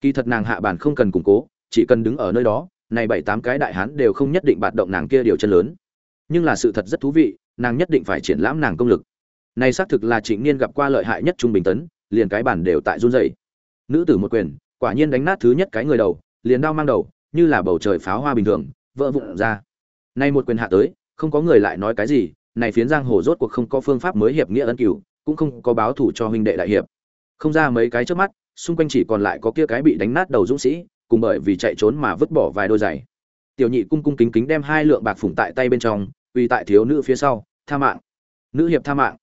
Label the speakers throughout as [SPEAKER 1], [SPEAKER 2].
[SPEAKER 1] kỳ thật nàng hạ bản không cần củng cố, chỉ cần đứng ở nơi đó, này bảy tám cái đại hán đều không nhất định bạt động nàng kia điều chân lớn. Nhưng là sự thật rất thú vị, nàng nhất định phải triển lãm nàng công lực. Này xác thực là trịnh niên gặp qua lợi hại nhất trung bình tấn, liền cái bản đều tại run rẩy. Nữ tử một quyền, quả nhiên đánh nát thứ nhất cái người đầu, liền đao mang đầu, như là bầu trời pháo hoa bình thường, vỡ vụn ra. Nay một quyền hạ tới, không có người lại nói cái gì, này phiến giang hồ rốt cuộc không có phương pháp mới hiệp nghĩa ân cửu, cũng không có báo thủ cho huynh đệ đại hiệp. Không ra mấy cái trước mắt xung quanh chỉ còn lại có kia cái bị đánh nát đầu dũng sĩ, cùng bởi vì chạy trốn mà vứt bỏ vài đôi giày. Tiểu nhị cung cung kính kính đem hai lượng bạc phủng tại tay bên trong, uy tại thiếu nữ phía sau, tha mạng. Nữ hiệp tha mạng.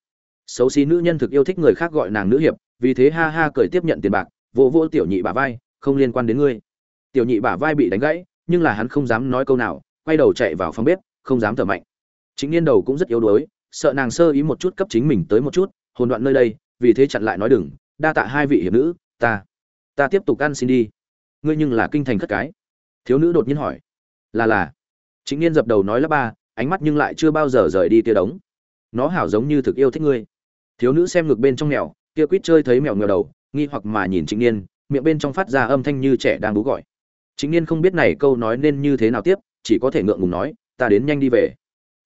[SPEAKER 1] Xấu xí nữ nhân thực yêu thích người khác gọi nàng nữ hiệp, vì thế ha ha cười tiếp nhận tiền bạc, vỗ vỗ tiểu nhị bả vai, không liên quan đến ngươi. Tiểu nhị bả vai bị đánh gãy, nhưng là hắn không dám nói câu nào, quay đầu chạy vào phòng bếp, không dám thở mạnh. Chính niên đầu cũng rất yếu đuối, sợ nàng sơ ý một chút cấp chính mình tới một chút hồn đoạn nơi đây, vì thế chặn lại nói đừng, đa tạ hai vị hiệp nữ ta ta tiếp tục ăn xin đi. Ngươi nhưng là kinh thành khất cái. Thiếu nữ đột nhiên hỏi. Là là. Chính niên dập đầu nói là ba, ánh mắt nhưng lại chưa bao giờ rời đi tia đống. Nó hảo giống như thực yêu thích ngươi. Thiếu nữ xem ngược bên trong mèo, kia quýt chơi thấy mèo ngờ đầu, nghi hoặc mà nhìn chính niên, miệng bên trong phát ra âm thanh như trẻ đang bú gọi. Chính niên không biết này câu nói nên như thế nào tiếp, chỉ có thể ngượng ngùng nói, ta đến nhanh đi về.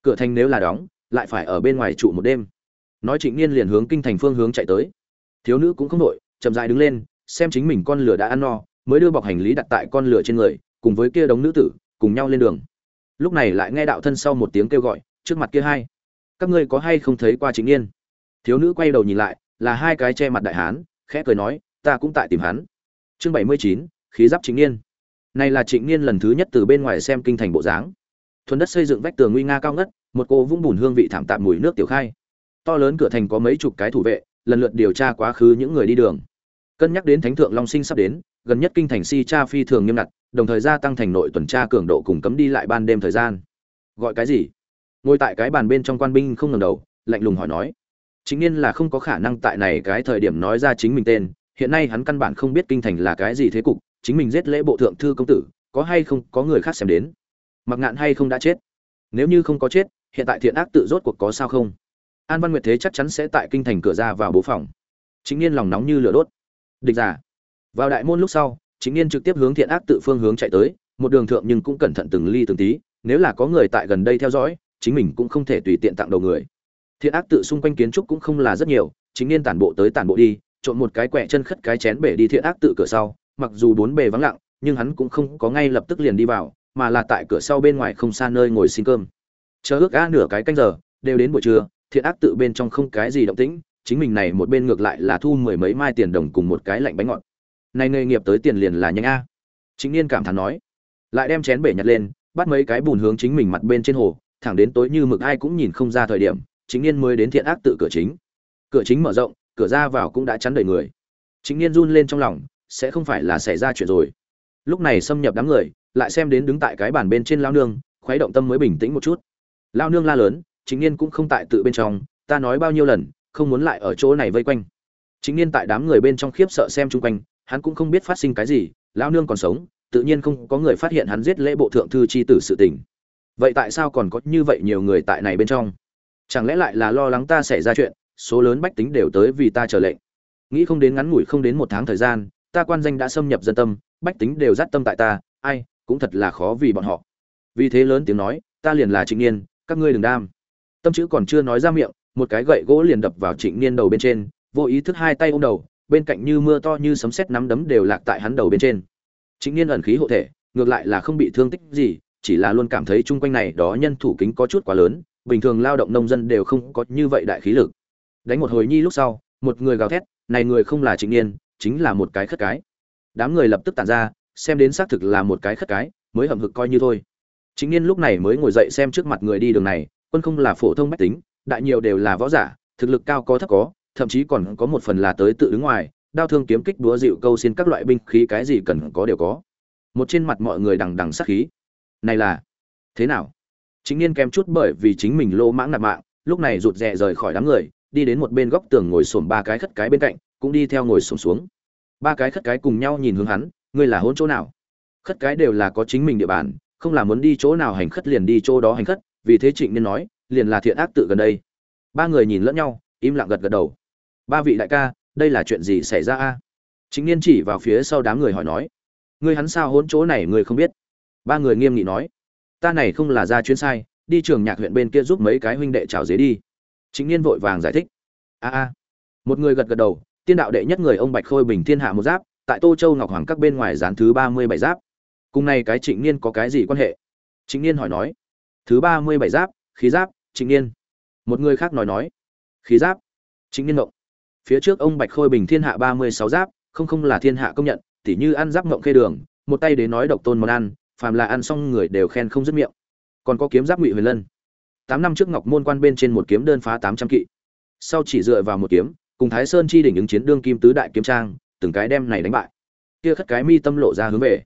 [SPEAKER 1] Cửa thành nếu là đóng, lại phải ở bên ngoài trụ một đêm. Nói trịnh niên liền hướng kinh thành phương hướng chạy tới. Thiếu nữ cũng không đội chậm dài đứng lên, xem chính mình con lửa đã ăn no, mới đưa bọc hành lý đặt tại con lửa trên người, cùng với kia đống nữ tử, cùng nhau lên đường. Lúc này lại nghe đạo thân sau một tiếng kêu gọi, trước mặt kia hai. Các ngươi có hay không thấy qua chính niên? Thiếu nữ quay đầu nhìn lại, là hai cái che mặt đại hán, khẽ cười nói, ta cũng tại tìm hắn. Chương bảy mươi chín, khí giáp chính niên. Này là trịnh niên lần thứ nhất từ bên ngoài xem kinh thành bộ dáng. Thuần đất xây dựng vách tường nguy nga cao ngất, một cô vũng bùn hương vị thảm tạm mùi nước tiểu khai. To lớn cửa thành có mấy chục cái thủ vệ, lần lượt điều tra quá khứ những người đi đường cân nhắc đến thánh thượng long sinh sắp đến, gần nhất kinh thành si cha phi thường nghiêm ngặt, đồng thời gia tăng thành nội tuần tra cường độ cùng cấm đi lại ban đêm thời gian. Gọi cái gì? Ngồi tại cái bàn bên trong quan binh không ngẩng đầu, lạnh lùng hỏi nói. Chính nhiên là không có khả năng tại này cái thời điểm nói ra chính mình tên, hiện nay hắn căn bản không biết kinh thành là cái gì thế cục, chính mình giết lễ bộ thượng thư công tử, có hay không có người khác xem đến? Mặc ngạn hay không đã chết? Nếu như không có chết, hiện tại thiện ác tự rốt cuộc có sao không? An văn nguyệt thế chắc chắn sẽ tại kinh thành cửa ra vào bố phòng. Chính niên lòng nóng như lửa đốt địch giả. Vào đại môn lúc sau chính niên trực tiếp hướng thiện ác tự phương hướng chạy tới, một đường thượng nhưng cũng cẩn thận từng ly từng tí, nếu là có người tại gần đây theo dõi, chính mình cũng không thể tùy tiện tặng đầu người. Thiện ác tự xung quanh kiến trúc cũng không là rất nhiều chính niên tản bộ tới tản bộ đi, trộn một cái quẹ chân khất cái chén bể đi thiện ác tự cửa sau, mặc dù bốn bề vắng lặng, nhưng hắn cũng không có ngay lập tức liền đi vào, mà là tại cửa sau bên ngoài không xa nơi ngồi xin cơm. Chờ ước a nửa cái canh giờ, đều đến buổi trưa, thiện ác tự bên trong không cái gì động tĩnh chính mình này một bên ngược lại là thu mười mấy mai tiền đồng cùng một cái lạnh bánh ngọt. Này nghề nghiệp tới tiền liền là nhanh a. Chính niên cảm thán nói. Lại đem chén bể nhặt lên, bắt mấy cái bùn hướng chính mình mặt bên trên hồ, thẳng đến tối như mực ai cũng nhìn không ra thời điểm chính niên mới đến thiện ác tự cửa chính. Cửa chính mở rộng, cửa ra vào cũng đã chắn đầy người. Chính niên run lên trong lòng, sẽ không phải là xảy ra chuyện rồi. Lúc này xâm nhập đám người, lại xem đến đứng tại cái bàn bên trên lao nương, khuấy động tâm mới bình tĩnh một chút. Lao nương la lớn chính niên cũng không tại tự bên trong, ta nói bao nhiêu lần không muốn lại ở chỗ này vây quanh. Chính niên tại đám người bên trong khiếp sợ xem chung quanh, hắn cũng không biết phát sinh cái gì lao nương còn sống, tự nhiên không có người phát hiện hắn giết lễ bộ thượng thư chi tử sự tình. Vậy tại sao còn có như vậy nhiều người tại này bên trong? Chẳng lẽ lại là lo lắng ta xảy ra chuyện, số lớn bách tính đều tới vì ta chờ lệnh. Nghĩ không đến ngắn ngủi không đến một tháng thời gian, ta quan danh đã xâm nhập dân tâm, bách tính đều dắt tâm tại ta, ai, cũng thật là khó vì bọn họ. Vì thế lớn tiếng nói, ta liền là trịnh niên, các ngươi đừng đam. Tâm chữ còn chưa nói ra miệng một cái gậy gỗ liền đập vào trịnh niên đầu bên trên, vô ý thức hai tay ôm đầu, bên cạnh như mưa to như sấm sét nắm đấm đều lạc tại hắn đầu bên trên. Trịnh niên ẩn khí hộ thể, ngược lại là không bị thương tích gì, chỉ là luôn cảm thấy chung quanh này đó nhân thủ kính có chút quá lớn, bình thường lao động nông dân đều không có như vậy đại khí lực. Đánh một hồi nhi lúc sau, một người gào thét, này người không là trịnh niên, chính là một cái khất cái. Đám người lập tức tản ra, xem đến xác thực là một cái khất cái, mới hậm hực coi như thôi. Chính niên lúc này mới ngồi dậy xem trước mặt người đi đường này, quân không là phổ thông bách tính đại nhiều đều là võ giả, thực lực cao có thấp có, thậm chí còn có một phần là tới tự đứng ngoài, đao thương kiếm kích đúa dịu câu xin các loại binh khí cái gì cần có đều có. Một trên mặt mọi người đằng đằng sát khí. Này là, thế nào? Chính niên kém chút bởi vì chính mình lô mãng nạp mạng, lúc này rụt rè rời khỏi đám người, đi đến một bên góc tường ngồi xổm ba cái khất cái bên cạnh, cũng đi theo ngồi xổm xuống. Ba cái khất cái cùng nhau nhìn hướng hắn, ngươi là hôn chỗ nào? Khất cái đều là có chính mình địa bàn, không là muốn đi chỗ nào hành khất liền đi chỗ đó hành khất, vì thế trịnh nên nói liền là thiện ác tự gần đây. Ba người nhìn lẫn nhau, im lặng gật gật đầu. Ba vị đại ca, đây là chuyện gì xảy ra a? Chính niên chỉ vào phía sau đám người hỏi nói. Ngươi hắn sao hỗn chỗ này ngươi không biết? Ba người nghiêm nghị nói. Ta này không là ra chuyến sai, đi trường nhạc huyện bên kia giúp mấy cái huynh đệ trào dế đi. Chính niên vội vàng giải thích. A a. Một người gật gật đầu, tiên đạo đệ nhất người ông bạch khôi bình thiên hạ một giáp, tại tô châu ngọc hoàng các bên ngoài dán thứ ba mươi bảy giáp. Cùng này cái trịnh niên có cái gì quan hệ? Trịnh niên hỏi nói. Thứ ba mươi bảy giáp, khí giáp trịnh niên. Một người khác nói nói, khí giáp. Trịnh niên động phía trước ông bạch khôi bình thiên hạ ba mươi sáu giáp, không không là thiên hạ công nhận, tỉ như ăn giáp ngộng khê đường, một tay đến nói độc tôn món ăn, phàm là ăn xong người đều khen không dứt miệng. Còn có kiếm giáp ngụy huyền lân. Tám năm trước ngọc môn quan bên trên một kiếm đơn phá tám trăm kỵ. Sau chỉ dựa vào một kiếm, cùng thái sơn chi đỉnh ứng chiến đương kim tứ đại kiếm trang, từng cái đem này đánh bại. Kia khất cái mi tâm lộ ra hướng về.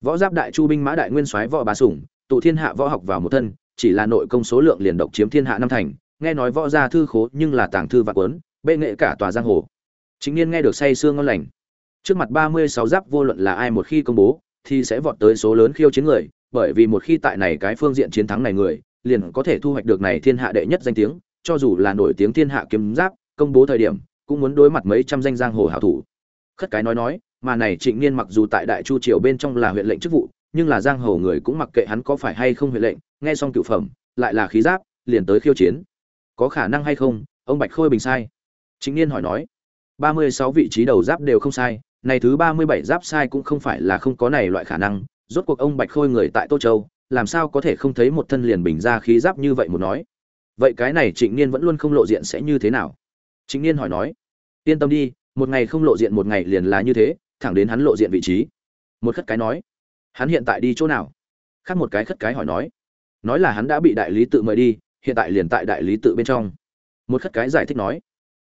[SPEAKER 1] Võ giáp đại chu binh mã đại nguyên soái võ bá sủng, tụ thiên hạ võ học vào một thân chỉ là nội công số lượng liền độc chiếm thiên hạ năm thành nghe nói võ gia thư khố nhưng là tàng thư và cuốn, bệ nghệ cả tòa giang hồ. Chính niên nghe được say sương ngon lành. Trước mặt ba mươi sáu giáp vô luận là ai một khi công bố thì sẽ vọt tới số lớn khiêu chiến người bởi vì một khi tại này cái phương diện chiến thắng này người liền có thể thu hoạch được này thiên hạ đệ nhất danh tiếng cho dù là nổi tiếng thiên hạ kiếm giáp công bố thời điểm cũng muốn đối mặt mấy trăm danh giang hồ hảo thủ. Khất cái nói nói mà này trịnh niên mặc dù tại đại chu triều bên trong là huyện lệnh chức vụ nhưng là giang hồ người cũng mặc kệ hắn có phải hay không huệ lệnh, nghe xong cựu phẩm, lại là khí giáp, liền tới khiêu chiến. Có khả năng hay không, ông bạch khôi bình sai. Chính niên hỏi nói, ba mươi sáu vị trí đầu giáp đều không sai, này thứ ba mươi bảy giáp sai cũng không phải là không có này loại khả năng, rốt cuộc ông bạch khôi người tại tô châu, làm sao có thể không thấy một thân liền bình ra khí giáp như vậy một nói? Vậy cái này trịnh niên vẫn luôn không lộ diện sẽ như thế nào? Trịnh niên hỏi nói, yên tâm đi, một ngày không lộ diện một ngày liền là như thế, thẳng đến hắn lộ diện vị trí. Một khất cái nói hắn hiện tại đi chỗ nào? Khác một cái khất cái hỏi nói. Nói là hắn đã bị đại lý tự mời đi, hiện tại liền tại đại lý tự bên trong. Một khất cái giải thích nói.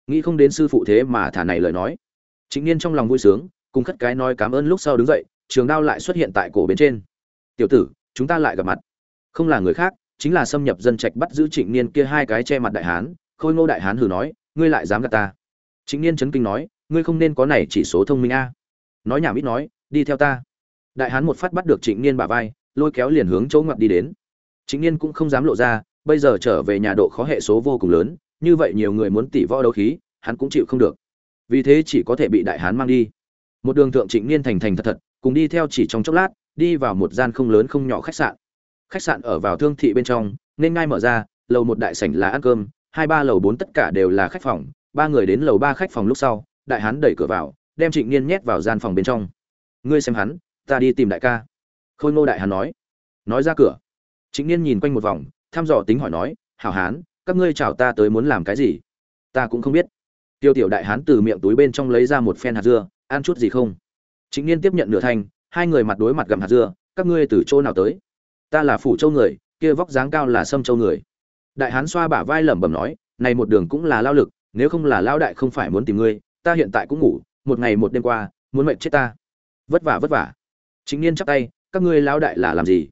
[SPEAKER 1] Nghĩ không đến sư phụ thế mà thả này lời nói. Chính niên trong lòng vui sướng, cùng khất cái nói cảm ơn lúc sau đứng dậy, trường đao lại xuất hiện tại cổ bên trên. Tiểu tử, chúng ta lại gặp mặt. Không là người khác, chính là xâm nhập dân trạch bắt giữ trịnh niên kia hai cái che mặt đại hán, khôi ngô đại hán hừ nói, ngươi lại dám gạt ta? Trịnh niên chấn kinh nói, ngươi không nên có này chỉ số thông minh a. Nói nhảm ít nói, đi theo ta đại hán một phát bắt được trịnh niên bả vai, lôi kéo liền hướng chỗ ngoặt đi đến. Trịnh niên cũng không dám lộ ra, bây giờ trở về nhà độ khó hệ số vô cùng lớn, như vậy nhiều người muốn tỷ võ đấu khí, hắn cũng chịu không được. Vì thế chỉ có thể bị đại hán mang đi. Một đường thượng trịnh niên thành thành thật thật, cùng đi theo chỉ trong chốc lát, đi vào một gian không lớn không nhỏ khách sạn. Khách sạn ở vào thương thị bên trong, nên ngay mở ra, lầu một đại sảnh là ăn cơm, hai ba lầu bốn tất cả đều là khách phòng, ba người đến lầu ba khách phòng lúc sau, đại hán đẩy cửa vào, đem trịnh niên nhét vào gian phòng bên trong. Ngươi xem hắn ta đi tìm đại ca. Khôi ngô đại hán nói. Nói ra cửa. Chính niên nhìn quanh một vòng, thăm dò tính hỏi nói, hảo hán, các ngươi chào ta tới muốn làm cái gì? Ta cũng không biết. Tiêu tiểu đại hán từ miệng túi bên trong lấy ra một phen hạt dưa, ăn chút gì không? Chính niên tiếp nhận nửa thanh, hai người mặt đối mặt gặm hạt dưa, các ngươi từ chỗ nào tới? Ta là phủ châu người, kia vóc dáng cao là sâm châu người. Đại hán xoa bả vai lẩm bẩm nói, này một đường cũng là lao lực, nếu không là lao đại không phải muốn tìm ngươi, ta hiện tại cũng ngủ, một ngày một đêm qua, muốn mệnh chết ta. Vất vả vất vả chính niên chắp tay, các ngươi lão đại là làm gì?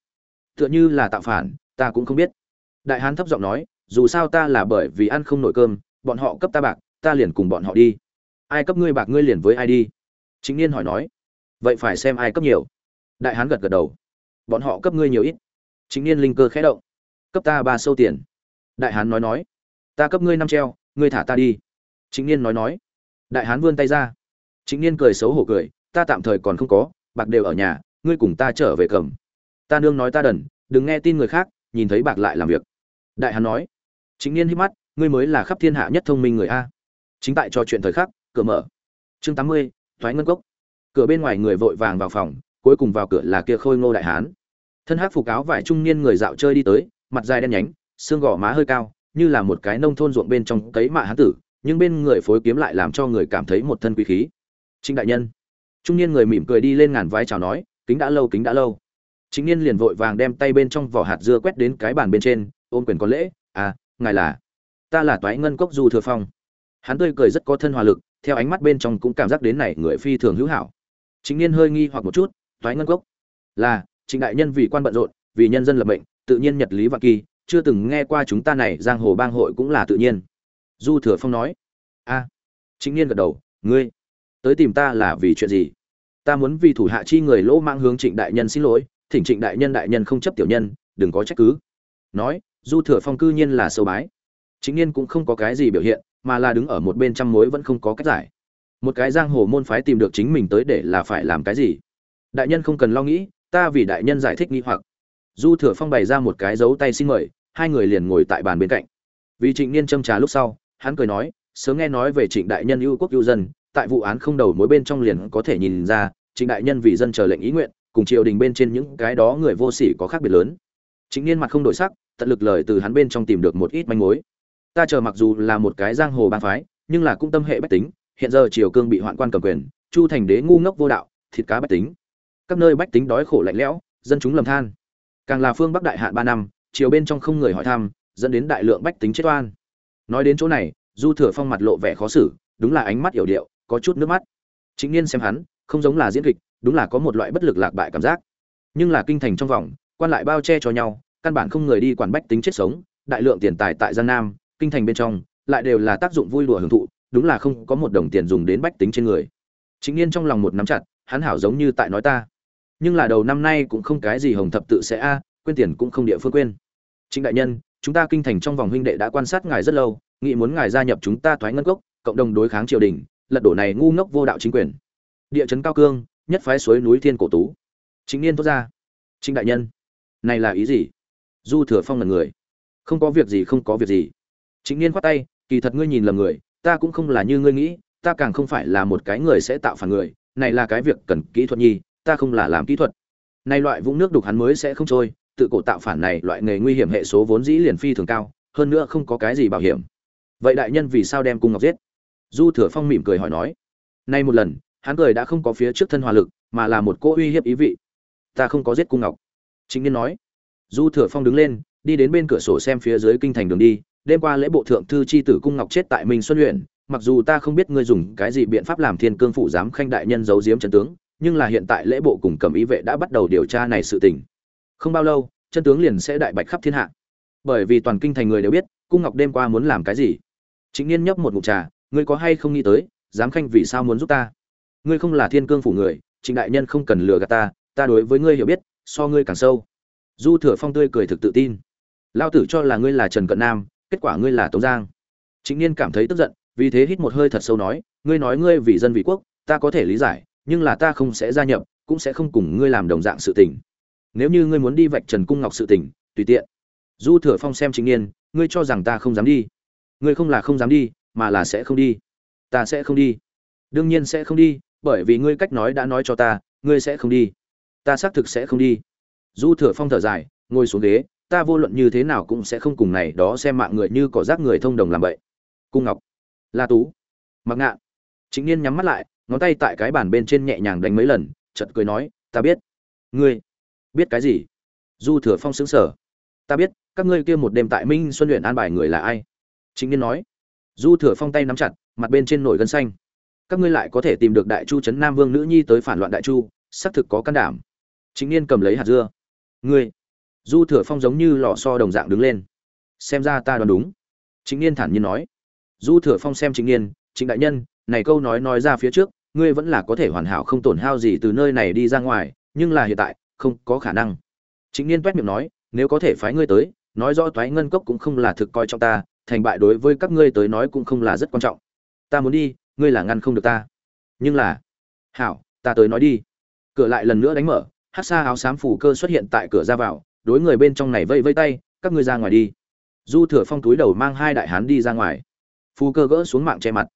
[SPEAKER 1] Tựa như là tạo phản, ta cũng không biết. Đại hán thấp giọng nói, dù sao ta là bởi vì ăn không nổi cơm, bọn họ cấp ta bạc, ta liền cùng bọn họ đi. Ai cấp ngươi bạc ngươi liền với ai đi. Chính niên hỏi nói. Vậy phải xem ai cấp nhiều. Đại hán gật gật đầu. Bọn họ cấp ngươi nhiều ít. Chính niên linh cơ khẽ động. Cấp ta ba sâu tiền. Đại hán nói nói. Ta cấp ngươi năm treo, ngươi thả ta đi. Chính niên nói nói. Đại hán vươn tay ra. Chính niên cười xấu hổ cười. Ta tạm thời còn không có bạc đều ở nhà, ngươi cùng ta trở về cầm. Ta nương nói ta đần, đừng nghe tin người khác, nhìn thấy bạc lại làm việc. Đại hán nói, chính niên hít mắt, ngươi mới là khắp thiên hạ nhất thông minh người a. Chính tại trò chuyện thời khắc, cửa mở. Chương tám mươi, thoái ngân cốc. Cửa bên ngoài người vội vàng vào phòng, cuối cùng vào cửa là kia khôi ngô đại hán. Thân hát phục áo vải trung niên người dạo chơi đi tới, mặt dài đen nhánh, xương gò má hơi cao, như là một cái nông thôn ruộng bên trong cấy mạ hán tử, nhưng bên người phối kiếm lại làm cho người cảm thấy một thân quý khí. Trịnh đại nhân trung niên người mỉm cười đi lên ngàn vai chào nói kính đã lâu kính đã lâu. Chính niên liền vội vàng đem tay bên trong vỏ hạt dưa quét đến cái bàn bên trên ôm quyền có lễ à ngài là ta là toái ngân cốc du thừa phong. Hắn tươi cười rất có thân hòa lực theo ánh mắt bên trong cũng cảm giác đến này người phi thường hữu hảo. Chính niên hơi nghi hoặc một chút toái ngân cốc là trịnh đại nhân vì quan bận rộn vì nhân dân lập mệnh tự nhiên nhật lý và kỳ chưa từng nghe qua chúng ta này giang hồ bang hội cũng là tự nhiên. Du thừa phong nói a à, chính niên gật đầu ngươi tới tìm ta là vì chuyện gì? Ta muốn vì thủ hạ chi người lỗ mang hướng trịnh đại nhân xin lỗi, thỉnh trịnh đại nhân đại nhân không chấp tiểu nhân, đừng có trách cứ. Nói, du thừa phong cư nhiên là sâu bái. Chính niên cũng không có cái gì biểu hiện, mà là đứng ở một bên trăm mối vẫn không có cách giải. Một cái giang hồ môn phái tìm được chính mình tới để là phải làm cái gì? Đại nhân không cần lo nghĩ, ta vì đại nhân giải thích nghi hoặc. Du thừa phong bày ra một cái dấu tay xin mời, hai người liền ngồi tại bàn bên cạnh. Vì trịnh niên châm trà lúc sau, hắn cười nói, sớm nghe nói về trịnh đại nhân ưu quốc ưu dân tại vụ án không đầu mối bên trong liền có thể nhìn ra, trịnh đại nhân vì dân chờ lệnh ý nguyện, cùng triều đình bên trên những cái đó người vô sỉ có khác biệt lớn. Chính niên mặt không đổi sắc, tận lực lời từ hắn bên trong tìm được một ít manh mối. Ta chờ mặc dù là một cái giang hồ bang phái, nhưng là cũng tâm hệ bách tính, hiện giờ triều cương bị hoạn quan cầm quyền, chu thành đế ngu ngốc vô đạo, thịt cá bách tính. Các nơi bách tính đói khổ lạnh lẽo, dân chúng lầm than. Càng là phương bắc đại hạn ba năm, triều bên trong không người hỏi thăm, dẫn đến đại lượng bách tính chết oan. Nói đến chỗ này, du thừa phong mặt lộ vẻ khó xử, đúng là ánh mắt hiểu điệu có chút nước mắt. Chính niên xem hắn, không giống là diễn kịch, đúng là có một loại bất lực lạc bại cảm giác. Nhưng là kinh thành trong vòng, quan lại bao che cho nhau, căn bản không người đi quản bách tính chết sống, đại lượng tiền tài tại gian nam, kinh thành bên trong, lại đều là tác dụng vui đùa hưởng thụ, đúng là không có một đồng tiền dùng đến bách tính trên người. Chính niên trong lòng một nắm chặt, hắn hảo giống như tại nói ta. Nhưng là đầu năm nay cũng không cái gì hồng thập tự sẽ a, quên tiền cũng không địa phương quên. Chính đại nhân, chúng ta kinh thành trong vòng huynh đệ đã quan sát ngài rất lâu nghĩ muốn ngài gia nhập chúng ta thoái ngân cốc, cộng đồng đối kháng triều đình lật đổ này ngu ngốc vô đạo chính quyền. Địa chấn cao cương, nhất phái suối núi thiên cổ tú. Chính niên thốt ra. Chính đại nhân, này là ý gì? Du thừa phong là người. Không có việc gì, không có việc gì. Chính niên khoát tay, kỳ thật ngươi nhìn lầm người, ta cũng không là như ngươi nghĩ, ta càng không phải là một cái người sẽ tạo phản người, này là cái việc cần kỹ thuật nhi, ta không là làm kỹ thuật. Nay loại vũng nước đục hắn mới sẽ không trôi, tự cổ tạo phản này loại nghề nguy hiểm hệ số vốn dĩ liền phi thường cao, hơn nữa không có cái gì bảo hiểm. Vậy đại nhân vì sao đem cung ngọc giết? Du thừa phong mỉm cười hỏi nói, nay một lần, hắn cười đã không có phía trước thân hòa lực, mà là một cô uy hiếp ý vị. Ta không có giết cung ngọc. Chính niên nói. Du thừa phong đứng lên, đi đến bên cửa sổ xem phía dưới kinh thành đường đi. Đêm qua lễ bộ thượng thư chi tử cung ngọc chết tại minh xuân huyện, mặc dù ta không biết ngươi dùng cái gì biện pháp làm thiên cương phụ giám khanh đại nhân giấu giếm chân tướng, nhưng là hiện tại lễ bộ cùng cầm ý vệ đã bắt đầu điều tra này sự tình. Không bao lâu, chân tướng liền sẽ đại bạch khắp thiên hạ. Bởi vì toàn kinh thành người đều biết, cung ngọc đêm qua muốn làm cái gì. Chính niên nhấp một ngụm trà ngươi có hay không nghĩ tới, giám khanh vì sao muốn giúp ta? Ngươi không là thiên cương phủ người, trịnh đại nhân không cần lừa gạt ta ta đối với ngươi hiểu biết, so ngươi càng sâu. Du thừa phong tươi cười thực tự tin. Lao tử cho là ngươi là trần cận nam, kết quả ngươi là tống giang. Chính niên cảm thấy tức giận, vì thế hít một hơi thật sâu nói, ngươi nói ngươi vì dân vì quốc, ta có thể lý giải, nhưng là ta không sẽ gia nhập, cũng sẽ không cùng ngươi làm đồng dạng sự tình. Nếu như ngươi muốn đi vạch trần cung ngọc sự tình, tùy tiện. Du thừa phong xem chính niên, ngươi cho rằng ta không dám đi. Ngươi không là không dám đi mà là sẽ không đi. Ta sẽ không đi. Đương nhiên sẽ không đi, bởi vì ngươi cách nói đã nói cho ta, ngươi sẽ không đi. Ta xác thực sẽ không đi. Du thừa phong thở dài, ngồi xuống ghế, ta vô luận như thế nào cũng sẽ không cùng này đó xem mạng người như cỏ rác người thông đồng làm vậy. Cung ngọc, la tú, mặc ngạn. Chính niên nhắm mắt lại, ngón tay tại cái bàn bên trên nhẹ nhàng đánh mấy lần, chợt cười nói, ta biết. Ngươi biết cái gì? Du thừa phong xứng sở ta biết, các ngươi kia một đêm tại minh xuân luyện an bài người là ai? Chính niên nói du thừa phong tay nắm chặt, mặt bên trên nổi gân xanh. Các ngươi lại có thể tìm được đại chu trấn nam vương nữ nhi tới phản loạn đại chu, xác thực có can đảm. Chính niên cầm lấy hạt dưa. Ngươi, du thừa phong giống như lò so đồng dạng đứng lên. Xem ra ta đoán đúng. Chính niên thản nhiên nói. Du thừa phong xem chính niên chính đại nhân, này câu nói nói ra phía trước, ngươi vẫn là có thể hoàn hảo không tổn hao gì từ nơi này đi ra ngoài, nhưng là hiện tại, không có khả năng. Chính niên toét miệng nói, nếu có thể phái ngươi tới, nói rõ toái ngân cốc cũng không là thực coi trọng ta thành bại đối với các ngươi tới nói cũng không là rất quan trọng. Ta muốn đi, ngươi là ngăn không được ta. Nhưng là, hảo, ta tới nói đi. Cửa lại lần nữa đánh mở, hát xa áo xám phủ cơ xuất hiện tại cửa ra vào, đối người bên trong này vây vây tay, các ngươi ra ngoài đi. Du thừa phong túi đầu mang hai đại hán đi ra ngoài. Phù cơ gỡ xuống mạng che mặt.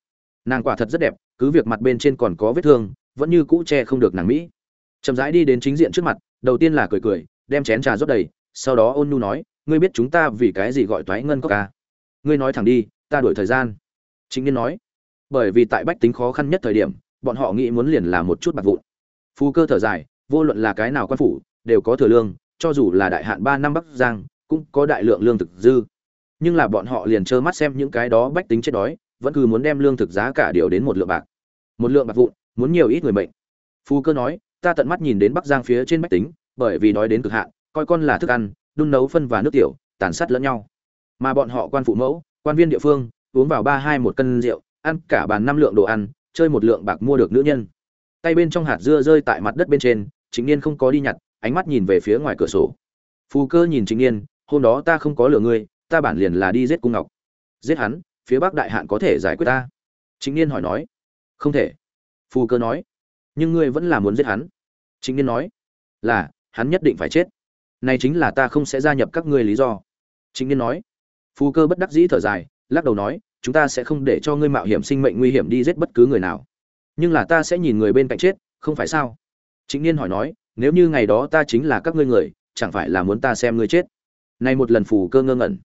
[SPEAKER 1] Nàng quả thật rất đẹp, cứ việc mặt bên trên còn có vết thương, vẫn như cũ che không được nàng mỹ. Chậm rãi đi đến chính diện trước mặt, đầu tiên là cười cười, đem chén trà rót đầy, sau đó ôn nhu nói, ngươi biết chúng ta vì cái gì gọi toái ngân cốc ca? Ngươi nói thẳng đi, ta đổi thời gian. Chính niên nói, bởi vì tại bách tính khó khăn nhất thời điểm, bọn họ nghĩ muốn liền là một chút bạc vụn. Phú cơ thở dài, vô luận là cái nào quan phủ, đều có thừa lương, cho dù là đại hạn ba năm bắc giang, cũng có đại lượng lương thực dư. Nhưng là bọn họ liền trơ mắt xem những cái đó bách tính chết đói, vẫn cứ muốn đem lương thực giá cả điều đến một lượng bạc. Một lượng bạc vụn, muốn nhiều ít người mệnh. Phú cơ nói, ta tận mắt nhìn đến bắc giang phía trên bách tính, bởi vì đói đến cực hạn, coi con là thức ăn, đun nấu phân và nước tiểu, tàn sát lẫn nhau mà bọn họ quan phụ mẫu, quan viên địa phương, uống vào ba hai một cân rượu, ăn cả bàn năm lượng đồ ăn, chơi một lượng bạc mua được nữ nhân. Tay bên trong hạt dưa rơi tại mặt đất bên trên chính niên không có đi nhặt, ánh mắt nhìn về phía ngoài cửa sổ. Phù cơ nhìn chính niên, hôm đó ta không có lừa ngươi, ta bản liền là đi giết cung ngọc. Giết hắn, phía bắc đại hạn có thể giải quyết ta. Chính niên hỏi nói. Không thể. Phù cơ nói. Nhưng ngươi vẫn là muốn giết hắn. Chính niên nói. Là, hắn nhất định phải chết. Này chính là ta không sẽ gia nhập các ngươi lý do. Chính niên nói phù cơ bất đắc dĩ thở dài, lắc đầu nói, chúng ta sẽ không để cho ngươi mạo hiểm sinh mệnh nguy hiểm đi giết bất cứ người nào. Nhưng là ta sẽ nhìn người bên cạnh chết, không phải sao? Chính niên hỏi nói, nếu như ngày đó ta chính là các ngươi người, chẳng phải là muốn ta xem ngươi chết? Nay một lần phù cơ ngơ ngẩn.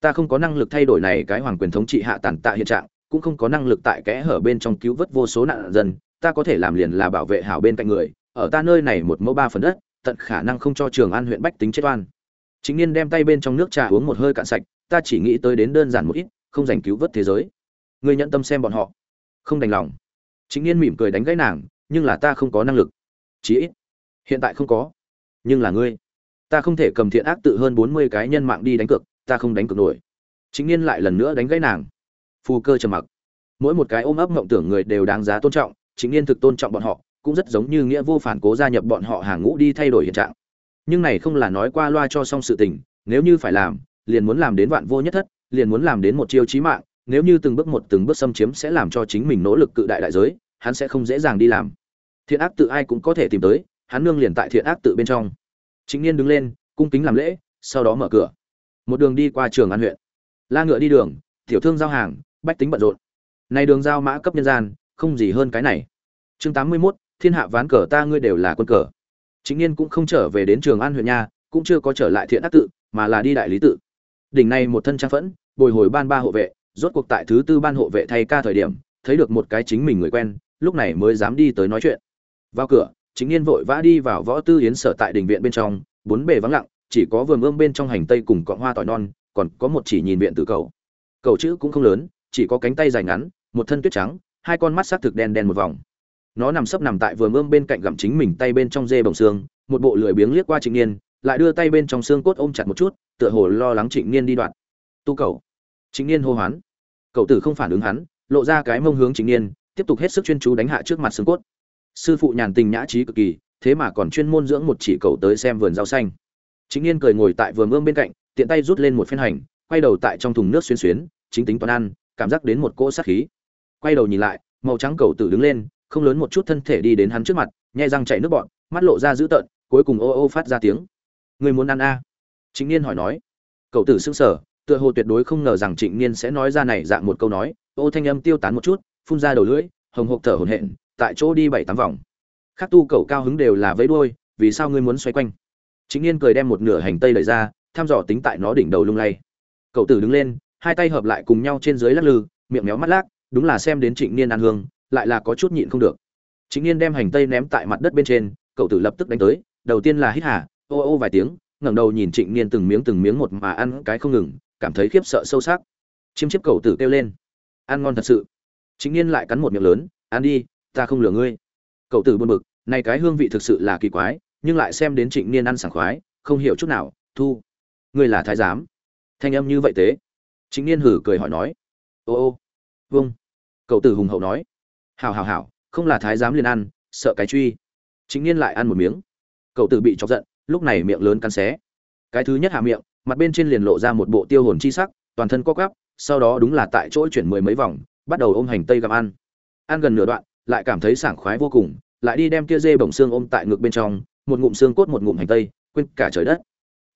[SPEAKER 1] Ta không có năng lực thay đổi này cái hoàng quyền thống trị hạ tàn tạ hiện trạng, cũng không có năng lực tại kẽ hở bên trong cứu vớt vô số nạn dân, ta có thể làm liền là bảo vệ hảo bên cạnh người, ở ta nơi này một mẫu ba phần đất, tận khả năng không cho trường an huyện bách tính chết oan. Chính niên đem tay bên trong nước trà uống một hơi cạn sạch ta chỉ nghĩ tới đến đơn giản một ít, không dành cứu vớt thế giới. Ngươi nhận tâm xem bọn họ. Không đành lòng. Chính niên mỉm cười đánh gãy nàng, nhưng là ta không có năng lực. Chí ít, hiện tại không có. Nhưng là ngươi, ta không thể cầm thiện ác tự hơn bốn mươi cái nhân mạng đi đánh cược, ta không đánh cược nổi. Chính niên lại lần nữa đánh gãy nàng. Phù cơ trầm mặc. Mỗi một cái ôm ấp mộng tưởng người đều đáng giá tôn trọng, chính niên thực tôn trọng bọn họ, cũng rất giống như nghĩa vô phản cố gia nhập bọn họ hàng ngũ đi thay đổi hiện trạng. Nhưng này không là nói qua loa cho xong sự tình, nếu như phải làm liền muốn làm đến vạn vô nhất thất liền muốn làm đến một chiêu chí mạng nếu như từng bước một từng bước xâm chiếm sẽ làm cho chính mình nỗ lực cự đại đại giới hắn sẽ không dễ dàng đi làm. Thiện ác tự ai cũng có thể tìm tới hắn nương liền tại thiện ác tự bên trong. Chính niên đứng lên cung kính làm lễ sau đó mở cửa. Một đường đi qua trường an huyện. La ngựa đi đường tiểu thương giao hàng bách tính bận rộn. Này đường giao mã cấp nhân gian không gì hơn cái này. Chương tám mươi 81, thiên hạ ván cờ ta ngươi đều là quân cờ. Chính niên cũng không trở về đến trường an huyện nha cũng chưa có trở lại thiện ác tự mà là đi đại lý tự đỉnh này một thân trang phẫn, bồi hồi ban ba hộ vệ, rốt cuộc tại thứ tư ban hộ vệ thay ca thời điểm, thấy được một cái chính mình người quen, lúc này mới dám đi tới nói chuyện. Vào cửa, chính niên vội vã đi vào võ tư yến sở tại đình viện bên trong, bốn bề vắng lặng, chỉ có vườn ươm bên trong hành tây cùng cọn hoa tỏi non, còn có một chỉ nhìn viện từ cầu. Cầu chữ cũng không lớn, chỉ có cánh tay dài ngắn, một thân tuyết trắng, hai con mắt sắc thực đen đen một vòng. Nó nằm sấp nằm tại vườn ươm bên cạnh gặm chính mình tay bên trong dê bồng xương, một bộ lười biếng liếc qua trịnh niên lại đưa tay bên trong xương cốt ôm chặt một chút tựa hồ lo lắng trịnh niên đi đoạn. Tu cầu trịnh niên hô hoán. Cậu tử không phản ứng hắn lộ ra cái mông hướng trịnh niên tiếp tục hết sức chuyên chú đánh hạ trước mặt xương cốt. Sư phụ nhàn tình nhã trí cực kỳ thế mà còn chuyên môn dưỡng một chỉ cậu tới xem vườn rau xanh. Chính niên cười ngồi tại vườn ươm bên cạnh tiện tay rút lên một phen hành quay đầu tại trong thùng nước xuyên xuyến chính tính toán ăn cảm giác đến một cỗ sát khí. Quay đầu nhìn lại màu trắng cậu tử đứng lên không lớn một chút thân thể đi đến hắn trước mặt nhai răng chảy nước bọt, mắt lộ ra dữ tợn cuối cùng ô ô phát ra tiếng. Người muốn ăn a? à? Chính niên hỏi nói, cậu tử sững sờ, tựa hồ tuyệt đối không ngờ rằng trịnh niên sẽ nói ra này dạng một câu nói. Ô thanh âm tiêu tán một chút, phun ra đầu lưỡi, hồng hộc thở hổn hển, tại chỗ đi bảy tám vòng. Khác tu cậu cao hứng đều là vẫy đuôi, vì sao ngươi muốn xoay quanh? Chính niên cười đem một nửa hành tây đẩy ra thăm dò tính tại nó đỉnh đầu lung lay. Cậu tử đứng lên, hai tay hợp lại cùng nhau trên dưới lắc lư, miệng méo mắt lác, đúng là xem đến trịnh niên ăn hương, lại là có chút nhịn không được. Trịnh niên đem hành tây ném tại mặt đất bên trên, cậu tử lập tức đánh tới, đầu tiên là hít hà, ô ô vài tiếng ngẩng đầu nhìn trịnh niên từng miếng từng miếng một mà ăn cái không ngừng, cảm thấy khiếp sợ sâu sắc. Chiêm chiếp cậu tử kêu lên. Ăn ngon thật sự. Trịnh niên lại cắn một miệng lớn, ăn đi, ta không lừa ngươi. Cậu tử buồn bực, này cái hương vị thực sự là kỳ quái, nhưng lại xem đến trịnh niên ăn sảng khoái, không hiểu chút nào, thu. Ngươi là thái giám. Thanh âm như vậy thế trịnh niên hử cười hỏi nói, ô ô vâng. Cậu tử hùng hậu nói, hảo hảo hảo, không là thái giám liền ăn, sợ cái truy. Trịnh niên lại ăn một miếng. Cậu tử bị chọc giận lúc này miệng lớn cắn xé. Cái thứ nhất hạ miệng, mặt bên trên liền lộ ra một bộ tiêu hồn chi sắc, toàn thân co quắp, sau đó đúng là tại chỗ chuyển mười mấy vòng, bắt đầu ôm hành tây gặm ăn. Ăn gần nửa đoạn, lại cảm thấy sảng khoái vô cùng, lại đi đem kia dê bổng xương ôm tại ngực bên trong, một ngụm xương cốt một ngụm hành tây, quên cả trời đất.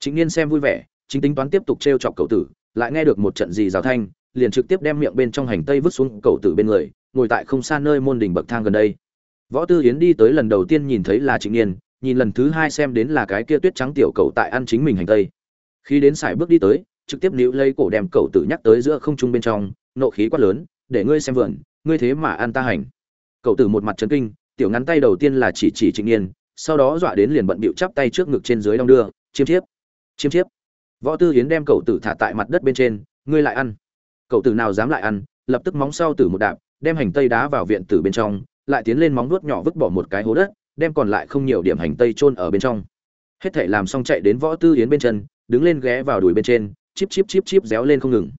[SPEAKER 1] Chính niên xem vui vẻ, chính tính toán tiếp tục t r e o chọc cậu tử, lại nghe được một trận gì rào thanh, liền trực tiếp đem miệng bên trong hành tây vứt xuống cậu tử bên người, ngồi tại không xa nơi môn đỉnh bậc thang gần đây. Võ tư yến đi tới lần đầu tiên nhìn thấy là trịnh niên nhìn lần thứ hai xem đến là cái kia tuyết trắng tiểu cậu tại ăn chính mình hành tây. Khi đến sải bước đi tới, trực tiếp níu lấy cổ đem cậu tử nhắc tới giữa không trung bên trong, nộ khí quát lớn, để ngươi xem vườn, ngươi thế mà ăn ta hành. Cậu tử một mặt trấn kinh, tiểu ngắn tay đầu tiên là chỉ chỉ trịnh niên, sau đó dọa đến liền bận bịu chắp tay trước ngực trên dưới đong đưa, chiêm chiếp chiêm chiếp. Võ tư yến đem cậu tử thả tại mặt đất bên trên, ngươi lại ăn. Cậu tử nào dám lại ăn, lập tức móng sau tử một đạp, đem hành tây đá vào viện tử bên trong, lại tiến lên móng nuốt nhỏ vứt bỏ một cái hố đất đem còn lại không nhiều điểm hành tây chôn ở bên trong. Hết thể làm xong chạy đến võ tư yến bên chân, đứng lên ghé vào đùi bên trên chip chip chip chip réo lên không ngừng.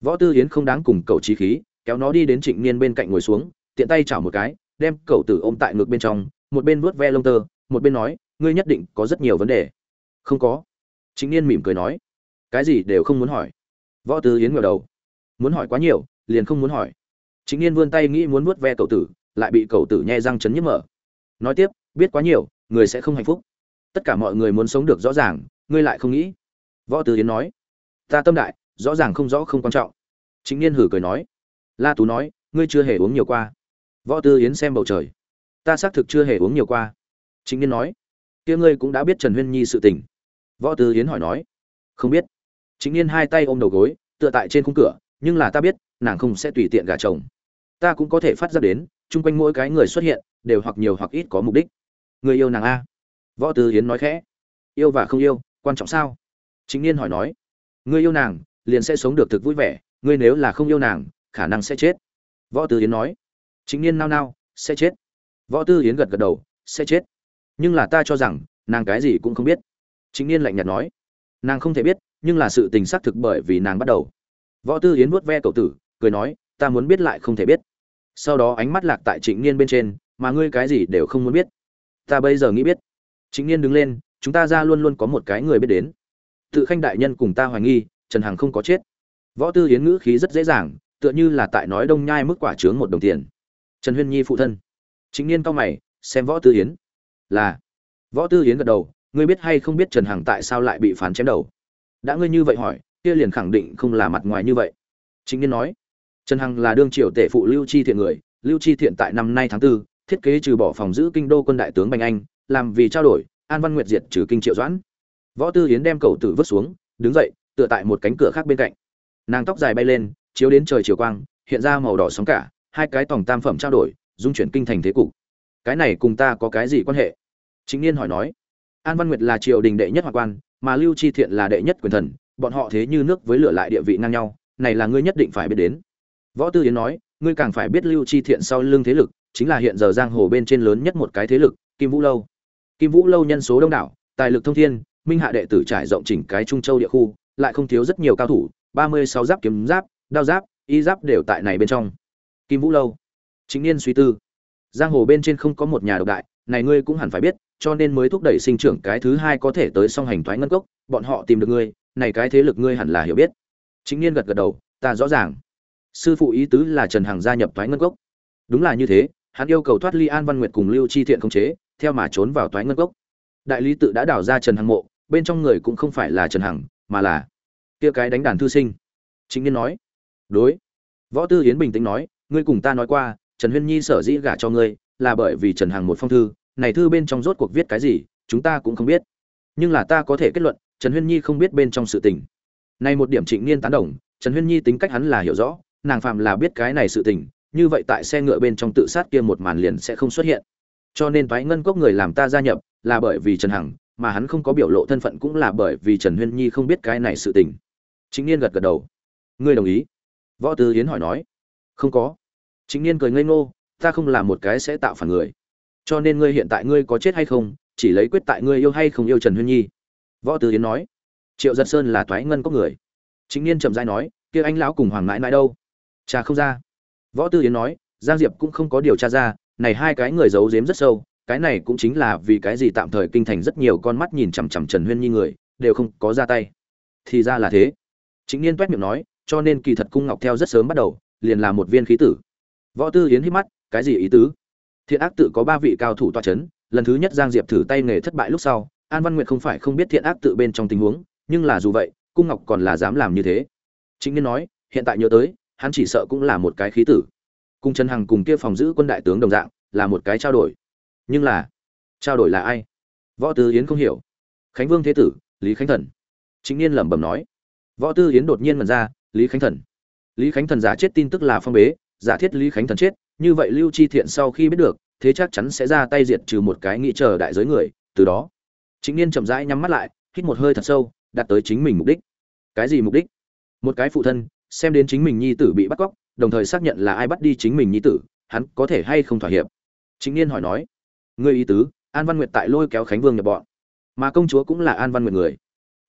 [SPEAKER 1] Võ tư yến không đáng cùng cậu trí khí, kéo nó đi đến trịnh niên bên cạnh ngồi xuống, tiện tay chảo một cái, đem cậu tử ôm tại ngực bên trong, một bên vuốt ve lông tơ, một bên nói, ngươi nhất định có rất nhiều vấn đề. Không có. Chính niên mỉm cười nói. Cái gì đều không muốn hỏi. Võ tư yến ngờ đầu. Muốn hỏi quá nhiều, liền không muốn hỏi. Chính niên vươn tay nghĩ muốn vuốt ve cậu tử, lại bị cậu tử nhe răng chấn nhức mở nói tiếp, biết quá nhiều, người sẽ không hạnh phúc. Tất cả mọi người muốn sống được rõ ràng, ngươi lại không nghĩ. Võ tư yến nói, ta tâm đại, rõ ràng không rõ không quan trọng. Chính niên hử cười nói, la tú nói, ngươi chưa hề uống nhiều qua. Võ tư yến xem bầu trời, ta xác thực chưa hề uống nhiều qua. Chính niên nói, kia ngươi cũng đã biết trần huyên nhi sự tình. Võ tư yến hỏi nói, không biết. Chính niên hai tay ôm đầu gối, tựa tại trên khung cửa, nhưng là ta biết, nàng không sẽ tùy tiện gả chồng. Ta cũng có thể phát ra đến, chung quanh mỗi cái người xuất hiện đều hoặc nhiều hoặc ít có mục đích. Người yêu nàng a. Võ tư yến nói khẽ. Yêu và không yêu, quan trọng sao? Chính niên hỏi nói. Người yêu nàng, liền sẽ sống được thực vui vẻ, ngươi nếu là không yêu nàng, khả năng sẽ chết. Võ tư yến nói. Chính niên nao nao, sẽ chết. Võ tư yến gật gật đầu, sẽ chết. Nhưng là ta cho rằng, nàng cái gì cũng không biết. Chính niên lạnh nhạt nói. Nàng không thể biết, nhưng là sự tình xác thực bởi vì nàng bắt đầu. Võ tư yến vuốt ve cậu tử, cười nói, ta muốn biết lại không thể biết. Sau đó ánh mắt lạc tại trịnh niên bên trên mà ngươi cái gì đều không muốn biết. Ta bây giờ nghĩ biết. Chính niên đứng lên, chúng ta ra luôn luôn có một cái người biết đến. Tự khanh đại nhân cùng ta hoài nghi, trần hằng không có chết. Võ tư yến ngữ khí rất dễ dàng, tựa như là tại nói đông nhai mức quả trướng một đồng tiền. Trần huyên nhi phụ thân. Chính niên cao mày, xem võ tư yến. Là. Võ tư yến gật đầu, ngươi biết hay không biết trần hằng tại sao lại bị phán chém đầu? Đã ngươi như vậy hỏi, kia liền khẳng định không là mặt ngoài như vậy. Chính niên nói. Trần hằng là đương triều tể phụ lưu chi thiện người, lưu chi thiện tại năm nay tháng tư thiết kế trừ bỏ phòng giữ kinh đô quân đại tướng bành anh, làm vì trao đổi, an văn nguyệt diệt trừ kinh triệu doãn. Võ tư yến đem cầu tử vứt xuống, đứng dậy, tựa tại một cánh cửa khác bên cạnh. Nàng tóc dài bay lên, chiếu đến trời chiều quang, hiện ra màu đỏ sóng cả, hai cái tổng tam phẩm trao đổi, dung chuyển kinh thành thế cục. Cái này cùng ta có cái gì quan hệ? Chính niên hỏi nói. An văn nguyệt là triều đình đệ nhất hòa quan, mà lưu chi thiện là đệ nhất quyền thần, bọn họ thế như nước với lửa lại địa vị ngang nhau, này là ngươi nhất định phải biết đến. Võ tư yến nói, ngươi càng phải biết lưu chi thiện sau lưng thế lực chính là hiện giờ giang hồ bên trên lớn nhất một cái thế lực, kim vũ lâu. Kim vũ lâu nhân số đông đảo, tài lực thông thiên, minh hạ đệ tử trải rộng chỉnh cái trung châu địa khu, lại không thiếu rất nhiều cao thủ, ba mươi sáu giáp kiếm giáp, đao giáp, y giáp đều tại này bên trong. Kim vũ lâu. Chính niên suy tư. Giang hồ bên trên không có một nhà độc đại, này ngươi cũng hẳn phải biết, cho nên mới thúc đẩy sinh trưởng cái thứ hai có thể tới song hành thoái ngân cốc, bọn họ tìm được ngươi, này cái thế lực ngươi hẳn là hiểu biết. Chính niên gật gật đầu, ta rõ ràng. Sư phụ ý tứ là trần hằng gia nhập thoái ngân cốc. Đúng là như thế hắn yêu cầu thoát ly an văn nguyệt cùng lưu chi thiện khống chế, theo mà trốn vào toái ngân cốc. Đại lý tự đã đào ra trần hằng mộ, bên trong người cũng không phải là trần hằng, mà là kia cái đánh đàn thư sinh. Chính niên nói, đối. Võ tư yến bình tĩnh nói, ngươi cùng ta nói qua, trần huyên nhi sở dĩ gả cho ngươi, là bởi vì trần hằng một phong thư, này thư bên trong rốt cuộc viết cái gì, chúng ta cũng không biết. Nhưng là ta có thể kết luận, trần huyên nhi không biết bên trong sự tình. Này một điểm trịnh niên tán đồng, trần huyên nhi tính cách hắn là hiểu rõ, nàng phạm là biết cái này sự tình như vậy tại xe ngựa bên trong tự sát kia một màn liền sẽ không xuất hiện. Cho nên toái ngân cốc người làm ta gia nhập là bởi vì trần hằng, mà hắn không có biểu lộ thân phận cũng là bởi vì trần huyên nhi không biết cái này sự tình. Chính niên gật gật đầu. Ngươi đồng ý? Võ tư hiến hỏi nói. Không có. Chính niên cười ngây ngô, ta không làm một cái sẽ tạo phản người. Cho nên ngươi hiện tại ngươi có chết hay không, chỉ lấy quyết tại ngươi yêu hay không yêu trần huyên nhi. Võ tư hiến nói. Triệu giật sơn là toái ngân cốc người. Chính niên chậm dai nói, kia anh lão cùng hoàng mãi mãi đâu? Cha không ra võ tư yến nói, giang diệp cũng không có điều tra ra, này hai cái người giấu giếm rất sâu, cái này cũng chính là vì cái gì tạm thời kinh thành rất nhiều con mắt nhìn chằm chằm trần huyên nhi người, đều không có ra tay. Thì ra là thế. Chính niên toét miệng nói, cho nên kỳ thật cung ngọc theo rất sớm bắt đầu, liền là một viên khí tử. Võ tư yến hít mắt, cái gì ý tứ? Thiện ác tự có ba vị cao thủ toa c h ấ n lần thứ nhất giang diệp thử tay nghề thất bại lúc sau, an văn nguyệt không phải không biết thiện ác tự bên trong tình huống, nhưng là dù vậy, cung ngọc còn là dám làm như thế. Chính niên nói, hiện tại nhớ tới hắn chỉ sợ cũng là một cái khí tử. Cùng trần hằng cùng kia phòng giữ quân đại tướng đồng dạng, là một cái trao đổi. Nhưng là, trao đổi là ai? Võ tư yến không hiểu. Khánh vương thế tử, lý khánh thần. Chính niên lẩm bẩm nói. Võ tư yến đột nhiên mật ra, lý khánh thần. Lý khánh thần giả chết tin tức là phong bế, giả thiết lý khánh thần chết, như vậy lưu chi thiện sau khi biết được, thế chắc chắn sẽ ra tay diệt trừ một cái nghĩ chờ đại giới người, từ đó chính niên chậm rãi nhắm mắt lại, hít một hơi thật sâu, đạt tới chính mình mục đích. Cái gì mục đích? Một cái phụ thân xem đến chính mình nhi tử bị bắt cóc, đồng thời xác nhận là ai bắt đi chính mình nhi tử, hắn có thể hay không thỏa hiệp. Chính niên hỏi nói, ngươi ý tứ, an văn nguyệt tại lôi kéo khánh vương nhập bọn, mà công chúa cũng là an văn nguyệt người.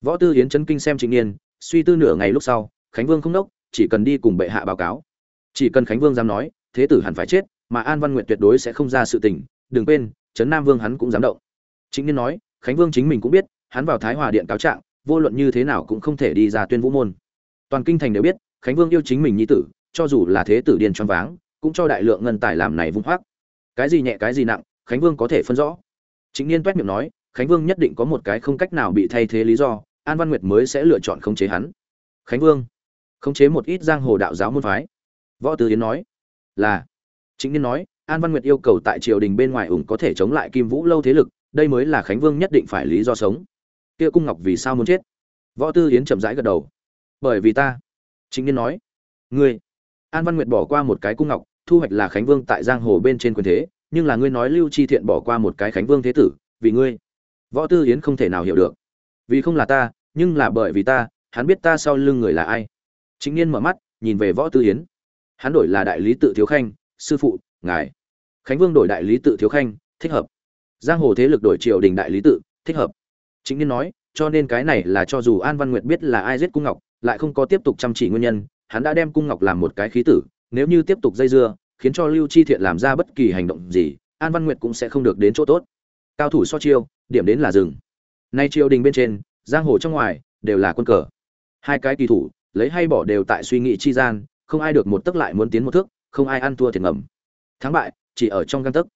[SPEAKER 1] Võ tư hiến chấn kinh xem chính niên, suy tư nửa ngày lúc sau, khánh vương không đốc, chỉ cần đi cùng bệ hạ báo cáo. Chỉ cần khánh vương dám nói, thế tử hẳn phải chết, mà an văn nguyệt tuyệt đối sẽ không ra sự tình, đừng quên, trấn nam vương hắn cũng dám động. Chính niên nói, khánh vương chính mình cũng biết, hắn vào thái hòa điện cáo trạng, vô luận như thế nào cũng không thể đi ra tuyên vũ môn. Toàn kinh thành đều biết khánh vương yêu chính mình nhi tử, cho dù là thế tử điên choáng váng, cũng cho đại lượng ngân tài làm này vung hoác. Cái gì nhẹ, cái gì nặng, khánh vương có thể phân rõ. Chính niên toét miệng nói, khánh vương nhất định có một cái không cách nào bị thay thế lý do, an văn nguyệt mới sẽ lựa chọn khống chế hắn. Khánh vương, khống chế một ít giang hồ đạo giáo môn phái. Võ tư yến nói, là. Chính niên nói, an văn nguyệt yêu cầu tại triều đình bên ngoài ủng có thể chống lại kim vũ lâu thế lực, đây mới là khánh vương nhất định phải lý do sống. Kia cung ngọc vì sao muốn chết? Võ tư yến chậm rãi gật đầu. Bởi vì ta chính niên nói, ngươi, an văn nguyệt bỏ qua một cái cung ngọc, thu hoạch là khánh vương tại giang hồ bên trên quyền thế, nhưng là ngươi nói lưu chi thiện bỏ qua một cái khánh vương thế tử, vì ngươi, võ tư yến không thể nào hiểu được. Vì không là ta, nhưng là bởi vì ta, hắn biết ta sau lưng người là ai. Chính niên mở mắt, nhìn về võ tư yến. Hắn đổi là đại lý tự thiếu khanh, sư phụ, ngài. Khánh vương đổi đại lý tự thiếu khanh, thích hợp. Giang hồ thế lực đổi triều đình đại lý tự, thích hợp. Chính niên nói, cho nên cái này là cho dù an văn nguyệt biết là ai giết cung ngọc lại không có tiếp tục chăm chỉ nguyên nhân, hắn đã đem cung ngọc làm một cái khí tử, nếu như tiếp tục dây dưa, khiến cho lưu chi thiện làm ra bất kỳ hành động gì, an văn nguyệt cũng sẽ không được đến chỗ tốt. Cao thủ so chiêu, điểm đến là rừng nay triều đình bên trên, giang hồ trong ngoài, đều là quân cờ. Hai cái kỳ thủ, lấy hay bỏ đều tại suy nghĩ chi gian, không ai được một tấc lại muốn tiến một thước, không ai ăn thua thiệt ngầm. Thắng bại, chỉ ở trong căn tấc.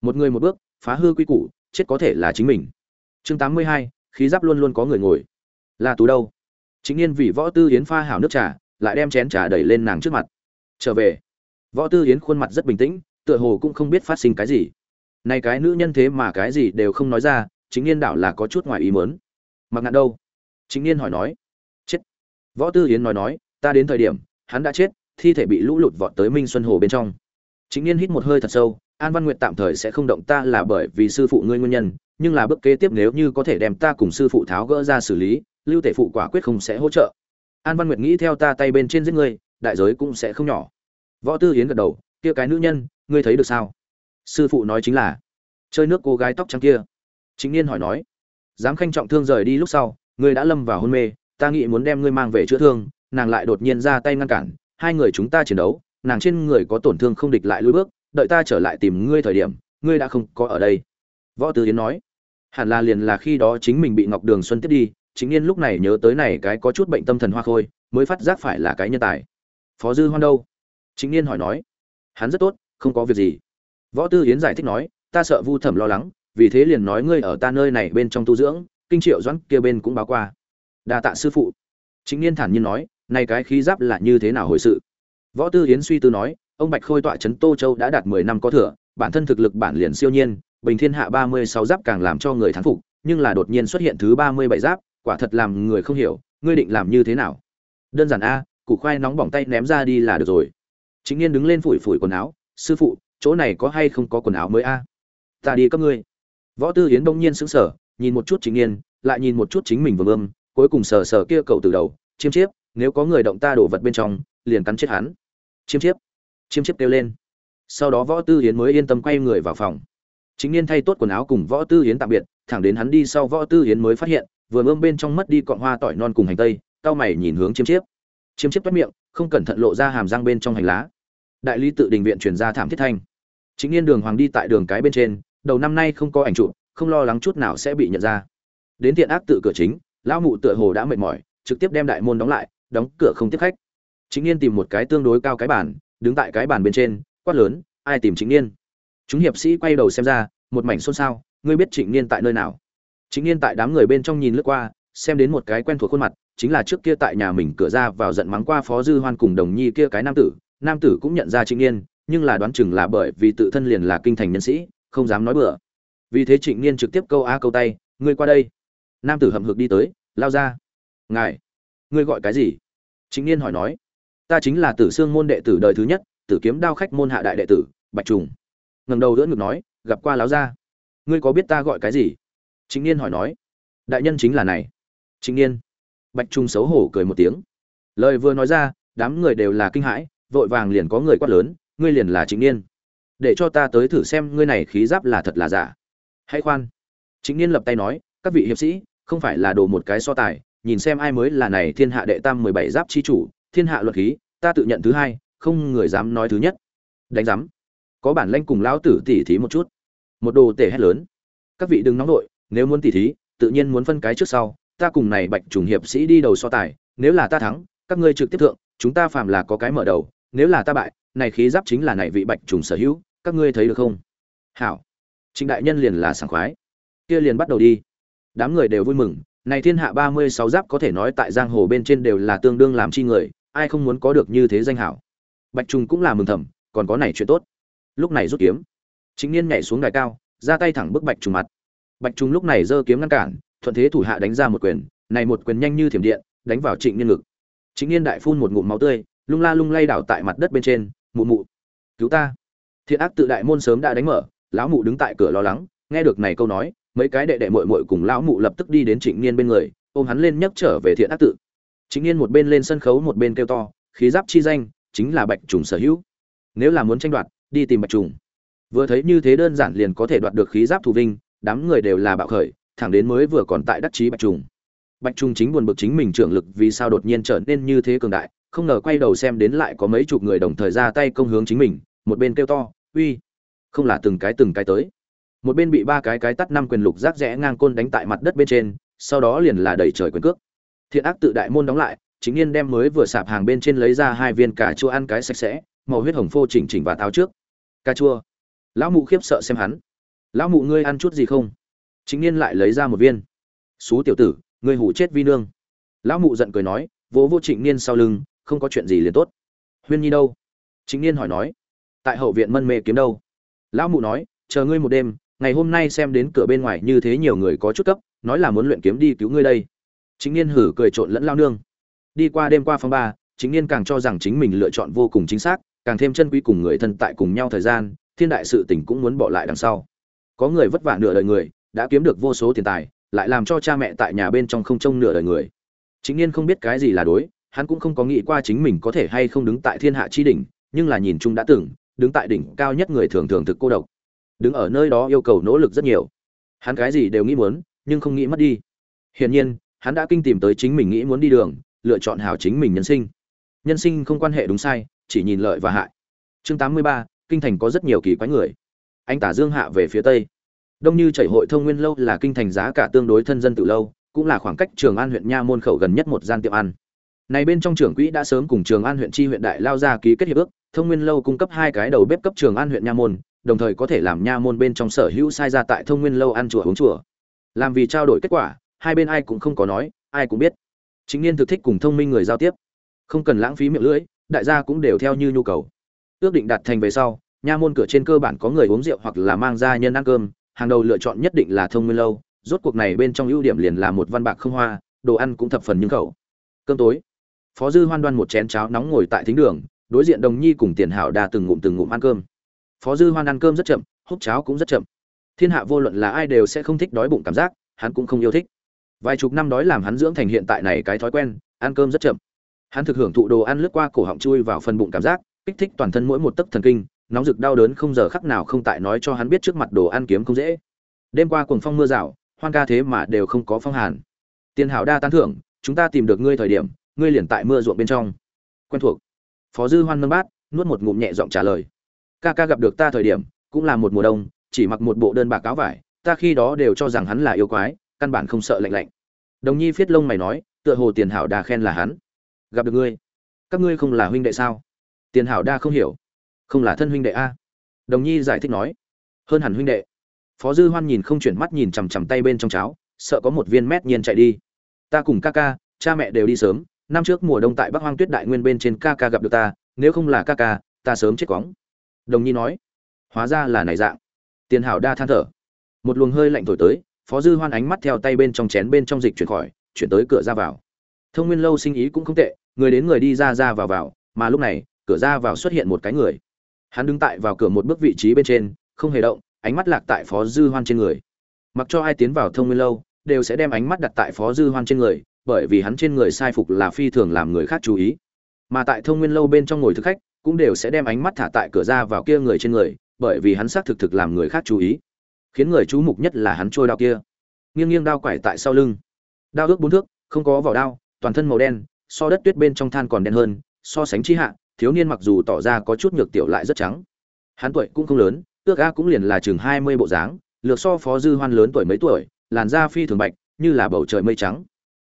[SPEAKER 1] Một người một bước, phá hư quy củ, chết có thể là chính mình. Chương tám mươi hai, khí giáp luôn luôn có người ngồi. Là tú đâu? Chính yên vì võ tư yến pha hảo nước trà, lại đem chén trà đẩy lên nàng trước mặt. Trở về. Võ tư yến khuôn mặt rất bình tĩnh, tựa hồ cũng không biết phát sinh cái gì. Nay cái nữ nhân thế mà cái gì đều không nói ra, chính niên đảo là có chút ngoài ý mớn mặc ngạn đâu? Chính niên hỏi nói. Chết. Võ tư yến nói nói, ta đến thời điểm, hắn đã chết, thi thể bị lũ lụt vọt tới minh xuân hồ bên trong. Chính niên hít một hơi thật sâu, an văn nguyệt tạm thời sẽ không động ta là bởi vì sư phụ ngươi nguyên nhân, nhưng là bước kế tiếp nếu như có thể đem ta cùng sư phụ tháo gỡ ra xử lý lưu tể phụ quả quyết không sẽ hỗ trợ. An văn nguyệt nghĩ theo ta tay bên trên giết ngươi, đại giới cũng sẽ không nhỏ. Võ tư yến gật đầu, kia cái nữ nhân, ngươi thấy được sao? Sư phụ nói chính là, chơi nước cô gái tóc trắng kia. Chính niên hỏi nói dám khanh trọng thương rời đi lúc sau, ngươi đã lâm vào hôn mê, ta nghĩ muốn đem ngươi mang về chữa thương. Nàng lại đột nhiên ra tay ngăn cản, hai người chúng ta chiến đấu, nàng trên người có tổn thương không địch lại lùi bước, đợi ta trở lại tìm ngươi thời điểm, ngươi đã không có ở đây. Võ tư yến nói, hẳn là liền là khi đó chính mình bị ngọc đường xuân tiếp đi chính niên lúc này nhớ tới này cái có chút bệnh tâm thần hoa khôi, mới phát giác phải là cái nhân tài. Phó dư hoan đâu? Chính niên hỏi nói. Hắn rất tốt, không có việc gì. Võ tư yến giải thích nói, ta sợ vu thẩm lo lắng, vì thế liền nói ngươi ở ta nơi này bên trong tu dưỡng, kinh triệu doãn kia bên cũng báo qua. Đa tạ sư phụ. Chính niên thản nhiên nói, này cái khí giáp là như thế nào hồi sự? Võ tư yến suy tư nói, ông bạch khôi tọa trấn tô châu đã đạt mười năm có thừa, bản thân thực lực bản liền siêu nhiên, bình thiên hạ ba mươi sáu giáp càng làm cho người thắng phục, nhưng là đột nhiên xuất hiện thứ ba mươi bảy giáp quả thật làm người không hiểu, ngươi định làm như thế nào? Đơn giản a, củ khoai nóng bỏng tay ném ra đi là được rồi. Chính niên đứng lên phủi phủi quần áo, sư phụ, chỗ này có hay không có quần áo mới a? Ta đi cấp ngươi. Võ tư yến đông nhiên sững sờ, nhìn một chút chính niên lại nhìn một chút chính mình vừa ươm, cuối cùng sờ sờ kia cậu từ đầu, chiêm chiếp, nếu có người động ta đổ vật bên trong, liền cắn chết hắn. Chiêm chiếp. Chiêm chiếp kêu lên. Sau đó võ tư yến mới yên tâm quay người vào phòng. Chính niên thay tốt quần áo cùng võ tư yến tạm biệt thẳng đến hắn đi sau võ tư yến mới phát hiện, vừa ươm bên trong mất đi cọn hoa tỏi non cùng hành tây, cao mày nhìn hướng chiêm chiếp. Chiêm chiếp toét miệng, không cẩn thận lộ ra hàm răng bên trong hành lá. Đại lý tự đình viện truyền ra thảm thiết thanh. Chính yên đường hoàng đi tại đường cái bên trên, đầu năm nay không có ảnh chụp, không lo lắng chút nào sẽ bị nhận ra. Đến tiện ác tự cửa chính, lão mụ tựa hồ đã mệt mỏi, trực tiếp đem đại môn đóng lại, đóng cửa không tiếp khách. Chính yên tìm một cái tương đối cao cái bàn, đứng tại cái bàn bên trên, quát lớn, ai tìm chính yên? Chúng hiệp sĩ quay đầu xem ra, một mảnh xôn xao ngươi biết trịnh niên tại nơi nào? Trịnh niên tại đám người bên trong nhìn lướt qua, xem đến một cái quen thuộc khuôn mặt, chính là trước kia tại nhà mình cửa ra vào giận mắng qua phó dư hoan cùng đồng nhi kia cái nam tử. Nam tử cũng nhận ra trịnh niên, nhưng là đoán chừng là bởi vì tự thân liền là kinh thành nhân sĩ, không dám nói bừa. Vì thế trịnh niên trực tiếp câu a câu tay, ngươi qua đây. Nam tử hậm hực đi tới, lao ra. Ngài, ngươi gọi cái gì? Trịnh niên hỏi nói. Ta chính là tử xương môn đệ tử đời thứ nhất, tử kiếm đao khách môn hạ đại đệ tử, bạch trùng. Ngẩng đầu đỡ ngực nói, gặp qua láo gia ngươi có biết ta gọi cái gì? Chính niên hỏi nói. Đại nhân chính là này. Chính niên. Bạch trung xấu hổ cười một tiếng. Lời vừa nói ra, đám người đều là kinh hãi, vội vàng liền có người quát lớn, ngươi liền là Chính niên. Để cho ta tới thử xem ngươi này khí giáp là thật là giả. Hãy khoan. Chính niên lập tay nói, các vị hiệp sĩ, không phải là đồ một cái so tài, nhìn xem ai mới là này thiên hạ đệ tam mười bảy giáp chi chủ, thiên hạ luật khí, ta tự nhận thứ hai, không người dám nói thứ nhất. Đánh giám. Có bản lanh cùng lão tử tỉ thí một chút một đồ tể hét lớn. Các vị đừng nóng đội nếu muốn tỉ thí, tự nhiên muốn phân cái trước sau, ta cùng này bạch trùng hiệp sĩ đi đầu so tài, nếu là ta thắng, các ngươi trực tiếp thượng, chúng ta phàm là có cái mở đầu, nếu là ta bại, này khí giáp chính là này vị bạch trùng sở hữu, các ngươi thấy được không? Hảo. Trịnh đại nhân liền là sảng khoái. Kia liền bắt đầu đi. Đám người đều vui mừng, này thiên hạ ba mươi sáu giáp có thể nói tại giang hồ bên trên đều là tương đương làm chi người, ai không muốn có được như thế danh hảo. Bạch trùng cũng là mừng thầm, còn có này chuyện tốt. Lúc này rút kiếm chính niên nhảy xuống đài cao, ra tay thẳng bức bạch trùng mặt. Bạch trùng lúc này giơ kiếm ngăn cản, thuận thế thủ hạ đánh ra một quyền, này một quyền nhanh như thiểm điện, đánh vào trịnh niên ngực. Trịnh niên đại phun một ngụm máu tươi, lung la lung lay đảo tại mặt đất bên trên, mụ mụ, cứu ta. Thiện ác tự đại môn sớm đã đánh mở, lão mụ đứng tại cửa lo lắng, nghe được này câu nói, mấy cái đệ đệ mội mội cùng lão mụ lập tức đi đến trịnh niên bên người, ôm hắn lên nhấc trở về thiện ác tự. Trịnh niên một bên lên sân khấu một bên kêu to, khí giáp chi danh chính là bạch trùng sở hữu. Nếu là muốn tranh đoạt, đi tìm bạch trùng vừa thấy như thế đơn giản liền có thể đoạt được khí giáp thủ vinh, đám người đều là bạo khởi, thẳng đến mới vừa còn tại đắc chí bạch trùng. Bạch trùng chính buồn bực chính mình trưởng lực vì sao đột nhiên trở nên như thế cường đại, không ngờ quay đầu xem đến lại có mấy chục người đồng thời ra tay công hướng chính mình, một bên kêu to, uy! Không là từng cái từng cái tới. Một bên bị ba cái cái tắt năm quyền lục rác rẽ ngang côn đánh tại mặt đất bên trên, sau đó liền là đẩy trời quyền cước. Thiện ác tự đại môn đóng lại, chính nhiên đem mới vừa sạp hàng bên trên lấy ra hai viên cà chua ăn cái sạch sẽ, màu huyết hồng phô chỉnh chỉnh và táo trước. Cà chua lão mụ khiếp sợ xem hắn. Lão mụ ngươi ăn chút gì không? Chính niên lại lấy ra một viên. Xú tiểu tử, ngươi hủ chết vi nương. Lão mụ giận cười nói, vỗ vô trịnh niên sau lưng, không có chuyện gì liền tốt. Huyên nhi đâu? Chính niên hỏi nói, tại hậu viện mân mê kiếm đâu? Lão mụ nói, chờ ngươi một đêm, ngày hôm nay xem đến cửa bên ngoài như thế nhiều người có chút cấp, nói là muốn luyện kiếm đi cứu ngươi đây. Chính niên hử cười trộn lẫn lao nương. Đi qua đêm qua phong ba chính niên càng cho rằng chính mình lựa chọn vô cùng chính xác, càng thêm chân quý cùng người thân tại cùng nhau thời gian thiên đại sự tình cũng muốn bỏ lại đằng sau. Có người vất vả nửa đời người đã kiếm được vô số tiền tài lại làm cho cha mẹ tại nhà bên trong không trông nửa đời người. Chính niên không biết cái gì là đối hắn cũng không có nghĩ qua chính mình có thể hay không đứng tại thiên hạ chi đỉnh nhưng là nhìn chung đã từng đứng tại đỉnh cao nhất người thường thường thực cô độc. Đứng ở nơi đó yêu cầu nỗ lực rất nhiều. Hắn cái gì đều nghĩ muốn nhưng không nghĩ mất đi. Hiển nhiên hắn đã kinh tìm tới chính mình nghĩ muốn đi đường lựa chọn hảo chính mình nhân sinh. Nhân sinh không quan hệ đúng sai chỉ nhìn lợi và hại. Chương 83, kinh thành có rất nhiều kỳ quái người. Anh tả dương hạ về phía tây. Đông như chảy hội thông nguyên lâu là kinh thành giá cả tương đối thân dân tự lâu, cũng là khoảng cách trường an huyện nha môn khẩu gần nhất một gian tiệm ăn. Này bên trong trưởng quỹ đã sớm cùng trường an huyện chi huyện đại lao ra ký kết hiệp ước, thông nguyên lâu cung cấp hai cái đầu bếp cấp trường an huyện nha môn, đồng thời có thể làm nha môn bên trong sở hữu sai ra tại thông nguyên lâu ăn chùa uống chùa. Làm vì trao đổi kết quả, hai bên ai cũng không có nói, ai cũng biết. Chính niên thực thích cùng thông minh người giao tiếp. Không cần lãng phí miệng lưỡi, đại gia cũng đều theo như nhu cầu ước định đạt thành về sau, nha môn cửa trên cơ bản có người uống rượu hoặc là mang gia nhân ăn cơm, hàng đầu lựa chọn nhất định là thông nguyên lâu, rốt cuộc này bên trong ưu điểm liền là một văn bạc không hoa, đồ ăn cũng thập phần nhưng khẩu. Cơm tối, phó dư hoan đoan một chén cháo nóng ngồi tại thính đường, đối diện đồng nhi cùng tiền hảo đa từng ngụm từng ngụm ăn cơm. Phó dư hoan ăn cơm rất chậm hút cháo cũng rất chậm. Thiên hạ vô luận là ai đều sẽ không thích đói bụng cảm giác, hắn cũng không yêu thích. Vài chục năm đói làm hắn dưỡng thành hiện tại này cái thói quen, ăn cơm rất chậm. Hắn thực hưởng thụ đồ ăn lướt qua cổ họng chui vào phần bụng cảm giác kích thích toàn thân mỗi một tấc thần kinh, nóng rực đau đớn không giờ khắc nào không tại nói cho hắn biết trước mặt đồ ăn kiếm không dễ. Đêm qua cuồng phong mưa rào hoan ca thế mà đều không có phong hàn. Tiền hảo đa tán thưởng, chúng ta tìm được ngươi thời điểm, ngươi liền tại mưa ruộng bên trong. Quen thuộc. Phó dư hoan nâng bát, nuốt một ngụm nhẹ giọng trả lời, ca ca gặp được ta thời điểm, cũng là một mùa đông, chỉ mặc một bộ đơn bạc áo vải, ta khi đó đều cho rằng hắn là yêu quái, căn bản không sợ lạnh lạnh. Đồng nhi phiết lông mày nói, tựa hồ tiền hảo đa khen là hắn. Gặp được ngươi, các ngươi không là huynh đệ sao? Tiền hảo đa không hiểu. Không là thân huynh đệ a? Đồng nhi giải thích nói. Hơn hẳn huynh đệ. Phó dư hoan nhìn không chuyển mắt nhìn chằm chằm tay bên trong cháo, sợ có một viên mét nhiên chạy đi. Ta cùng ca ca, cha mẹ đều đi sớm, năm trước mùa đông tại bắc hoang tuyết đại nguyên bên trên ca ca gặp được ta, nếu không là ca ca, ta sớm chết quóng đồng nhi nói. Hóa ra là này dạng. Tiền hảo đa than thở. Một luồng hơi lạnh thổi tới, phó dư hoan ánh mắt theo tay bên trong chén bên trong dịch chuyển khỏi, chuyển tới cửa ra vào. Thông nguyên lâu sinh ý cũng không tệ, người đến người đi ra ra vào vào, mà lúc này cửa ra vào xuất hiện một cái người. Hắn đứng tại vào cửa một bước vị trí bên trên, không hề động, ánh mắt lạc tại phó dư hoan trên người. Mặc cho ai tiến vào thông nguyên lâu, đều sẽ đem ánh mắt đặt tại phó dư hoan trên người, bởi vì hắn trên người sai phục là phi thường làm người khác chú ý. Mà tại thông nguyên lâu bên trong ngồi thực khách, cũng đều sẽ đem ánh mắt thả tại cửa ra vào kia người trên người, bởi vì hắn xác thực thực làm người khác chú ý. Khiến người chú mục nhất là hắn trôi đao kia. Nghiêng nghiêng đao quải tại sau lưng. Đao ước bốn thước, không có vỏ đao, toàn thân màu đen, so đất tuyết bên trong than còn đen hơn, so sánh chi hạ thiếu niên mặc dù tỏ ra có chút nhược tiểu lại rất trắng. Hắn tuổi cũng không lớn ước a cũng liền là chừng hai mươi bộ dáng, lược so phó dư hoan lớn tuổi mấy tuổi, làn da phi thường bạch, như là bầu trời mây trắng.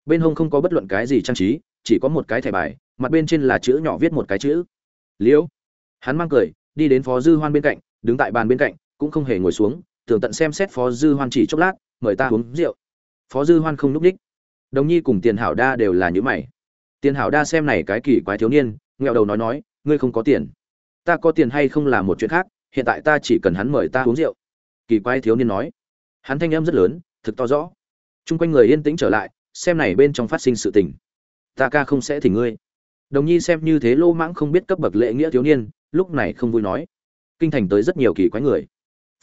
[SPEAKER 1] Bên hông không có bất luận cái gì trang trí, chỉ có một cái thẻ bài, mặt bên trên là chữ nhỏ viết một cái chữ. Liễu hắn mang cười, đi đến phó dư hoan bên cạnh, đứng tại bàn bên cạnh, cũng không hề ngồi xuống, tưởng tận xem xét phó dư hoan chỉ chốc lát, mời ta uống rượu. Phó dư hoan không núp đích. Đồng nhi cùng tiền hảo đa đều là những mày. Tiền hảo đa xem này cái kỳ quái thiếu niên nghẹo đầu nói nói, ngươi không có tiền. Ta có tiền hay không là một chuyện khác, hiện tại ta chỉ cần hắn mời ta uống rượu. Kỳ quái thiếu niên nói. Hắn thanh âm rất lớn, thực to rõ. Chung quanh người yên tĩnh trở lại, xem này bên trong phát sinh sự tình. Ta ca không sẽ thì ngươi. Đồng nhi xem như thế lô mãng không biết cấp bậc lễ nghĩa thiếu niên, lúc này không vui nói. Kinh thành tới rất nhiều kỳ quái người.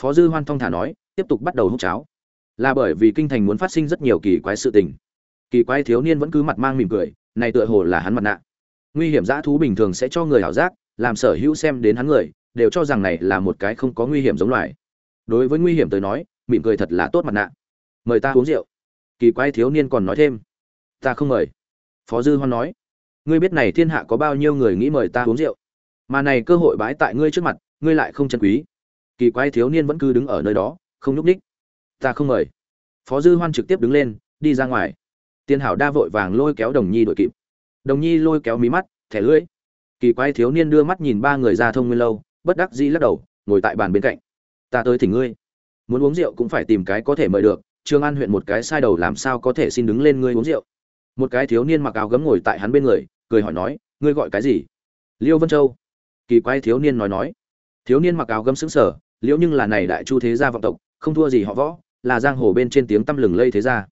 [SPEAKER 1] Phó dư hoan thong thả nói, tiếp tục bắt đầu hút cháo. Là bởi vì kinh thành muốn phát sinh rất nhiều kỳ quái sự tình. Kỳ quái thiếu niên vẫn cứ mặt mang mỉm cười, này tựa hồ là hắn mặt nạ nguy hiểm dã thú bình thường sẽ cho người ảo giác, làm sở hữu xem đến hắn người, đều cho rằng này là một cái không có nguy hiểm giống loài. Đối với nguy hiểm tới nói, mỉm cười thật là tốt mặt nạ. Mời ta uống rượu. Kỳ quái thiếu niên còn nói thêm. Ta không mời. Phó dư hoan nói. Ngươi biết này thiên hạ có bao nhiêu người nghĩ mời ta uống rượu? Mà này cơ hội bái tại ngươi trước mặt, ngươi lại không chân quý. Kỳ quái thiếu niên vẫn cứ đứng ở nơi đó, không nhúc ních ta không mời. Phó dư hoan trực tiếp đứng lên, đi ra ngoài. Tiên hảo đa vội vàng lôi kéo đồng nhi đội kịp đồng nhi lôi kéo mí mắt, thẻ lưỡi. Kỳ quái thiếu niên đưa mắt nhìn ba người ra thông nguyên lâu, bất đắc dĩ lắc đầu, ngồi tại bàn bên cạnh. Ta tới thỉnh ngươi. Muốn uống rượu cũng phải tìm cái có thể mời được trương an huyện một cái sai đầu làm sao có thể xin đứng lên ngươi uống rượu. Một cái thiếu niên mặc áo gấm ngồi tại hắn bên người, cười hỏi nói, ngươi gọi cái gì? Liêu vân châu. Kỳ quái thiếu niên nói nói. Thiếu niên mặc áo gấm xứng sở liễu nhưng là này đại chu thế gia vọng tộc, không thua gì họ võ, là giang hồ bên trên tiếng tăm lừng lây thế gia.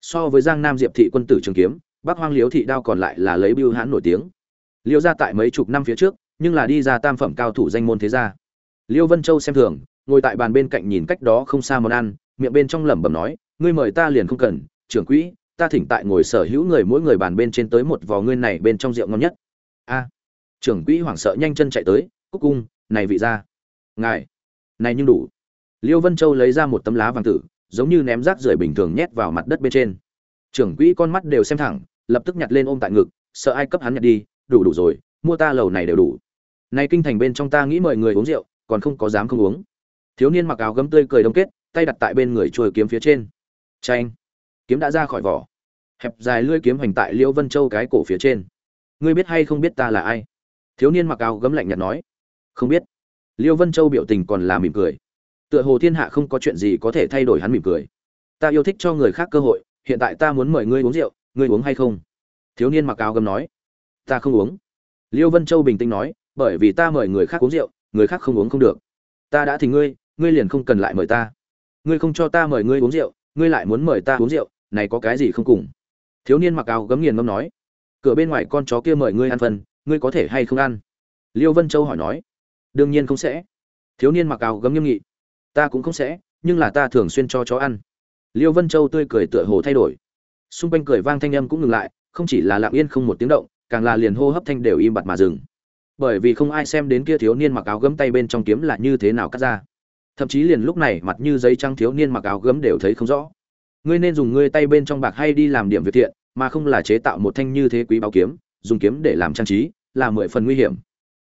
[SPEAKER 1] So với giang nam diệp thị quân tử trường kiếm bắc hoang Liếu thị đao còn lại là lấy bưu hãn nổi tiếng. Liêu gia tại mấy chục năm phía trước, nhưng là đi ra tam phẩm cao thủ danh môn thế gia. Liêu vân châu xem thường, ngồi tại bàn bên cạnh nhìn cách đó không xa món ăn, miệng bên trong lẩm bẩm nói, ngươi mời ta liền không cần, trưởng quỹ, ta thỉnh tại ngồi sở hữu người mỗi người bàn bên trên tới một vò ngươi này bên trong rượu ngon nhất. A. Trưởng quỹ hoảng sợ nhanh chân chạy tới, cúc cung, này vị ra ngài, này nhưng đủ. Liêu vân châu lấy ra một tấm lá vàng tử, giống như ném rác rưởi bình thường nhét vào mặt đất bên trên. Trưởng quỹ con mắt đều xem thẳng lập tức nhặt lên ôm tại ngực, sợ ai cấp hắn nhặt đi, đủ đủ rồi, mua ta lầu này đều đủ. Nay kinh thành bên trong ta nghĩ mời người uống rượu, còn không có dám không uống. Thiếu niên mặc áo gấm tươi cười đông kết, tay đặt tại bên người trôi kiếm phía trên. Tranh kiếm đã ra khỏi vỏ. Hẹp dài lưỡi kiếm hành tại liễu vân châu cái cổ phía trên. Ngươi biết hay không biết ta là ai? Thiếu niên mặc áo gấm lạnh nhạt nói. Không biết. Liêu vân châu biểu tình còn là mỉm cười. Tựa hồ thiên hạ không có chuyện gì có thể thay đổi hắn mỉm cười. Ta yêu thích cho người khác cơ hội, hiện tại ta muốn mời ngươi uống rượu ngươi uống hay không? Thiếu niên mặc áo gấm nói. Ta không uống. Liêu vân châu bình tĩnh nói, bởi vì ta mời người khác uống rượu, người khác không uống không được. Ta đã thì ngươi ngươi liền không cần lại mời ta. Ngươi không cho ta mời ngươi uống rượu, ngươi lại muốn mời ta uống rượu, này có cái gì không cùng? Thiếu niên mặc áo gấm nghiền ngâm nói. Cửa bên ngoài con chó kia mời ngươi ăn phân ngươi có thể hay không ăn? Liêu vân châu hỏi nói. Đương nhiên không sẽ. Thiếu niên mặc áo gấm nghiêm nghị. Ta cũng không sẽ, nhưng là ta thường xuyên cho chó ăn. Liêu vân châu tươi cười tựa hồ thay đổi xung quanh cười vang thanh âm cũng ngừng lại, không chỉ là lặng yên không một tiếng động, càng là liền hô hấp thanh đều im bặt mà dừng. Bởi vì không ai xem đến kia thiếu niên mặc áo gấm tay bên trong kiếm là như thế nào cắt ra. Thậm chí liền lúc này mặt như giấy trắng thiếu niên mặc áo gấm đều thấy không rõ. Ngươi nên dùng ngươi tay bên trong bạc hay đi làm điểm việc thiện, mà không là chế tạo một thanh như thế quý báo kiếm, dùng kiếm để làm trang trí, là mười phần nguy hiểm.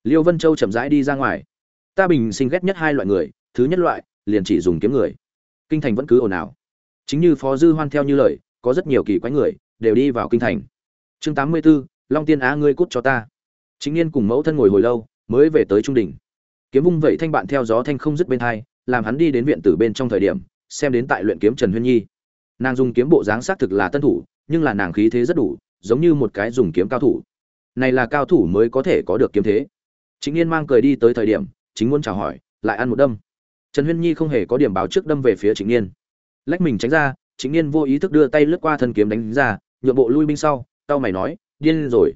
[SPEAKER 1] Liêu vân châu chậm rãi đi ra ngoài. Ta bình sinh ghét nhất hai loại người, thứ nhất loại liền chỉ dùng kiếm người. Kinh thành vẫn cứ ồn ào. Chính như phó dư hoan theo như lời có rất nhiều kỳ quái người đều đi vào kinh thành. Chương tám mươi 84, long tiên á ngươi cút cho ta. Chính niên cùng mẫu thân ngồi hồi lâu mới về tới trung đỉnh kiếm vung vậy thanh bạn theo gió thanh không dứt bên hai làm hắn đi đến viện tử bên trong thời điểm xem đến tại luyện kiếm trần huyên nhi. Nàng dùng kiếm bộ dáng xác thực là tân thủ nhưng là nàng khí thế rất đủ giống như một cái dùng kiếm cao thủ. Này là cao thủ mới có thể có được kiếm thế. Chính niên mang cười đi tới thời điểm chính muốn chào hỏi lại ăn một đâm. Trần huyên nhi không hề có điểm báo trước đâm về phía chính niên. Lách mình tránh ra chính niên vô ý thức đưa tay lướt qua thân kiếm đánh ra, nhượng bộ lui binh sau, tao mày nói, điên rồi.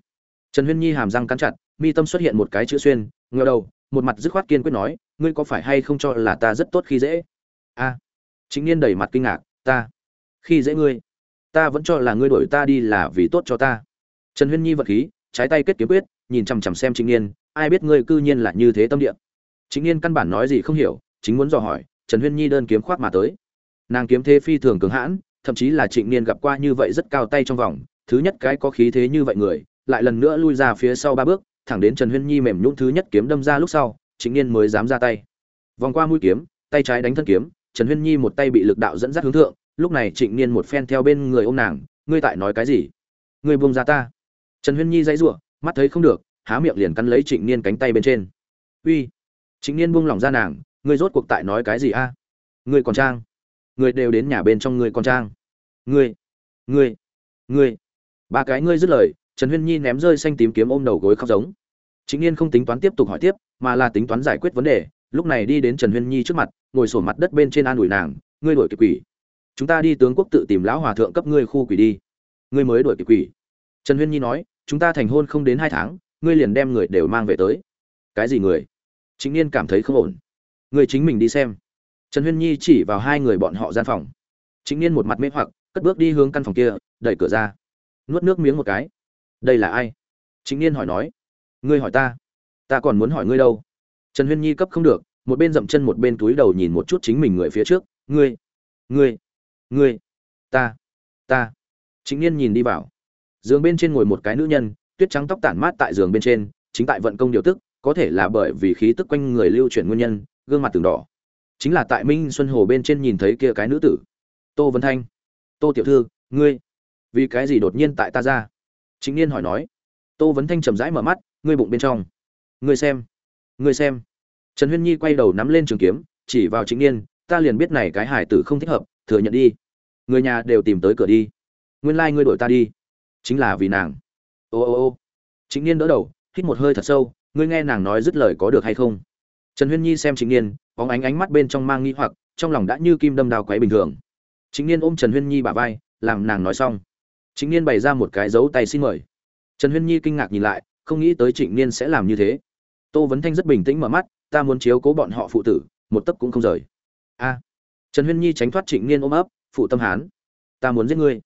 [SPEAKER 1] Trần huyên nhi hàm răng cắn chặt, mi tâm xuất hiện một cái chữ xuyên ngờ đầu, một mặt dứt khoát kiên quyết nói, ngươi có phải hay không cho là ta rất tốt khi dễ? A. Chính niên đầy mặt kinh ngạc, ta, khi dễ ngươi, ta vẫn cho là ngươi đổi ta đi là vì tốt cho ta. Trần huyên nhi vật khí, trái tay kết kiếm quyết, nhìn chằm chằm xem chính niên ai biết ngươi cư nhiên là như thế tâm địa? Chính niên căn bản nói gì không hiểu, chính muốn dò hỏi, trần huyên nhi đơn kiếm khoác mà tới nàng kiếm thế phi thường cường hãn, thậm chí là trịnh niên gặp qua như vậy rất cao tay trong vòng, thứ nhất cái có khí thế như vậy người, lại lần nữa lui ra phía sau ba bước, thẳng đến trần huyên nhi mềm nhũng thứ nhất kiếm đâm ra lúc sau, trịnh niên mới dám ra tay. Vòng qua mũi kiếm, tay trái đánh thân kiếm, trần huyên nhi một tay bị lực đạo dẫn dắt hướng thượng, lúc này trịnh niên một phen theo bên người ôm nàng, ngươi tại nói cái gì? Ngươi buông ra ta. Trần huyên nhi dãy giụa, mắt thấy không được, há miệng liền cắn lấy trịnh niên cánh tay bên trên. Uy. Trịnh niên buông lỏng ra nàng, ngươi rốt cuộc tại nói cái gì a? Ngươi còn trang người đều đến nhà bên trong ngươi con trang. Ngươi ngươi ngươi. Ba cái ngươi dứt lời, trần huyên nhi ném rơi xanh tím kiếm ôm đầu gối khóc giống. Chính yên không tính toán tiếp tục hỏi tiếp, mà là tính toán giải quyết vấn đề. Lúc này đi đến trần huyên nhi trước mặt, ngồi sổ mặt đất bên trên an ủi nàng, ngươi đuổi kịp quỷ. Chúng ta đi tướng quốc tự tìm lão hòa thượng cấp ngươi khu quỷ đi. Ngươi mới đuổi kịp quỷ. Trần huyên nhi nói, chúng ta thành hôn không đến hai tháng, ngươi liền đem người đều mang về tới. Cái gì người? Chính niên cảm thấy không ổn. Ngươi chính mình đi xem trần huyên nhi chỉ vào hai người bọn họ gian phòng. Chính niên một mặt mê hoặc, cất bước đi hướng căn phòng kia, đẩy cửa ra. Nuốt nước miếng một cái. Đây là ai? Chính niên hỏi nói. Ngươi hỏi ta. Ta còn muốn hỏi ngươi đâu? Trần huyên nhi cấp không được, một bên dậm chân một bên túi đầu nhìn một chút chính mình người phía trước. Ngươi ngươi ngươi, ta ta. Chính niên nhìn đi vào. Giường bên trên ngồi một cái nữ nhân, tuyết trắng tóc tản mát tại giường bên trên, chính tại vận công điều tức, có thể là bởi vì khí tức quanh người lưu chuyển nguyên nhân, gương mặt từng đỏ chính là tại minh xuân hồ bên trên nhìn thấy kia cái nữ tử. Tô vân thanh, tô tiểu thư, ngươi, vì cái gì đột nhiên tại ta ra? Chính niên hỏi nói. Tô vấn thanh chầm rãi mở mắt, ngươi bụng bên trong. Ngươi xem ngươi xem. Trần huyên nhi quay đầu nắm lên trường kiếm, chỉ vào chính niên, ta liền biết này cái hải tử không thích hợp, thừa nhận đi. Người nhà đều tìm tới cửa đi. Nguyên lai、like、ngươi đổi ta đi. Chính là vì nàng. Ô ô ô. Chính niên đỡ đầu, hít một hơi thật sâu, ngươi nghe nàng nói dứt lời có được hay không? Trần huyên nhi xem chính niên bóng ánh ánh mắt bên trong mang nghi hoặc, trong lòng đã như kim đâm đào quấy bình thường. Chính niên ôm trần huyên nhi bả vai, làm nàng nói xong. Chính niên bày ra một cái dấu tay xin mời. Trần huyên nhi kinh ngạc nhìn lại, không nghĩ tới trịnh niên sẽ làm như thế. Tô vấn thanh rất bình tĩnh mở mắt, ta muốn chiếu cố bọn họ phụ tử, một tấc cũng không rời. A. Trần huyên nhi tránh thoát trịnh niên ôm ấp, phụ tâm hán, ta muốn giết ngươi.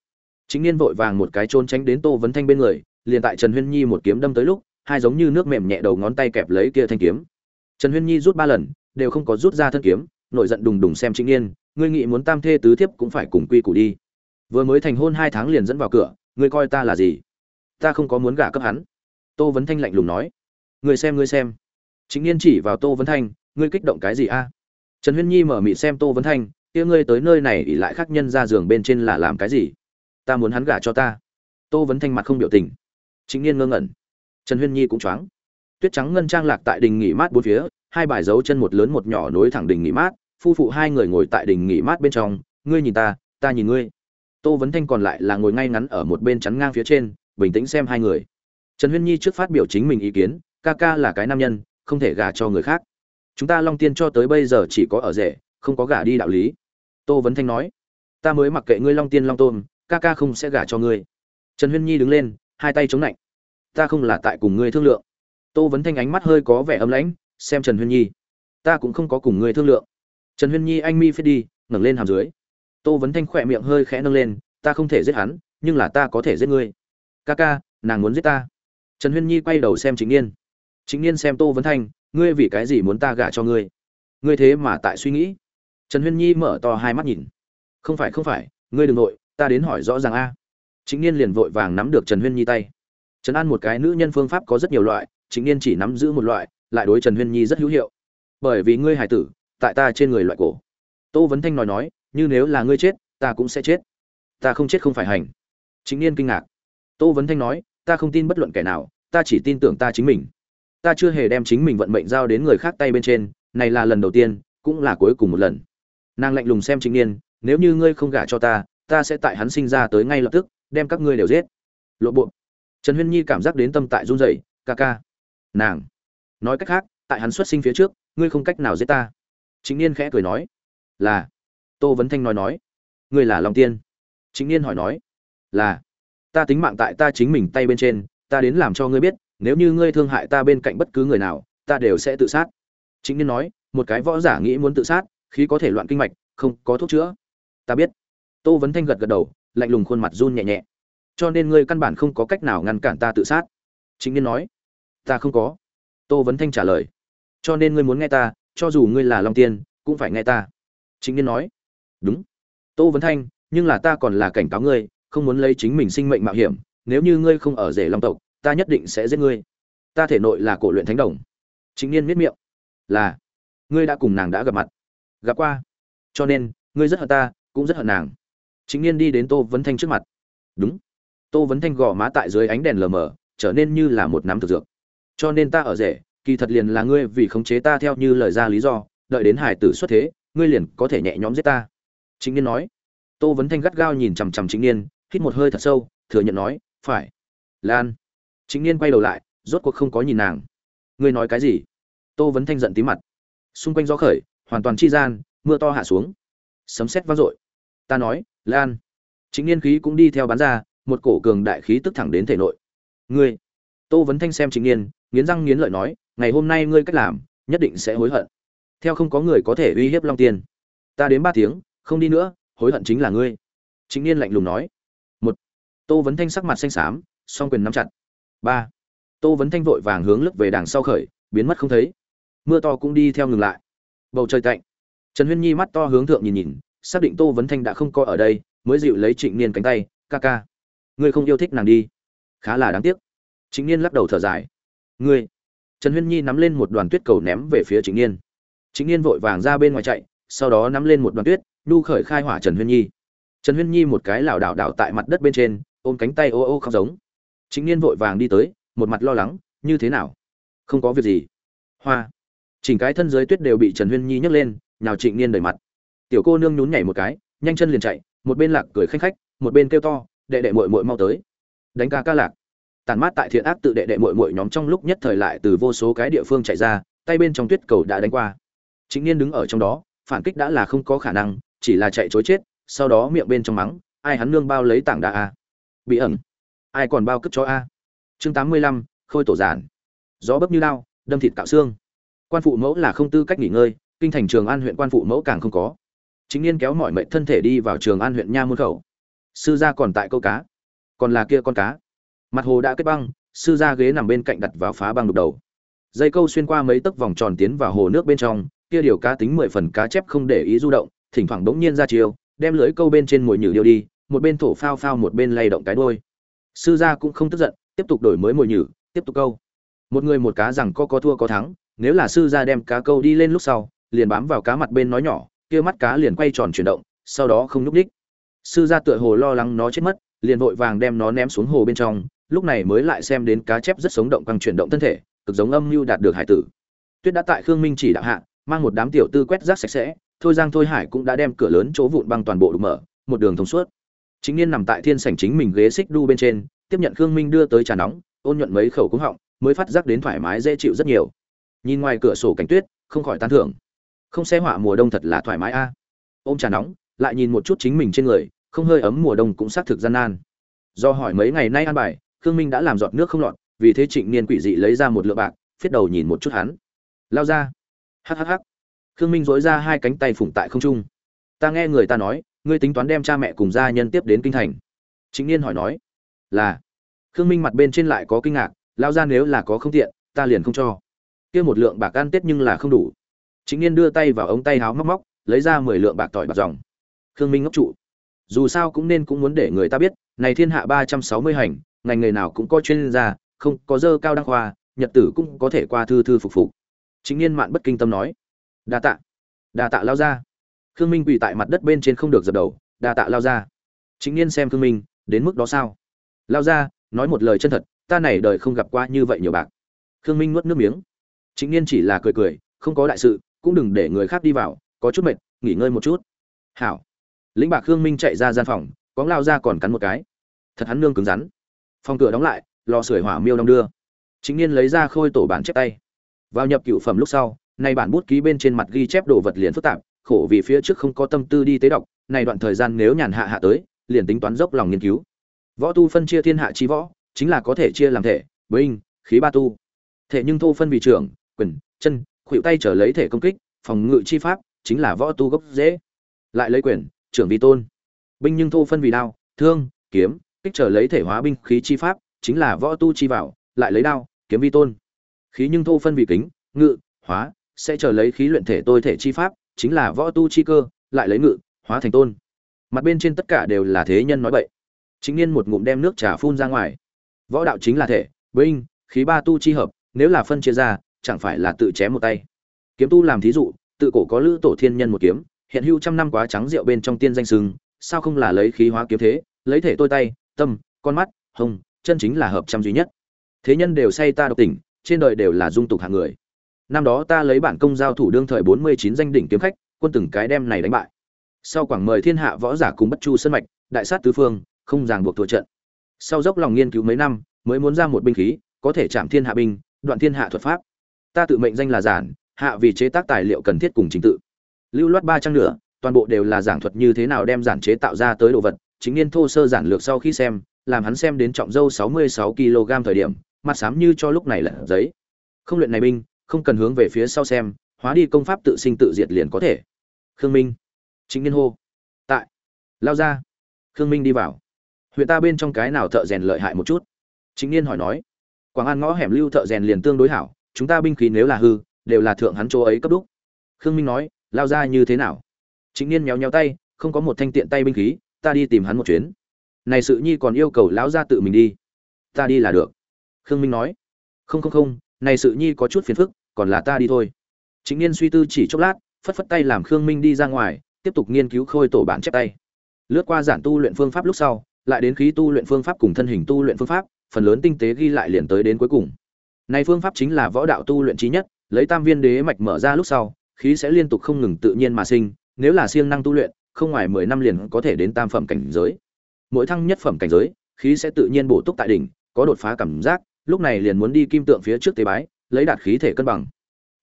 [SPEAKER 1] Chính niên vội vàng một cái trốn tránh đến tô vấn thanh bên người, liền tại trần huyên nhi một kiếm đâm tới lúc, hai giống như nước mềm nhẹ đầu ngón tay kẹp lấy kia thanh kiếm. Trần huyên nhi rút ba lần đều không có rút ra thân kiếm, nổi giận đùng đùng xem trịnh niên, ngươi nghĩ muốn tam thê tứ thiếp cũng phải cùng quy củ đi. Vừa mới thành hôn hai tháng liền dẫn vào cửa, ngươi coi ta là gì? Ta không có muốn gả cấp hắn. Tô vấn thanh lạnh lùng nói. Ngươi xem ngươi xem. Chính niên chỉ vào tô vấn thanh, ngươi kích động cái gì a? Trần huyên nhi mở mị xem tô vấn thanh, kia ngươi tới nơi này ỉ lại khác nhân ra giường bên trên là làm cái gì? Ta muốn hắn gả cho ta. Tô vấn thanh mặt không biểu tình. Chính niên ngơ ngẩn. Trần huyên nhi cũng choáng. Tuyết trắng ngân trang lạc tại đình nghỉ mát bốn phía hai bài dấu chân một lớn một nhỏ nối thẳng đình nghỉ mát, phu phụ hai người ngồi tại đình nghỉ mát bên trong, ngươi nhìn ta ta nhìn ngươi. Tô vấn thanh còn lại là ngồi ngay ngắn ở một bên chắn ngang phía trên, bình tĩnh xem hai người. Trần huyên nhi trước phát biểu chính mình ý kiến, ca ca là cái nam nhân, không thể gả cho người khác. Chúng ta long tiên cho tới bây giờ chỉ có ở rể, không có gả đi đạo lý. Tô vấn thanh nói, ta mới mặc kệ ngươi long tiên long tôn, ca ca không sẽ gả cho ngươi. Trần huyên nhi đứng lên, hai tay chống lạnh ta không là tại cùng ngươi thương lượng. Tô vấn thanh ánh mắt hơi có vẻ âm lãnh xem trần huyên nhi. Ta cũng không có cùng ngươi thương lượng. Trần huyên nhi anh mi phết đi, ngẩng lên hàm dưới. Tô vấn thanh khỏe miệng hơi khẽ nâng lên, ta không thể giết hắn, nhưng là ta có thể giết ngươi. Ca ca, nàng muốn giết ta. Trần huyên nhi quay đầu xem chính niên. Chính niên xem tô vấn thanh, ngươi vì cái gì muốn ta gả cho ngươi? Ngươi thế mà tại suy nghĩ. Trần huyên nhi mở to hai mắt nhìn. Không phải không phải, ngươi đ ừ n g nội, ta đến hỏi rõ ràng a. Chính niên liền vội vàng nắm được trần huyên nhi tay. Trần an một cái nữ nhân phương pháp có rất nhiều loại chính niên chỉ nắm giữ một loại lại đối trần huyên nhi rất hữu hiệu. Bởi vì ngươi hải tử, tại ta trên người loại cổ. Tô vấn thanh nói nói, như nếu là ngươi chết, ta cũng sẽ chết. Ta không chết không phải hành. Chính niên kinh ngạc. Tô vấn thanh nói, ta không tin bất luận kẻ nào, ta chỉ tin tưởng ta chính mình. Ta chưa hề đem chính mình vận mệnh giao đến người khác tay bên trên, này là lần đầu tiên, cũng là cuối cùng một lần. Nàng lạnh lùng xem chính niên, nếu như ngươi không gả cho ta ta sẽ tại hắn sinh ra tới ngay lập tức, đem các ngươi đều giết. Lộ bộ. Trần huyên nhi cảm giác đến tâm tại run rẩy, ca ca. Nàng nói cách khác, tại hắn xuất sinh phía trước, ngươi không cách nào giết ta. Chính niên khẽ cười nói, là. Tô vấn thanh nói nói, ngươi là long tiên. Chính niên hỏi nói, là. Ta tính mạng tại ta chính mình tay bên trên, ta đến làm cho ngươi biết, nếu như ngươi thương hại ta bên cạnh bất cứ người nào, ta đều sẽ tự sát. Chính niên nói, một cái võ giả nghĩ muốn tự sát, khí có thể loạn kinh mạch, không có thuốc chữa. Ta biết. Tô vấn thanh gật gật đầu, lạnh lùng khuôn mặt run nhẹ nhẹ. Cho nên ngươi căn bản không có cách nào ngăn cản ta tự sát. Chính niên nói, ta không có tô vấn thanh trả lời. Cho nên ngươi muốn nghe ta, cho dù ngươi là long tiên, cũng phải nghe ta. Chính niên nói. Đúng. Tô vấn thanh, nhưng là ta còn là cảnh cáo ngươi, không muốn lấy chính mình sinh mệnh mạo hiểm, nếu như ngươi không ở rể long tộc, ta nhất định sẽ giết ngươi. Ta thể nội là cổ luyện thánh đồng. Chính niên miết miệng. Là. Ngươi đã cùng nàng đã gặp mặt. Gặp qua. Cho nên, ngươi rất hận ta, cũng rất hận nàng. Chính niên đi đến tô vấn thanh trước mặt. Đúng. Tô vấn thanh gò má tại dưới ánh đèn lờ mờ, trở nên như là một nắm thực dược cho nên ta ở rể, kỳ thật liền là ngươi vì khống chế ta theo như lời ra lý do, đợi đến hải tử xuất thế, ngươi liền có thể nhẹ nhõm giết ta. Chính niên nói. Tô vấn thanh gắt gao nhìn chằm chằm chính niên, hít một hơi thật sâu, thừa nhận nói, phải. Lan. Chính niên quay đầu lại, rốt cuộc không có nhìn nàng. Ngươi nói cái gì? Tô vấn thanh giận tí mặt. Xung quanh gió khởi, hoàn toàn chi gian, mưa to hạ xuống. Sấm sét vang dội. Ta nói, lan. Chính niên khí cũng đi theo bán ra, một cổ cường đại khí tức thẳng đến thể nội. Ngươi. Tô vấn thanh xem chính niên nghiến răng nghiến lợi nói, ngày hôm nay ngươi cách làm, nhất định sẽ hối hận. Theo không có người có thể uy hiếp long tiên. Ta đến ba tiếng, không đi nữa, hối hận chính là ngươi. Chính niên lạnh lùng nói. Một, tô vấn thanh sắc mặt xanh xám, song quyền nắm chặt. Ba, tô vấn thanh vội vàng hướng lướt về đằng sau khởi, biến mất không thấy. Mưa to cũng đi theo ngừng lại. Bầu trời tạnh. Trần huyên nhi mắt to hướng thượng nhìn nhìn, xác định tô vấn thanh đã không coi ở đây, mới dịu lấy trịnh niên cánh tay, ca ca, ngươi không yêu thích nàng đi. Khá là đáng tiếc. Trịnh niên lắc đầu thở dài ngươi. Trần huyên nhi nắm lên một đoàn tuyết cầu ném về phía trịnh niên. Trịnh niên vội vàng ra bên ngoài chạy, sau đó nắm lên một đoàn tuyết, nhu khởi khai hỏa trần huyên nhi. Trần huyên nhi một cái lảo đảo đảo tại mặt đất bên trên, ôm cánh tay ô ô khóc giống. Trịnh niên vội vàng đi tới, một mặt lo lắng, như thế nào? Không có việc gì. Hoa. Chỉnh cái thân dưới tuyết đều bị trần huyên nhi nhấc lên, nhào trịnh niên đầy mặt. Tiểu cô nương nhún nhảy một cái, nhanh chân liền chạy, một bên lạc cười khanh khách, một bên kêu to, đệ đệ muội muội mau tới. Đánh ca ca lạc tàn mát tại thiện ác tự đệ đệ muội muội nhóm trong lúc nhất thời lại từ vô số cái địa phương chạy ra, tay bên trong tuyết cầu đã đánh qua. Chính niên đứng ở trong đó, phản kích đã là không có khả năng, chỉ là chạy chối chết, sau đó miệng bên trong mắng, ai hắn nương bao lấy tảng đá a? Bị ẩn. Ai còn bao cất cho a? Chương tám mươi lăm, khôi tổ giản. Gió bấp như lao, đâm thịt cạo xương. Quan phụ mẫu là không tư cách nghỉ ngơi, kinh thành trường an huyện quan phụ mẫu càng không có. Chính niên kéo mọi mệnh thân thể đi vào trường an huyện nha môn khẩu. Sư gia còn tại câu cá. Còn là kia con cá mặt hồ đã kết băng, sư gia ghế nằm bên cạnh đặt vào phá băng đục đầu. Dây câu xuyên qua mấy tấc vòng tròn tiến vào hồ nước bên trong, kia điều cá tính mười phần cá chép không để ý du động, thỉnh thoảng bỗng nhiên ra chiều đem lưới câu bên trên mồi nhử điêu đi, một bên thổ phao phao một bên lay động cái đôi sư gia cũng không tức giận, tiếp tục đổi mới mồi nhử, tiếp tục câu. Một người một cá rằng có có thua có thắng, nếu là sư gia đem cá câu đi lên lúc sau, liền bám vào cá mặt bên nói nhỏ, kia mắt cá liền quay tròn chuyển động, sau đó không nhúc đích sư gia tựa hồ lo lắng nó chết mất, liền vội vàng đem nó ném xuống hồ bên trong lúc này mới lại xem đến cá chép rất sống động căng chuyển động thân thể, cực giống âm mưu đạt được hải tử. Tuyết đã tại khương minh chỉ đạo hạ, mang một đám tiểu tư quét rác sạch sẽ, thôi giang thôi hải cũng đã đem cửa lớn chỗ vụn băng toàn bộ đục mở, một đường thông suốt. Chính niên nằm tại thiên sảnh chính mình ghế xích đu bên trên, tiếp nhận khương minh đưa tới trà nóng, ôn nhuận mấy khẩu cúng họng, mới phát giác đến thoải mái dễ chịu rất nhiều. Nhìn ngoài cửa sổ cảnh tuyết, không khỏi tán thưởng. Không xe họa mùa đông thật là thoải mái a. Ôm trà nóng, lại nhìn một chút chính mình trên người, không hơi ấm mùa đông cũng xác thực gian nan. Do hỏi mấy ngày nay an bài khương minh đã làm giọt nước không lọt, vì thế trịnh niên quỷ dị lấy ra một lượng bạc, phiết đầu nhìn một chút hắn. Lao ra. Hhh khương minh dối ra hai cánh tay phủng tại không trung. Ta nghe người ta nói, ngươi tính toán đem cha mẹ cùng gia nhân tiếp đến kinh thành. Trịnh niên hỏi nói. Là. Khương minh mặt bên trên lại có kinh ngạc, lao ra nếu là có không tiện, ta liền không cho. Kia một lượng bạc ăn tết nhưng là không đủ. Chính niên đưa tay vào ống tay háo móc móc, lấy ra mười lượng bạc tỏi bạc dòng. Khương minh ngốc trụ. Dù sao cũng nên cũng muốn để người ta biết, này thiên hạ ba trăm sáu mươi hành ngành nghề nào cũng có chuyên gia, không có dơ cao đăng khoa, nhật tử cũng có thể qua thư thư phục phục. Chính niên mạn bất kinh tâm nói. Đa tạ. Đa tạ lao ra khương minh quỳ tại mặt đất bên trên không được dập đầu. Đa tạ lao ra chính niên xem khương minh, đến mức đó sao? Lao ra nói một lời chân thật, ta này đời không gặp qua như vậy nhiều bạc. Khương minh nuốt nước miếng. Chính niên chỉ là cười cười, không có đại sự, cũng đừng để người khác đi vào, có chút mệt, nghỉ ngơi một chút. Hảo. Lĩnh bạc khương minh chạy ra gian phòng, có lao ra còn cắn một cái. Thật hắn nương cứng rắn phòng cửa đóng lại, lò sưởi hỏa miêu đong đưa. Chính niên lấy ra khôi tổ bản chép tay. Vào nhập cựu phẩm lúc sau, nay bản bút ký bên trên mặt ghi chép đồ vật liền phức tạp, khổ vì phía trước không có tâm tư đi tế đọc này đoạn thời gian nếu nhàn hạ hạ tới, liền tính toán dốc lòng nghiên cứu. Võ tu phân chia thiên hạ chi võ, chính là có thể chia làm thể, binh, khí ba tu. Thể nhưng thô phân vì trưởng, quyền, chân khuỵu tay trở lấy thể công kích, phòng ngự chi pháp, chính là võ tu gốc dễ. Lại lấy quyền, trưởng vi tôn. Binh nhưng thô phân vì đao, thương, kiếm kích trở lấy thể hóa binh khí chi pháp, chính là võ tu chi vào lại lấy đao, kiếm vi tôn. Khí nhưng thô phân vị kính, ngự, hóa, sẽ trở lấy khí luyện thể tôi thể chi pháp, chính là võ tu chi cơ, lại lấy ngự, hóa thành tôn. Mặt bên trên tất cả đều là thế nhân nói bậy. Chính niên một ngụm đem nước trà phun ra ngoài. Võ đạo chính là thể, binh, khí ba tu chi hợp, nếu là phân chia ra, chẳng phải là tự chém một tay. Kiếm tu làm thí dụ, tự cổ có lữ tổ thiên nhân một kiếm, hiện hữu trăm năm quá trắng rượu bên trong tiên danh sừng, sao không là lấy khí hóa kiếm thế, lấy thể tôi tay tâm, con mắt, hông, chân chính là hợp trăm duy nhất. Thế nhân đều say ta độc tỉnh, trên đời đều là dung tục hạng người. Năm đó ta lấy bản công giao thủ đương thời bốn mươi chín danh đỉnh kiếm khách, quân từng cái đem này đánh bại. Sau quảng mời thiên hạ võ giả cùng bất chu sân mạch, đại sát tứ phương, không ràng buộc thua trận. Sau dốc lòng nghiên cứu mấy năm, mới muốn ra một binh khí, có thể chạm thiên hạ binh, đoạn thiên hạ thuật pháp. Ta tự mệnh danh là giản, hạ vì chế tác tài liệu cần thiết cùng chính tự. Lưu loát ba trang nữa toàn bộ đều là giảng thuật như thế nào đem giản chế tạo ra tới đồ vật chính niên thô sơ giản lược sau khi xem, làm hắn xem đến trọng dâu sáu mươi sáu kg thời điểm, mặt xám như cho lúc này là giấy. Không luyện này binh, không cần hướng về phía sau xem, hóa đi công pháp tự sinh tự diệt liền có thể. Khương minh. Chính niên hô. Tại. Lao ra. Khương minh đi vào. Huyện ta bên trong cái nào thợ rèn lợi hại một chút? Chính niên hỏi nói. Quảng an ngõ hẻm lưu thợ rèn liền tương đối hảo, chúng ta binh khí nếu là hư, đều là thượng hắn chỗ ấy cấp đúc. Khương minh nói, lao ra như thế nào? Chính niên méo méo tay, không có một thanh tiện tay binh khí ta đi tìm hắn một chuyến. Này sự nhi còn yêu cầu lão gia tự mình đi. Ta đi là được. Khương minh nói. Không không không, này sự nhi có chút phiền phức, còn là ta đi thôi. Chính niên suy tư chỉ chốc lát, phất phất tay làm khương minh đi ra ngoài, tiếp tục nghiên cứu khôi tổ bản chép tay. Lướt qua giản tu luyện phương pháp lúc sau, lại đến khí tu luyện phương pháp cùng thân hình tu luyện phương pháp, phần lớn tinh tế ghi lại liền tới đến cuối cùng. Này phương pháp chính là võ đạo tu luyện trí nhất, lấy tam viên đế mạch mở ra lúc sau, khí sẽ liên tục không ngừng tự nhiên mà sinh, nếu là siêng năng tu luyện không ngoài mười năm liền có thể đến tam phẩm cảnh giới. Mỗi thăng nhất phẩm cảnh giới khí sẽ tự nhiên bổ túc tại đỉnh có đột phá cảm giác lúc này liền muốn đi kim tượng phía trước tế bái lấy đạt khí thể cân bằng.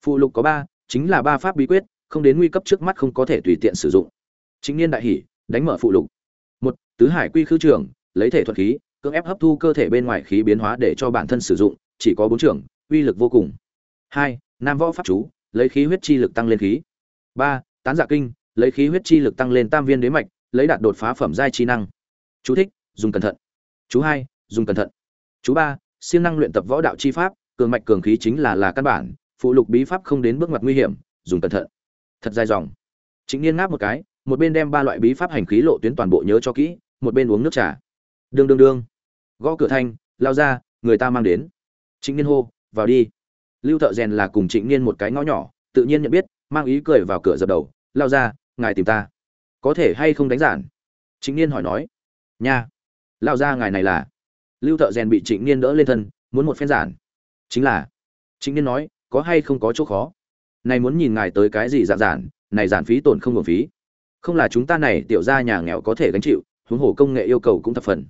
[SPEAKER 1] Phụ lục có ba chính là ba pháp bí quyết không đến nguy cấp trước mắt không có thể tùy tiện sử dụng. Chính niên đại hỉ đánh mở phụ lục. Một tứ hải quy khư trưởng, lấy thể thuật khí cưỡng ép hấp thu cơ thể bên ngoài khí biến hóa để cho bản thân sử dụng chỉ có bốn trưởng uy lực vô cùng. Hai nam võ pháp chú lấy khí huyết chi lực tăng lên khí. Ba tán dạ kinh lấy khí huyết chi lực tăng lên tam viên đế mạch, lấy đạt đột phá phẩm giai chi năng. Chú thích, dùng cẩn thận. Chú hai, dùng cẩn thận. Chú ba, siêng năng luyện tập võ đạo chi pháp, cường mạch cường khí chính là là căn bản, phụ lục bí pháp không đến bước ngoặt nguy hiểm, dùng cẩn thận. Thật dài dòng. Chính niên ngáp một cái, một bên đem ba loại bí pháp hành khí lộ tuyến toàn bộ nhớ cho kỹ, một bên uống nước trà. Đương đương đương. Gõ cửa thanh, lao ra, người ta mang đến. Trịnh niên hô, vào đi. Lưu thợ rèn là cùng trịnh niên một cái ngõ nhỏ, tự nhiên nhận biết, mang ý cười vào cửa dập đầu, lao ra ngài tìm ta. Có thể hay không đánh giản? Trịnh niên hỏi nói. Nha. Lao ra ngài này là. Lưu thợ rèn bị trịnh niên đỡ lên thân, muốn một phen giản. Chính là. Trịnh niên nói, có hay không có chỗ khó? Này muốn nhìn ngài tới cái gì dạng giản, này giản phí tổn không hưởng phí. Không là chúng ta này tiểu gia nhà nghèo có thể gánh chịu, huống hồ công nghệ yêu cầu cũng thập phần.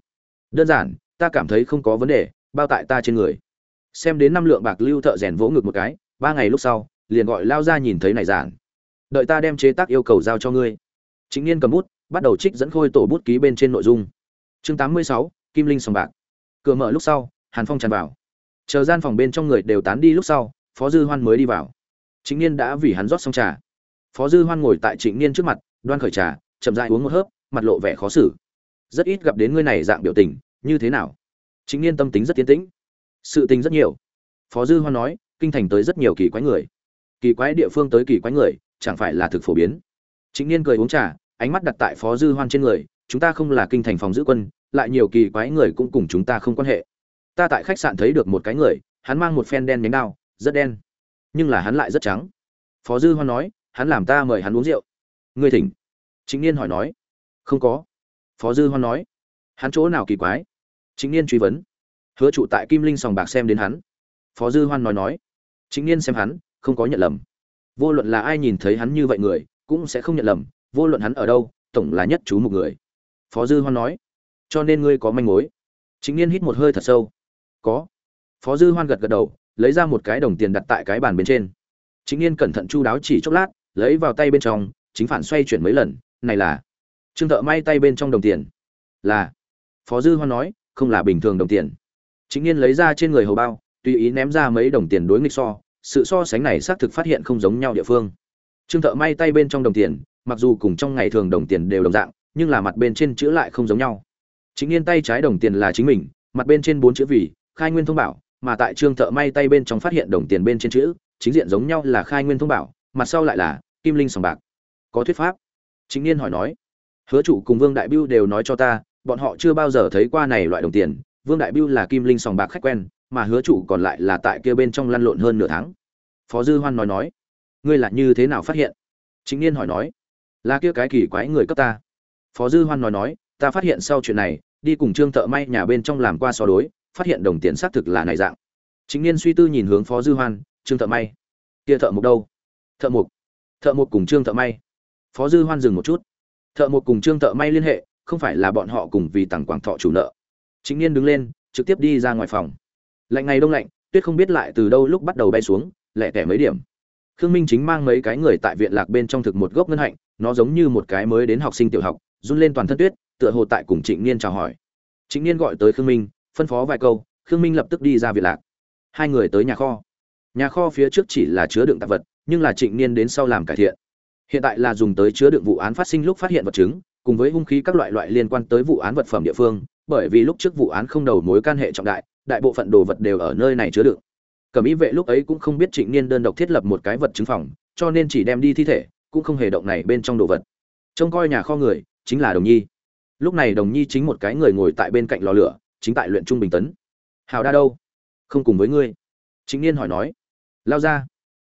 [SPEAKER 1] Đơn giản, ta cảm thấy không có vấn đề, bao tại ta trên người. Xem đến năm lượng bạc lưu thợ rèn vỗ ngực một cái, ba ngày lúc sau, liền gọi lao ra nhìn thấy này giản đợi ta đem chế tác yêu cầu giao cho ngươi. Chính niên cầm bút, bắt đầu trích dẫn khôi tổ bút ký bên trên nội dung. Chương tám mươi sáu, kim linh sòng bạc. Cửa mở lúc sau, hàn phong tràn vào. Chờ gian phòng bên trong người đều tán đi lúc sau, phó dư hoan mới đi vào. Chính niên đã vì hắn rót xong trà. Phó dư hoan ngồi tại trịnh niên trước mặt, đoan khởi trà, chậm dại uống một hớp, mặt lộ vẻ khó xử. Rất ít gặp đến ngươi này dạng biểu tình, như thế nào? Chính niên tâm tính rất tiến tĩnh. Sự tình rất nhiều. Phó dư hoan nói, kinh thành tới rất nhiều kỳ quái người. Kỳ quái địa phương tới kỳ quái người chẳng phải là thực phổ biến. Chính niên cười uống trà, ánh mắt đặt tại phó dư hoan trên người, chúng ta không là kinh thành phòng giữ quân, lại nhiều kỳ quái người cũng cùng chúng ta không quan hệ. Ta tại khách sạn thấy được một cái người, hắn mang một phen đen nhánh đao, rất đen, nhưng là hắn lại rất trắng. Phó dư hoan nói, hắn làm ta mời hắn uống rượu. Ngươi thỉnh. Chính niên hỏi nói. Không có. Phó dư hoan nói. Hắn chỗ nào kỳ quái? Chính niên truy vấn. Hứa trụ tại kim linh sòng bạc xem đến hắn. Phó dư hoan nói nói. Chính niên xem hắn, không có nhận lầm vô luận là ai nhìn thấy hắn như vậy người, cũng sẽ không nhận lầm, vô luận hắn ở đâu, tổng là nhất chú một người. Phó dư hoan nói, cho nên ngươi có manh mối. Chính niên hít một hơi thật sâu, có. Phó dư hoan gật gật đầu, lấy ra một cái đồng tiền đặt tại cái bàn bên trên. Chính niên cẩn thận chu đáo chỉ chốc lát, lấy vào tay bên trong, chính phản xoay chuyển mấy lần, này là, trương thợ may tay bên trong đồng tiền. Là. Phó dư hoan nói, không là bình thường đồng tiền. Chính niên lấy ra trên người hầu bao, tùy ý ném ra mấy đồng tiền đối nghịch so sự so sánh này xác thực phát hiện không giống nhau địa phương. Trương thợ may tay bên trong đồng tiền, mặc dù cùng trong ngày thường đồng tiền đều đồng dạng, nhưng là mặt bên trên chữ lại không giống nhau. Chính Nghiên tay trái đồng tiền là chính mình, mặt bên trên bốn chữ vì, khai nguyên thông bảo, mà tại trương thợ may tay bên trong phát hiện đồng tiền bên trên chữ, chính diện giống nhau là khai nguyên thông bảo, mặt sau lại là kim linh sòng bạc. Có thuyết pháp. Chính niên hỏi nói, hứa chủ cùng vương đại biêu đều nói cho ta, bọn họ chưa bao giờ thấy qua này loại đồng tiền, vương đại biêu là kim linh sòng bạc khách quen mà hứa chủ còn lại là tại kia bên trong lăn lộn hơn nửa tháng. Phó dư hoan nói nói, ngươi là như thế nào phát hiện? Chính niên hỏi nói, là kia cái kỳ quái người cấp ta. Phó dư hoan nói nói, ta phát hiện sau chuyện này, đi cùng trương thợ may nhà bên trong làm qua so đối, phát hiện đồng tiền xác thực là này dạng. Chính niên suy tư nhìn hướng phó dư hoan, trương thợ may, kia thợ mục đâu? Thợ mục thợ mục cùng trương thợ may. Phó dư hoan dừng một chút, thợ mục cùng trương thợ may liên hệ, không phải là bọn họ cùng vì tặng quảng thọ chủ nợ. Chính niên đứng lên, trực tiếp đi ra ngoài phòng lạnh ngày đông lạnh, tuyết không biết lại từ đâu lúc bắt đầu bay xuống lẹ tẻ mấy điểm. Khương minh chính mang mấy cái người tại viện lạc bên trong thực một gốc ngân hạnh, nó giống như một cái mới đến học sinh tiểu học, run lên toàn thân tuyết, tựa hồ tại cùng trịnh niên chào hỏi. Trịnh niên gọi tới khương minh, phân phó vài câu, khương minh lập tức đi ra viện lạc. Hai người tới nhà kho. Nhà kho phía trước chỉ là chứa đựng tạp vật, nhưng là trịnh niên đến sau làm cải thiện. Hiện tại là dùng tới chứa đựng vụ án phát sinh lúc phát hiện vật chứng, cùng với hung khí các loại loại liên quan tới vụ án vật phẩm địa phương, bởi vì lúc trước vụ án không đầu mối can hệ trọng đại đại bộ phận đồ vật đều ở nơi này chứa đựng. Cẩm ý vệ lúc ấy cũng không biết trịnh niên đơn độc thiết lập một cái vật chứng phòng, cho nên chỉ đem đi thi thể, cũng không hề động này bên trong đồ vật. Trông coi nhà kho người, chính là đồng nhi. Lúc này đồng nhi chính một cái người ngồi tại bên cạnh lò lửa, chính tại luyện trung bình tấn. Hào đa đâu? Không cùng với ngươi. Chính niên hỏi nói. Lao ra.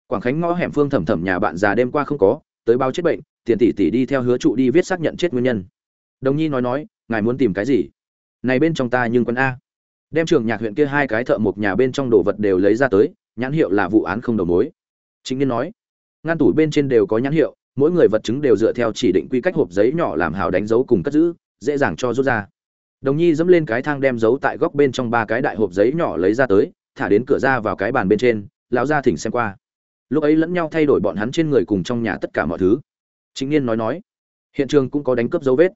[SPEAKER 1] Quảng khánh ngõ hẻm phương thẩm thẩm nhà bạn già đêm qua không có, tới báo chết bệnh, tiền tỷ tỷ đi theo hứa trụ đi viết xác nhận chết nguyên nhân. Đồng nhi nói nói, ngài muốn tìm cái gì? Này bên trong ta nhưng quân a đem trường nhạc huyện kia hai cái thợ một nhà bên trong đồ vật đều lấy ra tới, nhãn hiệu là vụ án không đầu mối. Chính niên nói, ngăn tủ bên trên đều có nhãn hiệu, mỗi người vật chứng đều dựa theo chỉ định quy cách hộp giấy nhỏ làm hào đánh dấu cùng cất giữ, dễ dàng cho rút ra. Đồng nhi dẫm lên cái thang đem giấu tại góc bên trong ba cái đại hộp giấy nhỏ lấy ra tới, thả đến cửa ra vào cái bàn bên trên, lão ra thỉnh xem qua. Lúc ấy lẫn nhau thay đổi bọn hắn trên người cùng trong nhà tất cả mọi thứ. Chính niên nói nói, hiện trường cũng có đánh cướp dấu vết.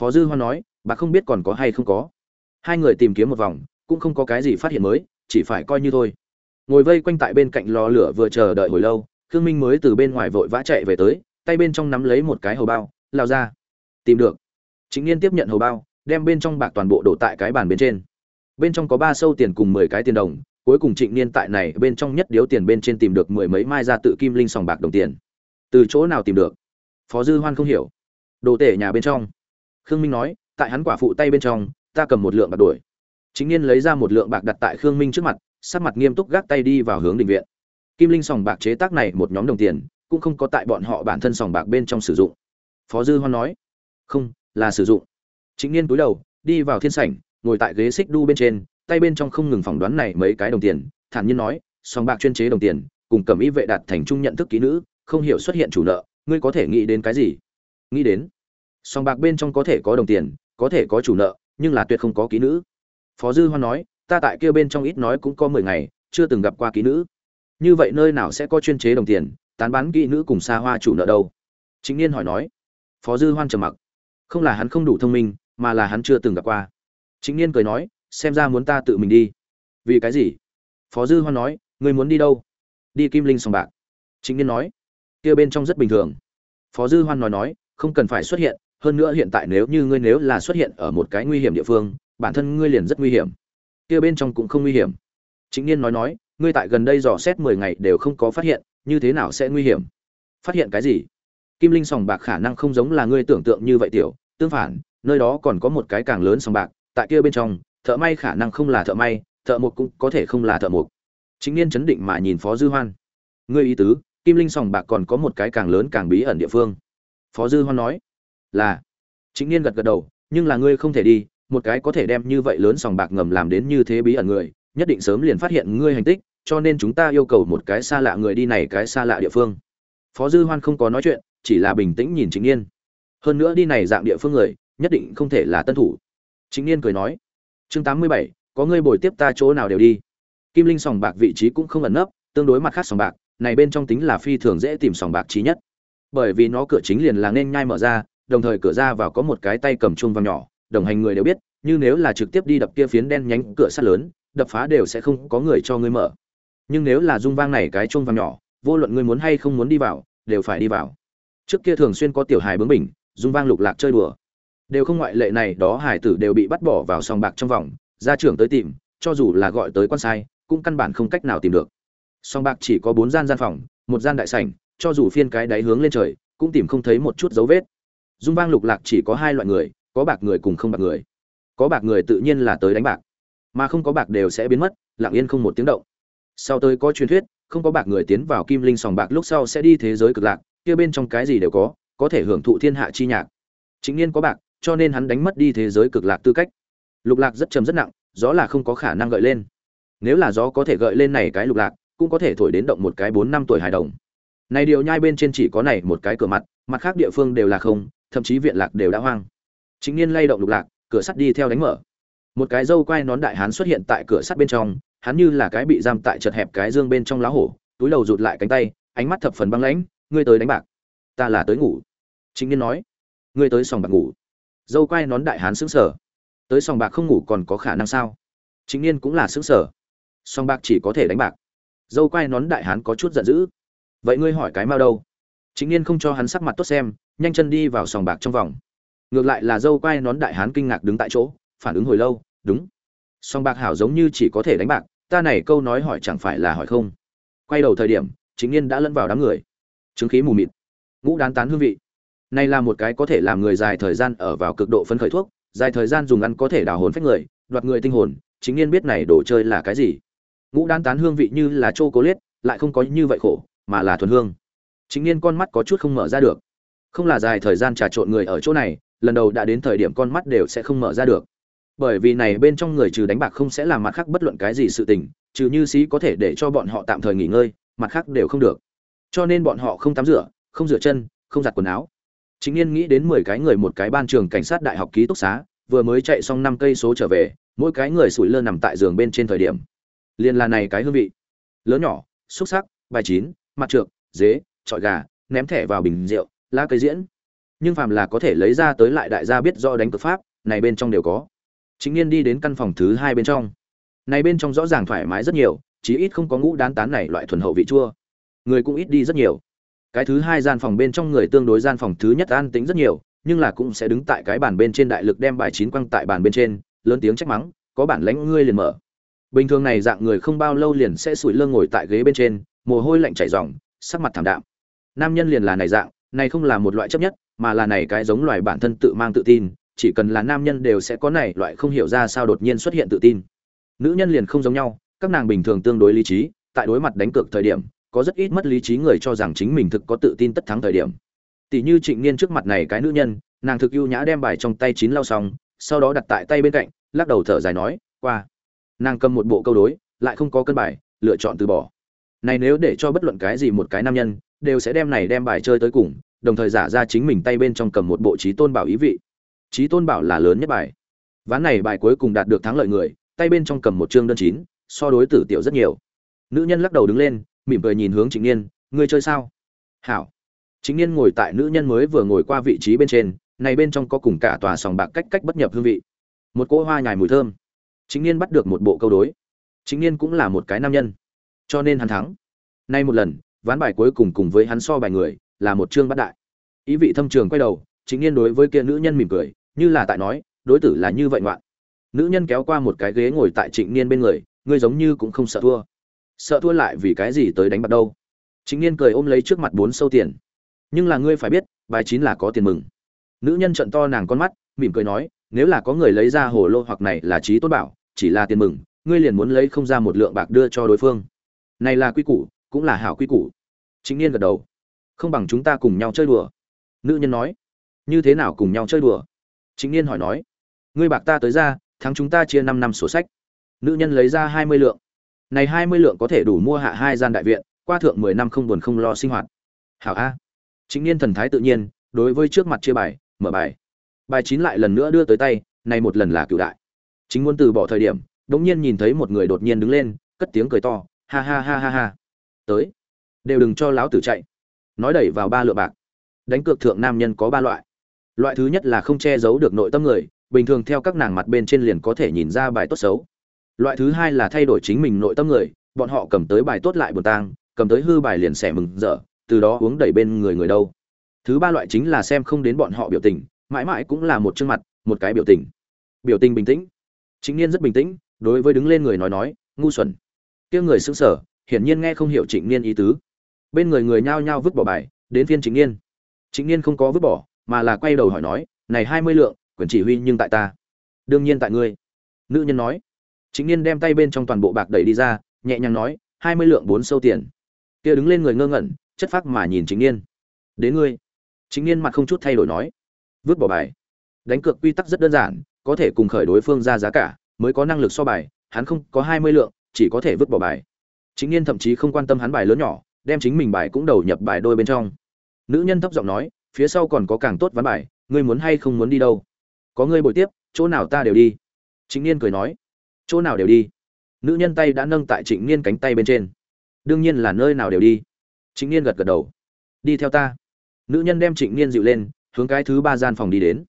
[SPEAKER 1] Phó dư hoa nói bà không biết còn có hay không có hai người tìm kiếm một vòng, cũng không có cái gì phát hiện mới, chỉ phải coi như thôi. Ngồi vây quanh tại bên cạnh lò lửa vừa chờ đợi hồi lâu, khương minh mới từ bên ngoài vội vã chạy về tới, tay bên trong nắm lấy một cái hầu bao, lao ra. Tìm được. Chính niên tiếp nhận hầu bao, đem bên trong bạc toàn bộ đổ tại cái bàn bên trên. Bên trong có ba sâu tiền cùng mười cái tiền đồng, cuối cùng trịnh niên tại này bên trong nhất điếu tiền bên trên tìm được mười mấy mai ra tự kim linh sòng bạc đồng tiền. Từ chỗ nào tìm được? Phó dư hoan không hiểu. Đồ tể nhà bên trong. Khương minh nói, tại hắn quả phụ tay bên trong ta cầm một lượng bạc đuổi chính niên lấy ra một lượng bạc đặt tại khương minh trước mặt, sắc mặt nghiêm túc gác tay đi vào hướng đình viện. Kim linh sòng bạc chế tác này một nhóm đồng tiền, cũng không có tại bọn họ bản thân sòng bạc bên trong sử dụng. Phó dư hoan nói, không, là sử dụng. Chính niên túi đầu, đi vào thiên sảnh, ngồi tại ghế xích đu bên trên, tay bên trong không ngừng phỏng đoán này mấy cái đồng tiền, thản nhiên nói, sòng bạc chuyên chế đồng tiền, cùng cầm ý vệ đạt thành trung nhận thức ký nữ, không hiểu xuất hiện chủ nợ, ngươi có thể nghĩ đến cái gì? Nghĩ đến? Sòng bạc bên trong có thể có đồng tiền, có thể có chủ nợ nhưng là tuyệt không có ký nữ. Phó dư hoan nói, ta tại kia bên trong ít nói cũng có mười ngày, chưa từng gặp qua ký nữ. Như vậy nơi nào sẽ có chuyên chế đồng tiền, tán bán kỹ nữ cùng xa hoa chủ nợ đâu? Chính niên hỏi nói. Phó dư hoan trầm mặc. Không là hắn không đủ thông minh, mà là hắn chưa từng gặp qua. Chính niên cười nói, xem ra muốn ta tự mình đi. Vì cái gì? Phó dư hoan nói người muốn đi đâu? Đi kim linh sòng bạc. Chính niên nói, kia bên trong rất bình thường. Phó dư hoan nói nói, không cần phải xuất hiện hơn nữa hiện tại nếu như ngươi nếu là xuất hiện ở một cái nguy hiểm địa phương, bản thân ngươi liền rất nguy hiểm. Kia bên trong cũng không nguy hiểm. Chính niên nói nói, ngươi tại gần đây dò xét mười ngày đều không có phát hiện, như thế nào sẽ nguy hiểm? Phát hiện cái gì? Kim linh sòng bạc khả năng không giống là ngươi tưởng tượng như vậy tiểu. Tương phản, nơi đó còn có một cái càng lớn sòng bạc, tại kia bên trong, thợ may khả năng không là thợ may, thợ mộc cũng có thể không là thợ mộc. Chính niên chấn định mà nhìn phó dư hoan. Ngươi ý tứ, kim linh sòng bạc còn có một cái càng lớn càng bí ẩn địa phương. Phó dư hoan nói là, chính niên gật gật đầu, nhưng là ngươi không thể đi, một cái có thể đem như vậy lớn sòng bạc ngầm làm đến như thế bí ẩn người, nhất định sớm liền phát hiện ngươi hành tích, cho nên chúng ta yêu cầu một cái xa lạ người đi này cái xa lạ địa phương. Phó dư hoan không có nói chuyện, chỉ là bình tĩnh nhìn chính niên. Hơn nữa đi này dạng địa phương người, nhất định không thể là tân thủ. Chính niên cười nói, chương tám mươi bảy, có ngươi bồi tiếp ta chỗ nào đều đi. Kim linh sòng bạc vị trí cũng không ẩn nấp, tương đối mặt khác sòng bạc, này bên trong tính là phi thường dễ tìm sòng bạc trí nhất. Bởi vì nó cửa chính liền là nên nhai mở ra đồng thời cửa ra vào có một cái tay cầm chuông vàng nhỏ, đồng hành người đều biết, như nếu là trực tiếp đi đập kia phiến đen nhánh cửa sắt lớn, đập phá đều sẽ không có người cho ngươi mở. Nhưng nếu là dung vang này cái chuông vàng nhỏ, vô luận ngươi muốn hay không muốn đi vào, đều phải đi vào. Trước kia thường xuyên có tiểu hài bướng bỉnh dung vang lục lạc chơi đùa. Đều không ngoại lệ này đó hải tử đều bị bắt bỏ vào sòng bạc trong vòng, gia trưởng tới tìm, cho dù là gọi tới quan sai, cũng căn bản không cách nào tìm được. Sòng bạc chỉ có bốn gian gian phòng, một gian đại sảnh, cho dù phiên cái đáy hướng lên trời, cũng tìm không thấy một chút dấu vết dung vang lục lạc chỉ có hai loại người, có bạc người cùng không bạc người. Có bạc người tự nhiên là tới đánh bạc, mà không có bạc đều sẽ biến mất, lặng yên không một tiếng động. Sau tới có truyền thuyết, không có bạc người tiến vào kim linh sòng bạc lúc sau sẽ đi thế giới cực lạc, kia bên trong cái gì đều có có thể hưởng thụ thiên hạ chi nhạc. Chính niên có bạc, cho nên hắn đánh mất đi thế giới cực lạc tư cách. Lục lạc rất trầm rất nặng, gió là không có khả năng gợi lên. Nếu là gió có thể gợi lên này cái lục lạc, cũng có thể thổi đến động một cái bốn năm tuổi hài đồng. Này điều nhai bên trên chỉ có này một cái cửa mặt mặt khác địa phương đều là không thậm chí viện lạc đều đã hoang. Chính niên lay động lục lạc, cửa sắt đi theo đánh mở. Một cái dâu quai nón đại hán xuất hiện tại cửa sắt bên trong, hắn như là cái bị giam tại chật hẹp cái dương bên trong lá hổ, túi đầu rụt lại cánh tay, ánh mắt thập phần băng lãnh, ngươi tới đánh bạc. Ta là tới ngủ. Chính niên nói, ngươi tới sòng bạc ngủ. Dâu quai nón đại hán sững sờ. Tới sòng bạc không ngủ còn có khả năng sao? Chính niên cũng là sững sờ. Sòng bạc chỉ có thể đánh bạc. Dâu quai nón đại hán có chút giận dữ. Vậy ngươi hỏi cái mau đâu? Chính niên không cho hắn sắc mặt tốt xem nhanh chân đi vào sòng bạc trong vòng. Ngược lại là dâu quai nón đại hán kinh ngạc đứng tại chỗ, phản ứng hồi lâu, đúng. Sòng bạc hảo giống như chỉ có thể đánh bạc, ta này câu nói hỏi chẳng phải là hỏi không? Quay đầu thời điểm, chính niên đã lẫn vào đám người. Chứng khí mù mịt, ngũ đán tán hương vị. Này là một cái có thể làm người dài thời gian ở vào cực độ phấn khởi thuốc, dài thời gian dùng ăn có thể đào hồn phách người, đoạt người tinh hồn, chính niên biết này đồ chơi là cái gì. Ngũ đán tán hương vị như là chô cố liết lại không có như vậy khổ, mà là thuần hương. Chính niên con mắt có chút không mở ra được không là dài thời gian trà trộn người ở chỗ này, lần đầu đã đến thời điểm con mắt đều sẽ không mở ra được. Bởi vì này bên trong người trừ đánh bạc không sẽ làm mặt khác bất luận cái gì sự tình, trừ như sĩ có thể để cho bọn họ tạm thời nghỉ ngơi, mặt khác đều không được. Cho nên bọn họ không tắm rửa, không rửa chân, không giặt quần áo. Chính niên nghĩ đến mười cái người một cái ban trường cảnh sát đại học ký túc xá, vừa mới chạy xong năm cây số trở về, mỗi cái người sủi lơ nằm tại giường bên trên thời điểm. Liền là này cái hương vị. Lớn nhỏ, xúc sắc, bài chín, mặt trượng dế, trọi gà, ném thẻ vào bình rượu lá cây diễn. Nhưng phàm là có thể lấy ra tới lại đại gia biết do đánh cực pháp, này bên trong đều có. Chính niên đi đến căn phòng thứ hai bên trong. Này bên trong rõ ràng thoải mái rất nhiều, chí ít không có ngũ đán tán này loại thuần hậu vị chua. Người cũng ít đi rất nhiều. Cái thứ hai gian phòng bên trong người tương đối gian phòng thứ nhất an tính rất nhiều, nhưng là cũng sẽ đứng tại cái bàn bên trên đại lực đem bài chín quăng tại bàn bên trên, lớn tiếng trách mắng, có bản lãnh ngươi liền mở. Bình thường này dạng người không bao lâu liền sẽ sủi lưng ngồi tại ghế bên trên, mồ hôi lạnh chảy ròng, sắc mặt thảm đạm. Nam nhân liền là này dạng này không là một loại chấp nhất, mà là này cái giống loài bản thân tự mang tự tin, chỉ cần là nam nhân đều sẽ có này loại không hiểu ra sao đột nhiên xuất hiện tự tin. Nữ nhân liền không giống nhau, các nàng bình thường tương đối lý trí, tại đối mặt đánh cược thời điểm, có rất ít mất lý trí người cho rằng chính mình thực có tự tin tất thắng thời điểm. Tỷ như trịnh niên trước mặt này cái nữ nhân, nàng thực ưu nhã đem bài trong tay chín lau xong, sau đó đặt tại tay bên cạnh, lắc đầu thở dài nói, qua. Nàng cầm một bộ câu đối, lại không có cân bài, lựa chọn từ bỏ. Này nếu để cho bất luận cái gì một cái nam nhân đều sẽ đem này đem bài chơi tới cùng, đồng thời giả ra chính mình tay bên trong cầm một bộ trí tôn bảo ý vị. Trí tôn bảo là lớn nhất bài. Ván này bài cuối cùng đạt được thắng lợi người, tay bên trong cầm một chương đơn chín, so đối tử tiểu rất nhiều. Nữ nhân lắc đầu đứng lên, mỉm cười nhìn hướng trịnh niên, ngươi chơi sao? Hảo. Chính niên ngồi tại nữ nhân mới vừa ngồi qua vị trí bên trên, này bên trong có cùng cả tòa sòng bạc cách cách bất nhập hương vị. Một cỗ hoa nhài mùi thơm. Chính niên bắt được một bộ câu đối. Chính niên cũng là một cái nam nhân. Cho nên hắn thắng. Nay một lần ván bài cuối cùng cùng với hắn so bài người, là một chương bát đại. Ý vị thâm trường quay đầu, chính niên đối với kia nữ nhân mỉm cười, như là tại nói, đối tử là như vậy ngoạn. Nữ nhân kéo qua một cái ghế ngồi tại trịnh niên bên người, ngươi giống như cũng không sợ thua. Sợ thua lại vì cái gì tới đánh bạc đâu? Chính niên cười ôm lấy trước mặt bốn sâu tiền. Nhưng là ngươi phải biết, bài chín là có tiền mừng. Nữ nhân trận to nàng con mắt, mỉm cười nói, nếu là có người lấy ra hồ lô hoặc này là trí tốt bảo, chỉ là tiền mừng, ngươi liền muốn lấy không ra một lượng bạc đưa cho đối phương. Này là quy củ cũng là hảo quy củ. Chính niên gật đầu. Không bằng chúng ta cùng nhau chơi đùa. Nữ nhân nói. Như thế nào cùng nhau chơi đùa? Chính niên hỏi nói. Ngươi bạc ta tới ra, thắng chúng ta chia năm năm sổ sách. Nữ nhân lấy ra hai mươi lượng. Này hai mươi lượng có thể đủ mua hạ hai gian đại viện, qua thượng mười năm không buồn không lo sinh hoạt. Hảo a. Chính niên thần thái tự nhiên, đối với trước mặt chia bài, mở bài. Bài chín lại lần nữa đưa tới tay, này một lần là cựu đại. Chính muốn từ bỏ thời điểm, đống nhiên nhìn thấy một người đột nhiên đứng lên, cất tiếng cười to, ha ha ha ha ha tới. Đều đừng cho lão tử chạy. Nói đẩy vào ba lựa bạc. Đánh cược thượng nam nhân có ba loại. Loại thứ nhất là không che giấu được nội tâm người, bình thường theo các nàng mặt bên trên liền có thể nhìn ra bài tốt xấu. Loại thứ hai là thay đổi chính mình nội tâm người, bọn họ cầm tới bài tốt lại buồn tang, cầm tới hư bài liền xẻ mừng dở từ đó uống đẩy bên người người đâu. Thứ ba loại chính là xem không đến bọn họ biểu tình, mãi mãi cũng là một chương mặt, một cái biểu tình. Biểu tình bình tĩnh. Chính niên rất bình tĩnh, đối với đứng lên người nói nói, ngu xuẩn. Kia người sững sờ hiển nhiên nghe không hiểu trịnh niên ý tứ. Bên người người nhao nhao vứt bỏ bài, đến phiên trịnh niên. Trịnh niên không có vứt bỏ, mà là quay đầu hỏi nói, này hai mươi lượng, quyền chỉ huy nhưng tại ta. Đương nhiên tại ngươi. Nữ nhân nói. Trịnh niên đem tay bên trong toàn bộ bạc đẩy đi ra, nhẹ nhàng nói, hai mươi lượng bốn sâu tiền. Kia đứng lên người ngơ ngẩn, chất phác mà nhìn trịnh niên. Đến ngươi. Trịnh niên mặt không chút thay đổi nói. Vứt bỏ bài. Đánh cược quy tắc rất đơn giản, có thể cùng khởi đối phương ra giá cả, mới có năng lực so bài, hắn không có hai mươi lượng, chỉ có thể vứt bỏ bài chính niên thậm chí không quan tâm hắn bài lớn nhỏ, đem chính mình bài cũng đầu nhập bài đôi bên trong. Nữ nhân thấp giọng nói, phía sau còn có càng tốt ván bài, ngươi muốn hay không muốn đi đâu? Có ngươi bồi tiếp, chỗ nào ta đều đi. Chính niên cười nói, chỗ nào đều đi. Nữ nhân tay đã nâng tại trịnh niên cánh tay bên trên. Đương nhiên là nơi nào đều đi. Trịnh niên gật gật đầu. Đi theo ta. Nữ nhân đem trịnh niên dịu lên, hướng cái thứ ba gian phòng đi đến.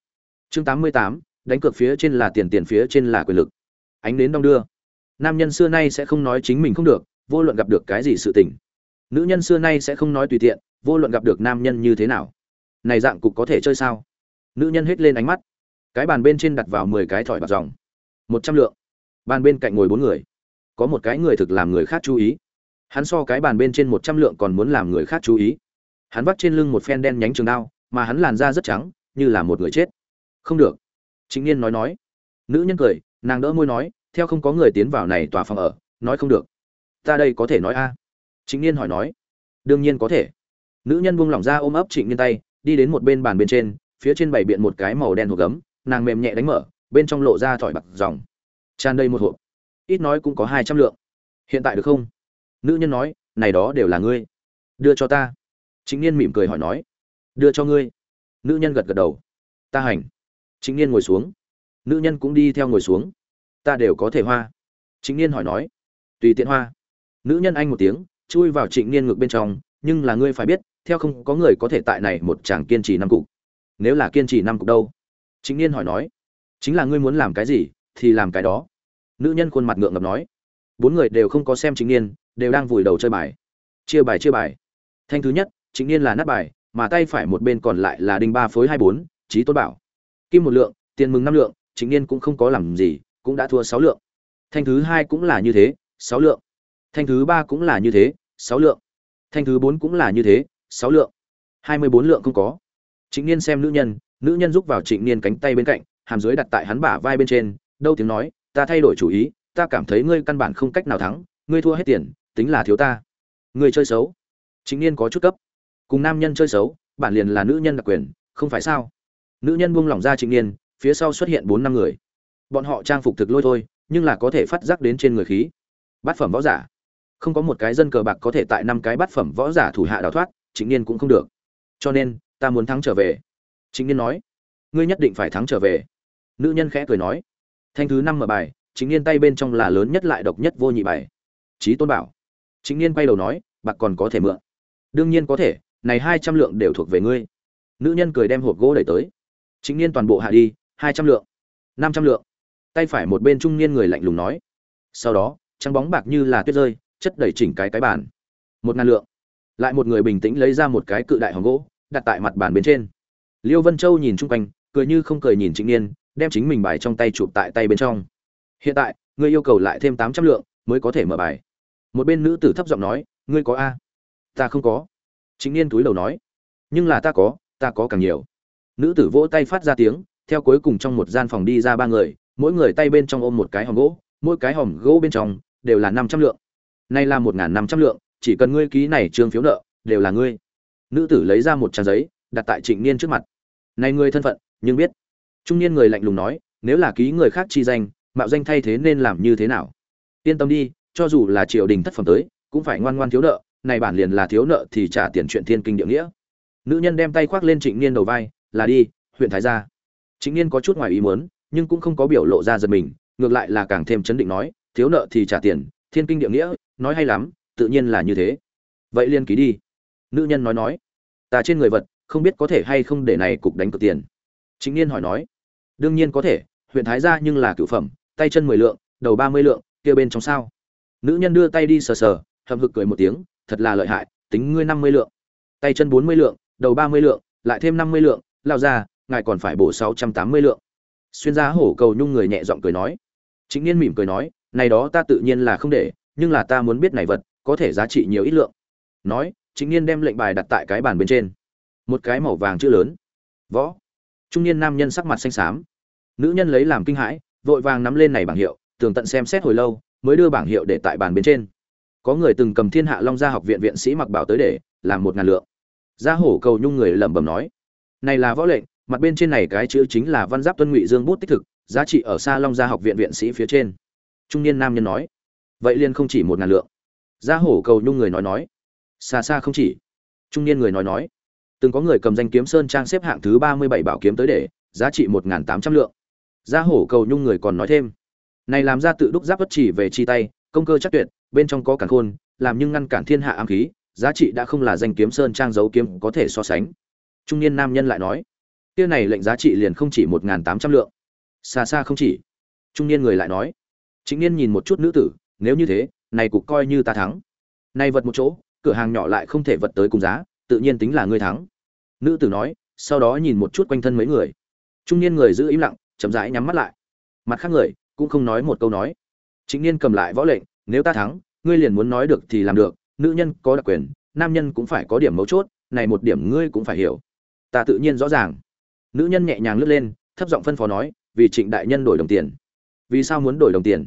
[SPEAKER 1] Chương tám mươi tám, đánh cược phía trên là tiền tiền phía trên là quyền lực. Ánh đến đong đưa. Nam nhân xưa nay sẽ không nói chính mình không được vô luận gặp được cái gì sự tình. Nữ nhân xưa nay sẽ không nói tùy tiện, vô luận gặp được nam nhân như thế nào. Này dạng cục có thể chơi sao? Nữ nhân hết lên ánh mắt. Cái bàn bên trên đặt vào mười cái thỏi bạc dòng. Một trăm lượng. Bàn bên cạnh ngồi bốn người. Có một cái người thực làm người khác chú ý. Hắn so cái bàn bên trên một trăm lượng còn muốn làm người khác chú ý. Hắn vắt trên lưng một phen đen nhánh trường đao, mà hắn làn da rất trắng, như là một người chết. Không được. Chính niên nói nói. Nữ nhân cười, nàng đỡ môi nói, theo không có người tiến vào này tòa phòng ở, nói không được ta đây có thể nói a? À. chính niên hỏi nói. Đương nhiên có thể. Nữ nhân buông lỏng ra ôm ấp trịnh niên tay, đi đến một bên bàn bên trên, phía trên bày biện một cái màu đen hộp gấm, nàng mềm nhẹ đánh mở, bên trong lộ ra thỏi bạc dòng. Tràn đầy một hộp. Ít nói cũng có hai trăm lượng. Hiện tại được không? Nữ nhân nói, này đó đều là ngươi. Đưa cho ta. Chính niên mỉm cười hỏi nói. Đưa cho ngươi. Nữ nhân gật gật đầu. Ta hành. Chính niên ngồi xuống. Nữ nhân cũng đi theo ngồi xuống. Ta đều có thể hoa. Chính niên hỏi nói. Tùy tiện hoa nữ nhân anh một tiếng, chui vào trịnh niên ngược bên trong, nhưng là ngươi phải biết, theo không có người có thể tại này một chàng kiên trì năm cục. Nếu là kiên trì năm cục đâu? Chính niên hỏi nói. Chính là ngươi muốn làm cái gì, thì làm cái đó. Nữ nhân khuôn mặt ngượng ngập nói. Bốn người đều không có xem chính niên, đều đang vùi đầu chơi bài. Chia bài chia bài. Thanh thứ nhất chính niên là nát bài, mà tay phải một bên còn lại là đinh ba phối hai bốn trí tôn bảo. Kim một lượng, tiền mừng năm lượng chính niên cũng không có làm gì, cũng đã thua sáu lượng. Thanh thứ hai cũng là như thế, sáu lượng thanh thứ ba cũng là như thế, sáu lượng. Thanh thứ bốn cũng là như thế, sáu lượng. Hai mươi bốn lượng không có. Trịnh niên xem nữ nhân nữ nhân rúc vào trịnh niên cánh tay bên cạnh, hàm dưới đặt tại hắn bả vai bên trên, đâu tiếng nói, ta thay đổi chủ ý, ta cảm thấy ngươi căn bản không cách nào thắng, ngươi thua hết tiền, tính là thiếu ta. Ngươi chơi xấu. Trịnh niên có chút cấp. Cùng nam nhân chơi xấu, bản liền là nữ nhân đặc quyền, không phải sao? Nữ nhân buông lỏng ra trịnh niên, phía sau xuất hiện bốn năm người. Bọn họ trang phục thực lôi thôi, nhưng là có thể phát giác đến trên người khí. Bát phẩm võ giả không có một cái dân cờ bạc có thể tại năm cái bát phẩm võ giả thủ hạ đào thoát chính niên cũng không được. Cho nên, ta muốn thắng trở về. Chính niên nói, ngươi nhất định phải thắng trở về. Nữ nhân khẽ cười nói, thanh thứ năm mở bài chính niên tay bên trong là lớn nhất lại độc nhất vô nhị bài. Trí tôn bảo. Chính niên quay đầu nói, bạc còn có thể mượn. Đương nhiên có thể, này hai trăm lượng đều thuộc về ngươi. Nữ nhân cười đem hộp gỗ đẩy tới. Chính niên toàn bộ hạ đi, hai trăm lượng, năm trăm lượng. Tay phải một bên trung niên người lạnh lùng nói, sau đó, trắng bóng bạc như là tuyết rơi chất đầy chỉnh cái cái bàn. Một ngàn lượng. Lại một người bình tĩnh lấy ra một cái cự đại hòn gỗ, đặt tại mặt bàn bên trên. Liêu vân châu nhìn chung quanh, cười như không cười nhìn trịnh niên, đem chính mình bài trong tay chụp tại tay bên trong. Hiện tại, ngươi yêu cầu lại thêm tám trăm lượng, mới có thể mở bài. Một bên nữ tử thấp giọng nói, ngươi có a? Ta không có. Trịnh niên túi đầu nói, nhưng là ta có ta có càng nhiều. Nữ tử vỗ tay phát ra tiếng, theo cuối cùng trong một gian phòng đi ra ba người, mỗi người tay bên trong ôm một cái hòm gỗ, mỗi cái hòm gỗ bên trong đều là năm trăm lượng nay là một n g h n năm trăm lượng, chỉ cần ngươi ký này trương phiếu nợ, đều là ngươi. Nữ tử lấy ra một trang giấy, đặt tại trịnh niên trước mặt. Này ngươi thân phận, nhưng biết. Trung niên người lạnh lùng nói, nếu là ký người khác chi danh, mạo danh thay thế nên làm như thế nào? Yên tâm đi, cho dù là triều đình thất phẩm tới, cũng phải ngoan ngoan thiếu nợ, này bản liền là thiếu nợ thì trả tiền chuyện thiên kinh địa nghĩa. Nữ nhân đem tay khoác lên trịnh niên đầu vai, là đi, huyện thái gia. Trịnh niên có chút ngoài ý muốn, nhưng cũng không có biểu lộ ra giật mình, ngược lại là càng thêm chấn định nói, thiếu nợ thì trả tiền, thiên kinh địa nghĩa nói hay lắm, tự nhiên là như thế. Vậy liên ký đi. Nữ nhân nói nói. Ta trên người vật, không biết có thể hay không để này cục đánh cược tiền. Chính niên hỏi nói. Đương nhiên có thể, huyện thái gia nhưng là cửu phẩm, tay chân mười lượng, đầu ba mươi lượng, kia bên trong sao? Nữ nhân đưa tay đi sờ sờ, hậm hực cười một tiếng, thật là lợi hại, tính ngươi năm mươi lượng. Tay chân bốn mươi lượng, đầu ba mươi lượng, lại thêm năm mươi lượng, lao ra, ngài còn phải bổ sáu trăm tám mươi lượng. Xuyên ra hổ cầu nhung người nhẹ giọng cười nói. Chính niên mỉm cười nói, này đó ta tự nhiên là không để nhưng là ta muốn biết này vật, có thể giá trị nhiều ít lượng. Nói chính niên đem lệnh bài đặt tại cái bàn bên trên. Một cái màu vàng chữ lớn. Võ. Trung niên nam nhân sắc mặt xanh xám. Nữ nhân lấy làm kinh hãi, vội vàng nắm lên này bảng hiệu, tường tận xem xét hồi lâu, mới đưa bảng hiệu để tại bàn bên trên. Có người từng cầm thiên hạ long gia học viện viện sĩ mặc bảo tới để, làm một ngàn lượng. Gia hổ cầu nhung người lẩm bẩm nói, này là võ lệnh, mặt bên trên này cái chữ chính là văn giáp tuân ngụy dương bút tích thực, giá trị ở xa long gia học viện viện sĩ phía trên. Trung niên nam nhân nói vậy liền không chỉ một ngàn lượng Gia hổ cầu nhung người nói nói. Xa xa không chỉ. Trung niên người nói nói. Từng có người cầm danh kiếm sơn trang xếp hạng thứ ba mươi bảy bảo kiếm tới để, giá trị một tám trăm lượng. Gia hổ cầu nhung người còn nói thêm. Này làm ra tự đúc giáp bất chỉ về chi tay, công cơ chắc tuyệt, bên trong có cản khôn, làm nhưng ngăn cản thiên hạ ám khí, giá trị đã không là danh kiếm sơn trang giấu kiếm có thể so sánh. Trung niên nam nhân lại nói, kia này lệnh giá trị liền không chỉ một tám trăm lượng. Xa xa không chỉ. Trung niên người lại nói, Chính niên nhìn một chút nữ tử, nếu như thế, này cục coi như ta thắng. Này vật một chỗ, cửa hàng nhỏ lại không thể vật tới cùng giá, tự nhiên tính là ngươi thắng. Nữ tử nói, sau đó nhìn một chút quanh thân mấy người. Trung niên người giữ im lặng, chậm rãi nhắm mắt lại. Mặt khác người cũng không nói một câu nói. Chính niên cầm lại võ lệnh, nếu ta thắng, ngươi liền muốn nói được thì làm được, nữ nhân có đặc quyền, nam nhân cũng phải có điểm mấu chốt, này một điểm ngươi cũng phải hiểu. Ta tự nhiên rõ ràng. Nữ nhân nhẹ nhàng lướt lên, thấp giọng phân phó nói, vì Trịnh đại nhân đổi đồng tiền. Vì sao muốn đổi đồng tiền?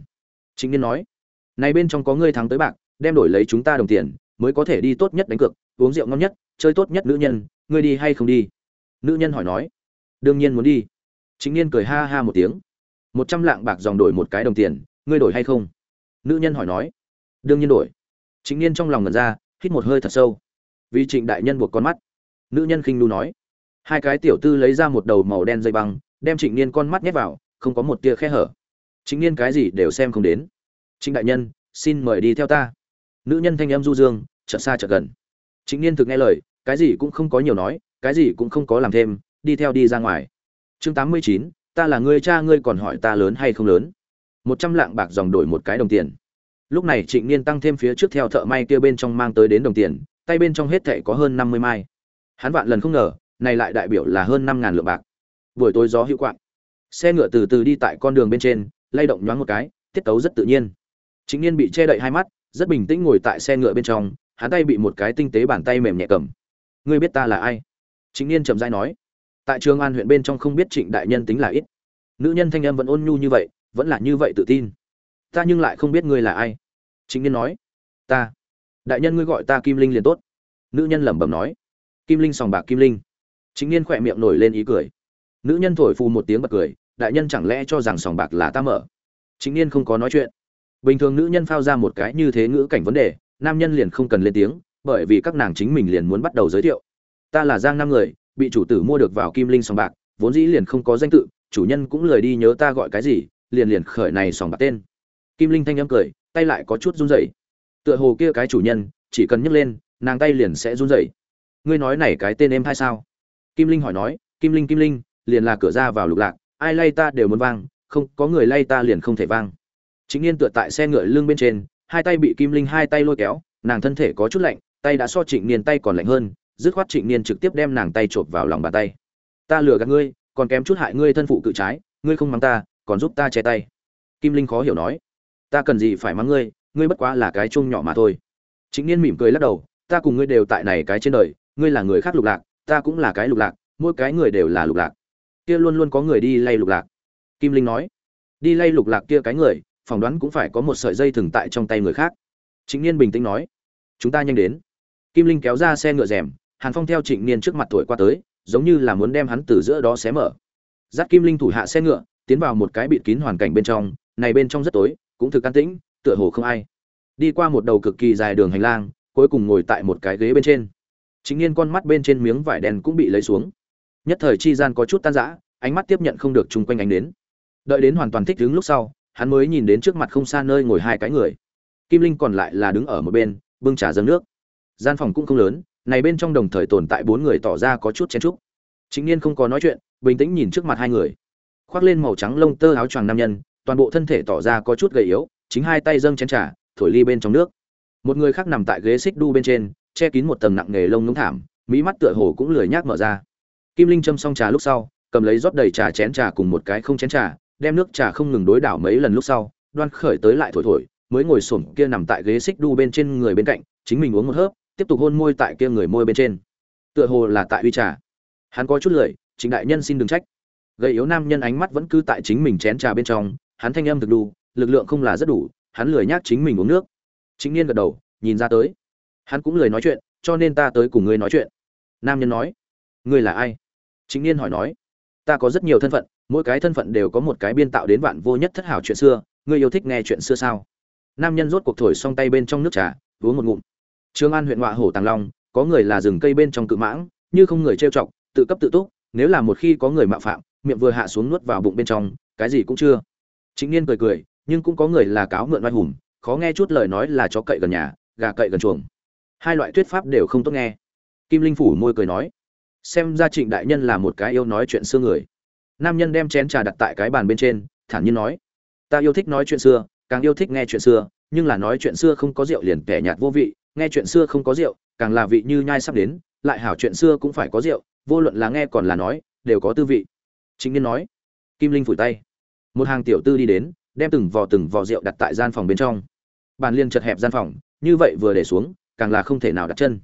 [SPEAKER 1] Trịnh Niên nói, này bên trong có ngươi thắng tới bạc, đem đổi lấy chúng ta đồng tiền, mới có thể đi tốt nhất đánh cược, uống rượu ngon nhất, chơi tốt nhất nữ nhân, ngươi đi hay không đi? Nữ nhân hỏi nói, đương nhiên muốn đi. Trịnh Niên cười ha ha một tiếng. một trăm lạng bạc dòng đổi một cái đồng tiền, ngươi đổi hay không? Nữ nhân hỏi nói, đương nhiên đổi. Trịnh Niên trong lòng ngần ra, hít một hơi thật sâu. Vì Trịnh đại nhân buộc con mắt. Nữ nhân khinh nu nói, hai cái tiểu tư lấy ra một đầu màu đen dây băng, đem Trịnh Niên con mắt nhét vào, không có một tia khe hở. Trịnh Niên cái gì đều xem không đến. Trịnh đại nhân, xin mời đi theo ta. Nữ nhân thanh âm du dương, chợt xa chợt gần. Trịnh Niên thực nghe lời, cái gì cũng không có nhiều nói, cái gì cũng không có làm thêm, đi theo đi ra ngoài. Chương tám mươi chín, ta là người cha ngươi còn hỏi ta lớn hay không lớn? Một trăm lạng bạc dòng đổi một cái đồng tiền. Lúc này Trịnh Niên tăng thêm phía trước theo thợ may kia bên trong mang tới đến đồng tiền, tay bên trong hết thảy có hơn năm mươi mai. Hắn vạn lần không ngờ, này lại đại biểu là hơn năm ngàn lượng bạc. Buổi tối gió hữu quạng. Xe ngựa từ từ đi tại con đường bên trên, lay động nhoáng một cái, tiết tấu rất tự nhiên. Chính Niên bị che đậy hai mắt, rất bình tĩnh ngồi tại xe ngựa bên trong, hắn tay bị một cái tinh tế bàn tay mềm nhẹ cầm. "Ngươi biết ta là ai?" Chính Niên chậm rãi nói. Tại Trường An huyện bên trong không biết Trịnh đại nhân tính là ít. Nữ nhân thanh âm vẫn ôn nhu như vậy, vẫn là như vậy tự tin. "Ta nhưng lại không biết ngươi là ai." Chính Niên nói. "Ta." "Đại nhân ngươi gọi ta Kim Linh liền tốt." Nữ nhân lẩm bẩm nói. "Kim Linh sòng bạc Kim Linh." Chính Niên khỏe miệng nổi lên ý cười. Nữ nhân thổi phù một tiếng bật cười, đại nhân chẳng lẽ cho rằng sòng bạc là ta mở? Chính Niên không có nói chuyện bình thường nữ nhân phao ra một cái như thế ngữ cảnh vấn đề, nam nhân liền không cần lên tiếng, bởi vì các nàng chính mình liền muốn bắt đầu giới thiệu. Ta là giang Nam người, bị chủ tử mua được vào kim linh sòng bạc, vốn dĩ liền không có danh tự, chủ nhân cũng lười đi nhớ ta gọi cái gì, liền liền khởi này sòng bạc tên. Kim linh thanh âm cười, tay lại có chút run rẩy. Tựa hồ kia cái chủ nhân, chỉ cần nhấc lên, nàng tay liền sẽ run rẩy. Ngươi nói này cái tên em hay sao? Kim linh hỏi nói, kim linh kim linh, liền là cửa ra vào lục lạc, ai lay ta đều muốn vang, không, có người lay ta liền không thể vang chính niên tựa tại xe ngựa lưng bên trên, hai tay bị kim linh hai tay lôi kéo, nàng thân thể có chút lạnh, tay đã so trịnh niên tay còn lạnh hơn, dứt khoát trịnh niên trực tiếp đem nàng tay chộp vào lòng bàn tay. Ta lừa gạt ngươi, còn kém chút hại ngươi thân phụ cự trái, ngươi không mắng ta, còn giúp ta che tay. Kim linh khó hiểu nói. Ta cần gì phải mắng ngươi ngươi bất quá là cái chung nhỏ mà thôi. Chính niên mỉm cười lắc đầu. Ta cùng ngươi đều tại này cái trên đời, ngươi là người khác lục lạc, ta cũng là cái lục lạc, mỗi cái người đều là lục lạc. Kia luôn luôn có người đi lay lục lạc. Kim linh nói. Đi lay lục lạc kia cái người phỏng đoán cũng phải có một sợi dây thừng tại trong tay người khác. Trịnh niên bình tĩnh nói, chúng ta nhanh đến. Kim linh kéo ra xe ngựa rèm, hàn phong theo trịnh niên trước mặt tuổi qua tới, giống như là muốn đem hắn từ giữa đó xé mở. Dắt kim linh thủ hạ xe ngựa, tiến vào một cái bịt kín hoàn cảnh bên trong, này bên trong rất tối, cũng thực an tĩnh, tựa hồ không ai. Đi qua một đầu cực kỳ dài đường hành lang, cuối cùng ngồi tại một cái ghế bên trên. Chính niên con mắt bên trên miếng vải đen cũng bị lấy xuống. Nhất thời chi gian có chút tan rã, ánh mắt tiếp nhận không được chung quanh ánh đến đợi đến hoàn toàn thích đứng lúc sau hắn mới nhìn đến trước mặt không xa nơi ngồi hai cái người. Kim linh còn lại là đứng ở một bên, bưng trà dâng nước. Gian phòng cũng không lớn, này bên trong đồng thời tồn tại bốn người tỏ ra có chút chen trúc chính niên không có nói chuyện, bình tĩnh nhìn trước mặt hai người. Khoác lên màu trắng lông tơ áo choàng nam nhân, toàn bộ thân thể tỏ ra có chút gầy yếu, chính hai tay dâng chén trà, thổi ly bên trong nước. Một người khác nằm tại ghế xích đu bên trên, che kín một tầng nặng nghề lông ngống thảm mỹ mắt tựa hồ cũng lười nhác mở ra. Kim linh châm xong trà lúc sau, cầm lấy rót đầy trà chén trà cùng một cái không chén trà đem nước trà không ngừng đối đảo mấy lần lúc sau, đoan khởi tới lại thổi thổi, mới ngồi xổm kia nằm tại ghế xích đu bên trên người bên cạnh, chính mình uống một hớp, tiếp tục hôn môi tại kia người môi bên trên. Tựa hồ là tại uy trà. Hắn có chút lười, chính đại nhân xin đừng trách. Gầy yếu nam nhân ánh mắt vẫn cứ tại chính mình chén trà bên trong, hắn thanh âm thực đu, lực lượng không là rất đủ, hắn lười nhác chính mình uống nước. Chính niên gật đầu, nhìn ra tới. Hắn cũng lười nói chuyện, cho nên ta tới cùng ngươi nói chuyện. Nam nhân nói, ngươi là ai? Chính niên hỏi nói ta có rất nhiều thân phận, mỗi cái thân phận đều có một cái biên tạo đến vạn vô nhất thất hảo chuyện xưa, ngươi yêu thích nghe chuyện xưa sao? Nam nhân rốt cuộc thổi xong tay bên trong nước trà, uống một ngụm. Trương an huyện họa hổ tàng long, có người là rừng cây bên trong cự mãng, như không người trêu chọc, tự cấp tự túc, nếu là một khi có người mạo phạm, miệng vừa hạ xuống nuốt vào bụng bên trong, cái gì cũng chưa. Chính niên cười cười, nhưng cũng có người là cáo mượn oai hùng, khó nghe chút lời nói là chó cậy gần nhà, gà cậy gần chuồng. Hai loại thuyết pháp đều không tốt nghe. Kim linh phủ môi cười nói xem ra trịnh đại nhân là một cái yêu nói chuyện xưa người. Nam nhân đem chén trà đặt tại cái bàn bên trên, thản nhiên nói, ta yêu thích nói chuyện xưa, càng yêu thích nghe chuyện xưa, nhưng là nói chuyện xưa không có rượu liền kẻ nhạt vô vị, nghe chuyện xưa không có rượu, càng là vị như nhai sắp đến, lại hảo chuyện xưa cũng phải có rượu, vô luận là nghe còn là nói, đều có tư vị. Chính niên nói. Kim linh phủi tay. Một hàng tiểu tư đi đến, đem từng vò từng vò rượu đặt tại gian phòng bên trong. Bàn liên chật hẹp gian phòng, như vậy vừa để xuống, càng là không thể nào đặt chân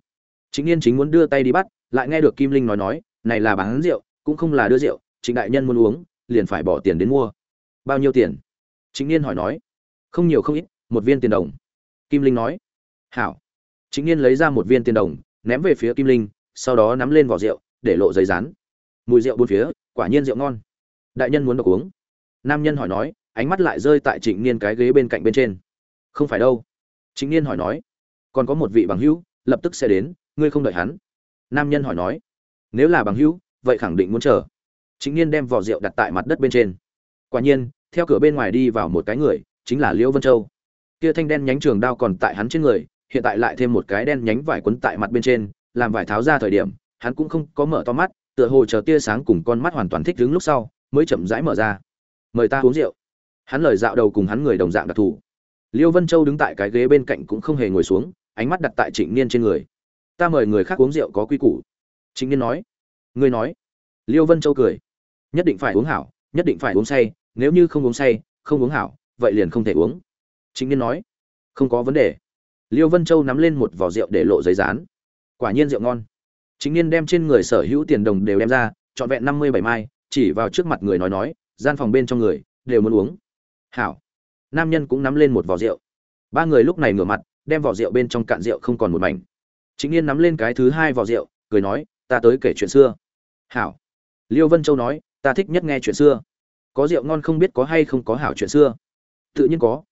[SPEAKER 1] chính niên chính muốn đưa tay đi bắt, lại nghe được kim linh nói nói, này là bán rượu, cũng không là đưa rượu chính đại nhân muốn uống, liền phải bỏ tiền đến mua. Bao nhiêu tiền? Chính niên hỏi nói. Không nhiều không ít, một viên tiền đồng. Kim linh nói. Hảo. Chính niên lấy ra một viên tiền đồng, ném về phía kim linh, sau đó nắm lên vỏ rượu, để lộ giấy rán mùi rượu bốn phía, quả nhiên rượu ngon. Đại nhân muốn độc uống. Nam nhân hỏi nói, ánh mắt lại rơi tại trịnh niên cái ghế bên cạnh bên trên. Không phải đâu. Trịnh niên hỏi nói. Còn có một vị bằng hữu, lập tức sẽ đến ngươi không đợi hắn. Nam nhân hỏi nói, nếu là bằng hữu, vậy khẳng định muốn chờ. Trịnh niên đem vỏ rượu đặt tại mặt đất bên trên. Quả nhiên, theo cửa bên ngoài đi vào một cái người, chính là liễu vân châu. Kia thanh đen nhánh trường đao còn tại hắn trên người, hiện tại lại thêm một cái đen nhánh vải quấn tại mặt bên trên, làm vải tháo ra thời điểm, hắn cũng không có mở to mắt, tựa hồ chờ tia sáng cùng con mắt hoàn toàn thích đứng lúc sau, mới chậm rãi mở ra. Mời ta uống rượu. Hắn lời dạo đầu cùng hắn người đồng dạng đặc thù. Liêu vân châu đứng tại cái ghế bên cạnh cũng không hề ngồi xuống, ánh mắt đặt tại trịnh niên trên người ta mời người khác uống rượu có quy củ. Chính niên nói. Ngươi nói. Liêu vân châu cười. Nhất định phải uống hảo, nhất định phải uống say, nếu như không uống say, không uống hảo, vậy liền không thể uống. Chính niên nói. Không có vấn đề. Liêu vân châu nắm lên một vỏ rượu để lộ giấy rán quả nhiên rượu ngon. Chính niên đem trên người sở hữu tiền đồng đều đem ra, trọn vẹn năm mươi bảy mai, chỉ vào trước mặt người nói nói, gian phòng bên trong người, đều muốn uống. Hảo. Nam nhân cũng nắm lên một vỏ rượu. Ba người lúc này ngửa mặt, đem vỏ rượu bên trong cạn rượu không còn một mảnh chính niên nắm lên cái thứ hai vỏ rượu, cười nói, ta tới kể chuyện xưa. Hảo. Liêu vân châu nói, ta thích nhất nghe chuyện xưa. Có rượu ngon không biết có hay không có hảo chuyện xưa. Tự nhiên có.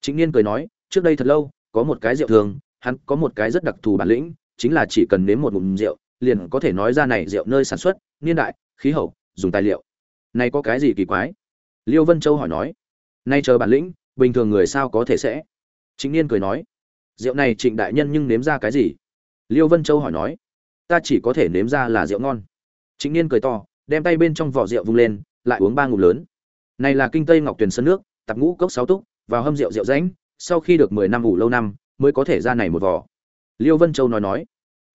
[SPEAKER 1] Chính niên cười nói, trước đây thật lâu, có một cái rượu thường, hắn có một cái rất đặc thù bản lĩnh, chính là chỉ cần nếm một ngụm rượu, liền có thể nói ra này rượu nơi sản xuất, niên đại, khí hậu, dùng tài liệu. Này có cái gì kỳ quái? Liêu vân châu hỏi nói, nay chờ bản lĩnh, bình thường người sao có thể sẽ? Chính niên cười nói, rượu này trịnh đại nhân nhưng nếm ra cái gì? Liêu vân châu hỏi nói, ta chỉ có thể nếm ra là rượu ngon. Chính niên cười to, đem tay bên trong vỏ rượu vung lên, lại uống ba ngụm lớn. Này là kinh tây ngọc tuyền sơn nước tập ngũ cốc sáu túc, vào hâm rượu rượu rãnh, sau khi được mười năm ủ lâu năm, mới có thể ra này một vỏ. Liêu vân châu nói nói,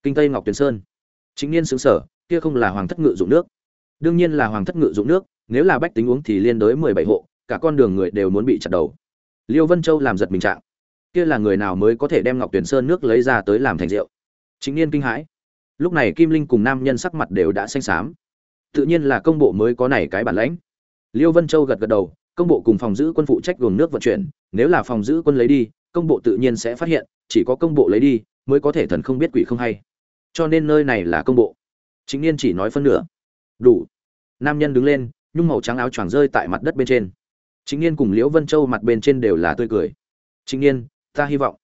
[SPEAKER 1] kinh tây ngọc tuyền sơn. Chính niên xứng sở kia không là hoàng thất ngự dụng nước. Đương nhiên là hoàng thất ngự dụng nước, nếu là bách tính uống thì liên đối mười bảy hộ, cả con đường người đều muốn bị chặt đầu. Liêu vân châu làm giật mình trạng, kia là người nào mới có thể đem ngọc tuyển sơn nước lấy ra tới làm thành rượu? Chính niên kinh hãi. Lúc này kim linh cùng nam nhân sắc mặt đều đã xanh xám. Tự nhiên là công bộ mới có này cái bản lãnh. Liêu vân châu gật gật đầu, công bộ cùng phòng giữ quân phụ trách gồm nước vận chuyển, nếu là phòng giữ quân lấy đi, công bộ tự nhiên sẽ phát hiện, chỉ có công bộ lấy đi, mới có thể thần không biết quỷ không hay. Cho nên nơi này là công bộ. Chính niên chỉ nói phân nửa. Đủ. Nam nhân đứng lên, nhung màu trắng áo choàng rơi tại mặt đất bên trên. Chính niên cùng liễu vân châu mặt bên trên đều là tươi cười. Chính niên, ta hy vọng.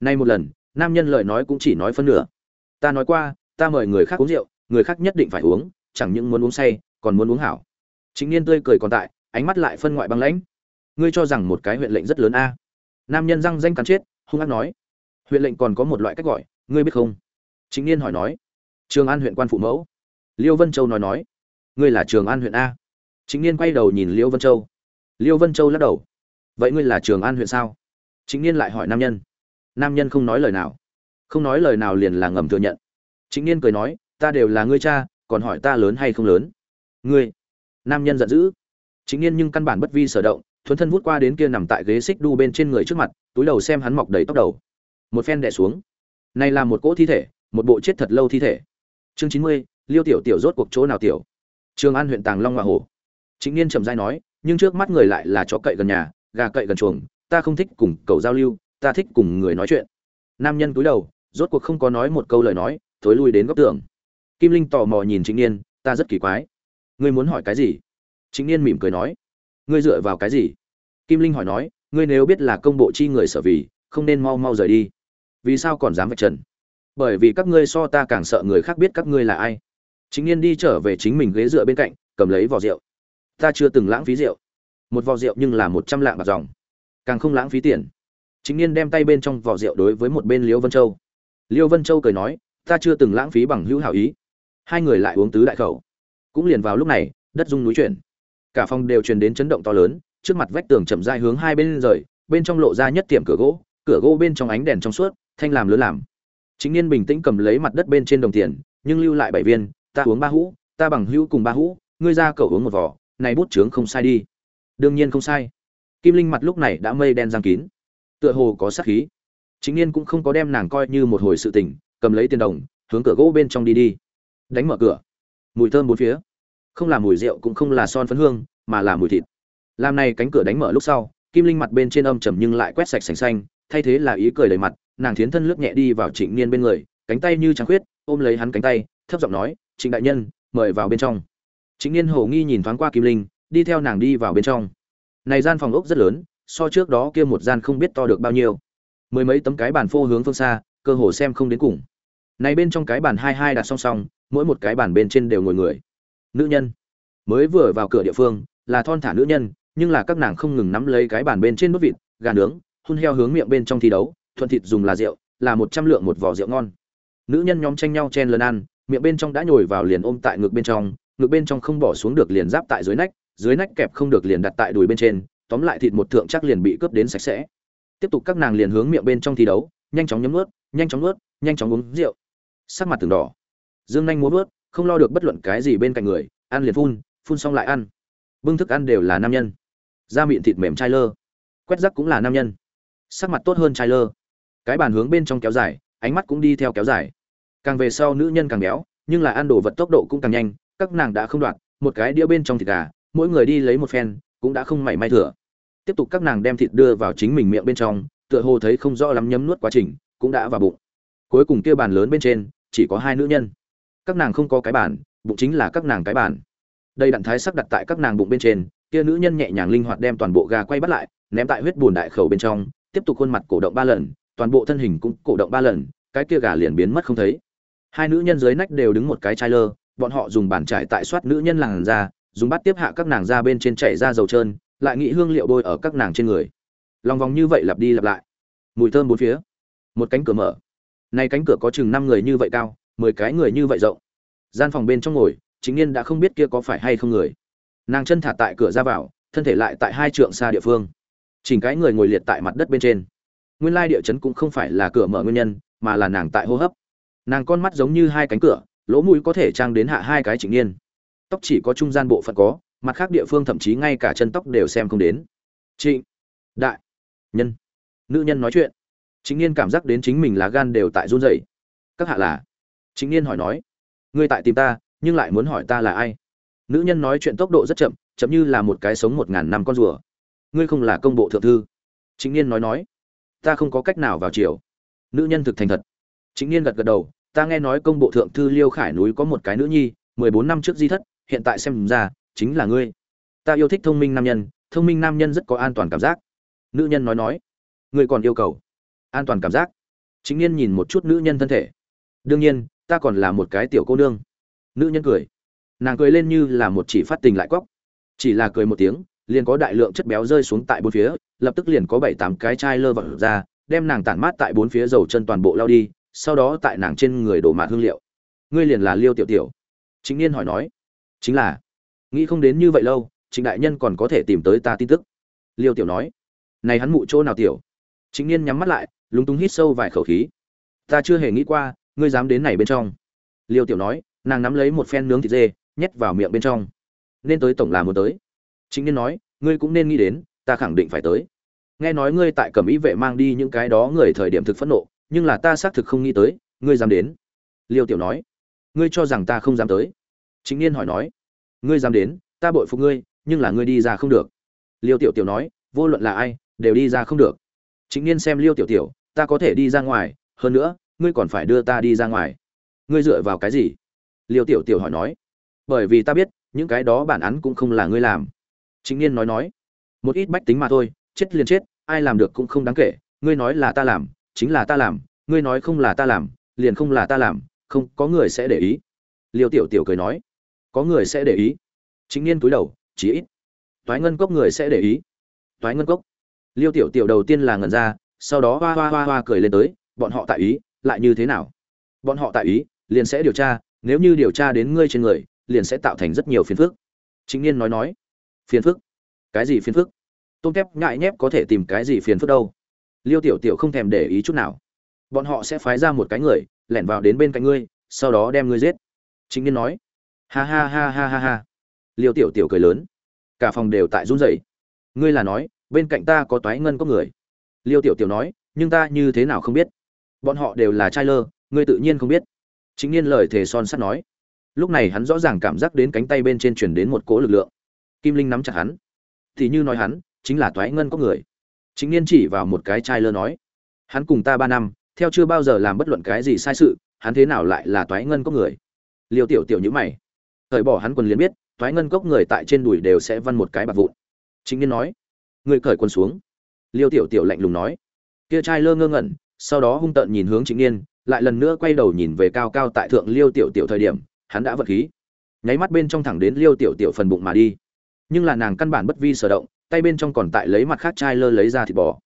[SPEAKER 1] Nay một lần, nam nhân lời nói cũng chỉ nói phân nửa ta nói qua, ta mời người khác uống rượu, người khác nhất định phải uống, chẳng những muốn uống say, còn muốn uống hảo. Chính niên tươi cười còn tại, ánh mắt lại phân ngoại băng lãnh. Ngươi cho rằng một cái huyện lệnh rất lớn a? Nam nhân răng danh cắn chết, hung ác nói. Huyện lệnh còn có một loại cách gọi, ngươi biết không? Chính niên hỏi nói. Trường an huyện quan phụ mẫu. Liêu vân châu nói nói. Ngươi là trường an huyện a? Chính niên quay đầu nhìn liêu vân châu. Liêu vân châu lắc đầu. Vậy ngươi là trường an huyện sao? Chính niên lại hỏi nam nhân. Nam nhân không nói lời nào không nói lời nào liền là ngầm thừa nhận. Chính niên cười nói, ta đều là ngươi cha, còn hỏi ta lớn hay không lớn? Ngươi? Nam nhân giận dữ. Chính niên nhưng căn bản bất vi sở động, thuấn thân vút qua đến kia nằm tại ghế xích đu bên trên người trước mặt, túi đầu xem hắn mọc đầy tóc đầu. Một phen đẻ xuống. Này là một cỗ thi thể, một bộ chết thật lâu thi thể. Chương chín mươi, liêu tiểu tiểu rốt cuộc chỗ nào tiểu? Trường an huyện tàng long hoa hồ. Chính niên trầm dai nói, nhưng trước mắt người lại là chó cậy gần nhà, gà cậy gần chuồng, ta không thích cùng cầu giao lưu, ta thích cùng người nói chuyện. Nam nhân cúi đầu rốt cuộc không có nói một câu lời nói, thối lui đến góc tường. Kim linh tò mò nhìn chính niên, ta rất kỳ quái. Ngươi muốn hỏi cái gì? Chính niên mỉm cười nói, ngươi dựa vào cái gì? Kim linh hỏi nói, ngươi nếu biết là công bộ chi người sở vì, không nên mau mau rời đi. Vì sao còn dám vạch trần? Bởi vì các ngươi so ta càng sợ người khác biết các ngươi là ai. Chính niên đi trở về chính mình ghế dựa bên cạnh, cầm lấy vỏ rượu. Ta chưa từng lãng phí rượu. Một vỏ rượu nhưng là một trăm lạng bạc dòng, càng không lãng phí tiền. Chính niên đem tay bên trong vỏ rượu đối với một bên Liễu vân châu liêu vân châu cười nói, ta chưa từng lãng phí bằng hữu hảo ý. Hai người lại uống tứ đại khẩu. Cũng liền vào lúc này, đất rung núi chuyển. Cả phòng đều truyền đến chấn động to lớn, trước mặt vách tường chậm rãi hướng hai bên rời, bên trong lộ ra nhất tiệm cửa gỗ cửa gỗ bên trong ánh đèn trong suốt, thanh làm lớn làm. Chính niên bình tĩnh cầm lấy mặt đất bên trên đồng tiền, nhưng lưu lại bảy viên, ta uống ba hũ, ta bằng hữu cùng ba hũ, ngươi ra cậu uống một vỏ này bút chướng không sai đi. Đương nhiên không sai. Kim linh mặt lúc này đã mây đen giang kín. Tựa hồ có sát khí chính niên cũng không có đem nàng coi như một hồi sự tình, cầm lấy tiền đồng, hướng cửa gỗ bên trong đi đi. Đánh mở cửa. Mùi thơm bốn phía. Không là mùi rượu cũng không là son phấn hương, mà là mùi thịt. Làm này cánh cửa đánh mở lúc sau, kim linh mặt bên trên âm trầm nhưng lại quét sạch sành xanh, thay thế là ý cười đầy mặt, nàng thiến thân lướt nhẹ đi vào trịnh niên bên người, cánh tay như trắng khuyết, ôm lấy hắn cánh tay, thấp giọng nói, trịnh đại nhân, mời vào bên trong. Trịnh niên hồ nghi nhìn thoáng qua kim linh, đi theo nàng đi vào bên trong. Này gian phòng ốc rất lớn, so trước đó kia một gian không biết to được bao nhiêu mười mấy tấm cái bàn phô hướng phương xa, cơ hồ xem không đến cùng. Này bên trong cái bàn hai hai đặt song song, mỗi một cái bàn bên trên đều ngồi người. Nữ nhân. Mới vừa vào cửa địa phương, là thon thả nữ nhân, nhưng là các nàng không ngừng nắm lấy cái bàn bên trên nốt vịt, gà nướng, hun heo hướng miệng bên trong thi đấu, thuận thịt dùng là rượu, là một trăm lượng một vỏ rượu ngon. Nữ nhân nhóm tranh nhau chen lần ăn, miệng bên trong đã nhồi vào liền ôm tại ngực bên trong, ngực bên trong không bỏ xuống được liền giáp tại dưới nách dưới nách kẹp không được liền đặt tại đùi bên trên, tóm lại thịt một thượng chắc liền bị cướp đến sạch sẽ tiếp tục các nàng liền hướng miệng bên trong thi đấu, nhanh chóng nhấm nuốt, nhanh chóng nuốt, nhanh chóng uống rượu. Sắc mặt từng đỏ. Dương nhanh muốn nuốt không lo được bất luận cái gì bên cạnh người, ăn liền phun phun xong lại ăn. Bưng thức ăn đều là nam nhân. Da miệng thịt mềm chai lơ. Quét rắc cũng là nam nhân. Sắc mặt tốt hơn chai lơ. Cái bàn hướng bên trong kéo dài, ánh mắt cũng đi theo kéo dài. Càng về sau nữ nhân càng béo, nhưng là ăn đồ vật tốc độ cũng càng nhanh, các nàng đã không đoạt, một cái đĩa bên trong thịt gà, mỗi người đi lấy một phen, cũng đã không mảy may thừa tiếp tục các nàng đem thịt đưa vào chính mình miệng bên trong, tựa hồ thấy không rõ lắm nhấm nuốt quá trình, cũng đã vào bụng. Cuối cùng kia bàn lớn bên trên, chỉ có hai nữ nhân. Các nàng không có cái bàn, bụng chính là các nàng cái bàn. Đây đạn thái sắc đặt tại các nàng bụng bên trên, kia nữ nhân nhẹ nhàng linh hoạt đem toàn bộ gà quay bắt lại, ném tại huyết bùn đại khẩu bên trong, tiếp tục khuôn mặt cổ động ba lần, toàn bộ thân hình cũng cổ động ba lần, cái kia gà liền biến mất không thấy. Hai nữ nhân dưới nách đều đứng một cái chai lơ, bọn họ dùng bàn trải tại soát nữ nhân làng ra dùng bắt tiếp hạ các nàng ra bên trên chảy ra dầu trơn lại nghĩ hương liệu bôi ở các nàng trên người. Lòng vòng như vậy lặp đi lặp lại. Mùi thơm bốn phía. Một cánh cửa mở. Nay cánh cửa có chừng năm người như vậy cao, mười cái người như vậy rộng. Gian phòng bên trong ngồi, chính niên đã không biết kia có phải hay không người. Nàng chân thả tại cửa ra vào, thân thể lại tại hai trượng xa địa phương. Chỉnh cái người ngồi liệt tại mặt đất bên trên. Nguyên lai địa chấn cũng không phải là cửa mở nguyên nhân, mà là nàng tại hô hấp. Nàng con mắt giống như hai cánh cửa, lỗ mũi có thể trang đến hạ hai cái chỉnh niên. Tóc chỉ có trung gian bộ phận có mặt khác địa phương thậm chí ngay cả chân tóc đều xem không đến. Trịnh đại, nhân, nữ nhân nói chuyện. Chính niên cảm giác đến chính mình lá gan đều tại run rẩy. Các hạ là? Chính niên hỏi nói. Ngươi tại tìm ta, nhưng lại muốn hỏi ta là ai? Nữ nhân nói chuyện tốc độ rất chậm chậm như là một cái sống một ngàn năm con rùa. Ngươi không là công bộ thượng thư. Chính niên nói nói. Ta không có cách nào vào chiều nữ nhân thực thành thật. Chính niên gật gật đầu. Ta nghe nói công bộ thượng thư liêu khải núi có một cái nữ nhi, mười bốn năm trước di thất, hiện tại xem ra chính là ngươi. Ta yêu thích thông minh nam nhân, thông minh nam nhân rất có an toàn cảm giác. Nữ nhân nói nói. Ngươi còn yêu cầu. An toàn cảm giác. Chính niên nhìn một chút nữ nhân thân thể. Đương nhiên, ta còn là một cái tiểu cô nương. Nữ nhân cười. Nàng cười lên như là một chỉ phát tình lại cóc. Chỉ là cười một tiếng, liền có đại lượng chất béo rơi xuống tại bốn phía, lập tức liền có bảy tám cái chai lơ vật ra, đem nàng tản mát tại bốn phía dầu chân toàn bộ lao đi, sau đó tại nàng trên người đổ mạt hương liệu. Ngươi liền là liêu tiểu tiểu. Chính niên hỏi nói. Chính là nghĩ không đến như vậy lâu, trịnh đại nhân còn có thể tìm tới ta tin tức. Liêu tiểu nói. Này hắn mụ chỗ nào tiểu? Chính niên nhắm mắt lại, lúng túng hít sâu vài khẩu khí. Ta chưa hề nghĩ qua, ngươi dám đến này bên trong. Liêu tiểu nói, nàng nắm lấy một phen nướng thịt dê, nhét vào miệng bên trong. Nên tới tổng là muốn tới. Chính niên nói, ngươi cũng nên nghĩ đến, ta khẳng định phải tới. Nghe nói ngươi tại cẩm ý vệ mang đi những cái đó người thời điểm thực phẫn nộ, nhưng là ta xác thực không nghĩ tới, ngươi dám đến. Liêu tiểu nói, ngươi cho rằng ta không dám tới. Chính niên hỏi nói ngươi dám đến, ta bội phục ngươi, nhưng là ngươi đi ra không được. Liêu tiểu tiểu nói, vô luận là ai, đều đi ra không được. Chính niên xem liêu tiểu tiểu, ta có thể đi ra ngoài, hơn nữa, ngươi còn phải đưa ta đi ra ngoài. Ngươi dựa vào cái gì? Liêu tiểu tiểu hỏi nói. Bởi vì ta biết, những cái đó bản án cũng không là ngươi làm. Chính niên nói nói. Một ít bách tính mà thôi, chết liền chết, ai làm được cũng không đáng kể. Ngươi nói là ta làm, chính là ta làm, ngươi nói không là ta làm, liền không là ta làm, không có người sẽ để ý. Liêu tiểu tiểu cười nói có người sẽ để ý. Chính niên cúi đầu, chỉ ít. Toái ngân cốc người sẽ để ý. Toái ngân cốc. Liêu tiểu tiểu đầu tiên là ngẩn ra, sau đó hoa hoa hoa hoa cười lên tới, bọn họ tại ý, lại như thế nào? Bọn họ tại ý, liền sẽ điều tra, nếu như điều tra đến ngươi trên người, liền sẽ tạo thành rất nhiều phiền phức. Chính niên nói nói. Phiền phức? Cái gì phiền phức? Tôm tép ngại nhép có thể tìm cái gì phiền phức đâu? Liêu tiểu tiểu không thèm để ý chút nào. Bọn họ sẽ phái ra một cái người, lẻn vào đến bên cạnh ngươi, sau đó đem ngươi giết. Chính niên nói ha ha ha ha ha ha. Liêu tiểu tiểu cười lớn. Cả phòng đều tại run rẩy. Ngươi là nói, bên cạnh ta có toái ngân có người. Liêu tiểu tiểu nói, nhưng ta như thế nào không biết? Bọn họ đều là trai lơ, ngươi tự nhiên không biết. Chính niên lời thề son sắt nói. Lúc này hắn rõ ràng cảm giác đến cánh tay bên trên chuyển đến một cỗ lực lượng. Kim linh nắm chặt hắn. Thì như nói hắn, chính là toái ngân có người. Chính niên chỉ vào một cái trai lơ nói. Hắn cùng ta ba năm, theo chưa bao giờ làm bất luận cái gì sai sự, hắn thế nào lại là toái ngân có người? Liêu tiểu tiểu nhữ mày thời bỏ hắn quần liền biết, thoái ngân cốc người tại trên đùi đều sẽ văn một cái bạc vụn. Chính niên nói, người cởi quần xuống. Liêu tiểu tiểu lạnh lùng nói, kia trai lơ ngơ ngẩn. Sau đó hung tợn nhìn hướng chính niên, lại lần nữa quay đầu nhìn về cao cao tại thượng liêu tiểu tiểu thời điểm, hắn đã vật khí. Nháy mắt bên trong thẳng đến liêu tiểu tiểu phần bụng mà đi. Nhưng là nàng căn bản bất vi sở động, tay bên trong còn tại lấy mặt khác chai lơ lấy ra thịt bò.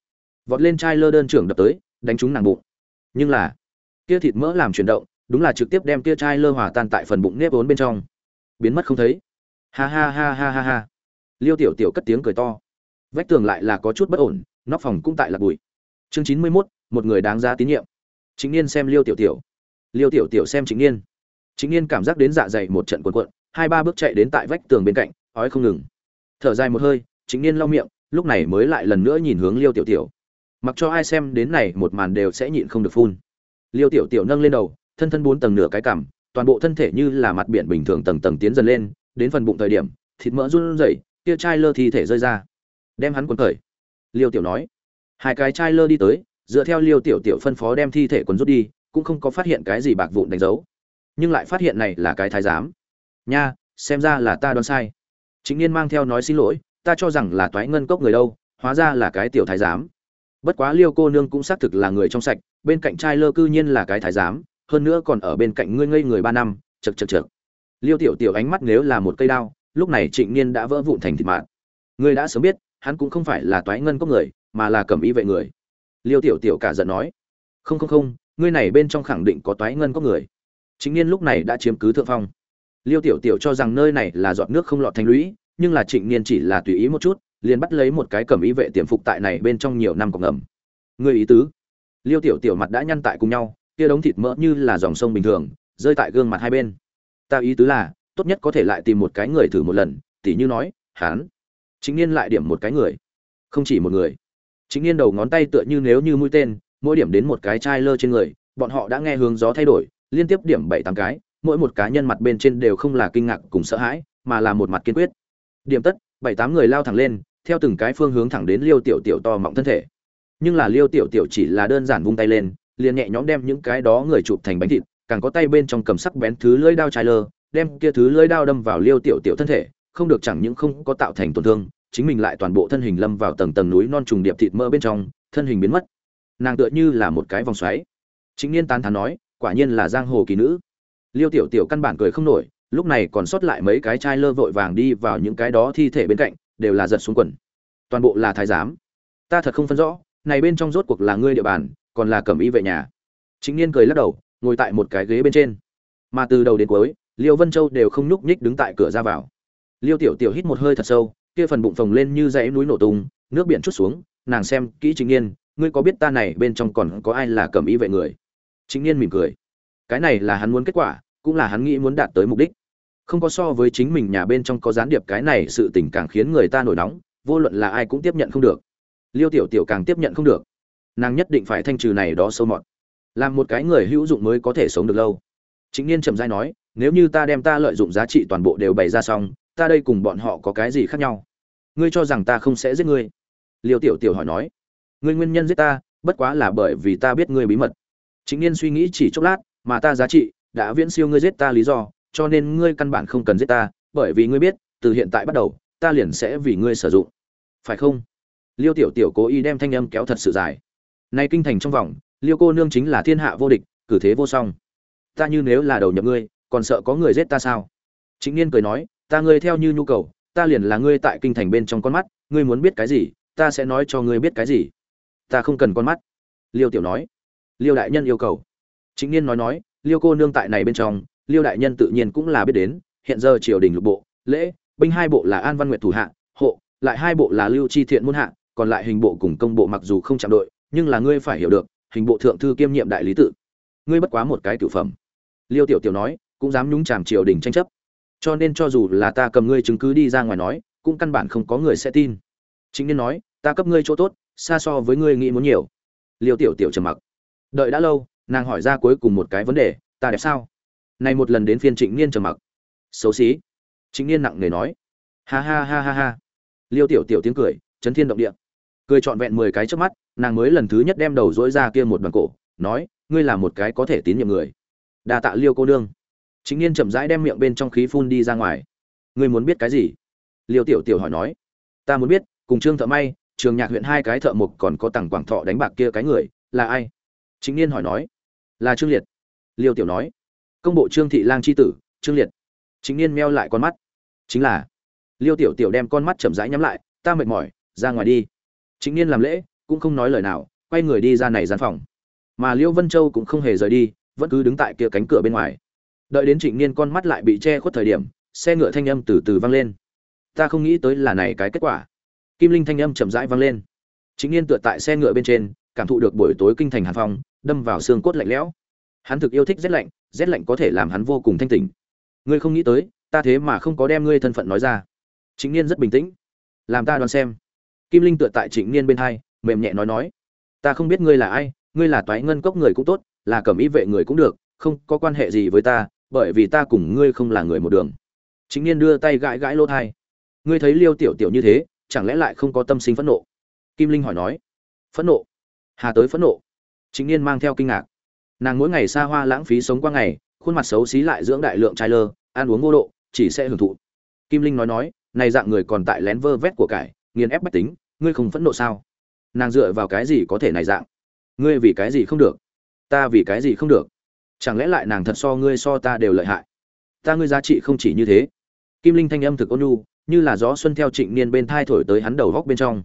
[SPEAKER 1] Vọt lên chai lơ đơn trưởng đập tới, đánh trúng nàng bụng. Nhưng là, kia thịt mỡ làm chuyển động, đúng là trực tiếp đem kia chai lơ hòa tan tại phần bụng nếp vốn bên trong biến mất không thấy. Ha ha ha ha ha ha. Liêu tiểu tiểu cất tiếng cười to. Vách tường lại là có chút bất ổn, nóc phòng cũng tại là bụi. Chương chín mươi mốt, một người đáng giá tín nhiệm. Chính niên xem liêu tiểu tiểu. Liêu tiểu tiểu xem chính niên. Chính niên cảm giác đến dạ dày một trận cuộn cuộn, hai ba bước chạy đến tại vách tường bên cạnh, ói không ngừng. Thở dài một hơi chính niên lau miệng, lúc này mới lại lần nữa nhìn hướng liêu tiểu tiểu. Mặc cho ai xem đến này, một màn đều sẽ nhịn không được phun. Liêu tiểu tiểu nâng lên đầu, thân thân bốn tầng nửa cái cằm toàn bộ thân thể như là mặt biển bình thường tầng tầng tiến dần lên, đến phần bụng thời điểm, thịt mỡ run rẩy, kia chai lơ thi thể rơi ra. Đem hắn quấn khởi. Liêu tiểu nói. Hai cái chai lơ đi tới, dựa theo liêu tiểu tiểu phân phó đem thi thể quần rút đi, cũng không có phát hiện cái gì bạc vụn đánh dấu. Nhưng lại phát hiện này là cái thái giám. Nha, xem ra là ta đoán sai. Chính niên mang theo nói xin lỗi, ta cho rằng là toái ngân cốc người đâu, hóa ra là cái tiểu thái giám. Bất quá liêu cô nương cũng xác thực là người trong sạch, bên cạnh trai lơ cư nhiên là cái thái giám hơn nữa còn ở bên cạnh ngươi ngây người ba năm chật chật chật liêu tiểu tiểu ánh mắt nếu là một cây đao, lúc này trịnh niên đã vỡ vụn thành thịt mạng. Ngươi đã sớm biết, hắn cũng không phải là toái ngân cốc người, mà là cầm ý vệ người. Liêu tiểu tiểu cả giận nói. Không không không, ngươi này bên trong khẳng định có toái ngân cốc người. Chính niên lúc này đã chiếm cứ thượng phong. Liêu tiểu tiểu cho rằng nơi này là giọt nước không lọt thành lũy, nhưng là trịnh niên chỉ là tùy ý một chút, liền bắt lấy một cái cầm ý vệ tiềm phục tại này bên trong nhiều năm cọc ngầm. Ngươi ý tứ? Liêu tiểu tiểu mặt đã nhăn tại cùng nhau kia đống thịt mỡ như là dòng sông bình thường, rơi tại gương mặt hai bên. Ta ý tứ là, tốt nhất có thể lại tìm một cái người thử một lần, tỉ như nói hán chính niên lại điểm một cái người. Không chỉ một người. Chính niên đầu ngón tay tựa như nếu như mũi tên, mỗi điểm đến một cái chai lơ trên người, bọn họ đã nghe hướng gió thay đổi, liên tiếp điểm bảy tám cái, mỗi một cá nhân mặt bên trên đều không là kinh ngạc cùng sợ hãi, mà là một mặt kiên quyết. Điểm tất, bảy tám người lao thẳng lên, theo từng cái phương hướng thẳng đến liêu tiểu tiểu to mọng thân thể. Nhưng là liêu tiểu tiểu chỉ là đơn giản vung tay lên liền nhẹ nhõm đem những cái đó người chụp thành bánh thịt, càng có tay bên trong cầm sắc bén thứ lưỡi đao chai lơ, đem kia thứ lưỡi đao đâm vào liêu tiểu tiểu thân thể, không được chẳng những không có tạo thành tổn thương, chính mình lại toàn bộ thân hình lâm vào tầng tầng núi non trùng điệp thịt mỡ bên trong, thân hình biến mất. Nàng tựa như là một cái vòng xoáy. Chính niên tán thán nói, quả nhiên là giang hồ kỳ nữ. Liêu tiểu tiểu căn bản cười không nổi, lúc này còn sót lại mấy cái chai lơ vội vàng đi vào những cái đó thi thể bên cạnh, đều là giật xuống quần. Toàn bộ là thái giám. Ta thật không phân rõ, này bên trong rốt cuộc là ngươi địa bàn còn là cẩm y vệ nhà. Chính niên cười lắc đầu, ngồi tại một cái ghế bên trên. Mà từ đầu đến cuối, liêu vân châu đều không nhúc nhích đứng tại cửa ra vào. Liêu tiểu tiểu hít một hơi thật sâu, kia phần bụng phồng lên như dãy núi nổ tung, nước biển chút xuống, nàng xem kỹ chính niên, ngươi có biết ta này bên trong còn có ai là cẩm y vệ người? Chính niên mỉm cười. Cái này là hắn muốn kết quả, cũng là hắn nghĩ muốn đạt tới mục đích. Không có so với chính mình nhà bên trong có gián điệp cái này sự tình càng khiến người ta nổi nóng, vô luận là ai cũng tiếp nhận không được. Liêu tiểu tiểu càng tiếp nhận không được nàng nhất định phải thanh trừ này đó sâu mọt. Làm một cái người hữu dụng mới có thể sống được lâu. Chính niên trầm dai nói, nếu như ta đem ta lợi dụng giá trị toàn bộ đều bày ra xong, ta đây cùng bọn họ có cái gì khác nhau? Ngươi cho rằng ta không sẽ giết ngươi? Liêu tiểu tiểu hỏi nói, ngươi nguyên nhân giết ta, bất quá là bởi vì ta biết ngươi bí mật. Chính niên suy nghĩ chỉ chốc lát, mà ta giá trị đã viễn siêu ngươi giết ta lý do, cho nên ngươi căn bản không cần giết ta, bởi vì ngươi biết, từ hiện tại bắt đầu, ta liền sẽ vì ngươi sử dụng. Phải không? Liêu tiểu tiểu cố ý đem thanh âm kéo thật sự dài nay kinh thành trong vòng, liêu cô nương chính là thiên hạ vô địch, cử thế vô song. Ta như nếu là đầu nhập ngươi, còn sợ có người giết ta sao? Chính niên cười nói, ta ngươi theo như nhu cầu, ta liền là ngươi tại kinh thành bên trong con mắt, ngươi muốn biết cái gì, ta sẽ nói cho ngươi biết cái gì. Ta không cần con mắt. Liêu tiểu nói. Liêu đại nhân yêu cầu. Chính niên nói nói, liêu cô nương tại này bên trong, liêu đại nhân tự nhiên cũng là biết đến, hiện giờ triều đình lục bộ, lễ, binh hai bộ là an văn nguyệt thủ hạ, hộ, lại hai bộ là lưu chi thiện muôn hạ, còn lại hình bộ cùng công bộ mặc dù không chạm đội nhưng là ngươi phải hiểu được, hình bộ thượng thư kiêm nhiệm đại lý tự. Ngươi bất quá một cái cửu phẩm. Liêu tiểu tiểu nói, cũng dám nhúng chàm triều đình tranh chấp. Cho nên cho dù là ta cầm ngươi chứng cứ đi ra ngoài nói, cũng căn bản không có người sẽ tin. Chính nên nói, ta cấp ngươi chỗ tốt, xa so với ngươi nghĩ muốn nhiều. Liêu tiểu tiểu trầm mặc. Đợi đã lâu, nàng hỏi ra cuối cùng một cái vấn đề, ta đẹp sao? Này một lần đến phiên trịnh niên trầm mặc. Xấu xí. Trịnh niên nặng nề nói. Ha ha ha ha ha. Liêu tiểu tiểu tiếng cười, chấn thiên động địa. Cười trọn vẹn mười cái trước mắt nàng mới lần thứ nhất đem đầu dỗi ra kia một đoàn cổ, nói, ngươi là một cái có thể tín nhiệm người. Đa tạ liêu cô nương. Chính niên chậm rãi đem miệng bên trong khí phun đi ra ngoài. Ngươi muốn biết cái gì? Liêu tiểu tiểu hỏi nói. Ta muốn biết, cùng trương thợ may, trường nhạc huyện hai cái thợ mộc còn có tặng quảng thọ đánh bạc kia cái người, là ai? Chính niên hỏi nói. Là trương liệt. Liêu tiểu nói. Công bộ trương thị lang c h i tử, trương liệt. Chính niên meo lại con mắt. Chính là. Liêu tiểu tiểu đem con mắt chậm rãi nhắm lại, ta mệt mỏi, ra ngoài đi. Chính niên làm lễ cũng không nói lời nào, quay người đi ra này gian phòng. Mà Liễu vân châu cũng không hề rời đi, vẫn cứ đứng tại kia cánh cửa bên ngoài. Đợi đến trịnh niên con mắt lại bị che khuất thời điểm, xe ngựa thanh âm từ từ vang lên. Ta không nghĩ tới là này cái kết quả. Kim linh thanh âm chậm rãi vang lên. Chính niên tựa tại xe ngựa bên trên, cảm thụ được buổi tối kinh thành hàn phong, đâm vào xương cốt lạnh lẽo. Hắn thực yêu thích rét lạnh rét lạnh có thể làm hắn vô cùng thanh tỉnh. Ngươi không nghĩ tới, ta thế mà không có đem ngươi thân phận nói ra. Chính niên rất bình tĩnh. Làm ta đoán xem. Kim linh tựa tại trịnh niên bên hai mềm nhẹ nói nói, ta không biết ngươi là ai, ngươi là toái ngân cốc người cũng tốt, là cẩm y vệ người cũng được, không có quan hệ gì với ta, bởi vì ta cùng ngươi không là người một đường. Chính niên đưa tay gãi gãi lỗ thai. Ngươi thấy liêu tiểu tiểu như thế, chẳng lẽ lại không có tâm sinh phẫn nộ? Kim linh hỏi nói. Phẫn nộ? Hà tới phẫn nộ? Chính niên mang theo kinh ngạc. Nàng mỗi ngày xa hoa lãng phí sống qua ngày, khuôn mặt xấu xí lại dưỡng đại lượng trai lơ, ăn uống vô độ, chỉ sẽ hưởng thụ. Kim linh nói nói, này dạng người còn tại lén vơ vét của cải, nghiền ép bách tính, ngươi không phẫn nộ sao? Nàng dựa vào cái gì có thể này dạng? Ngươi vì cái gì không được? Ta vì cái gì không được? Chẳng lẽ lại nàng thật so ngươi so ta đều lợi hại? Ta ngươi giá trị không chỉ như thế. Kim linh thanh âm thực ôn nhu, như là gió xuân theo trịnh niên bên thai thổi tới hắn đầu góc bên trong.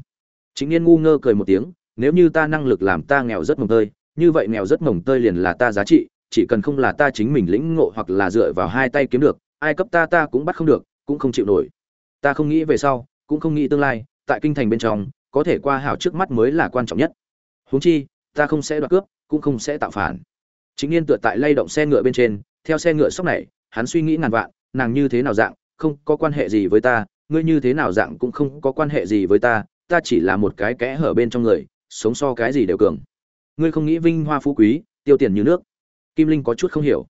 [SPEAKER 1] Trịnh niên ngu ngơ cười một tiếng, nếu như ta năng lực làm ta nghèo rất mồng tơi, như vậy nghèo rất mồng tơi liền là ta giá trị, chỉ cần không là ta chính mình lĩnh ngộ hoặc là dựa vào hai tay kiếm được, ai cấp ta ta cũng bắt không được, cũng không chịu nổi. Ta không nghĩ về sau, cũng không nghĩ tương lai, tại kinh thành bên trong có thể qua hảo trước mắt mới là quan trọng nhất. Huống chi, ta không sẽ đoạt cướp, cũng không sẽ tạo phản. Chính niên tựa tại lay động xe ngựa bên trên, theo xe ngựa sóc này, hắn suy nghĩ ngàn vạn, nàng như thế nào dạng, không có quan hệ gì với ta, ngươi như thế nào dạng cũng không có quan hệ gì với ta ta chỉ là một cái kẽ hở bên trong người, sống so cái gì đều cường. Ngươi không nghĩ vinh hoa phú quý, tiêu tiền như nước. Kim linh có chút không hiểu.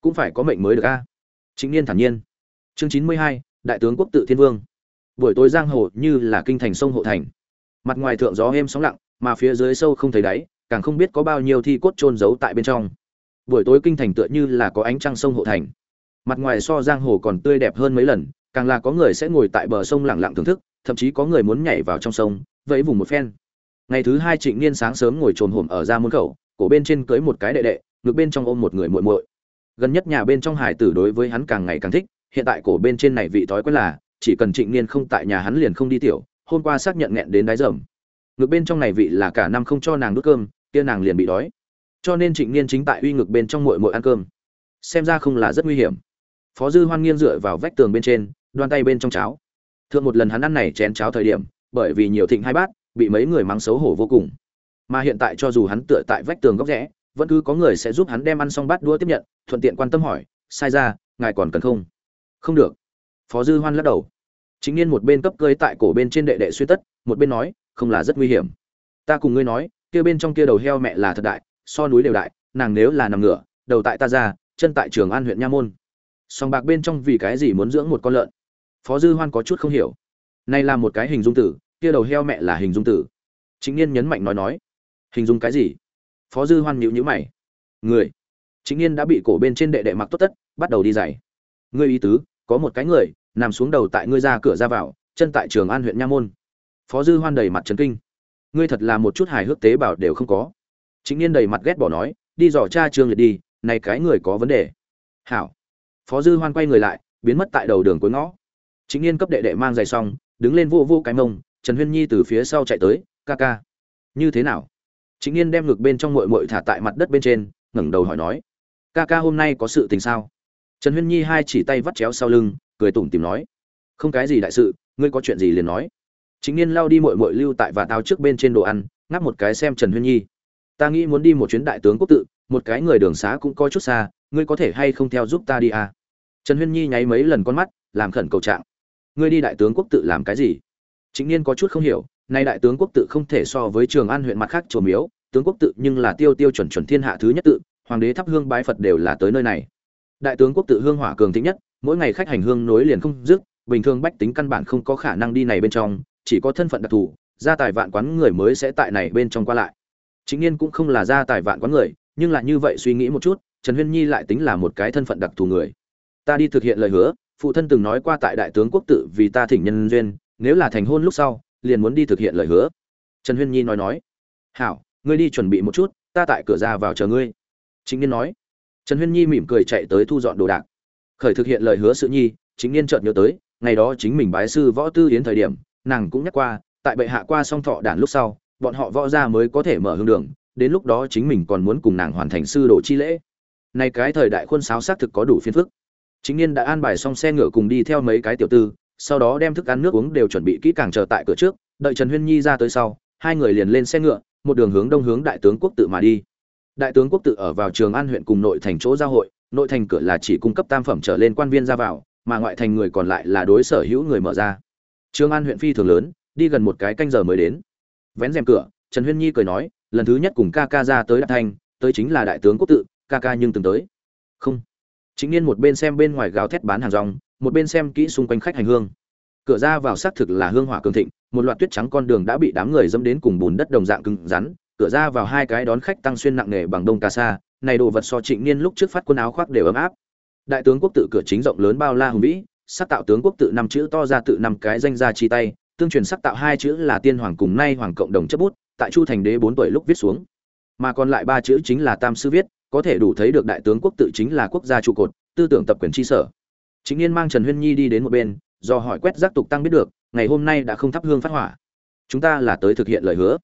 [SPEAKER 1] Cũng phải có mệnh mới được a. Chính niên thản nhiên. Chương chín mươi hai, đại tướng quốc tự thiên vương. Buổi tối giang hồ như là kinh thành sông hộ thành mặt ngoài thượng gió êm sóng lặng, mà phía dưới sâu không thấy đáy, càng không biết có bao nhiêu thi cốt trôn giấu tại bên trong. Buổi tối kinh thành tựa như là có ánh trăng sông hộ thành. Mặt ngoài so giang hồ còn tươi đẹp hơn mấy lần, càng là có người sẽ ngồi tại bờ sông lặng lặng thưởng thức, thậm chí có người muốn nhảy vào trong sông, vẫy vùng một phen. Ngày thứ hai trịnh niên sáng sớm ngồi trồn hổm ở ra môn khẩu, cổ bên trên cưới một cái đệ đệ ngược bên trong ôm một người muội muội. Gần nhất nhà bên trong hải tử đối với hắn càng ngày càng thích, hiện tại cổ bên trên này vị thói quen là, chỉ cần trịnh niên không tại nhà hắn liền không đi tiểu hôm qua xác nhận nghẹn đến đáy rầm ngược bên trong này vị là cả năm không cho nàng đút cơm, kia nàng liền bị đói. Cho nên trịnh niên chính tại uy ngực bên trong muội muội ăn cơm. Xem ra không là rất nguy hiểm. Phó dư hoan nghiêng dựa vào vách tường bên trên, đoan tay bên trong cháo. Thượng một lần hắn ăn này chén cháo thời điểm, bởi vì nhiều thịnh hai bát, bị mấy người mắng xấu hổ vô cùng. Mà hiện tại cho dù hắn tựa tại vách tường góc rẽ, vẫn cứ có người sẽ giúp hắn đem ăn xong bát đũa tiếp nhận, thuận tiện quan tâm hỏi, sai ra, ngài còn cần không? Không được. Phó dư hoan lắc đầu chính niên một bên cấp cơi tại cổ bên trên đệ đệ suy tất, một bên nói, không là rất nguy hiểm. Ta cùng ngươi nói, kia bên trong kia đầu heo mẹ là thật đại, so núi đều đại, nàng nếu là nằm ngửa, đầu tại ta ra, chân tại trường an huyện nha môn. Song bạc bên trong vì cái gì muốn dưỡng một con lợn? Phó dư hoan có chút không hiểu. Nay là một cái hình dung tử, kia đầu heo mẹ là hình dung tử. Chính niên nhấn mạnh nói nói. Hình dung cái gì? Phó dư hoan nhịu nhữ mày. Người. Chính niên đã bị cổ bên trên đệ đệ mặc tốt tất, bắt đầu đi giày ngươi ý tứ, có một cái người nằm xuống đầu tại ngươi ra cửa ra vào, chân tại trường an huyện nha môn. Phó dư hoan đầy mặt trấn kinh. Ngươi thật là một chút hài hước tế bào đều không có. Chính niên đầy mặt ghét bỏ nói, đi dò cha trương liệt đi, này cái người có vấn đề. Hảo. Phó dư hoan quay người lại, biến mất tại đầu đường cuối ngõ. Chính niên cấp đệ đệ mang giày xong, đứng lên vô vô cái mông, trần huyên nhi từ phía sau chạy tới, ca ca, như thế nào? Chính niên đem ngực bên trong mội mội thả tại mặt đất bên trên, ngẩng đầu hỏi nói, ca ca hôm nay có sự tình sao? Trần huyên nhi hai chỉ tay vắt chéo sau lưng cười tủm tìm nói, không cái gì đại sự, ngươi có chuyện gì liền nói. Chính niên lao đi mội mội lưu tại và tao trước bên trên đồ ăn, ngáp một cái xem trần huyên nhi. Ta nghĩ muốn đi một chuyến đại tướng quốc tự, một cái người đường xá cũng coi chút xa, ngươi có thể hay không theo giúp ta đi à? trần huyên nhi nháy mấy lần con mắt, làm khẩn cầu trạng. Ngươi đi đại tướng quốc tự làm cái gì? Chính niên có chút không hiểu, nay đại tướng quốc tự không thể so với trường an huyện mặt khác chùa miếu, tướng quốc tự nhưng là tiêu tiêu chuẩn chuẩn thiên hạ thứ nhất tự, hoàng đế thắp hương bái phật đều là tới nơi này. Đại tướng quốc tự hương hỏa cường thịnh nhất mỗi ngày khách hành hương nối liền không dứt, bình thường bách tính căn bản không có khả năng đi này bên trong, chỉ có thân phận đặc thù, gia tài vạn quán người mới sẽ tại này bên trong qua lại. Chính niên cũng không là gia tài vạn quán người, nhưng là như vậy suy nghĩ một chút, trần huyên nhi lại tính là một cái thân phận đặc thù người. Ta đi thực hiện lời hứa, phụ thân từng nói qua tại đại tướng quốc tự vì ta thỉnh nhân duyên, nếu là thành hôn lúc sau, liền muốn đi thực hiện lời hứa. Trần huyên nhi nói nói. Hảo, ngươi đi chuẩn bị một chút, ta tại cửa ra vào chờ ngươi. Chính niên nói. Trần huyên nhi mỉm cười chạy tới thu dọn đồ đạc khởi thực hiện lời hứa sự nhi, chính niên chợt nhớ tới, ngày đó chính mình bái sư võ tư yến thời điểm, nàng cũng nhắc qua, tại bệ hạ qua song thọ đản lúc sau, bọn họ võ ra mới có thể mở hương đường, đến lúc đó chính mình còn muốn cùng nàng hoàn thành sư đồ chi lễ. Nay cái thời đại khuôn sáo xác thực có đủ phiền phức. Chính niên đã an bài xong xe ngựa cùng đi theo mấy cái tiểu tư, sau đó đem thức ăn nước uống đều chuẩn bị kỹ càng chờ tại cửa trước, đợi trần huyên nhi ra tới sau, hai người liền lên xe ngựa, một đường hướng đông hướng đại tướng quốc tự mà đi. Đại tướng quốc tự ở vào trường an huyện cùng nội thành chỗ giao hội nội thành cửa là chỉ cung cấp tam phẩm trở lên quan viên ra vào, mà ngoại thành người còn lại là đối sở hữu người mở ra. Trường an huyện phi thường lớn, đi gần một cái canh giờ mới đến. Vén rèm cửa, trần huyên nhi cười nói, lần thứ nhất cùng ca ca ra tới đại thanh tới chính là đại tướng quốc tự, ca ca nhưng từng tới. Không. Chính niên một bên xem bên ngoài gào thét bán hàng rong, một bên xem kỹ xung quanh khách hành hương. Cửa ra vào xác thực là hương hỏa cường thịnh, một loạt tuyết trắng con đường đã bị đám người dẫm đến cùng bùn đất đồng dạng cứng rắn. Cửa ra vào hai cái đón khách tăng xuyên nặng nề bằng đông ca sa này đồ vật so trịnh niên lúc trước phát quần áo khoác đều ấm áp. Đại tướng quốc tự cửa chính rộng lớn bao la hùng vĩ, sắc tạo tướng quốc tự năm chữ to ra tự năm cái danh ra chi tay, tương truyền sắc tạo hai chữ là tiên hoàng cùng nay hoàng cộng đồng chấp bút, tại chu thành đế bốn tuổi lúc viết xuống. Mà còn lại ba chữ chính là tam sư viết, có thể đủ thấy được đại tướng quốc tự chính là quốc gia trụ cột, tư tưởng tập quyền chi sở. Chính niên mang trần huyên nhi đi đến một bên, do hỏi quét giác tục tăng biết được, ngày hôm nay đã không thắp hương phát hỏa. Chúng ta là tới thực hiện lời hứa.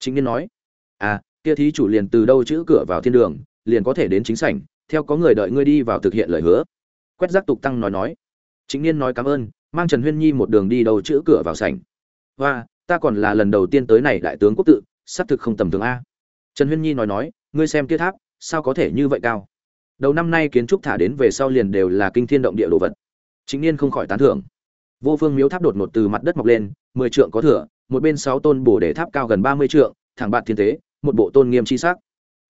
[SPEAKER 1] Chính niên nói à kia thí chủ liền từ đâu chữ cửa vào thiên đường liền có thể đến chính sảnh, theo có người đợi ngươi đi vào thực hiện lời hứa. Quét giác tục tăng nói nói. Chính niên nói cảm ơn, mang trần huyên nhi một đường đi đầu chữ cửa vào sảnh. Và ta còn là lần đầu tiên tới này đại tướng quốc tự, xác thực không tầm thường a. Trần huyên nhi nói nói, ngươi xem kia tháp, sao có thể như vậy cao? Đầu năm nay kiến trúc thả đến về sau liền đều là kinh thiên động địa đồ vật. Chính niên không khỏi tán thưởng. Vô phương miếu tháp đột ngột từ mặt đất mọc lên, mười trượng có thửa, một bên sáu tôn bổ để tháp cao gần ba mươi trượng, thẳng bạt thiên tế, một bộ tôn nghiêm chi sắc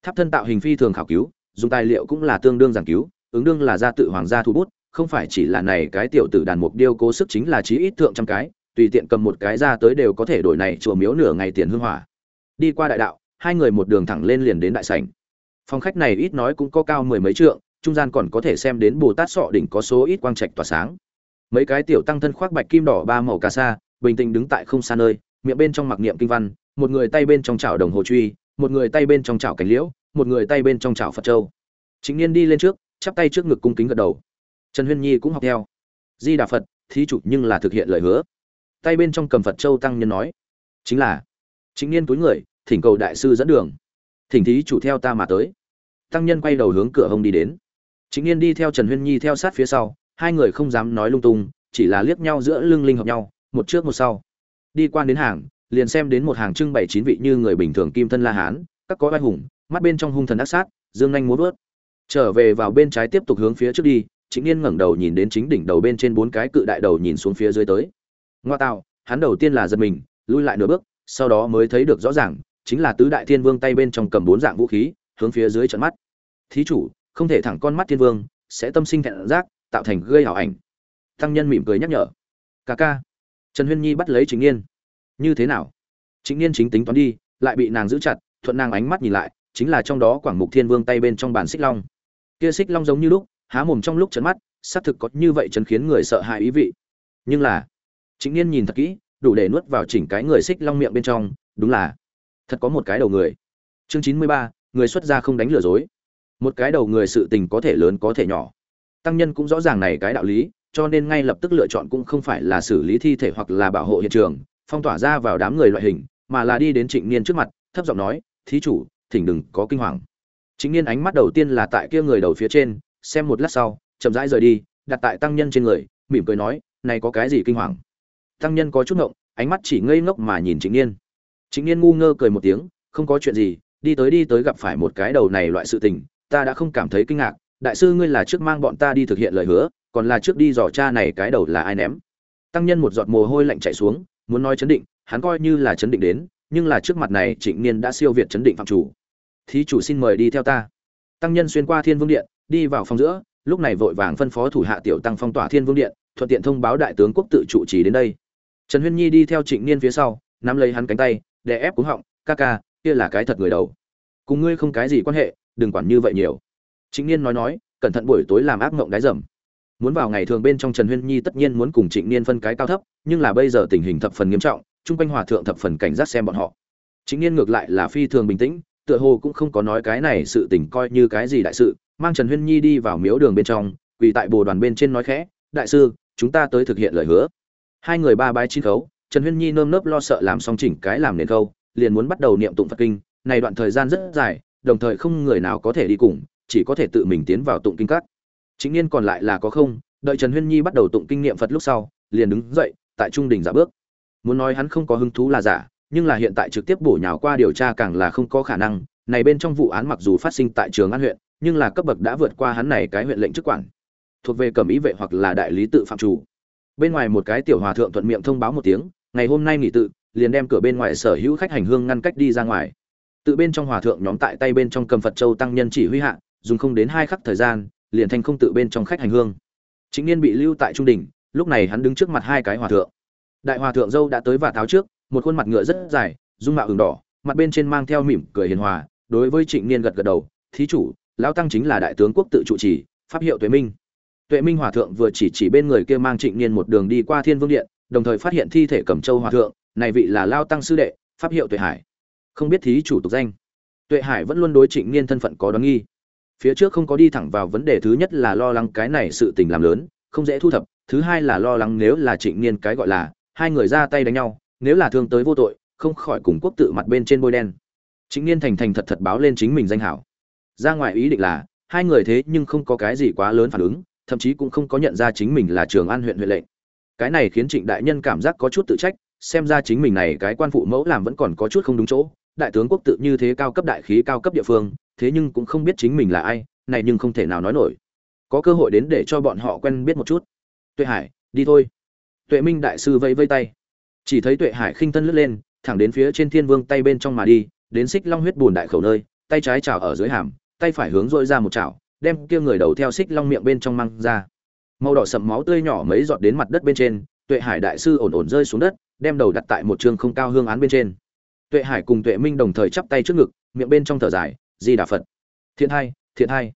[SPEAKER 1] tháp thân tạo hình phi thường khảo cứu, dùng tài liệu cũng là tương đương giảng cứu, ứng đương là gia tự hoàng gia thu bút, không phải chỉ là này cái tiểu tử đàn mục điêu cố sức chính là chí ít thượng trăm cái, tùy tiện cầm một cái ra tới đều có thể đổi này chùa miếu nửa ngày tiền hương hỏa. Đi qua đại đạo, hai người một đường thẳng lên liền đến đại sảnh. Phòng khách này ít nói cũng có cao mười mấy trượng, trung gian còn có thể xem đến bồ tát sọ đỉnh có số ít quang trạch tỏa sáng. Mấy cái tiểu tăng thân khoác bạch kim đỏ ba màu cà sa, bình tĩnh đứng tại không xa nơi, miệng bên trong mặc niệm kinh văn, một người tay bên trong chảo đồng hồ truy một người tay bên trong chảo cánh liễu, một người tay bên trong chảo phật châu. Chính niên đi lên trước, chắp tay trước ngực cung kính gật đầu. Trần huyên nhi cũng học theo. Di đà phật, thí chủ nhưng là thực hiện lời hứa. Tay bên trong cầm phật châu tăng nhân nói, chính là. Chính niên túi người, thỉnh cầu đại sư dẫn đường. Thỉnh thí chủ theo ta mà tới. Tăng nhân quay đầu hướng cửa hông đi đến. Chính niên đi theo trần huyên nhi theo sát phía sau, hai người không dám nói lung tung, chỉ là liếc nhau giữa lưng linh hợp nhau, một trước một sau. Đi qua đến hàng liền xem đến một hàng trưng bày chín vị như người bình thường kim thân la hán, các có oai hùng, mắt bên trong hung thần ác sát, dương nhanh muốn vớt. Trở về vào bên trái tiếp tục hướng phía trước đi chính niên ngẩng đầu nhìn đến chính đỉnh đầu bên trên bốn cái cự đại đầu nhìn xuống phía dưới tới. Ngoa tạo, hắn đầu tiên là giật mình, lui lại nửa bước, sau đó mới thấy được rõ ràng, chính là tứ đại thiên vương tay bên trong cầm bốn dạng vũ khí, hướng phía dưới trận mắt. Thí chủ, không thể thẳng con mắt thiên vương, sẽ tâm sinh thẹn giác, tạo thành gây hảo ảnh. Tăng nhân mỉm cười nhắc nhở. Ca ca. Trần huyên nhi bắt lấy chính niên như thế nào? Chính niên chính tính toán đi, lại bị nàng giữ chặt, thuận nàng ánh mắt nhìn lại, chính là trong đó quảng mục thiên vương tay bên trong bàn xích long. Kia xích long giống như lúc, há mồm trong lúc chấn mắt, xác thực có như vậy chấn khiến người sợ hãi ý vị. Nhưng là chính niên nhìn thật kỹ, đủ để nuốt vào chỉnh cái người xích long miệng bên trong, đúng là, thật có một cái đầu người. Chương chín mươi ba, người xuất gia không đánh lừa dối. Một cái đầu người sự tình có thể lớn có thể nhỏ. Tăng nhân cũng rõ ràng này cái đạo lý, cho nên ngay lập tức lựa chọn cũng không phải là xử lý thi thể hoặc là bảo hộ hiện trường phong tỏa ra vào đám người loại hình, mà là đi đến trịnh niên trước mặt, thấp giọng nói, thí chủ, thỉnh đừng có kinh hoàng. Trịnh niên ánh mắt đầu tiên là tại kia người đầu phía trên, xem một lát sau, chậm rãi rời đi, đặt tại tăng nhân trên người, mỉm cười nói, này có cái gì kinh hoàng? Tăng nhân có chút ngộng, ánh mắt chỉ ngây ngốc mà nhìn trịnh niên. Trịnh niên ngu ngơ cười một tiếng, không có chuyện gì, đi tới đi tới gặp phải một cái đầu này loại sự tình, ta đã không cảm thấy kinh ngạc, đại sư ngươi là trước mang bọn ta đi thực hiện lời hứa, còn là trước đi dò cha này cái đầu là ai ném. Tăng nhân một giọt mồ hôi lạnh chạy xuống muốn nói chấn định, hắn coi như là chấn định đến, nhưng là trước mặt này trịnh niên đã siêu việt chấn định phạm chủ. Thí chủ xin mời đi theo ta. Tăng nhân xuyên qua thiên vương điện, đi vào phòng giữa, lúc này vội vàng phân phó thủ hạ tiểu tăng phong tỏa thiên vương điện, thuận tiện thông báo đại tướng quốc tự chủ trì đến đây. Trần huyên nhi đi theo trịnh niên phía sau, nắm lấy hắn cánh tay để ép cúng họng, ca ca, kia là cái thật người đầu. Cùng ngươi không cái gì quan hệ, đừng quản như vậy nhiều. Trịnh niên nói nói, cẩn thận buổi tối làm ác mộng đái dầm muốn vào ngày thường bên trong trần huyên nhi tất nhiên muốn cùng trịnh niên phân cái cao thấp, nhưng là bây giờ tình hình thập phần nghiêm trọng, chung quanh hòa thượng thập phần cảnh giác xem bọn họ. Trịnh niên ngược lại là phi thường bình tĩnh, tựa hồ cũng không có nói cái này sự tình coi như cái gì đại sự, mang trần huyên nhi đi vào miếu đường bên trong, quỳ tại bồ đoàn bên trên nói khẽ, đại sư, chúng ta tới thực hiện lời hứa. Hai người ba bái chi khấu, trần huyên nhi nơm nớp lo sợ làm xong chỉnh cái làm nền khâu, liền muốn bắt đầu niệm tụng phật kinh. Này đoạn thời gian rất dài, đồng thời không người nào có thể đi cùng, chỉ có thể tự mình tiến vào tụng kinh các chính niên còn lại là có không, đợi trần huyên nhi bắt đầu tụng kinh niệm phật lúc sau, liền đứng dậy, tại trung đình giả bước. Muốn nói hắn không có hứng thú là giả, nhưng là hiện tại trực tiếp bổ nhào qua điều tra càng là không có khả năng. Này bên trong vụ án mặc dù phát sinh tại trường an huyện, nhưng là cấp bậc đã vượt qua hắn này cái huyện lệnh chức quản. Thuộc về cầm ý vệ hoặc là đại lý tự phạm chủ. Bên ngoài một cái tiểu hòa thượng thuận miệng thông báo một tiếng, ngày hôm nay nghỉ tự, liền đem cửa bên ngoài sở hữu khách hành hương ngăn cách đi ra ngoài. Tự bên trong hòa thượng nhóm tại tay bên trong cầm phật châu tăng nhân chỉ huy hạ, dùng không đến hai khắc thời gian liền thành không tự bên trong khách hành hương. Chính niên bị lưu tại trung đình lúc này hắn đứng trước mặt hai cái hòa thượng. Đại hòa thượng dâu đã tới và tháo trước, một khuôn mặt ngựa rất dài, dung mạo ửng đỏ, mặt bên trên mang theo mỉm cười hiền hòa, đối với trịnh niên gật gật đầu, thí chủ, lão tăng chính là đại tướng quốc tự trụ trì, pháp hiệu tuệ minh. Tuệ minh hòa thượng vừa chỉ chỉ bên người kia mang trịnh niên một đường đi qua thiên vương điện, đồng thời phát hiện thi thể cẩm châu hòa thượng, này vị là lao tăng sư đệ, pháp hiệu tuệ hải. Không biết thí chủ tục danh. Tuệ hải vẫn luôn đối trịnh niên thân phận có đoán nghi phía trước không có đi thẳng vào vấn đề thứ nhất là lo lắng cái này sự tình làm lớn, không dễ thu thập, thứ hai là lo lắng nếu là trịnh niên cái gọi là, hai người ra tay đánh nhau, nếu là thương tới vô tội, không khỏi cùng quốc tự mặt bên trên bôi đen. Trịnh niên thành thành thật thật báo lên chính mình danh hảo. Ra ngoài ý định là, hai người thế nhưng không có cái gì quá lớn phản ứng, thậm chí cũng không có nhận ra chính mình là trường an huyện huyện lệnh. Cái này khiến trịnh đại nhân cảm giác có chút tự trách, xem ra chính mình này cái quan phụ mẫu làm vẫn còn có chút không đúng chỗ đại tướng quốc tự như thế cao cấp đại khí cao cấp địa phương, thế nhưng cũng không biết chính mình là ai, này nhưng không thể nào nói nổi. Có cơ hội đến để cho bọn họ quen biết một chút. Tuệ hải, đi thôi. Tuệ minh đại sư vẫy vây tay. Chỉ thấy tuệ hải khinh thân lướt lên, thẳng đến phía trên thiên vương tay bên trong mà đi, đến xích long huyết bùn đại khẩu nơi, tay trái chảo ở dưới hàm, tay phải hướng dội ra một chảo, đem kia người đầu theo xích long miệng bên trong mang ra. Màu đỏ sậm máu tươi nhỏ mấy giọt đến mặt đất bên trên, tuệ hải đại sư ổn ổn rơi xuống đất, đem đầu đặt tại một trường không cao hương án bên trên tuệ hải cùng tuệ minh đồng thời chắp tay trước ngực, miệng bên trong thở dài, di đà phật. Thiện hai thiện hai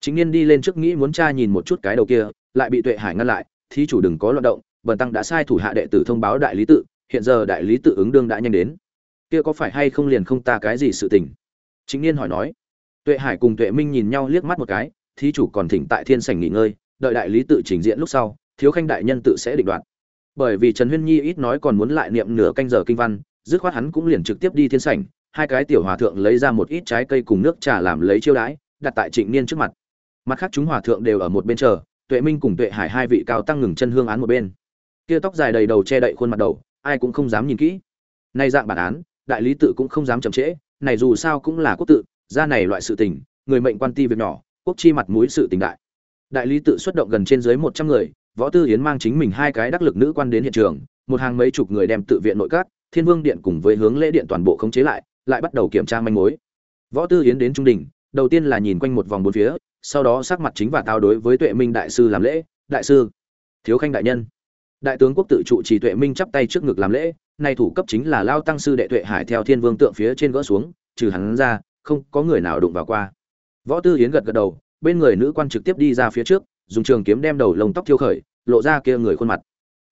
[SPEAKER 1] chính niên đi lên trước nghĩ muốn tra nhìn một chút cái đầu kia, lại bị tuệ hải ngăn lại, thí chủ đừng có loạn động, bần tăng đã sai thủ hạ đệ tử thông báo đại lý tự, hiện giờ đại lý tự ứng đương đã nhanh đến. Kia có phải hay không liền không ta cái gì sự tình? Chính niên hỏi nói. Tuệ hải cùng tuệ minh nhìn nhau liếc mắt một cái, thí chủ còn thỉnh tại thiên sảnh nghỉ ngơi, đợi đại lý tự trình diễn lúc sau, thiếu khanh đại nhân tự sẽ định đoạt. Bởi vì trần huyên nhi ít nói còn muốn lại niệm nửa canh giờ kinh văn dứt khoát hắn cũng liền trực tiếp đi thiên sảnh, hai cái tiểu hòa thượng lấy ra một ít trái cây cùng nước trà làm lấy chiêu đãi, đặt tại trịnh niên trước mặt. Mặt khác chúng hòa thượng đều ở một bên chờ, tuệ minh cùng tuệ hải hai vị cao tăng ngừng chân hương án một bên. Kia tóc dài đầy đầu che đậy khuôn mặt đầu, ai cũng không dám nhìn kỹ. Nay dạng bản án, đại lý tự cũng không dám chậm trễ, này dù sao cũng là quốc tự, ra này loại sự tình, người mệnh quan ti việc nhỏ, quốc chi mặt mũi sự tình đại. Đại lý tự xuất động gần trên dưới một trăm người, võ tư yến mang chính mình hai cái đắc lực nữ quan đến hiện trường, một hàng mấy chục người đem tự viện nội các thiên vương điện cùng với hướng lễ điện toàn bộ khống chế lại lại bắt đầu kiểm tra manh mối. Võ tư yến đến trung đình đầu tiên là nhìn quanh một vòng bốn phía, sau đó sắc mặt chính và tao đối với tuệ minh đại sư làm lễ. Đại sư, thiếu khanh đại nhân. Đại tướng quốc tự trụ trì tuệ minh chắp tay trước ngực làm lễ, nay thủ cấp chính là lao tăng sư đệ tuệ hải theo thiên vương tượng phía trên gỡ xuống, trừ hắn ra, không có người nào đụng vào qua. Võ tư yến gật gật đầu, bên người nữ quan trực tiếp đi ra phía trước, dùng trường kiếm đem đầu lông tóc thiêu khởi, lộ ra kia người khuôn mặt.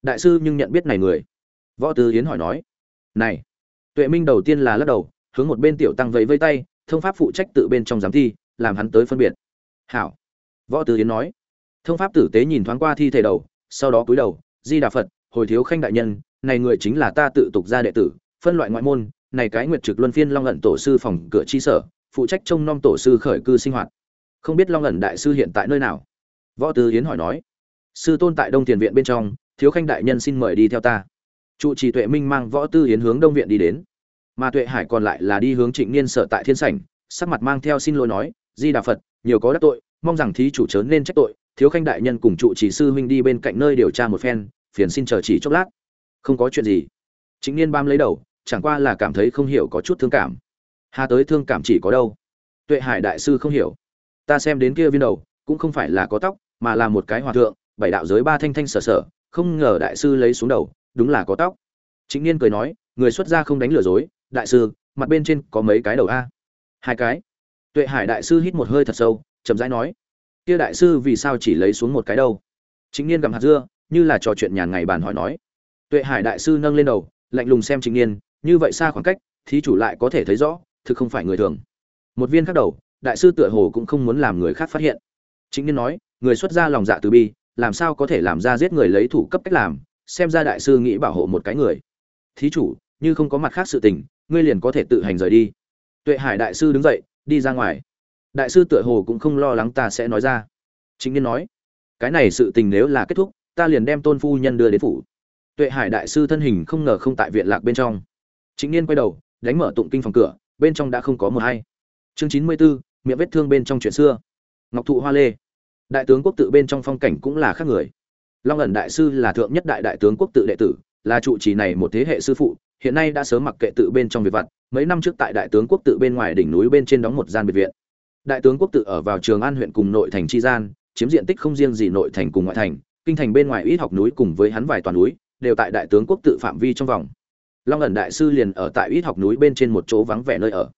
[SPEAKER 1] Đại sư nhưng nhận biết này người. Võ tư yến hỏi nói này, tuệ minh đầu tiên là lắc đầu, hướng một bên tiểu tăng vẫy vây tay, thông pháp phụ trách tự bên trong giám thi, làm hắn tới phân biệt. Hảo. Võ tử yến nói. Thông pháp tử tế nhìn thoáng qua thi thể đầu, sau đó cúi đầu, di đà phật, hồi thiếu khanh đại nhân, này người chính là ta tự tục ra đệ tử, phân loại ngoại môn, này cái nguyệt trực luân phiên long ẩn tổ sư phòng cửa chi sở, phụ trách trông nom tổ sư khởi cư sinh hoạt. Không biết long ẩn đại sư hiện tại nơi nào? Võ tư yến hỏi nói. Sư tôn tại đông tiền viện bên trong, thiếu khanh đại nhân xin mời đi theo ta trụ trì tuệ minh mang võ tư yến hướng đông viện đi đến. Mà tuệ hải còn lại là đi hướng trịnh niên sở tại thiên sảnh, sắc mặt mang theo xin lỗi nói, di đà phật, nhiều có đắc tội, mong rằng thí chủ chớ nên trách tội, thiếu khanh đại nhân cùng trụ trì sư huynh đi bên cạnh nơi điều tra một phen, phiền xin chờ chỉ chốc lát. Không có chuyện gì. Trịnh niên bám lấy đầu, chẳng qua là cảm thấy không hiểu có chút thương cảm. Hà tới thương cảm chỉ có đâu? Tuệ hải đại sư không hiểu. Ta xem đến kia viên đầu, cũng không phải là có tóc, mà là một cái hòa thượng, bảy đạo giới ba thanh thanh sở sở, không ngờ đại sư lấy xuống đầu đúng là có tóc. Chính niên cười nói, người xuất gia không đánh lừa dối, đại sư, mặt bên trên có mấy cái đầu a? Hai cái. Tuệ hải đại sư hít một hơi thật sâu, chậm rãi nói, kia đại sư vì sao chỉ lấy xuống một cái đâu? Chính niên gặm hạt dưa, như là trò chuyện nhàn ngày bàn hỏi nói. Tuệ hải đại sư nâng lên đầu, lạnh lùng xem chính niên, như vậy xa khoảng cách, thí chủ lại có thể thấy rõ, thực không phải người thường. Một viên khác đầu, đại sư tựa hồ cũng không muốn làm người khác phát hiện. Chính niên nói, người xuất gia lòng dạ từ bi, làm sao có thể làm ra giết người lấy thủ cấp cách làm xem ra đại sư nghĩ bảo hộ một cái người. Thí chủ, như không có mặt khác sự tình, ngươi liền có thể tự hành rời đi. Tuệ hải đại sư đứng dậy, đi ra ngoài. Đại sư tựa hồ cũng không lo lắng ta sẽ nói ra. Chính niên nói, cái này sự tình nếu là kết thúc, ta liền đem tôn phu nhân đưa đến phủ. Tuệ hải đại sư thân hình không ngờ không tại viện lạc bên trong. Chính niên quay đầu, đánh mở tụng kinh phòng cửa, bên trong đã không có một hay chương chín mươi b ố miệng vết thương bên trong chuyện xưa. Ngọc thụ hoa lê. Đại tướng quốc tự bên trong phong cảnh cũng là khác người long ẩn đại sư là thượng nhất đại đại tướng quốc tự đệ tử, là trụ trì này một thế hệ sư phụ, hiện nay đã sớm mặc kệ tự bên trong việc vặt, mấy năm trước tại đại tướng quốc tự bên ngoài đỉnh núi bên trên đóng một gian biệt viện. Đại tướng quốc tự ở vào trường an huyện cùng nội thành chi gian, chiếm diện tích không riêng gì nội thành cùng ngoại thành, kinh thành bên ngoài ít học núi cùng với hắn vài toàn núi, đều tại đại tướng quốc tự phạm vi trong vòng. Long ẩn đại sư liền ở tại ít học núi bên trên một chỗ vắng vẻ nơi ở.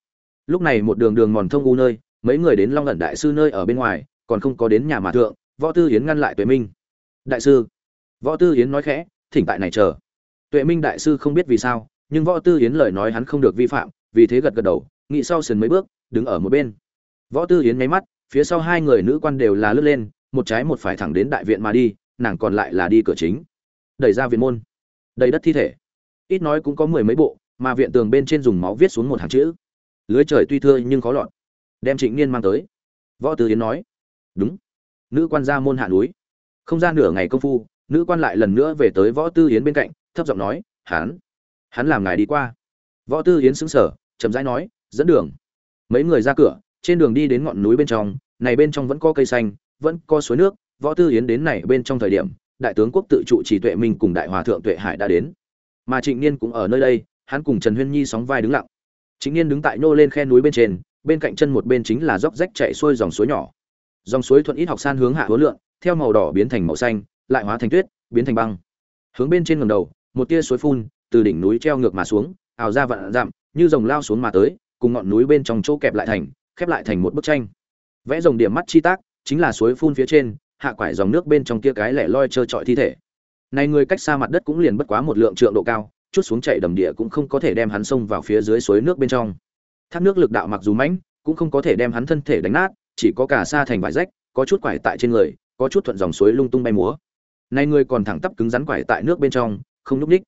[SPEAKER 1] Lúc này một đường đường mòn thông u nơi, mấy người đến long ẩn đại sư nơi ở bên ngoài, còn không có đến nhà mà thượng, võ tư hiến ngăn lại tuệ minh đại sư. Võ tư hiến nói khẽ, thỉnh tại này chờ. Tuệ minh đại sư không biết vì sao, nhưng võ tư hiến lời nói hắn không được vi phạm, vì thế gật gật đầu, nghĩ sau sườn mấy bước, đứng ở một bên. Võ tư hiến nháy mắt, phía sau hai người nữ quan đều là lướt lên, một trái một phải thẳng đến đại viện mà đi, nàng còn lại là đi cửa chính. Đẩy ra viện môn. Đầy đất thi thể. Ít nói cũng có mười mấy bộ, mà viện tường bên trên dùng máu viết xuống một hàng chữ. Lưới trời tuy thưa nhưng khó lọt. Đem trịnh niên mang tới. Võ tư hiến nói. Đúng. Nữ quan ra môn hạ núi không ra nửa ngày công phu, nữ quan lại lần nữa về tới võ tư hiến bên cạnh, thấp giọng nói, hắn hắn làm ngài đi qua. Võ tư hiến xứng sở chậm rãi nói, dẫn đường. Mấy người ra cửa, trên đường đi đến ngọn núi bên trong, này bên trong vẫn có cây xanh, vẫn có suối nước, võ tư hiến đến này bên trong thời điểm, đại tướng quốc tự trụ chỉ tuệ minh cùng đại hòa thượng tuệ hải đã đến. Mà trịnh niên cũng ở nơi đây, hắn cùng trần huyên nhi sóng vai đứng lặng. Trịnh niên đứng tại nô lên khe núi bên trên, bên cạnh chân một bên chính là dốc rách chạy xuôi dòng suối nhỏ. Dòng suối thuận ít học san hướng hạ hối lượng theo màu đỏ biến thành màu xanh lại hóa thành tuyết biến thành băng. Hướng bên trên ngầm đầu một tia suối phun từ đỉnh núi treo ngược mà xuống ảo ra vạn dặm như rồng lao xuống mà tới cùng ngọn núi bên trong chỗ kẹp lại thành khép lại thành một bức tranh. Vẽ rồng điểm mắt chi tác chính là suối phun phía trên hạ quải dòng nước bên trong kia cái lẻ loi trơ trọi thi thể. Này người cách xa mặt đất cũng liền bất quá một lượng trượng độ cao chút xuống chảy đầm địa cũng không có thể đem hắn xông vào phía dưới suối nước bên trong. Thác nước lực đạo mặc dù mạnh, cũng không có thể đem hắn thân thể đánh nát chỉ có cả xa thành vải rách có chút quải tại trên người có chút thuận dòng suối lung tung bay múa. Nay người còn thẳng tắp cứng rắn quải tại nước bên trong, không nhúc ních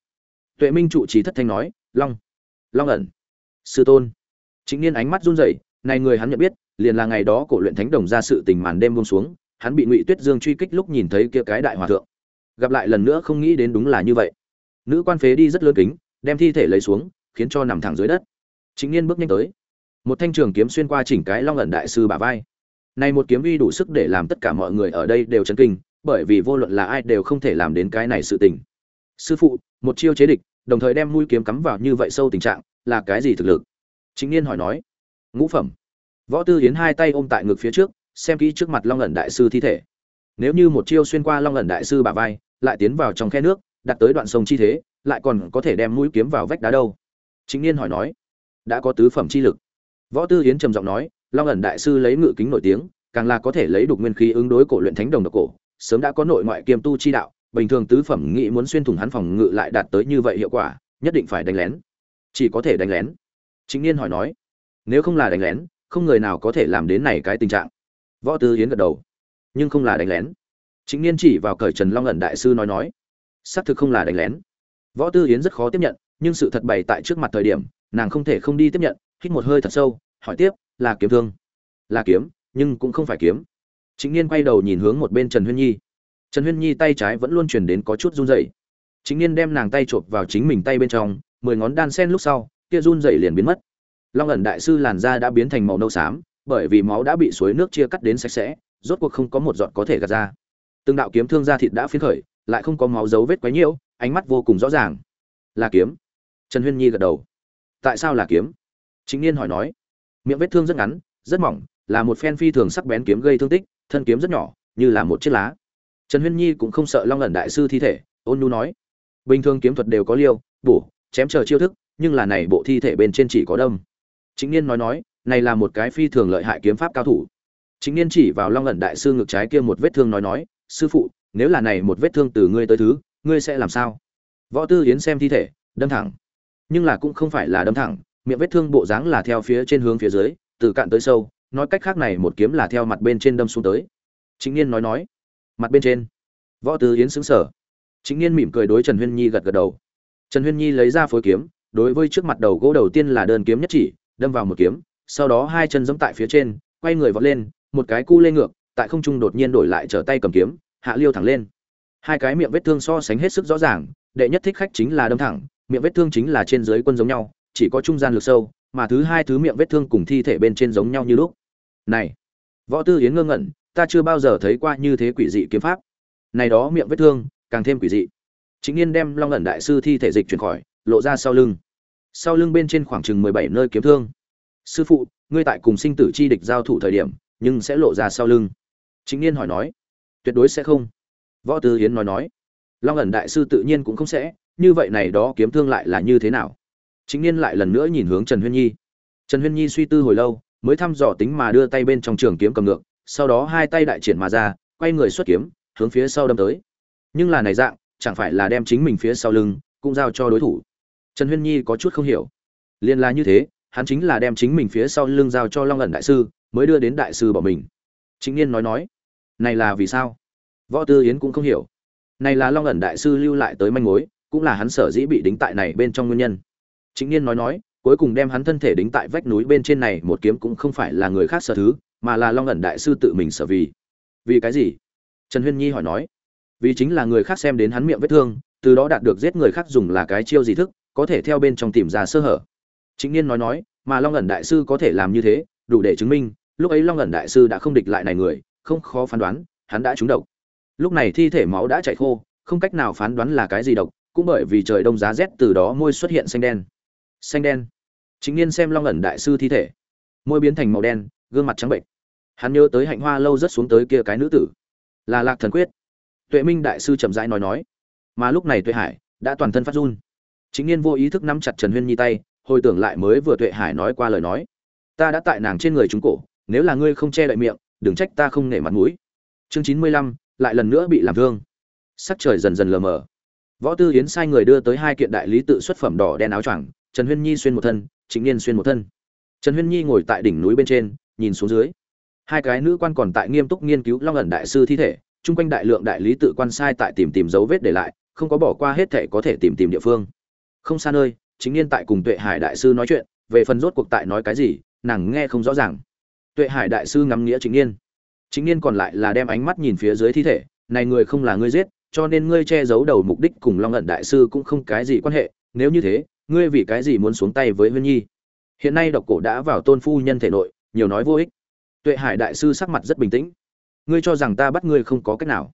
[SPEAKER 1] tuệ minh trụ trì thất thanh nói, long long ẩn. Sư tôn. Chính niên ánh mắt run rẩy này người hắn nhận biết, liền là ngày đó cổ luyện thánh đồng ra sự tình màn đêm buông xuống, hắn bị ngụy tuyết dương truy kích lúc nhìn thấy kia cái đại hòa thượng. Gặp lại lần nữa không nghĩ đến đúng là như vậy. Nữ quan phế đi rất lớn kính, đem thi thể lấy xuống, khiến cho nằm thẳng dưới đất. Chính niên bước nhanh tới. Một thanh trường kiếm xuyên qua chỉnh cái long ẩn đại sư bả vai này một kiếm uy đủ sức để làm tất cả mọi người ở đây đều chấn kinh, bởi vì vô luận là ai đều không thể làm đến cái này sự tình. Sư phụ, một chiêu chế địch, đồng thời đem mũi kiếm cắm vào như vậy sâu tình trạng, là cái gì thực lực? Chính niên hỏi nói. Ngũ phẩm. Võ tư hiến hai tay ôm tại ngực phía trước, xem kỹ trước mặt long ẩn đại sư thi thể. Nếu như một chiêu xuyên qua long ẩn đại sư bả vai, lại tiến vào trong khe nước, đặt tới đoạn sông chi thế, lại còn có thể đem mũi kiếm vào vách đá đâu? Chính niên hỏi nói. Đã có tứ phẩm chi lực. Võ tư hiến trầm giọng nói long ẩn đại sư lấy ngự kính nổi tiếng, càng là có thể lấy đục nguyên khí ứng đối cổ luyện thánh đồng độc cổ, sớm đã có nội ngoại kiêm tu chi đạo, bình thường tứ phẩm nghị muốn xuyên thủng hắn phòng ngự lại đạt tới như vậy hiệu quả, nhất định phải đánh lén. Chỉ có thể đánh lén. Chính niên hỏi nói, nếu không là đánh lén, không người nào có thể làm đến này cái tình trạng. Võ tư hiến gật đầu, nhưng không là đánh lén. Chính niên chỉ vào cởi trần long ẩn đại sư nói nói, xác thực không là đánh lén. Võ tư hiến rất khó tiếp nhận, nhưng sự thật bày tại trước mặt thời điểm, nàng không thể không đi tiếp nhận, hít một hơi thật sâu, hỏi tiếp là kiếm thương. Là kiếm, nhưng cũng không phải kiếm. Chính niên quay đầu nhìn hướng một bên trần huyên nhi. Trần huyên nhi tay trái vẫn luôn chuyển đến có chút run rẩy. Chính niên đem nàng tay chộp vào chính mình tay bên trong, mười ngón đan sen lúc sau, kia run rẩy liền biến mất. Long ẩn đại sư làn da đã biến thành màu nâu xám, bởi vì máu đã bị suối nước chia cắt đến sạch sẽ, rốt cuộc không có một giọt có thể gạt ra. Từng đạo kiếm thương da thịt đã phiến khởi, lại không có máu dấu vết quấy nhiễu, ánh mắt vô cùng rõ ràng. Là kiếm. Trần huyên nhi gật đầu. Tại sao là kiếm? Chính niên hỏi nói miệng vết thương rất ngắn, rất mỏng, là một phen phi thường sắc bén kiếm gây thương tích, thân kiếm rất nhỏ, như là một chiếc lá. Trần huyên nhi cũng không sợ long ẩn đại sư thi thể, ôn nhu nói. Bình thường kiếm thuật đều có liêu, bổ, chém chờ chiêu thức, nhưng là này bộ thi thể bên trên chỉ có đâm. Chính niên nói nói, này là một cái phi thường lợi hại kiếm pháp cao thủ. Chính niên chỉ vào long ẩn đại sư ngực trái kia một vết thương nói nói, sư phụ, nếu là này một vết thương từ ngươi tới thứ, ngươi sẽ làm sao? Võ tư yến xem thi thể, đâm thẳng. Nhưng là cũng không phải là đâm thẳng miệng vết thương bộ dáng là theo phía trên hướng phía dưới, từ cạn tới sâu, nói cách khác này một kiếm là theo mặt bên trên đâm xuống tới. Chính niên nói nói, mặt bên trên. Võ tứ yến xứng sở chính niên mỉm cười đối trần huyên nhi gật gật đầu. Trần huyên nhi lấy ra phối kiếm, đối với trước mặt đầu gỗ đầu tiên là đơn kiếm nhất chỉ, đâm vào một kiếm, sau đó hai chân giẫm tại phía trên, quay người vọt lên, một cái cu lên ngược, tại không trung đột nhiên đổi lại trở tay cầm kiếm, hạ liêu thẳng lên. Hai cái miệng vết thương so sánh hết sức rõ ràng, đệ nhất thích khách chính là đâm thẳng, miệng vết thương chính là trên dưới quân giống nhau chỉ có trung gian lực sâu, mà thứ hai thứ miệng vết thương cùng thi thể bên trên giống nhau như lúc. Này, võ tư yến ngơ ngẩn, ta chưa bao giờ thấy qua như thế quỷ dị kiếm pháp. Này đó miệng vết thương, càng thêm quỷ dị. Chính yên đem long ẩn đại sư thi thể dịch chuyển khỏi, lộ ra sau lưng. Sau lưng bên trên khoảng chừng mười bảy nơi kiếm thương. Sư phụ, ngươi tại cùng sinh tử chi địch giao thủ thời điểm, nhưng sẽ lộ ra sau lưng. Chính yên hỏi nói, tuyệt đối sẽ không. Võ tư hiến nói nói, long ẩn đại sư tự nhiên cũng không sẽ, như vậy này đó kiếm thương lại là như thế nào? Chính niên lại lần nữa nhìn hướng trần huyên nhi. Trần huyên nhi suy tư hồi lâu, mới thăm dò tính mà đưa tay bên trong trường kiếm cầm ngược, sau đó hai tay đại triển mà ra, quay người xuất kiếm, hướng phía sau đâm tới. Nhưng là này dạng, chẳng phải là đem chính mình phía sau lưng, cũng giao cho đối thủ. Trần huyên nhi có chút không hiểu. Liên là như thế, hắn chính là đem chính mình phía sau lưng giao cho long ẩn đại sư, mới đưa đến đại sư bỏ mình. Chính niên nói nói, này là vì sao? Võ tư yến cũng không hiểu. Này là long ẩn đại sư lưu lại tới manh mối, cũng là hắn sở dĩ bị đính tại này bên trong nguyên nhân chính niên nói nói, cuối cùng đem hắn thân thể đính tại vách núi bên trên này, một kiếm cũng không phải là người khác sở thứ, mà là long ẩn đại sư tự mình sở vì. Vì cái gì? Trần huyên nhi hỏi nói. Vì chính là người khác xem đến hắn miệng vết thương, từ đó đạt được giết người khác dùng là cái chiêu gì thức, có thể theo bên trong tìm ra sơ hở. Chính niên nói nói, mà long ẩn đại sư có thể làm như thế, đủ để chứng minh, lúc ấy long ẩn đại sư đã không địch lại này người, không khó phán đoán, hắn đã trúng độc. Lúc này thi thể máu đã chảy khô, không cách nào phán đoán là cái gì độc, cũng bởi vì trời đông giá rét từ đó môi xuất hiện xanh đen xanh đen. Chính niên xem long ẩn đại sư thi thể. Môi biến thành màu đen, gương mặt trắng bệnh. Hắn nhớ tới hạnh hoa lâu rất xuống tới kia cái nữ tử. Là lạc thần quyết. Tuệ minh đại sư chậm rãi nói nói. Mà lúc này tuệ hải đã toàn thân phát run. Chính niên vô ý thức nắm chặt trần huyên nhi tay, hồi tưởng lại mới vừa tuệ hải nói qua lời nói. Ta đã tại nàng trên người chúng cổ, nếu là ngươi không che đậy miệng, đừng trách ta không nể mặt mũi. Chương chín mươi lăm, lại lần nữa bị làm thương. Sắc trời dần dần lờ mờ. Võ tư yến sai người đưa tới hai kiện đại lý tự xuất phẩm đỏ đen áo choàng trần huyên nhi xuyên một thân chính niên xuyên một thân. Trần huyên nhi ngồi tại đỉnh núi bên trên, nhìn xuống dưới. Hai cái nữ quan còn tại nghiêm túc nghiên cứu long ẩn đại sư thi thể, chung quanh đại lượng đại lý tự quan sai tại tìm tìm dấu vết để lại, không có bỏ qua hết thể có thể tìm tìm địa phương. Không xa nơi chính niên tại cùng tuệ hải đại sư nói chuyện, về phần rốt cuộc tại nói cái gì, nàng nghe không rõ ràng. Tuệ hải đại sư ngắm nghĩa chính niên. Chính niên còn lại là đem ánh mắt nhìn phía dưới thi thể, này người không là ngươi giết, cho nên ngươi che giấu đầu mục đích cùng long ẩn đại sư cũng không cái gì quan hệ, nếu như thế ngươi vì cái gì muốn xuống tay với huyên nhi? Hiện nay độc cổ đã vào tôn phu nhân thể nội, nhiều nói vô ích. Tuệ hải đại sư sắc mặt rất bình tĩnh. Ngươi cho rằng ta bắt ngươi không có cách nào.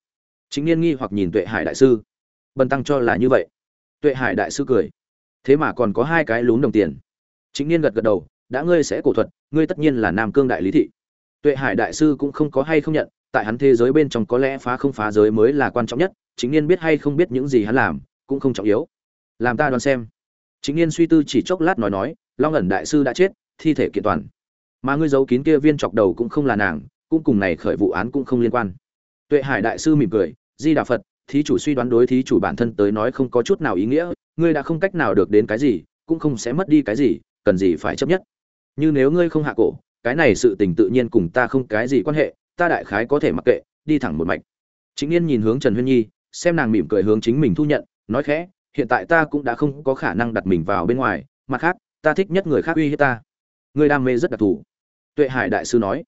[SPEAKER 1] Chính niên nghi hoặc nhìn tuệ hải đại sư. Bần tăng cho là như vậy. Tuệ hải đại sư cười. Thế mà còn có hai cái lún đồng tiền. Chính niên gật gật đầu, đã ngươi sẽ cổ thuật, ngươi tất nhiên là nam cương đại lý thị. Tuệ hải đại sư cũng không có hay không nhận, tại hắn thế giới bên trong có lẽ phá không phá giới mới là quan trọng nhất, chính niên biết hay không biết những gì hắn làm, cũng không trọng yếu. Làm ta đoán xem chính niên suy tư chỉ chốc lát nói nói, long ẩn đại sư đã chết, thi thể kiện toàn. Mà ngươi giấu kín kia viên chọc đầu cũng không là nàng, cũng cùng này khởi vụ án cũng không liên quan. Tuệ hải đại sư mỉm cười, di đà phật, thí chủ suy đoán đối thí chủ bản thân tới nói không có chút nào ý nghĩa, ngươi đã không cách nào được đến cái gì, cũng không sẽ mất đi cái gì, cần gì phải chấp nhất. Như nếu ngươi không hạ cổ, cái này sự tình tự nhiên cùng ta không cái gì quan hệ, ta đại khái có thể mặc kệ, đi thẳng một mạch. Chính yên nhìn hướng trần huyên nhi, xem nàng mỉm cười hướng chính mình thu nhận, nói khẽ hiện tại ta cũng đã không có khả năng đặt mình vào bên ngoài, mặt khác, ta thích nhất người khác uy hiếp ta. Người đam mê rất đặc thù. Tuệ hải đại sư nói.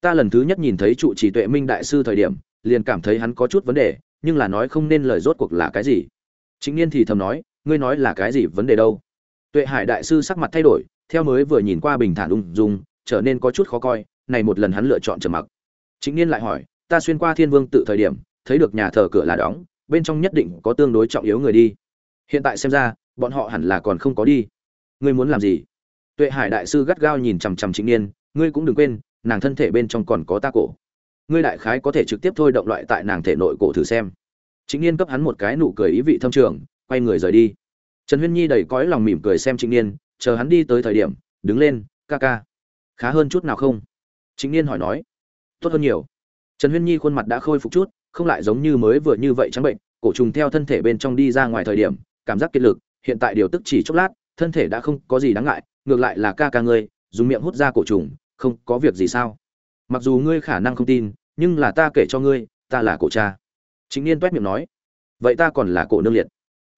[SPEAKER 1] Ta lần thứ nhất nhìn thấy trụ trì tuệ minh đại sư thời điểm, liền cảm thấy hắn có chút vấn đề, nhưng là nói không nên lời rốt cuộc là cái gì. Chính niên thì thầm nói, ngươi nói là cái gì vấn đề đâu? Tuệ hải đại sư sắc mặt thay đổi, theo mới vừa nhìn qua bình thản ung dung, trở nên có chút khó coi, này một lần hắn lựa chọn trầm mặc. Chính niên lại hỏi, ta xuyên qua thiên vương tự thời điểm, thấy được nhà thờ cửa là đóng, bên trong nhất định có tương đối trọng yếu người đi hiện tại xem ra, bọn họ hẳn là còn không có đi. Ngươi muốn làm gì? Tuệ hải đại sư gắt gao nhìn chằm chằm chính niên, ngươi cũng đừng quên, nàng thân thể bên trong còn có ta cổ. Ngươi đại khái có thể trực tiếp thôi động loại tại nàng thể nội cổ thử xem. Chính niên cấp hắn một cái nụ cười ý vị thâm trường, quay người rời đi. Trần huyên nhi đầy cõi lòng mỉm cười xem trịnh niên, chờ hắn đi tới thời điểm, đứng lên, ca ca, khá hơn chút nào không? Trịnh niên hỏi nói. Tốt hơn nhiều. Trần huyên nhi khuôn mặt đã khôi phục chút, không lại giống như mới vừa như vậy trắng bệnh, cổ trùng theo thân thể bên trong đi ra ngoài thời điểm cảm giác kiệt lực, hiện tại điều tức chỉ chốc lát, thân thể đã không có gì đáng ngại, ngược lại là ca ca ngươi, dùng miệng hút ra cổ trùng, không có việc gì sao? Mặc dù ngươi khả năng không tin, nhưng là ta kể cho ngươi, ta là cổ cha. Chính niên toét miệng nói. Vậy ta còn là cổ nương liệt.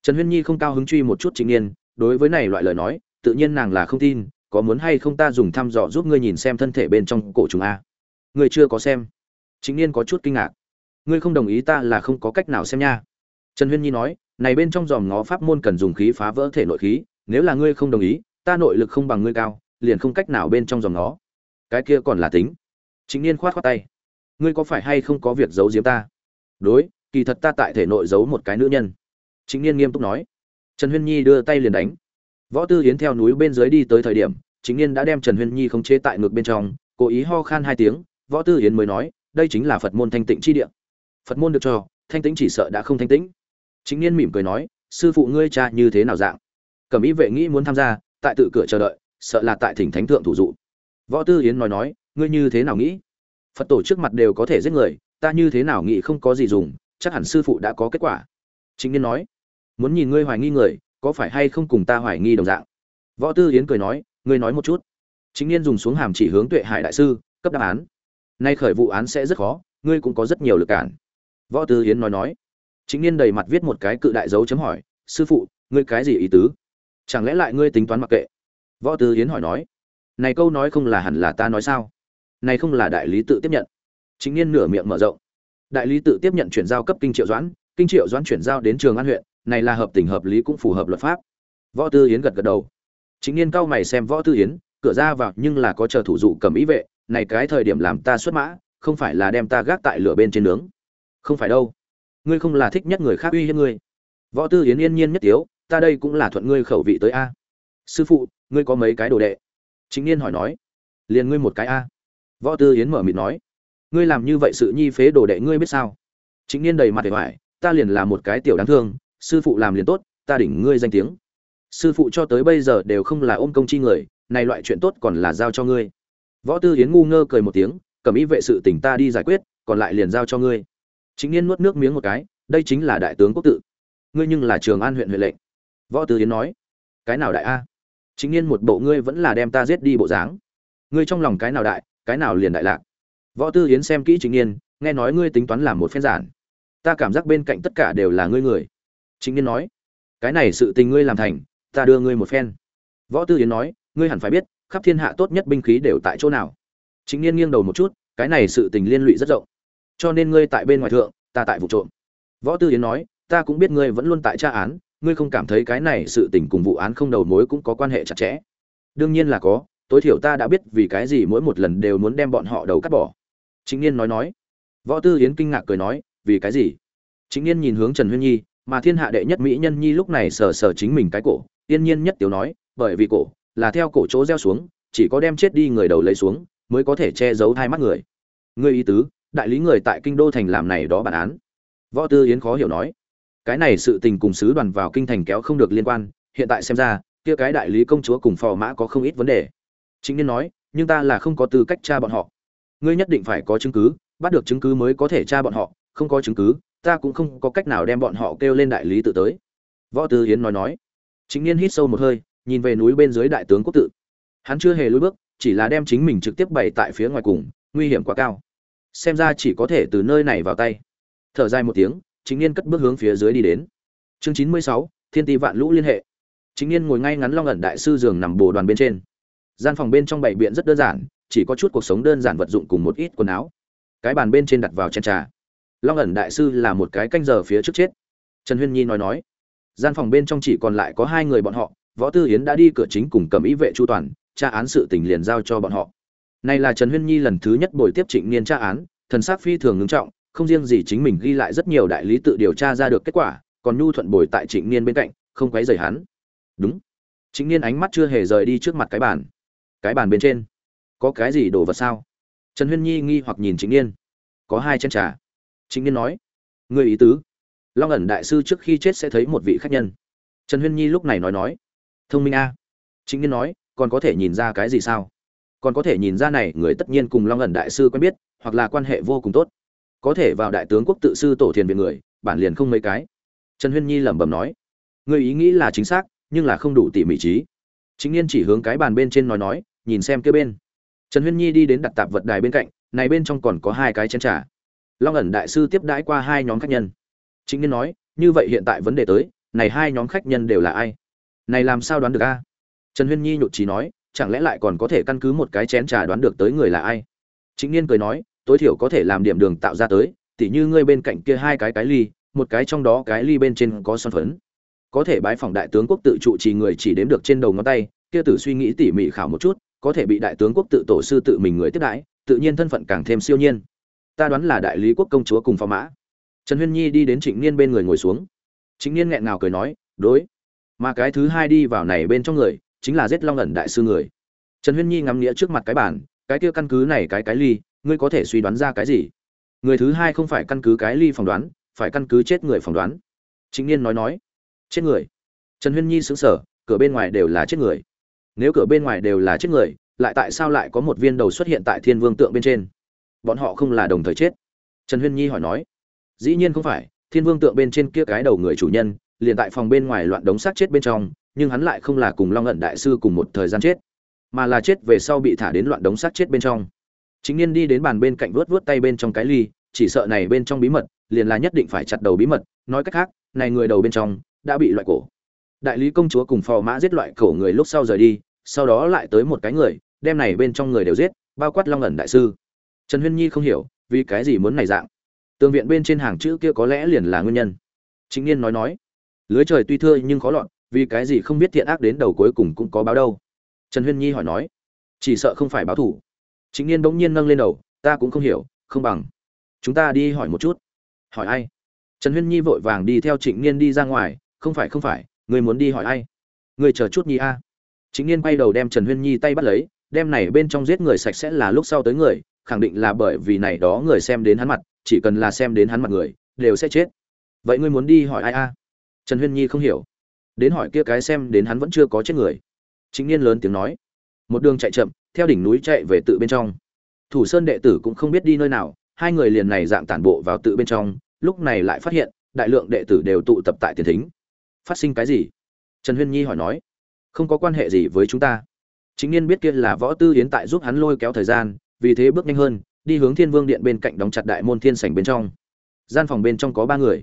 [SPEAKER 1] Trần huyên nhi không cao hứng truy một chút chính niên, đối với này loại lời nói, tự nhiên nàng là không tin, có muốn hay không ta dùng thăm dò giúp ngươi nhìn xem thân thể bên trong cổ trùng a? Ngươi chưa có xem. Chính niên có chút kinh ngạc. Ngươi không đồng ý ta là không có cách nào xem nha. Trần huyên nhi nói này bên trong dòm ngó pháp môn cần dùng khí phá vỡ thể nội khí, nếu là ngươi không đồng ý, ta nội lực không bằng ngươi cao, liền không cách nào bên trong dòm ngó. Cái kia còn là tính. Chính niên khoát khoát tay. Ngươi có phải hay không có việc giấu giếm ta? Đối, kỳ thật ta tại thể nội giấu một cái nữ nhân. Chính niên nghiêm túc nói. Trần huyên nhi đưa tay liền đánh. Võ tư yến theo núi bên dưới đi tới thời điểm chính niên đã đem trần huyên nhi khống chế tại ngực bên trong, cố ý ho khan hai tiếng, võ tư yến mới nói, đây chính là phật môn thanh tịnh chi địa. Phật môn được cho, thanh tĩnh chỉ sợ đã không thanh tĩnh chính niên mỉm cười nói, sư phụ ngươi cha như thế nào dạng? Cẩm ý vệ nghĩ muốn tham gia, tại tự cửa chờ đợi, sợ là tại thỉnh thánh thượng thủ dụ. Võ tư yến nói nói, ngươi như thế nào nghĩ? Phật tổ trước mặt đều có thể giết người, ta như thế nào nghĩ không có gì dùng, chắc hẳn sư phụ đã có kết quả. Chính niên nói, muốn nhìn ngươi hoài nghi người, có phải hay không cùng ta hoài nghi đồng dạng? Võ tư yến cười nói, ngươi nói một chút. Chính niên dùng xuống hàm chỉ hướng tuệ hải đại sư, cấp đáp án. Nay khởi vụ án sẽ rất khó, ngươi cũng có rất nhiều lực cản. Võ tư yến nói nói chính niên đầy mặt viết một cái cự đại dấu chấm hỏi, sư phụ, ngươi cái gì ý tứ? Chẳng lẽ lại ngươi tính toán mặc kệ? Võ tư yến hỏi nói, này câu nói không là hẳn là ta nói sao? Này không là đại lý tự tiếp nhận. Chính niên nửa miệng mở rộng, đại lý tự tiếp nhận chuyển giao cấp kinh triệu doãn, kinh triệu doãn chuyển giao đến trường an huyện, này là hợp tình hợp lý cũng phù hợp luật pháp. Võ tư yến gật gật đầu. Chính niên cao mày xem võ tư yến, cửa ra vào nhưng là có chờ thủ dụ cầm ý vệ, này cái thời điểm làm ta xuất mã, không phải là đem ta gác tại lửa bên trên nướng. Không phải đâu ngươi không là thích nhất người khác uy hiếp ngươi. Võ tư yến yên nhiên nhất tiếu, ta đây cũng là thuận ngươi khẩu vị tới a. Sư phụ, ngươi có mấy cái đồ đệ? Chính niên hỏi nói. Liền ngươi một cái a. Võ tư yến mở mịt nói. Ngươi làm như vậy sự nhi phế đồ đệ ngươi biết sao? Chính niên đầy mặt để hoài, ta liền là một cái tiểu đáng thương, sư phụ làm liền tốt, ta đỉnh ngươi danh tiếng. Sư phụ cho tới bây giờ đều không là ôm công chi người, này loại chuyện tốt còn là giao cho ngươi. Võ tư yến ngu ngơ cười một tiếng, cầm ý vệ sự tỉnh ta đi giải quyết, còn lại liền giao cho ngươi chính niên nuốt nước miếng một cái, đây chính là đại tướng quốc tự. Ngươi nhưng là trường an huyện huyện lệnh. Võ tư yến nói, cái nào đại a? Chính niên một bộ ngươi vẫn là đem ta giết đi bộ dáng. Ngươi trong lòng cái nào đại, cái nào liền đại lạc. Võ tư yến xem kỹ chính niên nghe nói ngươi tính toán làm một phen giản. Ta cảm giác bên cạnh tất cả đều là ngươi người. Chính niên nói, cái này sự tình ngươi làm thành, ta đưa ngươi một phen. Võ tư yến nói, ngươi hẳn phải biết, khắp thiên hạ tốt nhất binh khí đều tại chỗ nào. Chính niên nghiêng đầu một chút, cái này sự tình liên lụy rất rộng cho nên ngươi tại bên ngoài thượng, ta tại vụ trộm. Võ tư yến nói, ta cũng biết ngươi vẫn luôn tại tra án, ngươi không cảm thấy cái này sự tình cùng vụ án không đầu mối cũng có quan hệ chặt chẽ. Đương nhiên là có, tối thiểu ta đã biết vì cái gì mỗi một lần đều muốn đem bọn họ đầu cắt bỏ. Chính niên nói nói. Võ tư yến kinh ngạc cười nói, vì cái gì? Chính niên nhìn hướng trần huyên nhi, mà thiên hạ đệ nhất mỹ nhân nhi lúc này sờ sờ chính mình cái cổ, yên nhiên nhất tiểu nói, bởi vì cổ là theo cổ chỗ gieo xuống, chỉ có đem chết đi người đầu lấy xuống, mới có thể che giấu hai mắt người. Ngươi ý tứ? Đại lý người tại kinh đô thành làm này đó bản án. Võ tư yến khó hiểu nói, cái này sự tình cùng sứ đoàn vào kinh thành kéo không được liên quan, hiện tại xem ra, kia cái đại lý công chúa cùng phò mã có không ít vấn đề. Chính nên nói, nhưng ta là không có tư cách tra bọn họ. Ngươi nhất định phải có chứng cứ, bắt được chứng cứ mới có thể tra bọn họ, không có chứng cứ, ta cũng không có cách nào đem bọn họ kêu lên đại lý tự tới. Võ tư hiến nói nói. Chính niên hít sâu một hơi, nhìn về núi bên dưới đại tướng quốc tự. Hắn chưa hề lối bước, chỉ là đem chính mình trực tiếp bày tại phía ngoài cùng, nguy hiểm quá cao xem ra chỉ có thể từ nơi này vào tay. Thở dài một tiếng chính niên cất bước hướng phía dưới đi đến. Chương chín mươi sáu, thiên ti vạn lũ liên hệ. Chính niên ngồi ngay ngắn long ẩn đại sư giường nằm bồ đoàn bên trên. Gian phòng bên trong bảy biện rất đơn giản, chỉ có chút cuộc sống đơn giản vật dụng cùng một ít quần áo. Cái bàn bên trên đặt vào chén trà. Long ẩn đại sư là một cái canh giờ phía trước chết. Trần huyên nhi nói nói. Gian phòng bên trong chỉ còn lại có hai người bọn họ, võ tư yến đã đi cửa chính cùng cầm ý vệ chu toàn, tra án sự tình liền giao cho bọn họ này là trần huyên nhi lần thứ nhất buổi tiếp trịnh niên tra án, thần sắc phi thường ngưng trọng, không riêng gì chính mình ghi lại rất nhiều đại lý tự điều tra ra được kết quả, còn nhu thuận bồi tại trịnh niên bên cạnh, không quấy rầy hắn. Đúng. Trịnh niên ánh mắt chưa hề rời đi trước mặt cái bàn. Cái bàn bên trên, có cái gì đồ vật sao? Trần huyên nhi nghi hoặc nhìn trịnh niên. Có hai chén trà. Trịnh niên nói người ý tứ. Long ẩn đại sư trước khi chết sẽ thấy một vị khách nhân. Trần huyên nhi lúc này nói nói, thông minh a. Trịnh niên nói, còn có thể nhìn ra cái gì sao? Còn có thể nhìn ra này, người tất nhiên cùng long ẩn đại sư quen biết, hoặc là quan hệ vô cùng tốt. Có thể vào đại tướng quốc tự sư tổ thiền viện người, bản liền không mấy cái. Trần huyên nhi lẩm bẩm nói. Người ý nghĩ là chính xác, nhưng là không đủ tỉ mỉ trí. Chính niên chỉ hướng cái bàn bên trên nói nói, nhìn xem kia bên. Trần huyên nhi đi đến đặt tạp vật đài bên cạnh, này bên trong còn có hai cái chén trà. Long ẩn đại sư tiếp đãi qua hai nhóm khách nhân. Chính niên nói, như vậy hiện tại vấn đề tới, này hai nhóm khách nhân đều là ai? Này làm sao đoán được a? Trần huyên nhi nhụt trí nói chẳng lẽ lại còn có thể căn cứ một cái chén trà đoán được tới người là ai? Chính niên cười nói, tối thiểu có thể làm điểm đường tạo ra tới, tỉ như ngươi bên cạnh kia hai cái cái ly, một cái trong đó cái ly bên trên có son phấn. Có thể bái phỏng đại tướng quốc tự trụ trì người chỉ đếm được trên đầu ngón tay, kia tử suy nghĩ tỉ mỉ khảo một chút, có thể bị đại tướng quốc tự tổ sư tự mình người tiếp đãi, tự nhiên thân phận càng thêm siêu nhiên. Ta đoán là đại lý quốc công chúa cùng phò mã. Trần huyên nhi đi đến trịnh niên bên người ngồi xuống. Trịnh niên nghẹn ngào cười nói, đối, mà cái thứ hai đi vào này bên trong người chính là giết long ẩn đại sư người. Trần huyên nhi ngắm nghĩa trước mặt cái bản cái kia căn cứ này cái cái ly, ngươi có thể suy đoán ra cái gì? Người thứ hai không phải căn cứ cái ly phỏng đoán, phải căn cứ chết người phỏng đoán. Chính niên nói nói, chết người. Trần huyên nhi xứng sở cửa bên ngoài đều là chết người. Nếu cửa bên ngoài đều là chết người, lại tại sao lại có một viên đầu xuất hiện tại thiên vương tượng bên trên? Bọn họ không là đồng thời chết. Trần huyên nhi hỏi nói, dĩ nhiên không phải, thiên vương tượng bên trên kia cái đầu người chủ nhân, liền tại phòng bên ngoài loạn đống xác chết bên trong nhưng hắn lại không là cùng long ẩn đại sư cùng một thời gian chết, mà là chết về sau bị thả đến loạn đống xác chết bên trong. Chính niên đi đến bàn bên cạnh vớt vớt tay bên trong cái ly, chỉ sợ này bên trong bí mật, liền là nhất định phải chặt đầu bí mật, nói cách khác, này người đầu bên trong đã bị loại cổ. Đại lý công chúa cùng phò mã giết loại cổ người lúc sau rời đi, sau đó lại tới một cái người, đem này bên trong người đều giết, bao quát long ẩn đại sư. Trần huyên nhi không hiểu, vì cái gì muốn này dạng? Tường viện bên trên hàng chữ kia có lẽ liền là nguyên nhân. Chính niên nói nói, lưới trời tuy thưa nhưng khó lọt vì cái gì không biết thiện ác đến đầu cuối cùng cũng có báo đâu? Trần huyên nhi hỏi nói. Chỉ sợ không phải báo thủ. Chính niên bỗng nhiên nâng lên đầu. Ta cũng không hiểu, không bằng. Chúng ta đi hỏi một chút. Hỏi ai? Trần huyên nhi vội vàng đi theo trịnh niên đi ra ngoài. Không phải không phải. Người muốn đi hỏi ai? Người chờ chút nhi a. À. chính niên quay đầu đem trần huyên nhi tay bắt lấy. Đem này bên trong giết người sạch sẽ là lúc sau tới người. Khẳng định là bởi vì này đó người xem đến hắn mặt. Chỉ cần là xem đến hắn mặt người, đều sẽ chết. Vậy ngươi muốn đi hỏi ai a? Trần huyên nhi không hiểu đến hỏi kia cái xem đến hắn vẫn chưa có chết người. Chính niên lớn tiếng nói. Một đường chạy chậm, theo đỉnh núi chạy về tự bên trong. Thủ sơn đệ tử cũng không biết đi nơi nào, hai người liền này dạng tản bộ vào tự bên trong, lúc này lại phát hiện, đại lượng đệ tử đều tụ tập tại tiền thính. Phát sinh cái gì? Trần huyên nhi hỏi nói. Không có quan hệ gì với chúng ta. Chính niên biết kia là võ tư yến tại giúp hắn lôi kéo thời gian, vì thế bước nhanh hơn, đi hướng thiên vương điện bên cạnh đóng chặt đại môn thiên sảnh bên trong. Gian phòng bên trong có ba người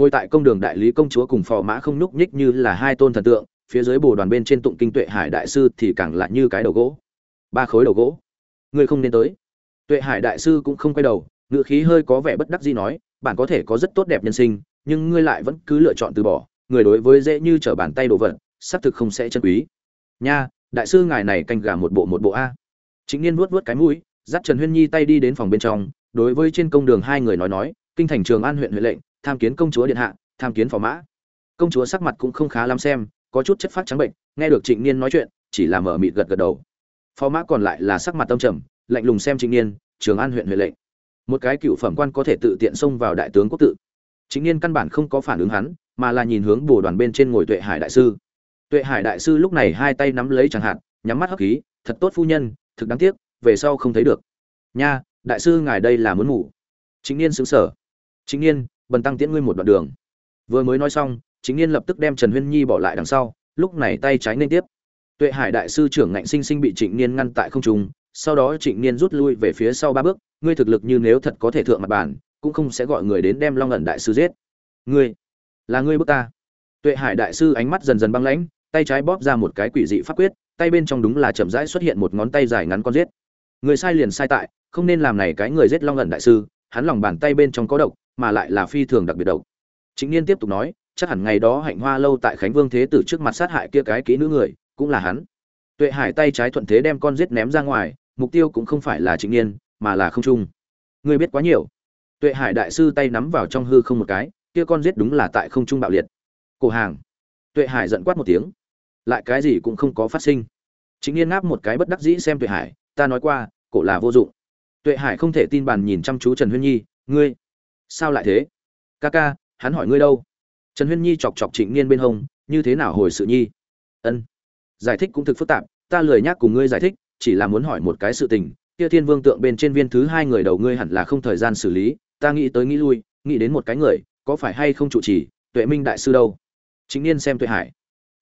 [SPEAKER 1] ngồi tại công đường đại lý công chúa cùng phò mã không nhúc nhích như là hai tôn thần tượng, phía dưới bồ đoàn bên trên tụng kinh tuệ hải đại sư thì càng lại như cái đầu gỗ. Ba khối đầu gỗ. Ngươi không nên tới. Tuệ hải đại sư cũng không quay đầu ngự khí hơi có vẻ bất đắc gì nói, bạn có thể có rất tốt đẹp nhân sinh, nhưng ngươi lại vẫn cứ lựa chọn từ bỏ. Người đối với dễ như trở bàn tay đồ vật, xác thực không sẽ chân quý. Nha, đại sư ngài này canh gà một bộ một bộ a. Chính niên vuốt vuốt cái mũi, dắt trần huyên nhi tay đi đến phòng bên trong, đối với trên công đường hai người nói nói, kinh thành trường an huyện huệ lệnh tham kiến công chúa điện hạ, tham kiến phò mã. Công chúa sắc mặt cũng không khá lắm xem, có chút chất phát trắng bệnh, nghe được trịnh niên nói chuyện, chỉ là mở mịt gật gật đầu. Phò mã còn lại là sắc mặt tâm trầm, lạnh lùng xem trịnh niên, trường an huyện huệ lệnh. Một cái cựu phẩm quan có thể tự tiện xông vào đại tướng quốc tự. Chính niên căn bản không có phản ứng hắn, mà là nhìn hướng bồ đoàn bên trên ngồi tuệ hải đại sư. Tuệ hải đại sư lúc này hai tay nắm lấy chẳng hạn, nhắm mắt hấp khí, thật tốt phu nhân, thực đáng tiếc, về sau không thấy được. Nha, đại sư ngài đây là muốn ngủ. Chính niên xứng sở chính niên bần tăng tiễn ngươi một đoạn đường. Vừa mới nói xong, chính niên lập tức đem trần huyên nhi bỏ lại đằng sau, lúc này tay trái nên tiếp. Tuệ hải đại sư trưởng ngạnh sinh sinh bị trịnh niên ngăn tại không trung, sau đó trịnh niên rút lui về phía sau ba bước, ngươi thực lực như nếu thật có thể thượng mặt bàn, cũng không sẽ gọi người đến đem long ẩn đại sư giết. Ngươi, là ngươi bước ta. Tuệ hải đại sư ánh mắt dần dần băng lãnh, tay trái bóp ra một cái quỷ dị pháp quyết, tay bên trong đúng là chậm rãi xuất hiện một ngón tay dài ngắn con giết. Người sai liền sai tại, không nên làm này cái người giết long ẩn đại sư, hắn lòng bàn tay bên trong có độc mà lại là phi thường đặc biệt độc. Chính niên tiếp tục nói, chắc hẳn ngày đó hạnh hoa lâu tại khánh vương thế tử trước mặt sát hại kia cái kỹ nữ người, cũng là hắn. Tuệ hải tay trái thuận thế đem con giết ném ra ngoài, mục tiêu cũng không phải là trịnh niên, mà là không trung. Người biết quá nhiều. Tuệ hải đại sư tay nắm vào trong hư không một cái, kia con giết đúng là tại không trung bạo liệt. Cổ hàng. Tuệ hải giận quát một tiếng. Lại cái gì cũng không có phát sinh. Chính niên ngáp một cái bất đắc dĩ xem tuệ hải, ta nói qua, cổ là vô dụng. Tuệ hải không thể tin bàn nhìn chăm chú trần huyên nhi, ngươi sao lại thế? Ca ca, hắn hỏi ngươi đâu? Trần huyên nhi chọc chọc trịnh niên bên hông, như thế nào hồi sự nhi? Ân. Giải thích cũng thực phức tạp, ta lười nhắc cùng ngươi giải thích, chỉ là muốn hỏi một cái sự tình. Kia thiên vương tượng bên trên viên thứ hai người đầu ngươi hẳn là không thời gian xử lý, ta nghĩ tới nghĩ lui, nghĩ đến một cái người, có phải hay không trụ trì? Tuệ minh đại sư đâu? Chính niên xem tuệ hải.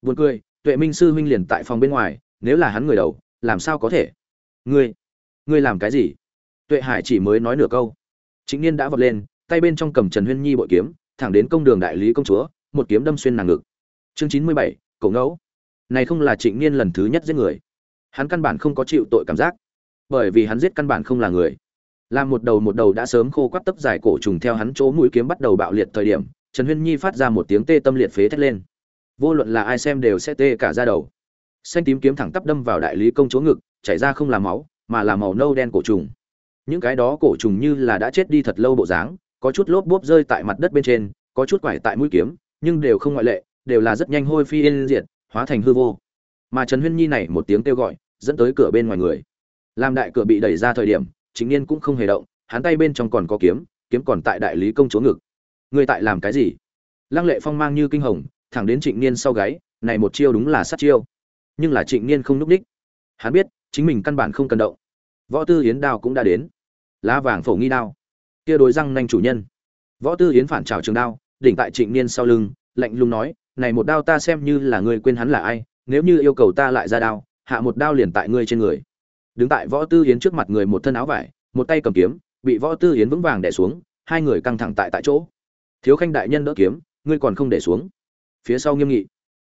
[SPEAKER 1] Buồn cười, tuệ minh sư huynh liền tại phòng bên ngoài, nếu là hắn người đầu, làm sao có thể? Ngươi ngươi làm cái gì? Tuệ hải chỉ mới nói nửa câu. Chính niên đã vọt lên tay bên trong cầm trần huyên nhi bội kiếm, thẳng đến công đường đại lý công chúa, một kiếm đâm xuyên nàng ngực. Chương chín mươi bảy, cậu ngẫu. Này không là trịnh niên lần thứ nhất giết người. Hắn căn bản không có chịu tội cảm giác. Bởi vì hắn giết căn bản không là người. Làm một đầu một đầu đã sớm khô quắt tấp dài cổ trùng theo hắn chỗ mũi kiếm bắt đầu bạo liệt thời điểm, trần huyên nhi phát ra một tiếng tê tâm liệt phế thét lên. Vô luận là ai xem đều sẽ tê cả ra đầu. Xanh tím kiếm thẳng tắp đâm vào đại lý công chúa ngực, chảy ra không là máu, mà là màu nâu đen cổ trùng. Những cái đó cổ trùng như là đã chết đi thật lâu bộ dáng có chút lốp bốp rơi tại mặt đất bên trên, có chút quải tại mũi kiếm, nhưng đều không ngoại lệ, đều là rất nhanh hôi phi yên diệt, hóa thành hư vô. Mà trần huyên nhi này một tiếng kêu gọi, dẫn tới cửa bên ngoài người. Làm đại cửa bị đẩy ra thời điểm chính niên cũng không hề động, hắn tay bên trong còn có kiếm kiếm còn tại đại lý công chúa ngực. Người tại làm cái gì? Lăng lệ phong mang như kinh hồng, thẳng đến trịnh niên sau gáy, này một chiêu đúng là sát chiêu. Nhưng là trịnh niên không núp đích. Hắn biết, chính mình căn bản không cần động. Võ tư yến đao cũng đã đến. Lá vàng phổ nghi đao kia đối răng nanh chủ nhân. Võ tư yến phản trào trường đao, đỉnh tại trịnh niên sau lưng, lạnh lùng nói, này một đao ta xem như là người quên hắn là ai, nếu như yêu cầu ta lại ra đao, hạ một đao liền tại ngươi trên người. Đứng tại võ tư yến trước mặt người một thân áo vải, một tay cầm kiếm, bị võ tư yến vững vàng đè xuống, hai người căng thẳng tại tại chỗ. Thiếu khanh đại nhân đỡ kiếm, ngươi còn không để xuống. Phía sau nghiêm nghị.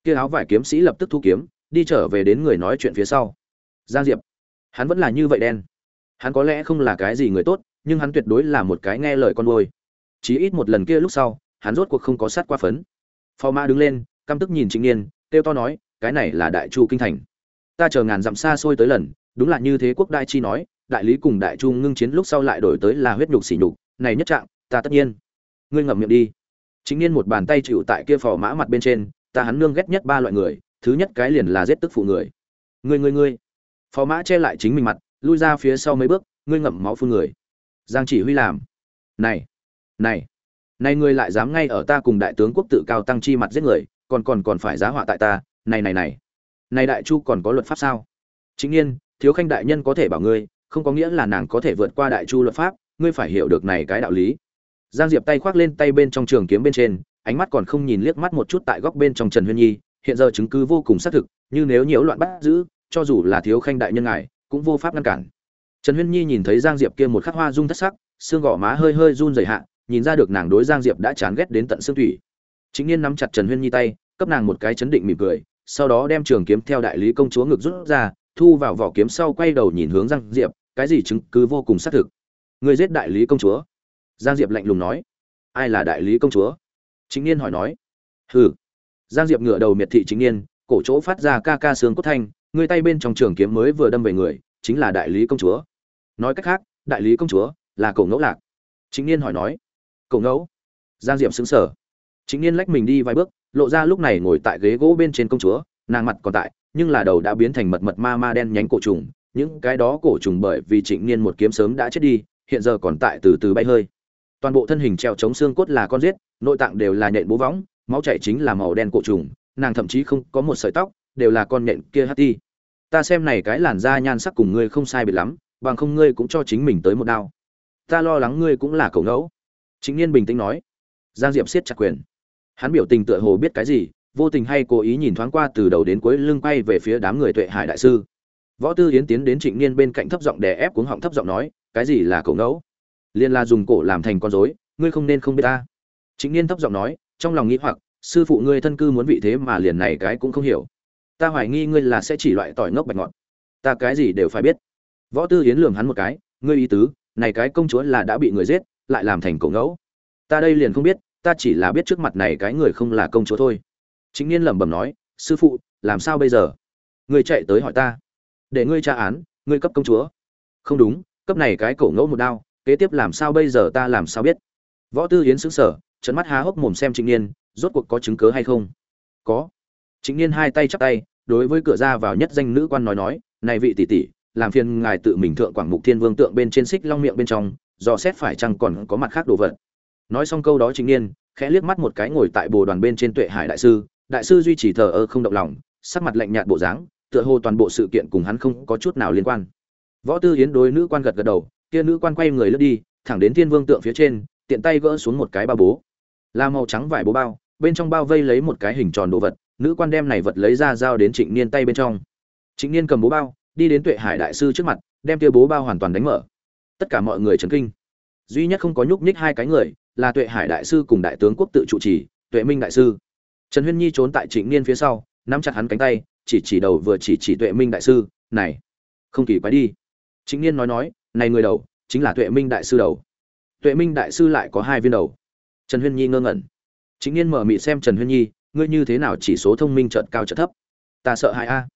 [SPEAKER 1] Kia áo vải kiếm sĩ lập tức thu kiếm, đi trở về đến người nói chuyện phía sau. Giang diệp, hắn vẫn là như vậy đen. Hắn có lẽ không là cái gì người tốt nhưng hắn tuyệt đối là một cái nghe lời con nuôi. Chỉ ít một lần kia lúc sau, hắn rốt cuộc không có sát qua phấn. Phò mã đứng lên, căm tức nhìn trịnh niên kêu to nói, cái này là đại chu kinh thành. Ta chờ ngàn dặm xa xôi tới lần, đúng là như thế quốc đại chi nói, đại lý cùng đại chu ngưng chiến lúc sau lại đổi tới là huyết nhục xỉ nhục, này nhất trạng, ta tất nhiên. Ngươi ngậm miệng đi. Chính niên một bàn tay chịu tại kia phò mã mặt bên trên, ta hắn nương ghét nhất ba loại người, thứ nhất cái liền là giết tức phụ người. Ngươi ngươi ngươi. Phò mã che lại chính mình mặt, lui ra phía sau mấy bước, ngươi ngậm máu phun người giang chỉ huy làm. Này này này ngươi lại dám ngay ở ta cùng đại tướng quốc tự cao tăng chi mặt giết người, còn còn còn phải giá họa tại ta, này này này. Này đại chu còn có luật pháp sao? Chính nhiên, thiếu khanh đại nhân có thể bảo ngươi, không có nghĩa là nàng có thể vượt qua đại chu luật pháp, ngươi phải hiểu được này cái đạo lý. Giang diệp tay khoác lên tay bên trong trường kiếm bên trên, ánh mắt còn không nhìn liếc mắt một chút tại góc bên trong trần huyên nhi, hiện giờ chứng cứ vô cùng xác thực, như nếu nhiễu loạn bắt giữ, cho dù là thiếu khanh đại nhân ngài, cũng vô pháp ngăn cản trần huyên nhi nhìn thấy giang diệp kia một khắc hoa dung thất sắc, xương gò má hơi hơi run rẩy hạ, nhìn ra được nàng đối giang diệp đã chán ghét đến tận xương thủy. Chính niên nắm chặt trần huyên nhi tay, cấp nàng một cái chấn định mỉm cười, sau đó đem trường kiếm theo đại lý công chúa ngực rút ra, thu vào vỏ kiếm sau quay đầu nhìn hướng giang diệp, cái gì chứng cứ vô cùng xác thực. Người giết đại lý công chúa? Giang diệp lạnh lùng nói. Ai là đại lý công chúa? Chính niên hỏi nói. Hừ. Giang diệp ngửa đầu miệt thị chính niên, cổ chỗ phát ra ca ca sướng cốt thanh, người tay bên trong trường kiếm mới vừa đâm về người, chính là đại lý công chúa nói cách khác, đại lý công chúa là cổ ngẫu lạc. Chính niên hỏi nói, cổ ngẫu? Giang diệm xứng sở chính niên lách mình đi vài bước, lộ ra lúc này ngồi tại ghế gỗ bên trên công chúa, nàng mặt còn tại, nhưng là đầu đã biến thành mật mật ma ma đen nhánh cổ trùng. Những cái đó cổ trùng bởi vì trịnh niên một kiếm sớm đã chết đi, hiện giờ còn tại từ từ bay hơi. Toàn bộ thân hình treo chống xương cốt là con rết nội tạng đều là nhện bố võng, máu chảy chính là màu đen cổ trùng, nàng thậm chí không có một sợi tóc, đều là con nhện kia hát ti. Ta xem này cái làn da nhan sắc cùng ngươi không sai biệt lắm bằng không ngươi cũng cho chính mình tới một đao. Ta lo lắng ngươi cũng là cầu ngẫu. Chính niên bình tĩnh nói. Giang diệp siết chặt quyền. Hắn biểu tình tựa hồ biết cái gì, vô tình hay cố ý nhìn thoáng qua từ đầu đến cuối lưng quay về phía đám người tuệ hải đại sư. Võ tư yến tiến đến trịnh niên bên cạnh thấp giọng đè ép cuống họng thấp giọng nói, cái gì là cổ ngẫu? Liên la dùng cổ làm thành con rối, ngươi không nên không biết ta. Trịnh niên thấp giọng nói, trong lòng nghĩ hoặc, sư phụ ngươi thân cư muốn vị thế mà liền này cái cũng không hiểu. Ta hoài nghi ngươi là sẽ chỉ loại tỏi ngốc bạch ngọt ta cái gì đều phải biết võ tư yến lường hắn một cái, ngươi ý tứ, này cái công chúa là đã bị người giết, lại làm thành cổ ngẫu. Ta đây liền không biết, ta chỉ là biết trước mặt này cái người không là công chúa thôi. Chính niên lẩm bẩm nói, sư phụ, làm sao bây giờ? Ngươi chạy tới hỏi ta. Để ngươi tra án, ngươi cấp công chúa. Không đúng, cấp này cái cổ ngẫu một đao, kế tiếp làm sao bây giờ ta làm sao biết? Võ tư yến sững sờ trận mắt há hốc mồm xem trịnh niên, rốt cuộc có chứng cớ hay không? Có. Trịnh niên hai tay chắp tay, đối với cửa ra vào nhất danh nữ quan nói nói, này vị tỷ tỷ làm phiền ngài tự mình thượng quảng mục thiên vương tượng bên trên xích long miệng bên trong, do xét phải chăng còn có mặt khác đồ vật. Nói xong câu đó trịnh niên khẽ liếc mắt một cái ngồi tại bồ đoàn bên trên tuệ hải đại sư đại sư duy trì thờ ơ không động lòng, sắc mặt lạnh nhạt bộ dáng, tựa hồ toàn bộ sự kiện cùng hắn không có chút nào liên quan. Võ tư hiến đối nữ quan gật gật đầu, kia nữ quan quay người lướt đi, thẳng đến thiên vương tượng phía trên, tiện tay gỡ xuống một cái bao bố. Là màu trắng vải bố bao, bên trong bao vây lấy một cái hình tròn đồ vật, nữ quan đem này vật lấy ra giao đến trịnh niên tay bên trong. Trịnh niên cầm bố bao đi đến tuệ hải đại sư trước mặt, đem kia bố bao hoàn toàn đánh mở. Tất cả mọi người chấn kinh. Duy nhất không có nhúc nhích hai cái người, là tuệ hải đại sư cùng đại tướng quốc tự trụ trì, tuệ minh đại sư. Trần huyên nhi trốn tại trịnh niên phía sau, nắm chặt hắn cánh tay, chỉ chỉ đầu vừa chỉ chỉ tuệ minh đại sư, này, không kỳ quái đi. Trịnh niên nói nói, này người đầu, chính là tuệ minh đại sư đầu. Tuệ minh đại sư lại có hai viên đầu. Trần huyên nhi ngơ ngẩn. Chính niên mở mị xem trần huyên nhi, ngươi như thế nào chỉ số thông minh trợt cao trợt thấp? Ta sợ hãi a.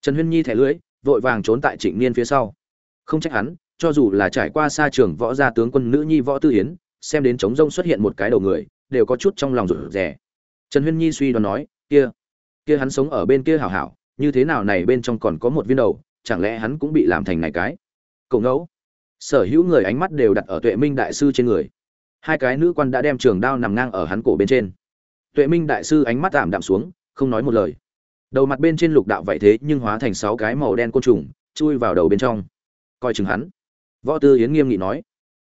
[SPEAKER 1] Trần huyên nhi thẻ lưỡi vội vàng trốn tại trịnh niên phía sau. Không trách hắn, cho dù là trải qua xa trường võ gia tướng quân nữ nhi võ tư hiến xem đến trống rông xuất hiện một cái đầu người, đều có chút trong lòng rụt rè. Trần huyên nhi suy đoán nói, kia kia hắn sống ở bên kia hảo hảo, như thế nào này bên trong còn có một viên đầu, chẳng lẽ hắn cũng bị làm thành này cái? Cậu ngẫu, sở hữu người ánh mắt đều đặt ở tuệ minh đại sư trên người. Hai cái nữ quan đã đem trường đao nằm ngang ở hắn cổ bên trên. Tuệ minh đại sư ánh mắt tạm đạm xuống, không nói một lời đầu mặt bên trên lục đạo vậy thế nhưng hóa thành sáu cái màu đen côn trùng, chui vào đầu bên trong. Coi chừng hắn. Võ tư yến nghiêm nghị nói.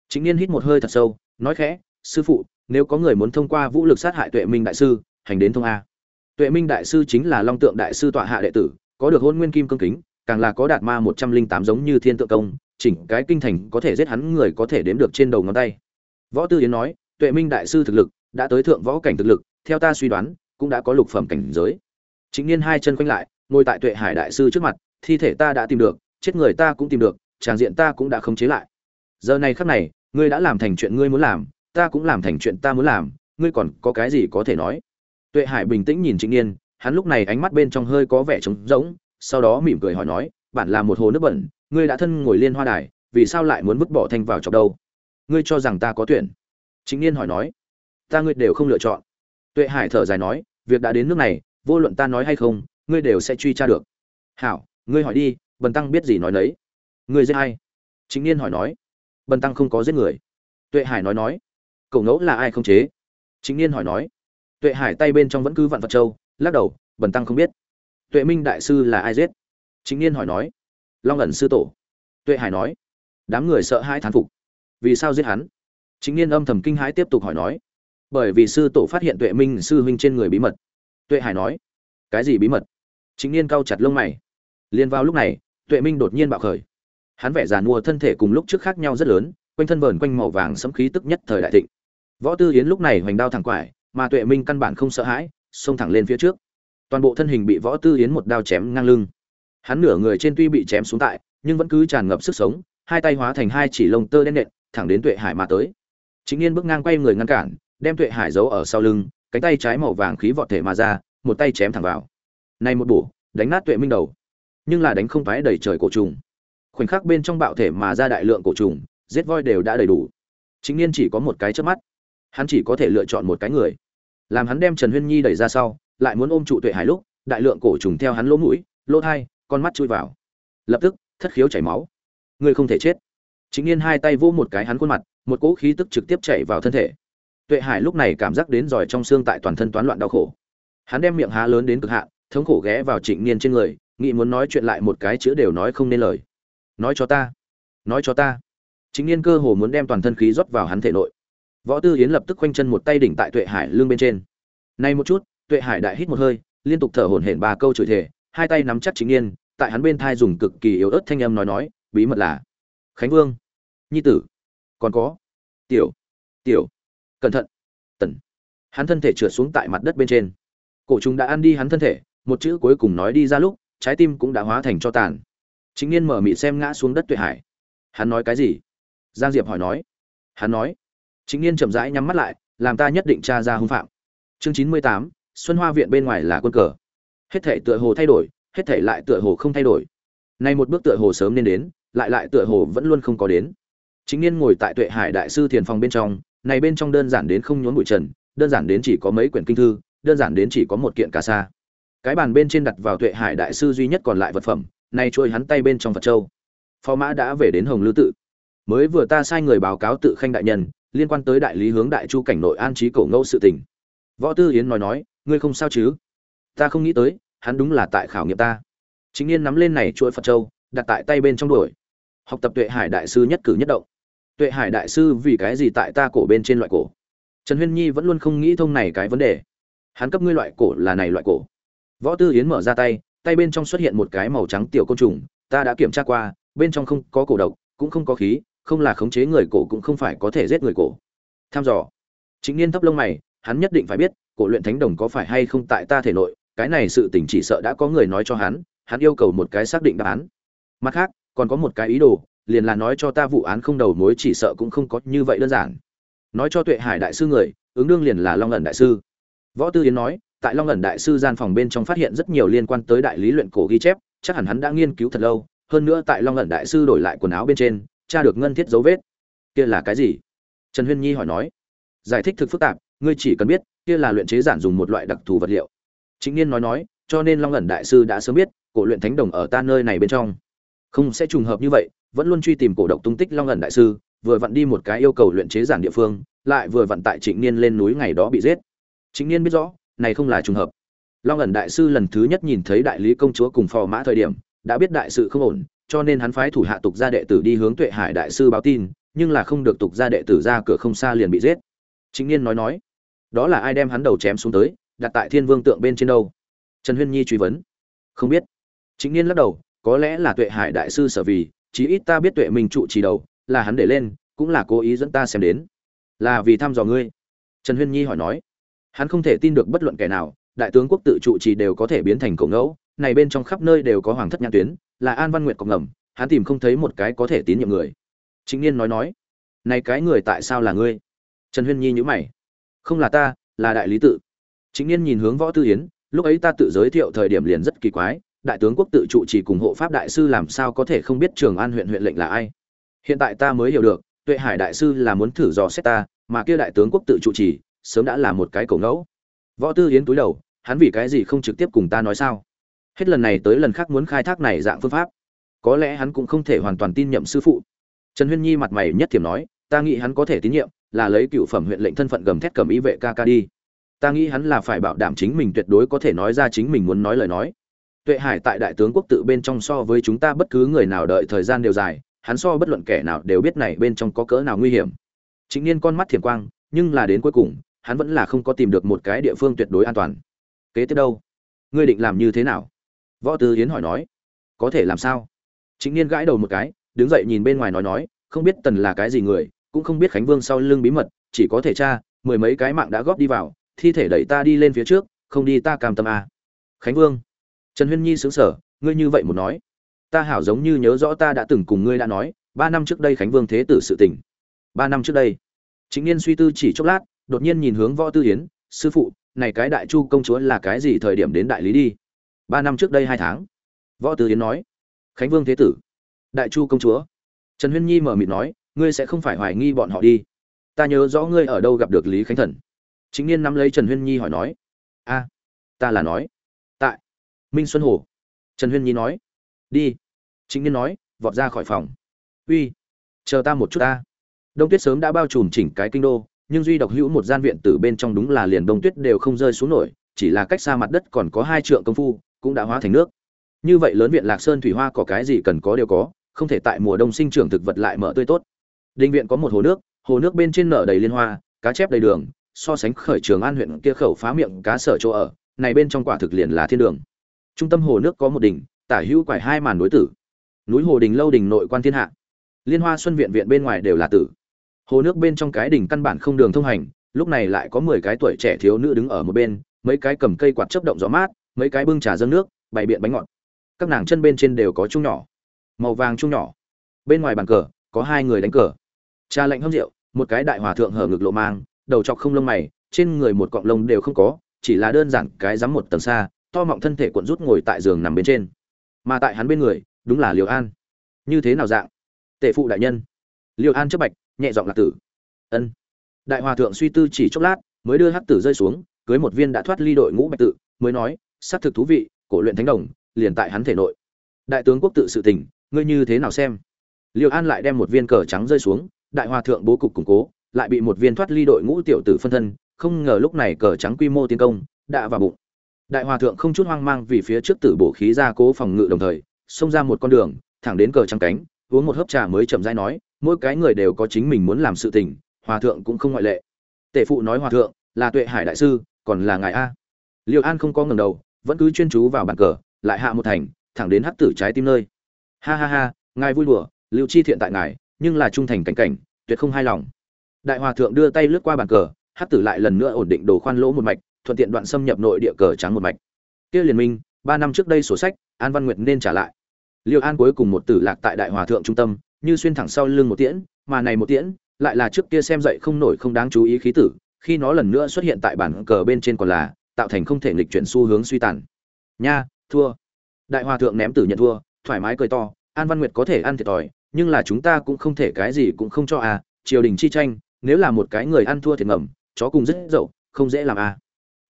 [SPEAKER 1] Chính niên hít một hơi thật sâu, nói khẽ, sư phụ, nếu có người muốn thông qua vũ lực sát hại tuệ minh đại sư, hành đến thông a. Tuệ minh đại sư chính là long tượng đại sư tọa hạ đệ tử, có được hôn nguyên kim cương kính, càng là có đạt ma một trăm linh tám giống như thiên tượng công, chỉnh cái kinh thành có thể giết hắn người có thể đếm được trên đầu ngón tay. Võ tư yến nói, tuệ minh đại sư thực lực, đã tới thượng võ cảnh thực lực, theo ta suy đoán, cũng đã có lục phẩm cảnh giới chính niên hai chân quanh lại, ngồi tại tuệ hải đại sư trước mặt, thi thể ta đã tìm được, chết người ta cũng tìm được, tràng diện ta cũng đã khống chế lại. Giờ này khắc này, ngươi đã làm thành chuyện ngươi muốn làm, ta cũng làm thành chuyện ta muốn làm, ngươi còn có cái gì có thể nói? Tuệ hải bình tĩnh nhìn trịnh niên, hắn lúc này ánh mắt bên trong hơi có vẻ trống rỗng, sau đó mỉm cười hỏi nói, bản là một hồ nước bẩn, ngươi đã thân ngồi liên hoa đài, vì sao lại muốn vứt bỏ thanh vào chọc đâu? Ngươi cho rằng ta có tuyển? Chính niên hỏi nói. Ta ngươi đều không lựa chọn. Tuệ hải thở dài nói, việc đã đến nước này vô luận ta nói hay không, ngươi đều sẽ truy tra được. Hảo, ngươi hỏi đi, bần tăng biết gì nói đấy ngươi giết ai? Chính niên hỏi nói. Bần tăng không có giết người. Tuệ hải nói nói. Cậu ngẫu là ai không chế? Chính niên hỏi nói. Tuệ hải tay bên trong vẫn cứ vạn vật châu, lắc đầu, bần tăng không biết. Tuệ minh đại sư là ai giết? Chính niên hỏi nói. Long ẩn sư tổ. Tuệ hải nói. Đám người sợ hai thán phục. Vì sao giết hắn? Chính niên âm thầm kinh hãi tiếp tục hỏi nói. Bởi vì sư tổ phát hiện tuệ minh sư huynh trên người bí mật tuệ hải nói, cái gì bí mật? Chính niên cau chặt lông mày. Liền vào lúc này, tuệ minh đột nhiên bạo khởi. Hắn vẻ giàn mua thân thể cùng lúc trước khác nhau rất lớn, quanh thân vờn quanh màu vàng sẫm khí tức nhất thời đại thịnh. Võ tư yến lúc này hoành đao thẳng quải, mà tuệ minh căn bản không sợ hãi, xông thẳng lên phía trước. Toàn bộ thân hình bị võ tư yến một đao chém ngang lưng. Hắn nửa người trên tuy bị chém xuống tại, nhưng vẫn cứ tràn ngập sức sống, hai tay hóa thành hai chỉ lông tơ đen nện, thẳng đến tuệ hải mà tới. Chính niên bước ngang quay người ngăn cản, đem tuệ hải giấu ở sau lưng cánh tay trái màu vàng khí vọt thể mà ra, một tay chém thẳng vào. Này một bổ, đánh nát tuệ minh đầu. Nhưng là đánh không phái đầy trời cổ trùng. Khoảnh khắc bên trong bạo thể mà ra đại lượng cổ trùng, giết voi đều đã đầy đủ. Chính niên chỉ có một cái trước mắt. Hắn chỉ có thể lựa chọn một cái người. Làm hắn đem trần huyên nhi đẩy ra sau, lại muốn ôm trụ tuệ hải lúc, đại lượng cổ trùng theo hắn lỗ mũi, lỗ thai, con mắt chui vào. Lập tức, thất khiếu chảy máu. Ngươi không thể chết. Chính niên hai tay vô một cái hắn khuôn mặt, một cỗ khí tức trực tiếp chạy vào thân thể tuệ hải lúc này cảm giác đến giỏi trong xương tại toàn thân toán loạn đau khổ. Hắn đem miệng há lớn đến cực hạn, thống khổ ghé vào trịnh niên trên người, nghĩ muốn nói chuyện lại một cái chữ đều nói không nên lời. Nói cho ta, nói cho ta. Chính niên cơ hồ muốn đem toàn thân khí rót vào hắn thể nội. Võ tư yến lập tức khoanh chân một tay đỉnh tại tuệ hải lưng bên trên. Nay một chút. Tuệ hải đại hít một hơi, liên tục thở hổn hển ba câu chửi thề, hai tay nắm chắc chính niên, tại hắn bên thai dùng cực kỳ yếu ớt thanh âm nói nói, bí mật là khánh vương. Nhi tử, còn có? Tiểu tiểu cẩn thận. Tần. Hắn thân thể trượt xuống tại mặt đất bên trên. Cổ chúng đã ăn đi hắn thân thể, một chữ cuối cùng nói đi ra lúc, trái tim cũng đã hóa thành cho tàn. Chính niên mở mị xem ngã xuống đất tuệ hải. Hắn nói cái gì? Giang diệp hỏi nói. Hắn nói. Chính niên chậm rãi nhắm mắt lại, làm ta nhất định tra ra hung phạm. Chương chín mươi tám, xuân hoa viện bên ngoài là quân cờ. Hết thể tựa hồ thay đổi, hết thể lại tựa hồ không thay đổi. Nay một bước tựa hồ sớm nên đến, lại lại tựa hồ vẫn luôn không có đến. Chính niên ngồi tại tuệ hải đại sư thiền phòng bên trong này bên trong đơn giản đến không nhốn bụi trần, đơn giản đến chỉ có mấy quyển kinh thư, đơn giản đến chỉ có một kiện cà sa. Cái bàn bên trên đặt vào tuệ hải đại sư duy nhất còn lại vật phẩm, nay trôi hắn tay bên trong phật châu. Phó mã đã về đến hồng lưu tự. Mới vừa ta sai người báo cáo tự khanh đại nhân, liên quan tới đại lý hướng đại chu cảnh nội an trí cổ ngẫu sự tình. Võ tư yến nói nói, ngươi không sao chứ? Ta không nghĩ tới, hắn đúng là tại khảo nghiệm ta. Chính yên nắm lên này chuỗi phật châu, đặt tại tay bên trong đuổi. Học tập tuệ hải đại sư nhất cử nhất động tuệ hải đại sư vì cái gì tại ta cổ bên trên loại cổ? Trần huyên nhi vẫn luôn không nghĩ thông này cái vấn đề. Hắn cấp ngươi loại cổ là này loại cổ. Võ tư yến mở ra tay tay bên trong xuất hiện một cái màu trắng tiểu côn trùng, ta đã kiểm tra qua, bên trong không có cổ độc, cũng không có khí, không là khống chế người cổ cũng không phải có thể giết người cổ. Tham dò. Chính niên thấp lông mày, hắn nhất định phải biết, cổ luyện thánh đồng có phải hay không tại ta thể nội, cái này sự tình chỉ sợ đã có người nói cho hắn hắn yêu cầu một cái xác định đáp án. Mặt khác, còn có một cái ý đồ liền là nói cho ta vụ án không đầu mối chỉ sợ cũng không có như vậy đơn giản. Nói cho tuệ hải đại sư người, ứng đương liền là long ẩn đại sư. Võ tư yến nói, tại long ẩn đại sư gian phòng bên trong phát hiện rất nhiều liên quan tới đại lý luyện cổ ghi chép, chắc hẳn hắn đã nghiên cứu thật lâu, hơn nữa tại long ẩn đại sư đổi lại quần áo bên trên, tra được ngân thiết dấu vết. Kia là cái gì? Trần huyên nhi hỏi nói. Giải thích thực phức tạp, ngươi chỉ cần biết, kia là luyện chế giản dùng một loại đặc thù vật liệu. Chính niên nói nói, cho nên long ẩn đại sư đã sớm biết, cổ luyện thánh đồng ở ta nơi này bên trong. Không sẽ trùng hợp như vậy vẫn luôn truy tìm cổ độc tung tích long ẩn đại sư, vừa vặn đi một cái yêu cầu luyện chế giản địa phương, lại vừa vặn tại trịnh niên lên núi ngày đó bị giết. Trịnh niên biết rõ, này không là trùng hợp. Long ẩn đại sư lần thứ nhất nhìn thấy đại lý công chúa cùng phò mã thời điểm, đã biết đại sự không ổn, cho nên hắn phái thủ hạ tục gia đệ tử đi hướng tuệ hải đại sư báo tin, nhưng là không được tục gia đệ tử ra cửa không xa liền bị giết. Chính niên nói nói, đó là ai đem hắn đầu chém xuống tới, đặt tại thiên vương tượng bên trên đâu? Trần huyên nhi truy vấn. Không biết. Chính niên lắc đầu, có lẽ là tuệ hải đại sư sở vì chí ít ta biết tuệ minh trụ trì đầu, là hắn để lên, cũng là cố ý dẫn ta xem đến. Là vì thăm dò ngươi. Trần huyên nhi hỏi nói. Hắn không thể tin được bất luận kẻ nào, đại tướng quốc tự trụ trì đều có thể biến thành cổ ngẫu, này bên trong khắp nơi đều có hoàng thất nhãn tuyến, là an văn nguyệt cọc ngầm, hắn tìm không thấy một cái có thể tín nhiệm người. Chính niên nói nói. Này cái người tại sao là ngươi? Trần huyên nhi nhữ mày. Không là ta, là đại lý tự. Chính niên nhìn hướng võ tư yến, lúc ấy ta tự giới thiệu thời điểm liền rất kỳ quái đại tướng quốc tự trụ chỉ cùng hộ pháp đại sư làm sao có thể không biết trường an huyện huyện lệnh là ai? Hiện tại ta mới hiểu được, tuệ hải đại sư là muốn thử dò xét ta, mà kia đại tướng quốc tự trụ trì sớm đã là một cái cổ ngẫu. Võ tư yến túi đầu, hắn vì cái gì không trực tiếp cùng ta nói sao? Hết lần này tới lần khác muốn khai thác này dạng phương pháp. Có lẽ hắn cũng không thể hoàn toàn tin nhậm sư phụ. Trần huyên nhi mặt mày nhất thiểm nói, ta nghĩ hắn có thể tín nhiệm, là lấy cựu phẩm huyện lệnh thân phận gầm thét cầm ý vệ ca ca đi. Ta nghĩ hắn là phải bảo đảm chính mình tuyệt đối có thể nói ra chính mình muốn nói lời nói tuệ hải tại đại tướng quốc tự bên trong so với chúng ta bất cứ người nào đợi thời gian đều dài, hắn so bất luận kẻ nào đều biết này bên trong có cỡ nào nguy hiểm. Chính niên con mắt thiềm quang, nhưng là đến cuối cùng, hắn vẫn là không có tìm được một cái địa phương tuyệt đối an toàn. Kế tiếp đâu? Ngươi định làm như thế nào? Võ tư hiến hỏi nói. Có thể làm sao? Chính niên gãi đầu một cái, đứng dậy nhìn bên ngoài nói nói, không biết tần là cái gì người, cũng không biết khánh vương sau lưng bí mật, chỉ có thể tra, mười mấy cái mạng đã góp đi vào, thi thể đẩy ta đi lên phía trước, không đi ta cam tâm à. khánh vương trần huyên nhi xứng sở ngươi như vậy một nói, ta hảo giống như nhớ rõ ta đã từng cùng ngươi đã nói, ba năm trước đây khánh vương thế tử sự tình. Ba năm trước đây chính niên suy tư chỉ chốc lát, đột nhiên nhìn hướng võ tư hiến sư phụ, này cái đại chu công chúa là cái gì thời điểm đến đại lý đi? Ba năm trước đây hai tháng, võ tư hiến nói, khánh vương thế tử, đại chu công chúa. Trần huyên nhi mở mịt nói, ngươi sẽ không phải hoài nghi bọn họ đi. Ta nhớ rõ ngươi ở đâu gặp được lý khánh thần. Chính niên nắm lấy trần huyên nhi hỏi nói, a, ta là nói minh xuân hồ. Trần huyên nhi nói, đi. Chính niên nói, vọt ra khỏi phòng. Uy, chờ ta một chút ta. Đông tuyết sớm đã bao trùm chỉnh cái kinh đô, nhưng duy độc hữu một gian viện từ bên trong đúng là liền đông tuyết đều không rơi xuống nổi, chỉ là cách xa mặt đất còn có hai trượng công phu, cũng đã hóa thành nước. Như vậy lớn viện lạc sơn thủy hoa có cái gì cần có đều có, không thể tại mùa đông sinh trưởng thực vật lại mở tươi tốt. Đình viện có một hồ nước hồ nước bên trên nở đầy liên hoa, cá chép đầy đường, so sánh khởi trường an huyện kia khẩu phá miệng cá sở chỗ ở, này bên trong quả thực liền là thiên đường trung tâm hồ nước có một đỉnh, tả hữu quải hai màn đối tử. Núi hồ đình lâu đình nội quan thiên hạ. Liên hoa xuân viện viện bên ngoài đều là tử. Hồ nước bên trong cái đỉnh căn bản không đường thông hành, lúc này lại có mười cái tuổi trẻ thiếu nữ đứng ở một bên, mấy cái cầm cây quạt chấp động gió mát, mấy cái bưng trà dâng nước, bày biện bánh ngọt. Các nàng chân bên trên đều có chung nhỏ, màu vàng chung nhỏ. Bên ngoài bàn cờ, có hai người đánh cờ. Cha lạnh hâm rượu, một cái đại hòa thượng hở ngực lộ mang, đầu chọc không lông mày, trên người một cọng lông đều không có, chỉ là đơn giản cái dám một tầng xa to mọng thân thể cuộn rút ngồi tại giường nằm bên trên. Mà tại hắn bên người, đúng là liều an. Như thế nào dạng? Tể phụ đại nhân. Liều an chấp bạch, nhẹ giọng lạc tử. Ân. Đại hòa thượng suy tư chỉ chốc lát, mới đưa hắc tử rơi xuống, cưới một viên đã thoát ly đội ngũ bạch tự, mới nói xác thực thú vị, cổ luyện thánh đồng, liền tại hắn thể nội. Đại tướng quốc tự sự tình, ngươi như thế nào xem? Liều an lại đem một viên cờ trắng rơi xuống, đại hòa thượng bố cục củng cố, lại bị một viên thoát ly đội ngũ tiểu tử phân thân, không ngờ lúc này cờ trắng quy mô tiến công, đã vào bụng đại hòa thượng không chút hoang mang vì phía trước tử bổ khí ra cố phòng ngự đồng thời, xông ra một con đường, thẳng đến cờ trắng cánh, uống một hớp trà mới chậm rãi nói, mỗi cái người đều có chính mình muốn làm sự tình, hòa thượng cũng không ngoại lệ. Tể phụ nói hòa thượng, là tuệ hải đại sư, còn là ngài a? Liệu an không có ngẩng đầu, vẫn cứ chuyên chú vào bàn cờ, lại hạ một thành, thẳng đến hắc tử trái tim nơi. Ha ha ha, ngài vui đùa, lưu chi thiện tại ngài, nhưng là trung thành cảnh cảnh, tuyệt không hài lòng. Đại hòa thượng đưa tay lướt qua bàn cờ, hắc tử lại lần nữa ổn định đồ khoan lỗ một mạch thuận tiện đoạn xâm nhập nội địa cờ trắng một mạch. Kia liên minh, ba năm trước đây sổ sách, an văn nguyệt nên trả lại. Liêu an cuối cùng một tử lạc tại đại hòa thượng trung tâm, như xuyên thẳng sau lưng một tiễn, mà này một tiễn, lại là trước kia xem dậy không nổi không đáng chú ý khí tử, khi nó lần nữa xuất hiện tại bản cờ bên trên còn là, tạo thành không thể nghịch chuyển xu hướng suy tàn. Nha, thua. Đại hòa thượng ném tử nhận thua, thoải mái cười to, an văn nguyệt có thể ăn thiệt thòi, nhưng là chúng ta cũng không thể cái gì cũng không cho à triều đình chi tranh, nếu là một cái người ăn thua thiệt ngầm, chó cùng rất dậu, không dễ làm à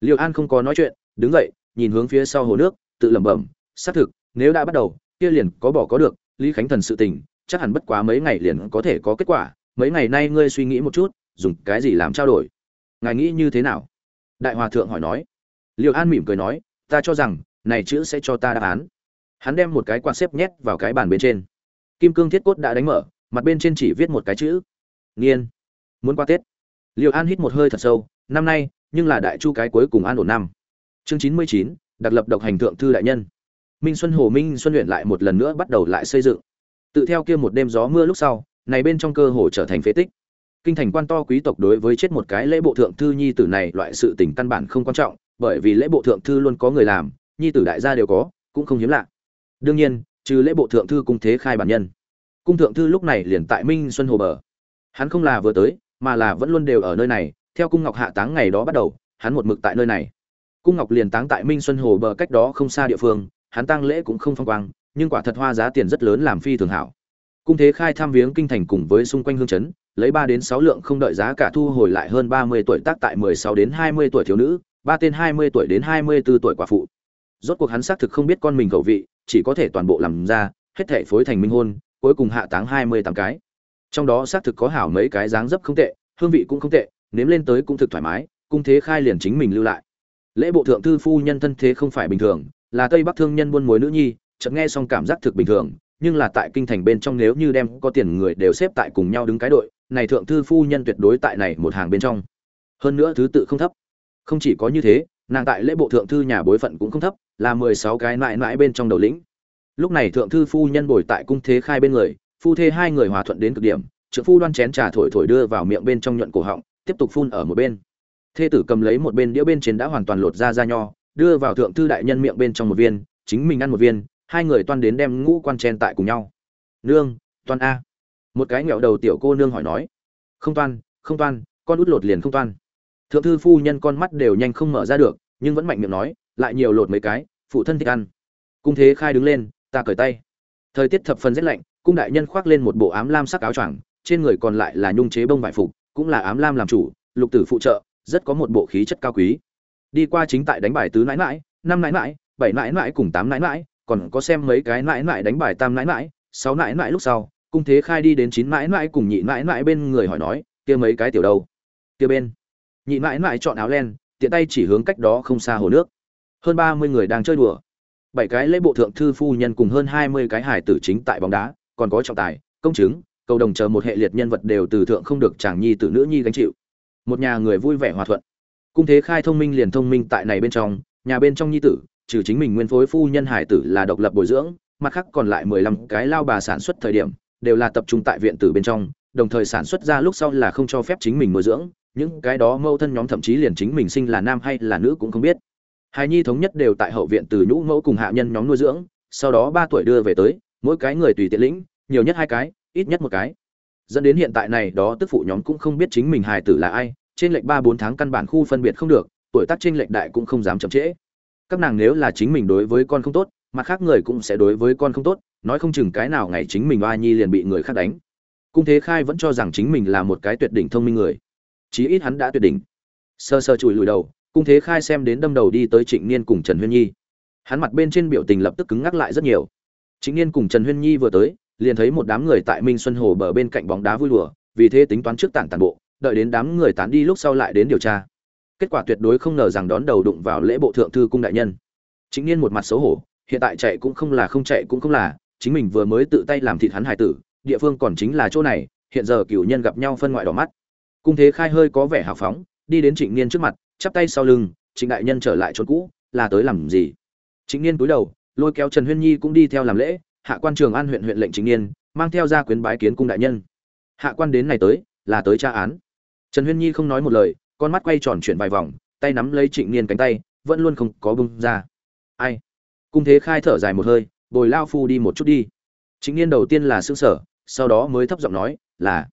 [SPEAKER 1] liêu an không có nói chuyện, đứng dậy, nhìn hướng phía sau hồ nước, tự lẩm bẩm, xác thực, nếu đã bắt đầu, kia liền có bỏ có được, lý khánh thần sự tình, chắc hẳn bất quá mấy ngày liền có thể có kết quả, mấy ngày nay ngươi suy nghĩ một chút, dùng cái gì làm trao đổi? Ngài nghĩ như thế nào? Đại hòa thượng hỏi nói. Liêu an mỉm cười nói, ta cho rằng, này chữ sẽ cho ta đáp án. Hắn đem một cái quạt xếp nhét vào cái bàn bên trên. Kim cương thiết cốt đã đánh mở, mặt bên trên chỉ viết một cái chữ. Nghiên. Muốn qua tết. Liêu an hít một hơi thật sâu, năm nay nhưng là đại chu cái cuối cùng an ổn năm. Chương chín mươi chín, đặc lập độc hành thượng thư đại nhân. Minh xuân hồ, minh xuân luyện lại một lần nữa bắt đầu lại xây dựng. Tự theo kia một đêm gió mưa lúc sau, này bên trong cơ hồ trở thành phế tích. Kinh thành quan to quý tộc đối với chết một cái lễ bộ thượng thư nhi tử này loại sự tình căn bản không quan trọng, bởi vì lễ bộ thượng thư luôn có người làm, nhi tử đại gia đều có, cũng không hiếm lạ. Đương nhiên, trừ lễ bộ thượng thư cung thế khai bản nhân. Cung thượng thư lúc này liền tại minh xuân hồ bờ. Hắn không là vừa tới, mà là vẫn luôn đều ở nơi này theo cung ngọc hạ táng ngày đó bắt đầu, hắn một mực tại nơi này. Cung ngọc liền táng tại minh xuân hồ bờ cách đó không xa địa phương, hắn tang lễ cũng không phong quang, nhưng quả thật hoa giá tiền rất lớn làm phi thường hảo. Cung thế khai tham viếng kinh thành cùng với xung quanh hương chấn, lấy ba đến sáu lượng không đợi giá cả thu hồi lại hơn ba mươi tuổi tác tại mười sáu đến hai mươi tuổi thiếu nữ, ba tên hai mươi tuổi đến hai mươi 24 tuổi quả phụ. Rốt cuộc hắn xác thực không biết con mình khẩu vị, chỉ có thể toàn bộ làm ra, hết thể phối thành minh hôn, cuối cùng hạ táng hai mươi tám cái. Trong đó xác thực có hảo mấy cái dáng dấp không tệ, hương vị cũng không tệ nếm lên tới cũng thực thoải mái, cung thế khai liền chính mình lưu lại. Lễ bộ thượng thư phu nhân thân thế không phải bình thường, là tây bắc thương nhân buôn mối nữ nhi, chợt nghe xong cảm giác thực bình thường, nhưng là tại kinh thành bên trong nếu như đem có tiền người đều xếp tại cùng nhau đứng cái đội, này thượng thư phu nhân tuyệt đối tại này một hàng bên trong. Hơn nữa thứ tự không thấp. Không chỉ có như thế, nàng tại lễ bộ thượng thư nhà bối phận cũng không thấp, là mười sáu cái mãi mãi bên trong đầu lĩnh. Lúc này thượng thư phu nhân bồi tại cung thế khai bên người, phu thê hai người hòa thuận đến cực điểm trượng phu đoan chén trà thổi thổi đưa vào miệng bên trong nhuận cổ họng tiếp tục phun ở một bên. Thê tử cầm lấy một bên đĩa bên trên đã hoàn toàn lột ra ra nho, đưa vào thượng thư đại nhân miệng bên trong một viên, chính mình ăn một viên, hai người toan đến đem ngũ quan chen tại cùng nhau. Nương, toan a. Một cái nghẹo đầu tiểu cô nương hỏi nói. Không toan không toan, con út lột liền không toan. Thượng thư phu nhân con mắt đều nhanh không mở ra được, nhưng vẫn mạnh miệng nói, lại nhiều lột mấy cái, phụ thân thích ăn. Cung thế khai đứng lên, ta cởi tay. Thời tiết thập phần rét lạnh, cung đại nhân khoác lên một bộ ám lam sắc áo choàng, trên người còn lại là nhung chế bông vải phục cũng là ám lam làm chủ, lục tử phụ trợ, rất có một bộ khí chất cao quý. Đi qua chính tại đánh bài tứ nãi nãi, năm nãi nãi, bảy nãi nãi cùng tám nãi nãi, còn có xem mấy cái nãi nãi đánh bài tam nãi nãi, sáu nãi nãi lúc sau, cung thế khai đi đến chín nãi nãi cùng nhị nãi nãi bên người hỏi nói, kia mấy cái tiểu đâu? Kia bên. Nhị nãi nãi chọn áo len, tiện tay chỉ hướng cách đó không xa hồ nước. Hơn ba mươi người đang chơi đùa. Bảy cái lễ bộ thượng thư phu nhân cùng hơn hai mươi cái hải tử chính tại bóng đá, còn có trọng tài, công chứng cầu đồng chờ một hệ liệt nhân vật đều từ thượng không được chàng nhi tử nữ nhi gánh chịu. Một nhà người vui vẻ hòa thuận. Cung thế khai thông minh liền thông minh tại này bên trong, nhà bên trong nhi tử, trừ chính mình nguyên phối phu nhân hải tử là độc lập bồi dưỡng, mặt khác còn lại mười lăm cái lao bà sản xuất thời điểm, đều là tập trung tại viện tử bên trong, đồng thời sản xuất ra lúc sau là không cho phép chính mình nuôi dưỡng, những cái đó mâu thân nhóm thậm chí liền chính mình sinh là nam hay là nữ cũng không biết. Hài nhi thống nhất đều tại hậu viện từ nhũ mẫu cùng hạ nhân nhóm nuôi dưỡng, sau đó ba tuổi đưa về tới, mỗi cái người tùy tiện lĩnh, nhiều nhất hai cái ít nhất một cái. Dẫn đến hiện tại này, đó tức phụ nhóm cũng không biết chính mình hài tử là ai, trên lệnh ba bốn tháng căn bản khu phân biệt không được, tuổi tác trên lệnh đại cũng không dám chậm trễ. Các nàng nếu là chính mình đối với con không tốt, mặt khác người cũng sẽ đối với con không tốt, nói không chừng cái nào ngày chính mình oa nhi liền bị người khác đánh. Cung thế khai vẫn cho rằng chính mình là một cái tuyệt đỉnh thông minh người. Chí ít hắn đã tuyệt đỉnh. Sơ sơ chùi lùi đầu, cung thế khai xem đến đâm đầu đi tới trịnh niên cùng trần huyên nhi. Hắn mặt bên trên biểu tình lập tức cứng ngắc lại rất nhiều. Trịnh niên cùng trần huyên nhi vừa tới liền thấy một đám người tại minh xuân hồ bờ bên cạnh bóng đá vui lùa, vì thế tính toán trước tản tản bộ, đợi đến đám người tán đi lúc sau lại đến điều tra. Kết quả tuyệt đối không ngờ rằng đón đầu đụng vào lễ bộ thượng thư cung đại nhân. Chính niên một mặt xấu hổ, hiện tại chạy cũng không là không chạy cũng không là, chính mình vừa mới tự tay làm thịt hắn hài tử, địa phương còn chính là chỗ này, hiện giờ cửu nhân gặp nhau phân ngoại đỏ mắt. Cung thế khai hơi có vẻ hào phóng, đi đến trịnh niên trước mặt, chắp tay sau lưng, trịnh đại nhân trở lại chỗ cũ, là tới làm gì? Trịnh niên cúi đầu, lôi kéo trần huyên nhi cũng đi theo làm lễ hạ quan trường an huyện huyện lệnh chính niên, mang theo ra quyến bái kiến cung đại nhân. Hạ quan đến này tới, là tới tra án. Trần huyên nhi không nói một lời, con mắt quay tròn chuyển vài vòng, tay nắm lấy trịnh niên cánh tay, vẫn luôn không có bung ra. Ai? Cung thế khai thở dài một hơi, bồi lao phu đi một chút đi. Trịnh niên đầu tiên là xương sở sau đó mới thấp giọng nói, là.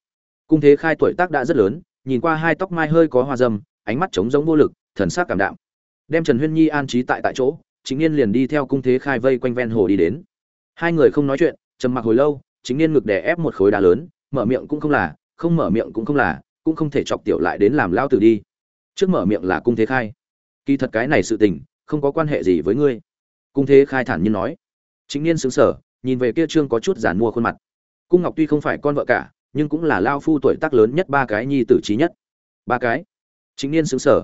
[SPEAKER 1] Cung thế khai tuổi tác đã rất lớn, nhìn qua hai tóc mai hơi có hoa dâm, ánh mắt trống giống vô lực, thần sắc cảm đạm. Đem trần huyên nhi an trí tại tại chỗ chính niên liền đi theo cung thế khai vây quanh ven hồ đi đến hai người không nói chuyện, trầm mặc hồi lâu, chính niên ngực đè ép một khối đá lớn, mở miệng cũng không là, không mở miệng cũng không là, cũng không thể chọc tiểu lại đến làm lao tử đi. Trước mở miệng là cung thế khai. Kỳ thật cái này sự tình, không có quan hệ gì với ngươi. Cung thế khai thản nhiên nói. Chính niên xứng sở nhìn về kia trương có chút giản mua khuôn mặt. Cung ngọc tuy không phải con vợ cả, nhưng cũng là lao phu tuổi tác lớn nhất ba cái nhi tử trí nhất. Ba cái. Chính niên xứng sở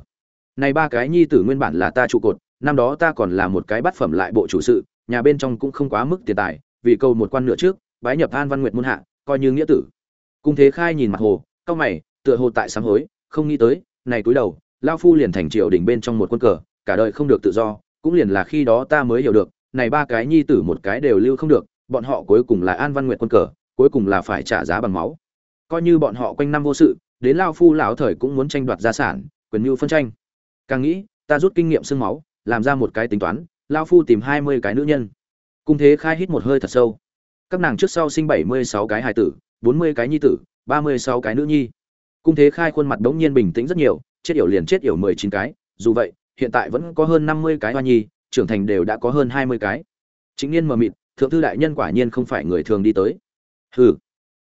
[SPEAKER 1] này ba cái nhi tử nguyên bản là ta trụ cột, năm đó ta còn là một cái bát phẩm lại bộ chủ sự nhà bên trong cũng không quá mức tiền tài, vì câu một quan nửa trước, bái nhập an văn nguyệt môn hạ, coi như nghĩa tử. Cung thế khai nhìn mặt hồ cao mày, tựa hồ tại sáng hối, không nghĩ tới, này cúi đầu, lao phu liền thành triều đình bên trong một quân cờ, cả đời không được tự do, cũng liền là khi đó ta mới hiểu được, này ba cái nhi tử một cái đều lưu không được, bọn họ cuối cùng là an văn nguyệt quân cờ, cuối cùng là phải trả giá bằng máu. Coi như bọn họ quanh năm vô sự, đến lao phu lão thời cũng muốn tranh đoạt gia sản, quyền mưu phân tranh. Càng nghĩ, ta rút kinh nghiệm xương máu, làm ra một cái tính toán lao phu tìm hai mươi cái nữ nhân. Cung thế khai hít một hơi thật sâu. Các nàng trước sau sinh bảy mươi sáu cái hài tử, bốn mươi cái nhi tử, ba mươi sáu cái nữ nhi. Cung thế khai khuôn mặt đ ố n g nhiên bình tĩnh rất nhiều, chết yểu liền chết yểu mười chín cái. Dù vậy, hiện tại vẫn có hơn năm mươi cái hoa nhi, trưởng thành đều đã có hơn hai mươi cái. Chính niên mờ mịt, thượng thư đại nhân quả nhiên không phải người thường đi tới. Hừ.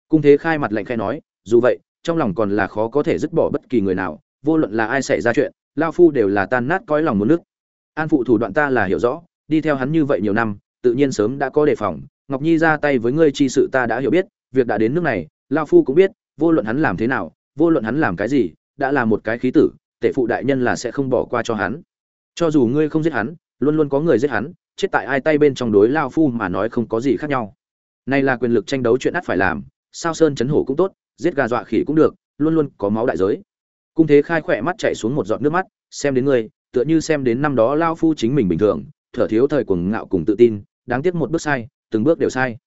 [SPEAKER 1] Cung thế khai mặt lạnh khai nói, dù vậy, trong lòng còn là khó có thể dứt bỏ bất kỳ người nào, vô luận là ai xảy ra chuyện, lao phu đều là tan nát cõi lòng một nước an phụ thủ đoạn ta là hiểu rõ, đi theo hắn như vậy nhiều năm, tự nhiên sớm đã có đề phòng. Ngọc nhi ra tay với ngươi chi sự ta đã hiểu biết, việc đã đến nước này, lao phu cũng biết, vô luận hắn làm thế nào, vô luận hắn làm cái gì, đã là một cái khí tử, tể phụ đại nhân là sẽ không bỏ qua cho hắn. Cho dù ngươi không giết hắn, luôn luôn có người giết hắn, chết tại ai tay bên trong đối lao phu mà nói không có gì khác nhau. Này là quyền lực tranh đấu chuyện ắt phải làm, sao sơn chấn hổ cũng tốt, giết gà dọa khỉ cũng được, luôn luôn có máu đại giới. Cung thế khai khỏe mắt chạy xuống một giọt nước mắt, xem đến ngươi tựa như xem đến năm đó lao phu chính mình bình thường, thở thiếu thời cuồng ngạo cùng tự tin, đáng tiếc một bước sai, từng bước đều sai.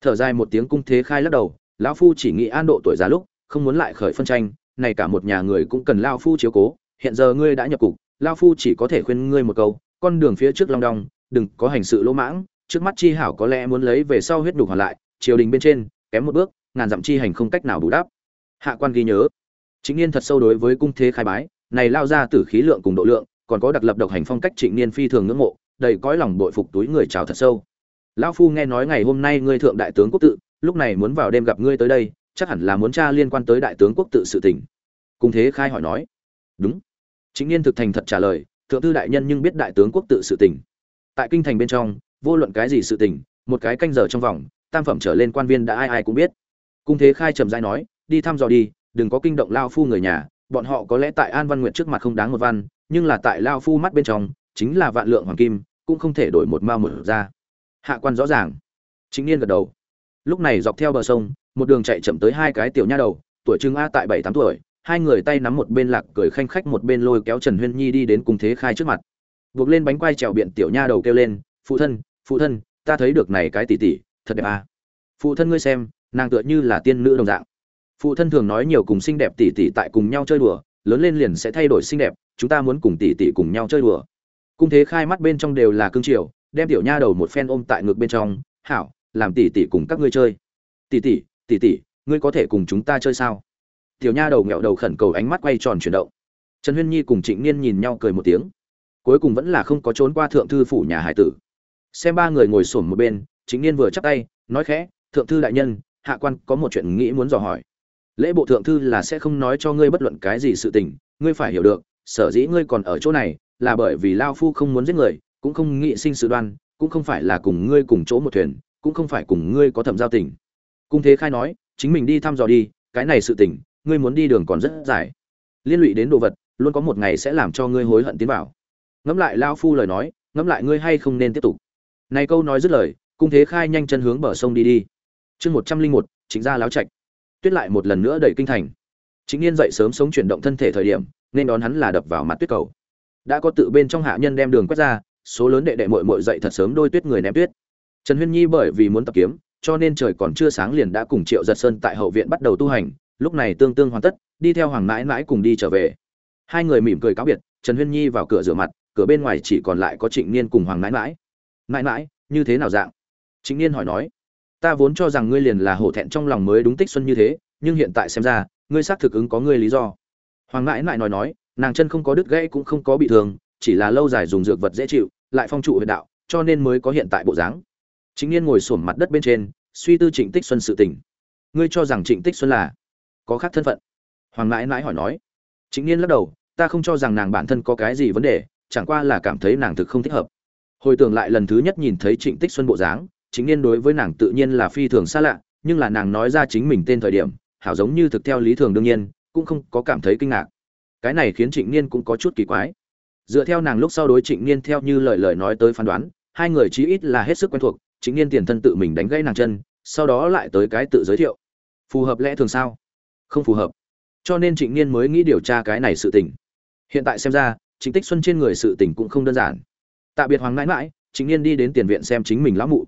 [SPEAKER 1] Thở dài một tiếng cung thế khai lắc đầu lão phu chỉ nghĩ an độ tuổi già lúc, không muốn lại khởi phân tranh, này cả một nhà người cũng cần lao phu chiếu cố, hiện giờ ngươi đã nhập cục, lao phu chỉ có thể khuyên ngươi một câu, con đường phía trước long đong, đừng có hành sự lỗ mãng, trước mắt chi hảo có lẽ muốn lấy về sau huyết đục hoàn lại, triều đình bên trên, kém một bước, ngàn dặm chi hành không cách nào bù đắp. Hạ quan ghi nhớ. Chính niên thật sâu đối với cung thế khai bái, này lao ra từ khí lượng cùng độ lượng còn có đặc lập độc hành phong cách trịnh niên phi thường ngưỡng mộ, đầy cõi lòng bội phục túi người chào thật sâu. Lão phu nghe nói ngày hôm nay ngươi thượng đại tướng quốc tự, lúc này muốn vào đêm gặp ngươi tới đây, chắc hẳn là muốn tra liên quan tới đại tướng quốc tự sự tình. Cùng thế khai hỏi nói. Đúng. Chính niên thực thành thật trả lời, thượng thư đại nhân nhưng biết đại tướng quốc tự sự tình. Tại kinh thành bên trong, vô luận cái gì sự tình, một cái canh giờ trong vòng, tam phẩm trở lên quan viên đã ai ai cũng biết. Cung thế khai trầm dai nói, đi thăm dò đi, đừng có kinh động lao phu người nhà, bọn họ có lẽ tại an văn nguyện trước mặt không đáng một văn nhưng là tại lao phu mắt bên trong, chính là vạn lượng hoàng kim, cũng không thể đổi một mao một ra. Hạ quan rõ ràng. Chính niên gật đầu. Lúc này dọc theo bờ sông, một đường chạy chậm tới hai cái tiểu nha đầu, tuổi trưng a tại bảy tám tuổi, hai người tay nắm một bên lạc cười khanh khách một bên lôi kéo trần huyên nhi đi đến cùng thế khai trước mặt. Buộc lên bánh quai trèo biện tiểu nha đầu kêu lên, phụ thân phụ thân, ta thấy được này cái tỷ tỷ, thật đẹp à. phụ thân ngươi xem, nàng tựa như là tiên nữ đồng dạng. Phụ thân thường nói nhiều cùng xinh đẹp tỷ tỷ tại cùng nhau chơi đùa, lớn lên liền sẽ thay đổi xinh đẹp chúng ta muốn cùng tỷ tỷ cùng nhau chơi đùa. Cung thế khai mắt bên trong đều là cương triều, đem tiểu nha đầu một phen ôm tại ngực bên trong, hảo, làm tỷ tỷ cùng các ngươi chơi. Tỷ tỷ tỷ tỷ, ngươi có thể cùng chúng ta chơi sao? Tiểu nha đầu nghẹo đầu khẩn cầu ánh mắt quay tròn chuyển động. Trần huyên nhi cùng trịnh niên nhìn nhau cười một tiếng. Cuối cùng vẫn là không có trốn qua thượng thư phủ nhà hải tử. Xem ba người ngồi xổm một bên, trịnh niên vừa chắp tay, nói khẽ, thượng thư đại nhân, hạ quan có một chuyện nghĩ muốn dò hỏi. Lễ bộ thượng thư là sẽ không nói cho ngươi bất luận cái gì sự tình, ngươi phải hiểu được sở dĩ ngươi còn ở chỗ này, là bởi vì lao phu không muốn giết người, cũng không nghĩ sinh sự đoan, cũng không phải là cùng ngươi cùng chỗ một thuyền, cũng không phải cùng ngươi có thẩm giao tình. Cung thế khai nói, chính mình đi thăm dò đi, cái này sự tình, ngươi muốn đi đường còn rất dài. Liên lụy đến đồ vật, luôn có một ngày sẽ làm cho ngươi hối hận tiến vào. Ngẫm lại lao phu lời nói, ngẫm lại ngươi hay không nên tiếp tục. Này câu nói dứt lời, cung thế khai nhanh chân hướng bờ sông đi đi. Chương một trăm linh một chính ra láo trạch. Tuyết lại một lần nữa đẩy kinh thành chính niên dậy sớm sống chuyển động thân thể thời điểm, nên đón hắn là đập vào mặt tuyết cầu. Đã có tự bên trong hạ nhân đem đường quét ra, số lớn đệ đệ muội muội dậy thật sớm đôi tuyết người ném tuyết. Trần huyên nhi bởi vì muốn tập kiếm, cho nên trời còn chưa sáng liền đã cùng triệu giật sơn tại hậu viện bắt đầu tu hành, lúc này tương tương hoàn tất, đi theo hoàng mãi mãi cùng đi trở về. Hai người mỉm cười cáo biệt, trần huyên nhi vào cửa rửa mặt, cửa bên ngoài chỉ còn lại có trịnh niên cùng hoàng mãi mãi. Mãi mãi, như thế nào dạng? Trịnh niên hỏi nói. Ta vốn cho rằng ngươi liền là hổ thẹn trong lòng mới đúng tích xuân như thế, nhưng hiện tại xem ra ngươi xác thực ứng có ngươi lý do. Hoàng mãi lại nói nói, nàng chân không có đứt gãy cũng không có bị thương, chỉ là lâu dài dùng dược vật dễ chịu, lại phong trụ huyệt đạo, cho nên mới có hiện tại bộ dáng. Chính niên ngồi xổm mặt đất bên trên, suy tư trịnh tích xuân sự tình. Ngươi cho rằng trịnh tích xuân là có khác thân phận? Hoàng mãi mãi hỏi nói. Chính niên lắc đầu, ta không cho rằng nàng bản thân có cái gì vấn đề, chẳng qua là cảm thấy nàng thực không thích hợp. Hồi tưởng lại lần thứ nhất nhìn thấy trịnh tích xuân bộ dáng chính niên đối với nàng tự nhiên là phi thường xa lạ, nhưng là nàng nói ra chính mình tên thời điểm hảo giống như thực theo lý thường đương nhiên, cũng không có cảm thấy kinh ngạc. Cái này khiến trịnh niên cũng có chút kỳ quái. Dựa theo nàng lúc sau đối trịnh niên theo như lời lời nói tới phán đoán, hai người chí ít là hết sức quen thuộc, trịnh niên tiền thân tự mình đánh gãy nàng chân, sau đó lại tới cái tự giới thiệu. Phù hợp lẽ thường sao? Không phù hợp. Cho nên trịnh niên mới nghĩ điều tra cái này sự tình. Hiện tại xem ra, trịnh tích xuân trên người sự tình cũng không đơn giản. Tạm biệt hoàng mãi mãi trịnh niên đi đến tiền viện xem chính mình lão mụ.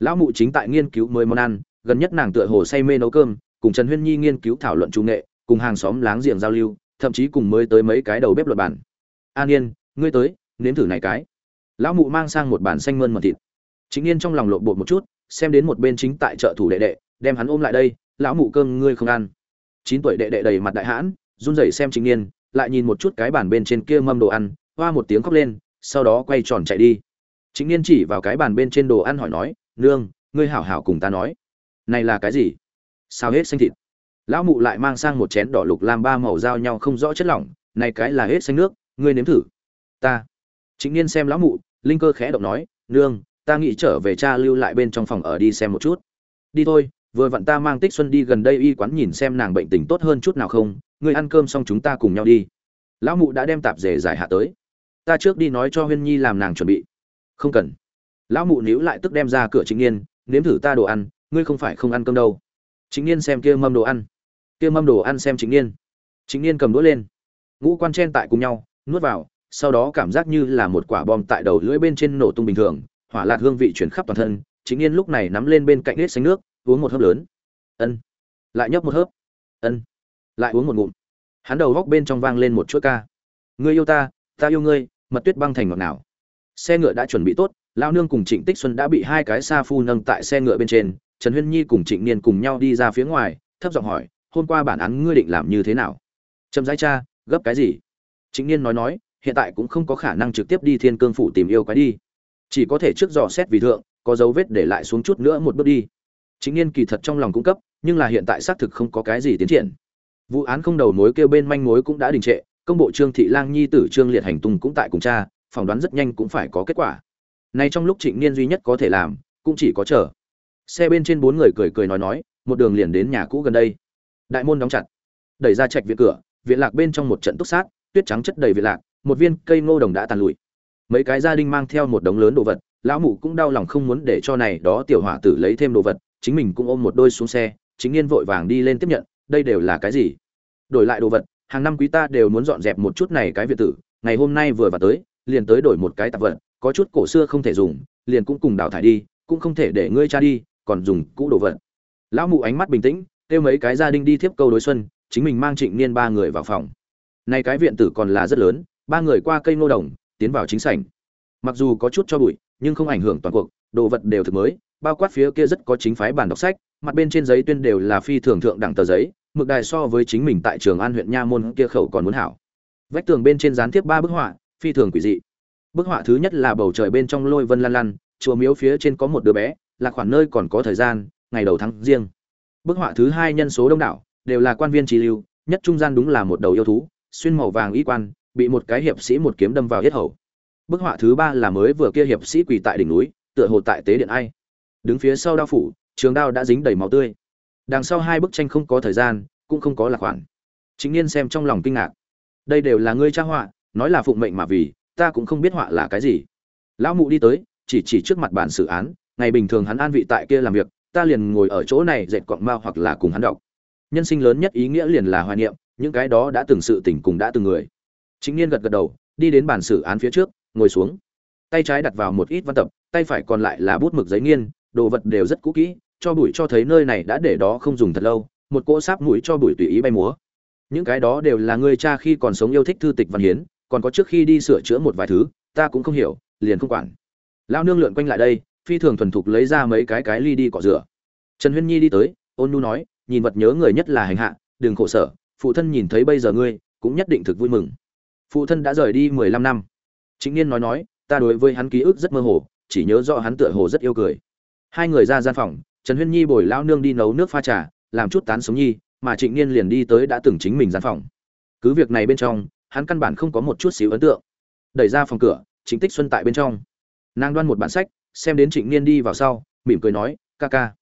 [SPEAKER 1] Lão mụ chính tại nghiên cứu mới món ăn, gần nhất nàng tựa hồ say mê nấu cơm cùng trần huyên nhi nghiên cứu thảo luận trung nghệ, cùng hàng xóm láng giềng giao lưu, thậm chí cùng mới tới mấy cái đầu bếp luật bản. An yên, ngươi tới, nếm thử này cái. Lão mụ mang sang một bản xanh mơn mật thịt. Chính yên trong lòng lộn bột một chút, xem đến một bên chính tại chợ thủ đệ đệ, đem hắn ôm lại đây, lão mụ cơm ngươi không ăn. Chín tuổi đệ đệ đầy mặt đại hãn, run rẩy xem chính yên, lại nhìn một chút cái bàn bên trên kia mâm đồ ăn, hoa một tiếng khóc lên, sau đó quay tròn chạy đi. Chính yên chỉ vào cái bàn bên trên đồ ăn hỏi nói, nương, ngươi hảo hảo cùng ta nói. Này là cái gì? Sao hết xanh thịt. Lão mụ lại mang sang một chén đỏ lục lam ba màu giao nhau không rõ chất lỏng, này cái là hết xanh nước, ngươi nếm thử. Ta. Chính niên xem lão mụ, linh cơ khẽ động nói, nương, ta nghĩ trở về cha lưu lại bên trong phòng ở đi xem một chút. Đi thôi, vừa vặn ta mang tích xuân đi gần đây y quán nhìn xem nàng bệnh tình tốt hơn chút nào không, ngươi ăn cơm xong chúng ta cùng nhau đi. Lão mụ đã đem tạp dề giải hạ tới. Ta trước đi nói cho huyên nhi làm nàng chuẩn bị. Không cần. Lão mụ níu lại tức đem ra cửa chính niên, nếm thử ta đồ ăn, ngươi không phải không ăn cơm đâu chính niên xem kia mâm đồ ăn. Kia mâm đồ ăn xem chính niên. Chính niên cầm đũa lên. Ngũ quan chen tại cùng nhau, nuốt vào, sau đó cảm giác như là một quả bom tại đầu lưỡi bên trên nổ tung bình thường, hỏa lạt hương vị chuyển khắp toàn thân. Chính niên lúc này nắm lên bên cạnh hết xanh nước, uống một hớp lớn. Ân. Lại nhấp một hớp. Ân. Lại uống một ngụm. Hắn đầu góc bên trong vang lên một chuỗi ca. Ngươi yêu ta ta yêu ngươi, mật tuyết băng thành ngọt nào xe ngựa đã chuẩn bị tốt lao nương cùng trịnh tích xuân đã bị hai cái sa phu nâng tại xe ngựa bên trên trần huyên nhi cùng trịnh niên cùng nhau đi ra phía ngoài, thấp giọng hỏi, hôm qua bản án ngươi định làm như thế nào? Trầm giai cha, gấp cái gì? Trịnh niên nói nói, hiện tại cũng không có khả năng trực tiếp đi thiên cương phủ tìm yêu quái đi. Chỉ có thể trước dò xét vì thượng, có dấu vết để lại xuống chút nữa một bước đi. Chính niên kỳ thật trong lòng cung cấp, nhưng là hiện tại xác thực không có cái gì tiến triển. Vụ án không đầu mối kêu bên manh mối cũng đã đình trệ, công bộ trương thị lang nhi tử trương liệt hành tung cũng tại cùng cha, phỏng đoán rất nhanh cũng phải có kết quả. Nay trong lúc trịnh niên duy nhất có thể làm, cũng chỉ có chờ xe bên trên bốn người cười cười nói nói, một đường liền đến nhà cũ gần đây. Đại môn đóng chặt. Đẩy ra trạch viện cửa, viện lạc bên trong một trận túc sát, tuyết trắng chất đầy viện lạc, một viên cây ngô đồng đã tàn lụi. Mấy cái gia đình mang theo một đống lớn đồ vật, lão mụ cũng đau lòng không muốn để cho này đó tiểu hỏa tử lấy thêm đồ vật, chính mình cũng ôm một đôi xuống xe, chính niên vội vàng đi lên tiếp nhận, đây đều là cái gì? Đổi lại đồ vật, hàng năm quý ta đều muốn dọn dẹp một chút này cái viện tử, ngày hôm nay vừa vào tới, liền tới đổi một cái tạp vật, có chút cổ xưa không thể dùng, liền cũng cùng đào thải đi, cũng không thể để ngươi cha đi còn dùng cũ đồ vật. Lão mụ ánh mắt bình tĩnh, kêu mấy cái gia đình đi tiếp câu đối xuân, chính mình mang trịnh niên ba người vào phòng. Nay cái viện tử còn là rất lớn, ba người qua cây ngô đồng, tiến vào chính sảnh. Mặc dù có chút cho bụi, nhưng không ảnh hưởng toàn cuộc, đồ vật đều thực mới, bao quát phía kia rất có chính phái bản đọc sách, mặt bên trên giấy tuyên đều là phi thường thượng đẳng tờ giấy, mực đài so với chính mình tại trường an huyện nha môn kia khẩu còn muốn hảo. Vách tường bên trên dán tiếp ba bức họa, phi thường quỷ dị. Bức họa thứ nhất là bầu trời bên trong lôi vân lan lăn, chùa miếu phía trên có một đứa bé là khoản nơi còn có thời gian, ngày đầu tháng riêng. Bức họa thứ hai nhân số đông đảo, đều là quan viên trí lưu, nhất trung gian đúng là một đầu yêu thú, xuyên màu vàng y quan, bị một cái hiệp sĩ một kiếm đâm vào hết hầu. Bức họa thứ ba là mới vừa kia hiệp sĩ quỳ tại đỉnh núi, tựa hồ tại tế điện ai. Đứng phía sau đao phủ, trường đao đã dính đầy máu tươi. Đằng sau hai bức tranh không có thời gian, cũng không có lạc khoản. Chính niên xem trong lòng kinh ngạc. Đây đều là ngươi tra họa, nói là phụng mệnh mà vì, ta cũng không biết họa là cái gì. Lão mụ đi tới, chỉ chỉ trước mặt bản xử án ngày bình thường hắn an vị tại kia làm việc, ta liền ngồi ở chỗ này dệt quặng mao hoặc là cùng hắn đọc. Nhân sinh lớn nhất ý nghĩa liền là hoài niệm, những cái đó đã từng sự tình cùng đã từng người. Chính niên gật gật đầu, đi đến bàn xử án phía trước, ngồi xuống. Tay trái đặt vào một ít văn tập, tay phải còn lại là bút mực giấy nghiên, đồ vật đều rất cũ kỹ, cho bụi cho thấy nơi này đã để đó không dùng thật lâu, một cỗ sáp mũi cho bụi tùy ý bay múa. Những cái đó đều là người cha khi còn sống yêu thích thư tịch văn hiến, còn có trước khi đi sửa chữa một vài thứ, ta cũng không hiểu, liền không quản. Lao nương lượn quanh lại đây phi thường thuần thục lấy ra mấy cái cái ly đi cọ rửa. Trần huyên nhi đi tới, ôn nu nói, nhìn vật nhớ người nhất là hành hạ, đừng khổ sở, phụ thân nhìn thấy bây giờ ngươi, cũng nhất định thực vui mừng. Phụ thân đã rời đi mười lăm năm. Chính niên nói nói, ta đối với hắn ký ức rất mơ hồ, chỉ nhớ rõ hắn tựa hồ rất yêu cười. Hai người ra gian phòng, trần huyên nhi bồi lao nương đi nấu nước pha trà, làm chút tán sống nhi, mà trịnh niên liền đi tới đã từng chính mình gian phòng. Cứ việc này bên trong, hắn căn bản không có một chút xíu ấn tượng. Đẩy ra phòng cửa chính tích xuân tại bên trong. Nàng đoan một bản sách xem đến trịnh niên đi vào sau, mỉm cười nói, ca ca.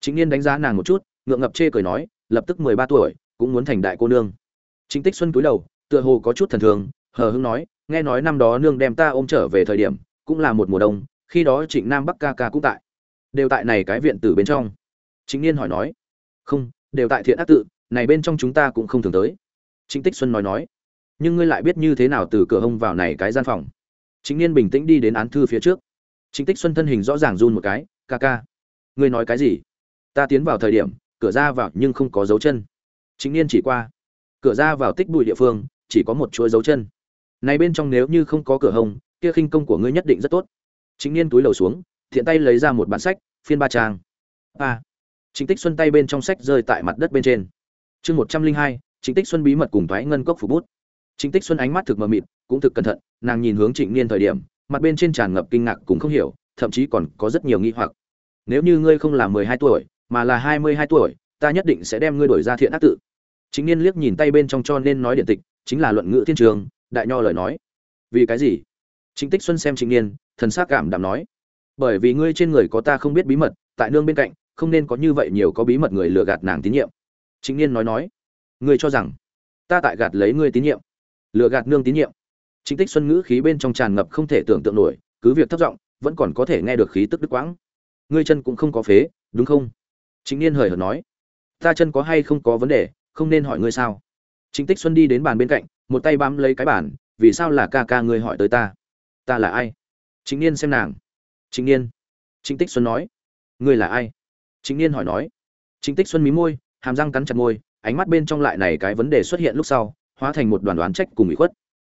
[SPEAKER 1] Trịnh niên đánh giá nàng một chút, ngượng ngập chê cười nói, lập tức mười ba tuổi, cũng muốn thành đại cô nương. Trịnh tích xuân cúi đầu, tựa hồ có chút thần thường, hờ hững nói, nghe nói năm đó nương đem ta ôm trở về thời điểm, cũng là một mùa đông, khi đó trịnh nam bắc ca ca cũng tại, đều tại này cái viện tử bên trong. Trịnh niên hỏi nói, không, đều tại thiện ác tự, này bên trong chúng ta cũng không thường tới. Trịnh tích xuân nói nói, nhưng ngươi lại biết như thế nào từ cửa hông vào này cái gian phòng? Trịnh niên bình tĩnh đi đến án thư phía trước. Trình tích xuân thân hình rõ ràng run một cái ca ca ngươi nói cái gì? Ta tiến vào thời điểm cửa ra vào nhưng không có dấu chân. Chính niên chỉ qua. Cửa ra vào tích bụi địa phương chỉ có một chuỗi dấu chân. Này bên trong nếu như không có cửa hồng, kia khinh công của ngươi nhất định rất tốt. Chính niên túi lầu xuống thiện tay lấy ra một bản sách phiên ba trang. A. Chính tích xuân tay bên trong sách rơi tại mặt đất bên trên. Chương một trăm linh hai chính tích xuân bí mật cùng Toái ngân cốc phủ bút. Chính tích xuân ánh mắt thực mờ mịt cũng thực cẩn thận nàng nhìn hướng trịnh niên thời điểm mặt bên trên tràn ngập kinh ngạc cũng không hiểu, thậm chí còn có rất nhiều nghi hoặc. Nếu như ngươi không là mười hai tuổi, mà là hai mươi hai tuổi, ta nhất định sẽ đem ngươi đổi ra thiện ác tự. Chính niên liếc nhìn tay bên trong cho nên nói điện tịch, chính là luận ngữ thiên trường, đại nho lời nói. Vì cái gì? Chính tích xuân xem Chính niên, thần sắc cảm đạm nói. Bởi vì ngươi trên người có ta không biết bí mật, tại nương bên cạnh, không nên có như vậy nhiều có bí mật người lừa gạt nàng tín nhiệm. Chính niên nói nói. Ngươi cho rằng, ta tại gạt lấy ngươi tín nhiệm. Lừa gạt nương tín nhiệm chính tích xuân ngữ khí bên trong tràn ngập không thể tưởng tượng nổi, cứ việc thấp giọng, vẫn còn có thể nghe được khí tức đứt quãng. Ngươi chân cũng không có phế, đúng không? Chính niên hời hợt nói. Ta chân có hay không có vấn đề, không nên hỏi ngươi sao? Chính tích xuân đi đến bàn bên cạnh, một tay bám lấy cái bàn, vì sao là ca ca ngươi hỏi tới ta? Ta là ai? Chính niên xem nàng. Chính niên. Chính tích xuân nói. Ngươi là ai? Chính niên hỏi nói. Chính tích xuân mí môi, hàm răng cắn chặt môi, ánh mắt bên trong lại này cái vấn đề xuất hiện lúc sau, hóa thành một đoàn đoán trách cùng ủy khuất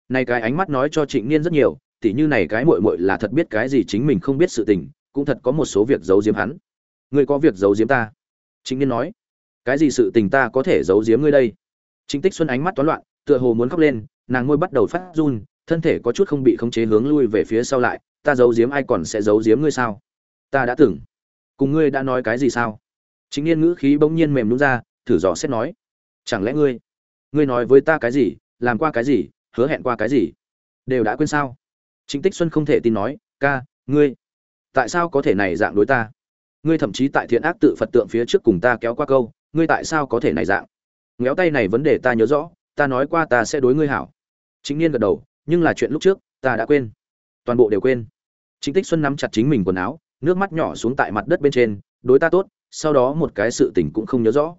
[SPEAKER 1] này cái ánh mắt nói cho trịnh niên rất nhiều, tỉ như này cái muội muội là thật biết cái gì chính mình không biết sự tình, cũng thật có một số việc giấu giếm hắn. Ngươi có việc giấu giếm ta? Trịnh niên nói. Cái gì sự tình ta có thể giấu giếm ngươi đây? Trịnh tích xuân ánh mắt toán loạn, tựa hồ muốn khóc lên, nàng môi bắt đầu phát run, thân thể có chút không bị khống chế hướng lui về phía sau lại, ta giấu giếm ai còn sẽ giấu giếm ngươi sao? Ta đã từng cùng ngươi đã nói cái gì sao? Trịnh niên ngữ khí bỗng nhiên mềm nhún ra, thử dò xét nói, chẳng lẽ ngươi ngươi nói với ta cái gì, làm qua cái gì hứa hẹn qua cái gì? Đều đã quên sao? Chính tích xuân không thể tin nói, ca, ngươi, tại sao có thể này dạng đối ta? Ngươi thậm chí tại thiện ác tự phật tượng phía trước cùng ta kéo qua câu, ngươi tại sao có thể này dạng? Ngéo tay này vấn đề ta nhớ rõ, ta nói qua ta sẽ đối ngươi hảo. Chính niên gật đầu, nhưng là chuyện lúc trước, ta đã quên. Toàn bộ đều quên. Chính tích xuân nắm chặt chính mình quần áo, nước mắt nhỏ xuống tại mặt đất bên trên, đối ta tốt, sau đó một cái sự tình cũng không nhớ rõ.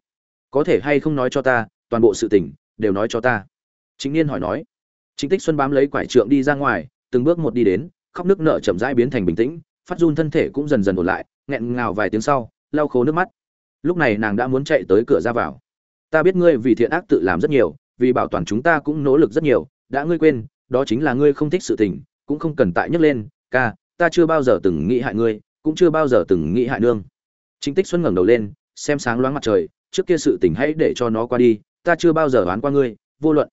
[SPEAKER 1] Có thể hay không nói cho ta, toàn bộ sự tình đều nói cho ta. Chính niên hỏi nói chính tích xuân bám lấy quải trượng đi ra ngoài, từng bước một đi đến, khóc nước nở chậm rãi biến thành bình tĩnh, phát run thân thể cũng dần dần ổn lại, nghẹn ngào vài tiếng sau, lau khô nước mắt. Lúc này nàng đã muốn chạy tới cửa ra vào. Ta biết ngươi vì thiện ác tự làm rất nhiều, vì bảo toàn chúng ta cũng nỗ lực rất nhiều, đã ngươi quên, đó chính là ngươi không thích sự tình, cũng không cần tại nhắc lên, ca, ta chưa bao giờ từng nghĩ hại ngươi, cũng chưa bao giờ từng nghĩ hại nương. Chính tích xuân ngẩng đầu lên, xem sáng loáng mặt trời, trước kia sự tình hãy để cho nó qua đi, ta chưa bao giờ oán qua ngươi, vô luận.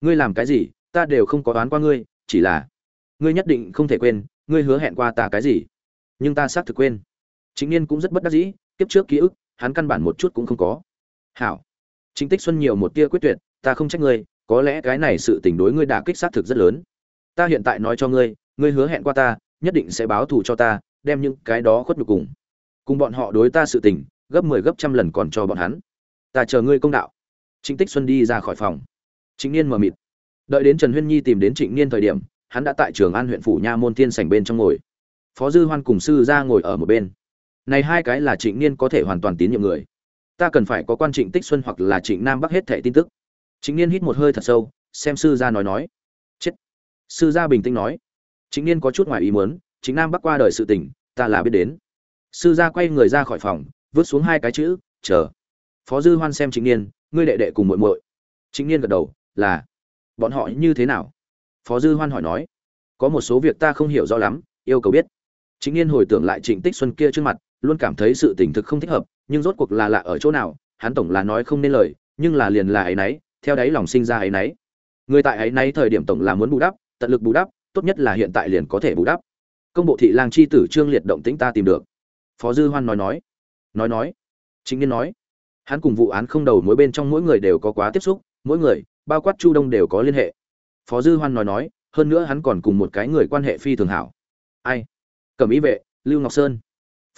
[SPEAKER 1] Ngươi làm cái gì ta đều không có đoán qua ngươi, chỉ là, ngươi nhất định không thể quên, ngươi hứa hẹn qua ta cái gì. Nhưng ta xác thực quên. Chính niên cũng rất bất đắc dĩ, kiếp trước ký ức, hắn căn bản một chút cũng không có. Hảo. Chính tích xuân nhiều một tia quyết tuyệt, ta không trách ngươi, có lẽ cái này sự tình đối ngươi đả kích xác thực rất lớn. Ta hiện tại nói cho ngươi ngươi hứa hẹn qua ta, nhất định sẽ báo thù cho ta, đem những cái đó khuất nhục cùng. Cùng bọn họ đối ta sự tình, gấp mười 10 gấp trăm lần còn cho bọn hắn. Ta chờ ngươi công đạo. Chính tích xuân đi ra khỏi phòng. Chính niên mờ mịt đợi đến trần huyên nhi tìm đến trịnh niên thời điểm, hắn đã tại trường an huyện phủ nha môn tiên sảnh bên trong ngồi. Phó dư hoan cùng sư ra ngồi ở một bên. Này hai cái là trịnh niên có thể hoàn toàn tín nhiệm người. Ta cần phải có quan trịnh tích xuân hoặc là trịnh nam bắc hết thẻ tin tức. Trịnh niên hít một hơi thật sâu, xem sư gia nói nói. Chết. Sư gia bình tĩnh nói. Trịnh niên có chút ngoài ý muốn, trịnh nam bắc qua đời sự tình, ta là biết đến. Sư gia quay người ra khỏi phòng, vứt xuống hai cái chữ, chờ. Phó dư hoan xem trịnh niên, ngươi đệ đệ cùng muội muội. Trịnh niên gật đầu, là bọn họ như thế nào? Phó dư hoan hỏi nói. Có một số việc ta không hiểu rõ lắm, yêu cầu biết. Chính niên hồi tưởng lại trịnh tích xuân kia trước mặt, luôn cảm thấy sự tình thực không thích hợp, nhưng rốt cuộc là lạ ở chỗ nào, hắn tổng là nói không nên lời, nhưng là liền là ấy nấy, theo đáy lòng sinh ra ấy nấy. Người tại ấy nấy thời điểm tổng là muốn bù đắp, tận lực bù đắp, tốt nhất là hiện tại liền có thể bù đắp. Công bộ thị lang chi tử trương liệt động tĩnh ta tìm được. Phó dư hoan nói nói. Nói nói. Chính niên nói. Hắn cùng vụ án không đầu mỗi bên trong mỗi người đều có quá tiếp xúc, mỗi người bao quát chu đông đều có liên hệ. Phó dư hoan nói nói, hơn nữa hắn còn cùng một cái người quan hệ phi thường hảo. Ai? Cẩm ý vệ, lưu ngọc sơn.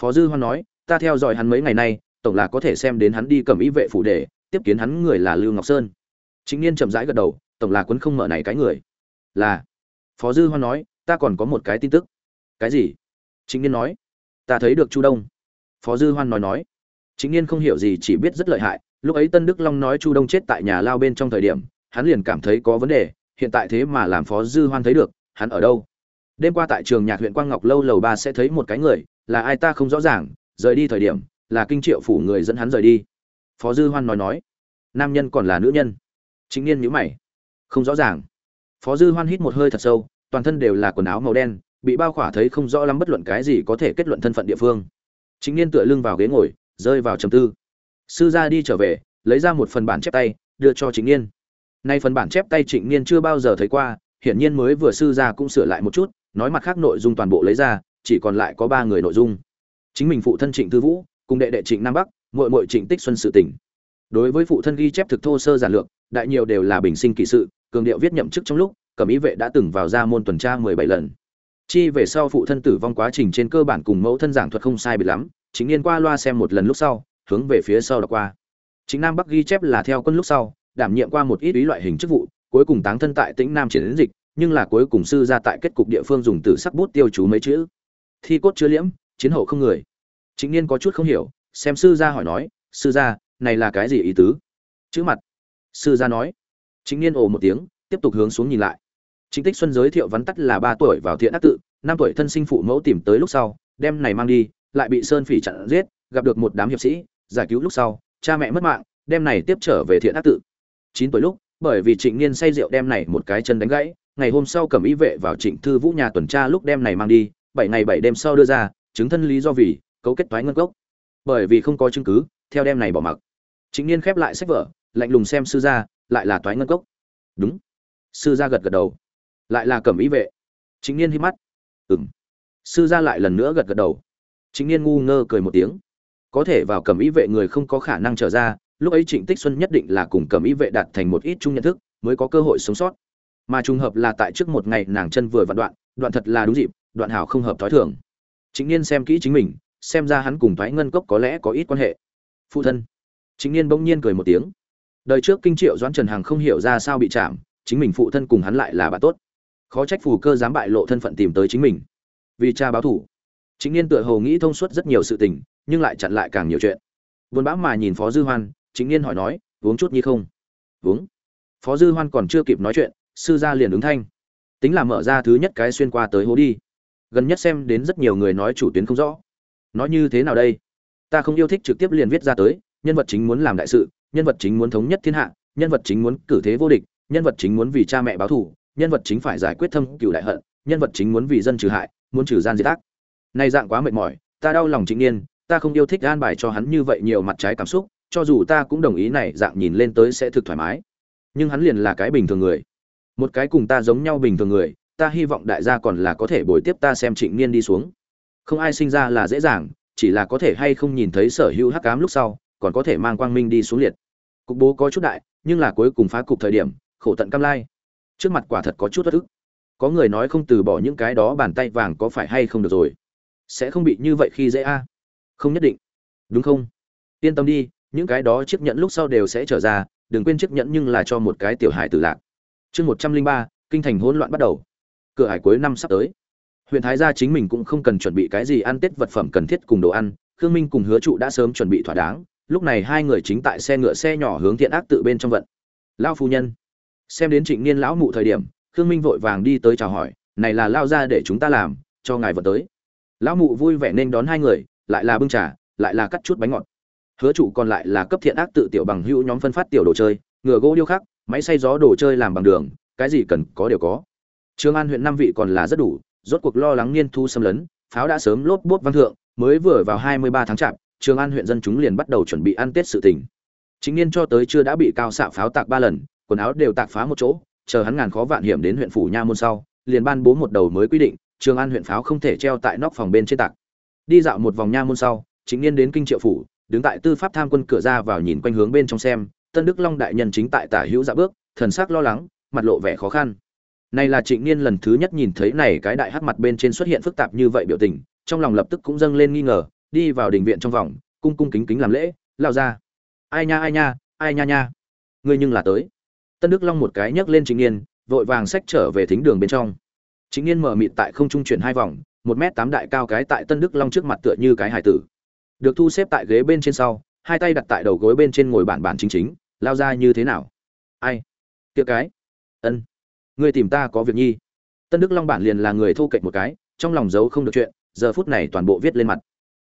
[SPEAKER 1] Phó dư hoan nói, ta theo dõi hắn mấy ngày nay, tổng là có thể xem đến hắn đi cẩm ý vệ phủ để, tiếp kiến hắn người là lưu ngọc sơn. Chính niên chậm rãi gật đầu, tổng là quấn không mở này cái người. Là. Phó dư hoan nói, ta còn có một cái tin tức. Cái gì? Chính niên nói. Ta thấy được chu đông. Phó dư hoan nói nói. Chính niên không hiểu gì, chỉ biết rất lợi hại. Lúc ấy tân đức long nói chu đông chết tại nhà lao bên trong thời điểm hắn liền cảm thấy có vấn đề, hiện tại thế mà làm phó dư hoan thấy được, hắn ở đâu? Đêm qua tại trường nhạc huyện quang ngọc lâu lầu ba sẽ thấy một cái người, là ai ta không rõ ràng, rời đi thời điểm, là kinh triệu phủ người dẫn hắn rời đi. Phó dư hoan nói nói, nam nhân còn là nữ nhân. Chính niên nhữ mày. Không rõ ràng. Phó dư hoan hít một hơi thật sâu, toàn thân đều là quần áo màu đen, bị bao khỏa thấy không rõ lắm bất luận cái gì có thể kết luận thân phận địa phương. Chính niên tựa lưng vào ghế ngồi, rơi vào trầm tư. Sư gia đi trở về, lấy ra một phần bản chép tay, đưa cho chính niên nay phần bản chép tay trịnh niên chưa bao giờ thấy qua, hiển nhiên mới vừa sư ra cũng sửa lại một chút, nói mặt khác nội dung toàn bộ lấy ra, chỉ còn lại có ba người nội dung. Chính mình phụ thân trịnh tư vũ, cùng đệ đệ trịnh nam bắc, muội muội trịnh tích xuân sự tỉnh đối với phụ thân ghi chép thực thô sơ giản lược, đại nhiều đều là bình sinh kỳ sự, cường điệu viết nhậm chức trong lúc, cẩm ý vệ đã từng vào ra môn tuần tra mười bảy lần. Chi về sau phụ thân tử vong quá trình trên cơ bản cùng mẫu thân giảng thuật không sai biệt lắm chính niên qua loa xem một lần lúc sau, hướng về phía sau đọc qua. Chính nam bắc ghi chép là theo quân lúc sau đảm nhiệm qua một ít ý loại hình chức vụ, cuối cùng táng thân tại tĩnh nam triển dịch, nhưng là cuối cùng sư ra tại kết cục địa phương dùng từ sắc bút tiêu chú mấy chữ. Thi cốt chứa liễm, chiến hậu không người. Chính niên có chút không hiểu, xem sư gia hỏi nói, sư gia, này là cái gì ý tứ? Chữ mặt. Sư gia nói. Chính niên ồ một tiếng, tiếp tục hướng xuống nhìn lại. Chính tích xuân giới thiệu vắn tắt là ba tuổi vào thiện ác tự, năm tuổi thân sinh phụ mẫu tìm tới lúc sau, đem này mang đi, lại bị sơn phỉ chặn giết, gặp được một đám hiệp sĩ, giải cứu lúc sau, cha mẹ mất mạng, đem này tiếp trở về thiện ác tự chín tuổi lúc, bởi vì trịnh niên say rượu đem này một cái chân đánh gãy, ngày hôm sau cầm ý vệ vào trịnh thư vũ nhà tuần tra lúc đem này mang đi, bảy ngày bảy đêm sau đưa ra, chứng thân lý do vì, cấu kết Toái ngân cốc bởi vì không có chứng cứ, theo đem này bỏ mặc. Trịnh niên khép lại sách vở, lạnh lùng xem sư gia, lại là Toái ngân cốc đúng. Sư gia gật gật đầu. Lại là cầm ý vệ. Trịnh niên híp mắt. Ừm. sư gia lại lần nữa gật gật đầu. Trịnh niên ngu ngơ cười một tiếng. Có thể vào cầm ý vệ người không có khả năng trở ra lúc ấy trịnh tích xuân nhất định là cùng cầm ý vệ đạt thành một ít chung nhận thức, mới có cơ hội sống sót. Mà trùng hợp là tại trước một ngày nàng chân vừa vặn đoạn đoạn thật là đúng dịp, đoạn hảo không hợp thói thường. Chính niên xem kỹ chính mình, xem ra hắn cùng thoái ngân cốc có lẽ có ít quan hệ. Phụ thân. Chính niên bỗng nhiên cười một tiếng. Đời trước kinh triệu doãn trần hằng không hiểu ra sao bị chạm, chính mình phụ thân cùng hắn lại là bạn tốt. Khó trách phù cơ dám bại lộ thân phận tìm tới chính mình. Vì cha báo thủ chính niên tựa hồ nghĩ thông suốt rất nhiều sự tình, nhưng lại chặn lại càng nhiều chuyện. Buồn bã mà nhìn phó dư hoan chính niên hỏi nói, uống chút như không? Uống. Phó dư hoan còn chưa kịp nói chuyện, sư gia liền ứng thanh. Tính là mở ra thứ nhất cái xuyên qua tới hố đi. Gần nhất xem đến rất nhiều người nói chủ tuyến không rõ. Nói như thế nào đây? Ta không yêu thích trực tiếp liền viết ra tới, nhân vật chính muốn làm đại sự, nhân vật chính muốn thống nhất thiên hạ, nhân vật chính muốn cử thế vô địch, nhân vật chính muốn vì cha mẹ báo thù, nhân vật chính phải giải quyết thâm cựu đại hận, nhân vật chính muốn vì dân trừ hại, muốn trừ gian diệt ác. Nay dạng quá mệt mỏi, ta đau lòng chính niên, ta không yêu thích an bài cho hắn như vậy nhiều mặt trái cảm xúc cho dù ta cũng đồng ý này, dạng nhìn lên tới sẽ thực thoải mái. Nhưng hắn liền là cái bình thường người. Một cái cùng ta giống nhau bình thường người, ta hy vọng đại gia còn là có thể bồi tiếp ta xem trịnh niên đi xuống. Không ai sinh ra là dễ dàng, chỉ là có thể hay không nhìn thấy sở hữu hắc ám lúc sau, còn có thể mang quang minh đi xuống liệt. Cục bố có chút đại, nhưng là cuối cùng phá cục thời điểm, khổ tận cam lai. Trước mặt quả thật có chút bất ức. Có người nói không từ bỏ những cái đó bàn tay vàng có phải hay không được rồi? Sẽ không bị như vậy khi dễ a? Không nhất định. Đúng không? Yên tâm đi những cái đó chiếc nhẫn lúc sau đều sẽ trở ra, đừng quên chiếc nhẫn nhưng là cho một cái tiểu hài tử lạc. Chương một trăm linh ba, kinh thành hỗn loạn bắt đầu. Cửa hải cuối năm sắp tới. Huyện thái gia chính mình cũng không cần chuẩn bị cái gì ăn tết vật phẩm cần thiết cùng đồ ăn, khương minh cùng hứa trụ đã sớm chuẩn bị thỏa đáng, lúc này hai người chính tại xe ngựa xe nhỏ hướng thiện ác tự bên trong vận. Lao phu nhân, xem đến trịnh niên lão mụ thời điểm, khương minh vội vàng đi tới chào hỏi, này là lao ra để chúng ta làm, cho ngài vận tới. Lão mụ vui vẻ nên đón hai người, lại là bưng trà, lại là cắt chút bánh ngọt hứa trụ còn lại là cấp thiện ác tự tiểu bằng hữu nhóm phân phát tiểu đồ chơi ngựa gỗ điêu khắc máy xay gió đồ chơi làm bằng đường cái gì cần có đều có Trương An huyện năm vị còn là rất đủ, rốt cuộc lo lắng niên thu xâm lấn, pháo đã sớm lốp bốt văn thượng, mới vừa vào 23 tháng chạp, Trương An huyện dân chúng liền bắt đầu chuẩn bị ăn Tết sự tình. Chính niên cho tới chưa đã bị cao xạ pháo tạc ba lần, quần áo đều tạc phá một chỗ, chờ hắn ngàn khó vạn hiểm đến huyện phủ nha môn sau, liền ban bố một đầu mới quy định, Trương An huyện pháo không thể treo tại nóc phòng bên trên tạc. Đi dạo một vòng nha môn sau, chính niên đến kinh triệu phủ, đứng tại tư pháp tham quân cửa ra vào nhìn quanh hướng bên trong xem, Tân Đức Long đại nhân chính tại tả hữu dạ bước, thần sắc lo lắng, mặt lộ vẻ khó khăn. Này là Trịnh Niên lần thứ nhất nhìn thấy này cái đại hắc mặt bên trên xuất hiện phức tạp như vậy biểu tình, trong lòng lập tức cũng dâng lên nghi ngờ, đi vào đình viện trong vòng, cung cung kính kính làm lễ, lao ra. Ai nha ai nha, ai nha nha. Ngươi nhưng là tới. Tân Đức Long một cái nhấc lên Trịnh Niên, vội vàng xách trở về thính đường bên trong. Trịnh Niên mở mịt tại không trung chuyển hai vòng, một mét tám đại cao cái tại Tân Đức Long trước mặt tựa như cái hải tử. Được thu xếp tại ghế bên trên sau, hai tay đặt tại đầu gối bên trên ngồi bản bản chính chính, lao ra như thế nào? Ai? Kia cái? Ân ngươi tìm ta có việc nhi tân đức long bản liền là người thô kệch một cái trong lòng giấu không được chuyện giờ phút này toàn bộ viết lên mặt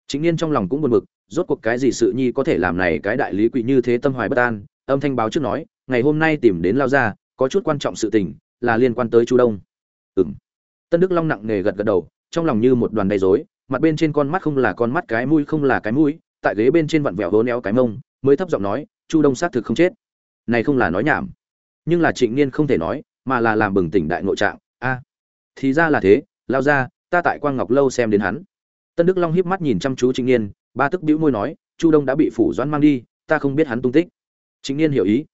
[SPEAKER 1] chính niên trong lòng cũng buồn bực rốt cuộc cái gì sự nhi có thể làm này cái đại lý quỷ như thế tâm hoài bất an âm thanh báo trước nói ngày hôm nay tìm đến lao ra có chút quan trọng sự tình là liên quan tới chu đông ừm tân đức long nặng nề gật gật đầu trong lòng như một đoàn đầy rối mặt bên trên con mắt không là con mắt, cái mũi không là cái mũi, tại ghế bên trên vặn vẹo hố néo cái mông, mới thấp giọng nói, chu đông xác thực không chết. Này không là nói nhảm, nhưng là trịnh niên không thể nói, mà là làm bừng tỉnh đại nội trạng. A, thì ra là thế, lao ra, ta tại quang ngọc lâu xem đến hắn. Tân đức long hiếp mắt nhìn chăm chú trịnh niên, ba tức bĩu môi nói, chu đông đã bị phủ doãn mang đi, ta không biết hắn tung tích. Trịnh niên hiểu ý.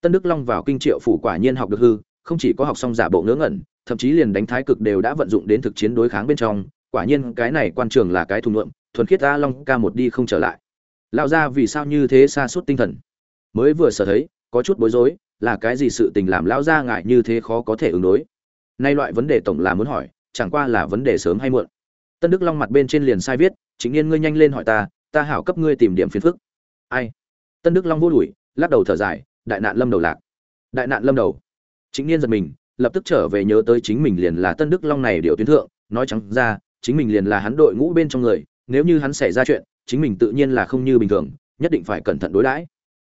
[SPEAKER 1] Tân đức long vào kinh triệu phủ quả nhiên học được hư, không chỉ có học xong giả bộ ngớ ngẩn, thậm chí liền đánh thái cực đều đã vận dụng đến thực chiến đối kháng bên trong quả nhiên cái này quan trường là cái thùng luận thuần khiết ta long ca một đi không trở lại. Lao ra vì sao như thế xa suốt tinh thần? Mới vừa sở thấy, có chút bối rối, là cái gì sự tình làm lão gia ngại như thế khó có thể ứng đối? Nay loại vấn đề tổng là muốn hỏi, chẳng qua là vấn đề sớm hay muộn. Tân đức long mặt bên trên liền sai viết, chính yên ngươi nhanh lên hỏi ta ta hảo cấp ngươi tìm điểm phiền phức. Ai? Tân đức long vô đuổi, lắc đầu thở dài, đại nạn lâm đầu lạc. Đại nạn lâm đầu. Chính yên giật mình, lập tức trở về nhớ tới chính mình liền là tân đức long này điều tuyến thượng, nói trắng ra chính mình liền là hắn đội ngũ bên trong người, nếu như hắn xảy ra chuyện, chính mình tự nhiên là không như bình thường, nhất định phải cẩn thận đối đãi.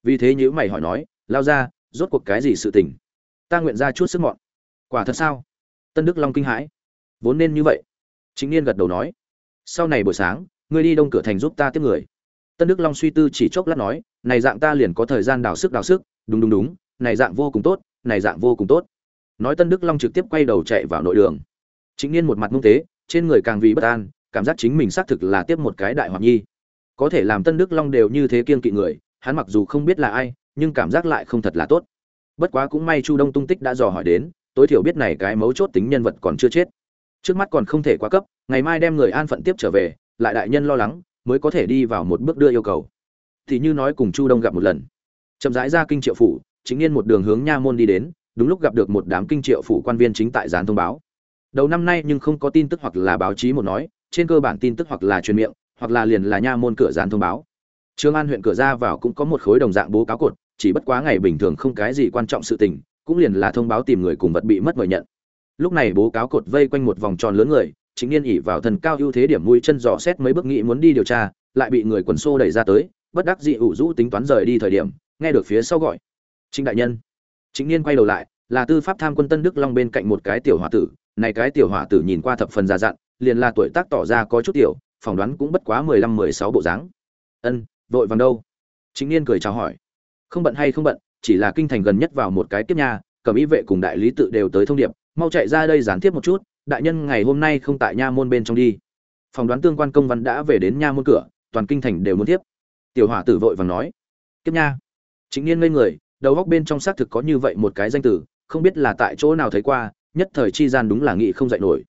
[SPEAKER 1] Vì thế nhữ mày hỏi nói, lao ra, rốt cuộc cái gì sự tình? Ta nguyện ra chút sức mọn. Quả thật sao? Tân đức long kinh hãi. Vốn nên như vậy. Chính niên gật đầu nói. Sau này buổi sáng, ngươi đi đông cửa thành giúp ta tiếp người. Tân đức long suy tư chỉ chốc lát nói, này dạng ta liền có thời gian đào sức đào sức, đúng đúng đúng, này dạng vô cùng tốt, này dạng vô cùng tốt. Nói tân đức long trực tiếp quay đầu chạy vào nội đường. Chính niên một mặt mông tế trên người càng vì bất an, cảm giác chính mình xác thực là tiếp một cái đại hoạt nhi. Có thể làm tân đức long đều như thế kiên kỵ người, hắn mặc dù không biết là ai, nhưng cảm giác lại không thật là tốt. Bất quá cũng may chu đông tung tích đã dò hỏi đến, tối thiểu biết này cái mấu chốt tính nhân vật còn chưa chết. Trước mắt còn không thể quá cấp, ngày mai đem người an phận tiếp trở về, lại đại nhân lo lắng, mới có thể đi vào một bước đưa yêu cầu. Thì như nói cùng chu đông gặp một lần. Chậm rãi ra kinh triệu phủ, chính niên một đường hướng nha môn đi đến, đúng lúc gặp được một đám kinh triệu phủ quan viên chính tại gián thông báo đầu năm nay nhưng không có tin tức hoặc là báo chí một nói trên cơ bản tin tức hoặc là truyền miệng hoặc là liền là nha môn cửa gián thông báo. Trương An huyện cửa ra vào cũng có một khối đồng dạng bố cáo cột, chỉ bất quá ngày bình thường không cái gì quan trọng sự tình, cũng liền là thông báo tìm người cùng vật bị mất mời nhận. lúc này bố cáo cột vây quanh một vòng tròn lớn người chính niên ỉ vào thần cao ưu thế điểm mũi chân dò xét mấy bước nghĩ muốn đi điều tra lại bị người quần xô đẩy ra tới bất đắc dị ủ rũ tính toán rời đi thời điểm nghe được phía sau gọi. Trịnh đại nhân. Chính niên quay đầu lại là tư pháp tham quân tân đức long bên cạnh một cái tiểu hỏa tử này cái tiểu hỏa tử nhìn qua thập phần già dặn, liền là tuổi tác tỏ ra có chút tiểu, phỏng đoán cũng bất quá mười lăm, mười sáu bộ dáng. Ân, vội vàng đâu? Chính niên cười chào hỏi. Không bận hay không bận, chỉ là kinh thành gần nhất vào một cái tiếp nha cầm ý vệ cùng đại lý tự đều tới thông điệp, mau chạy ra đây gián tiếp một chút, đại nhân ngày hôm nay không tại nha môn bên trong đi. Phỏng đoán tương quan công văn đã về đến nha môn cửa, toàn kinh thành đều muốn tiếp. Tiểu hỏa tử vội vàng nói. Kiếp nha. Chính niên ngây người, đầu góc bên trong xác thực có như vậy một cái danh từ, không biết là tại chỗ nào thấy qua nhất thời chi gian đúng là nghị không dạy nổi.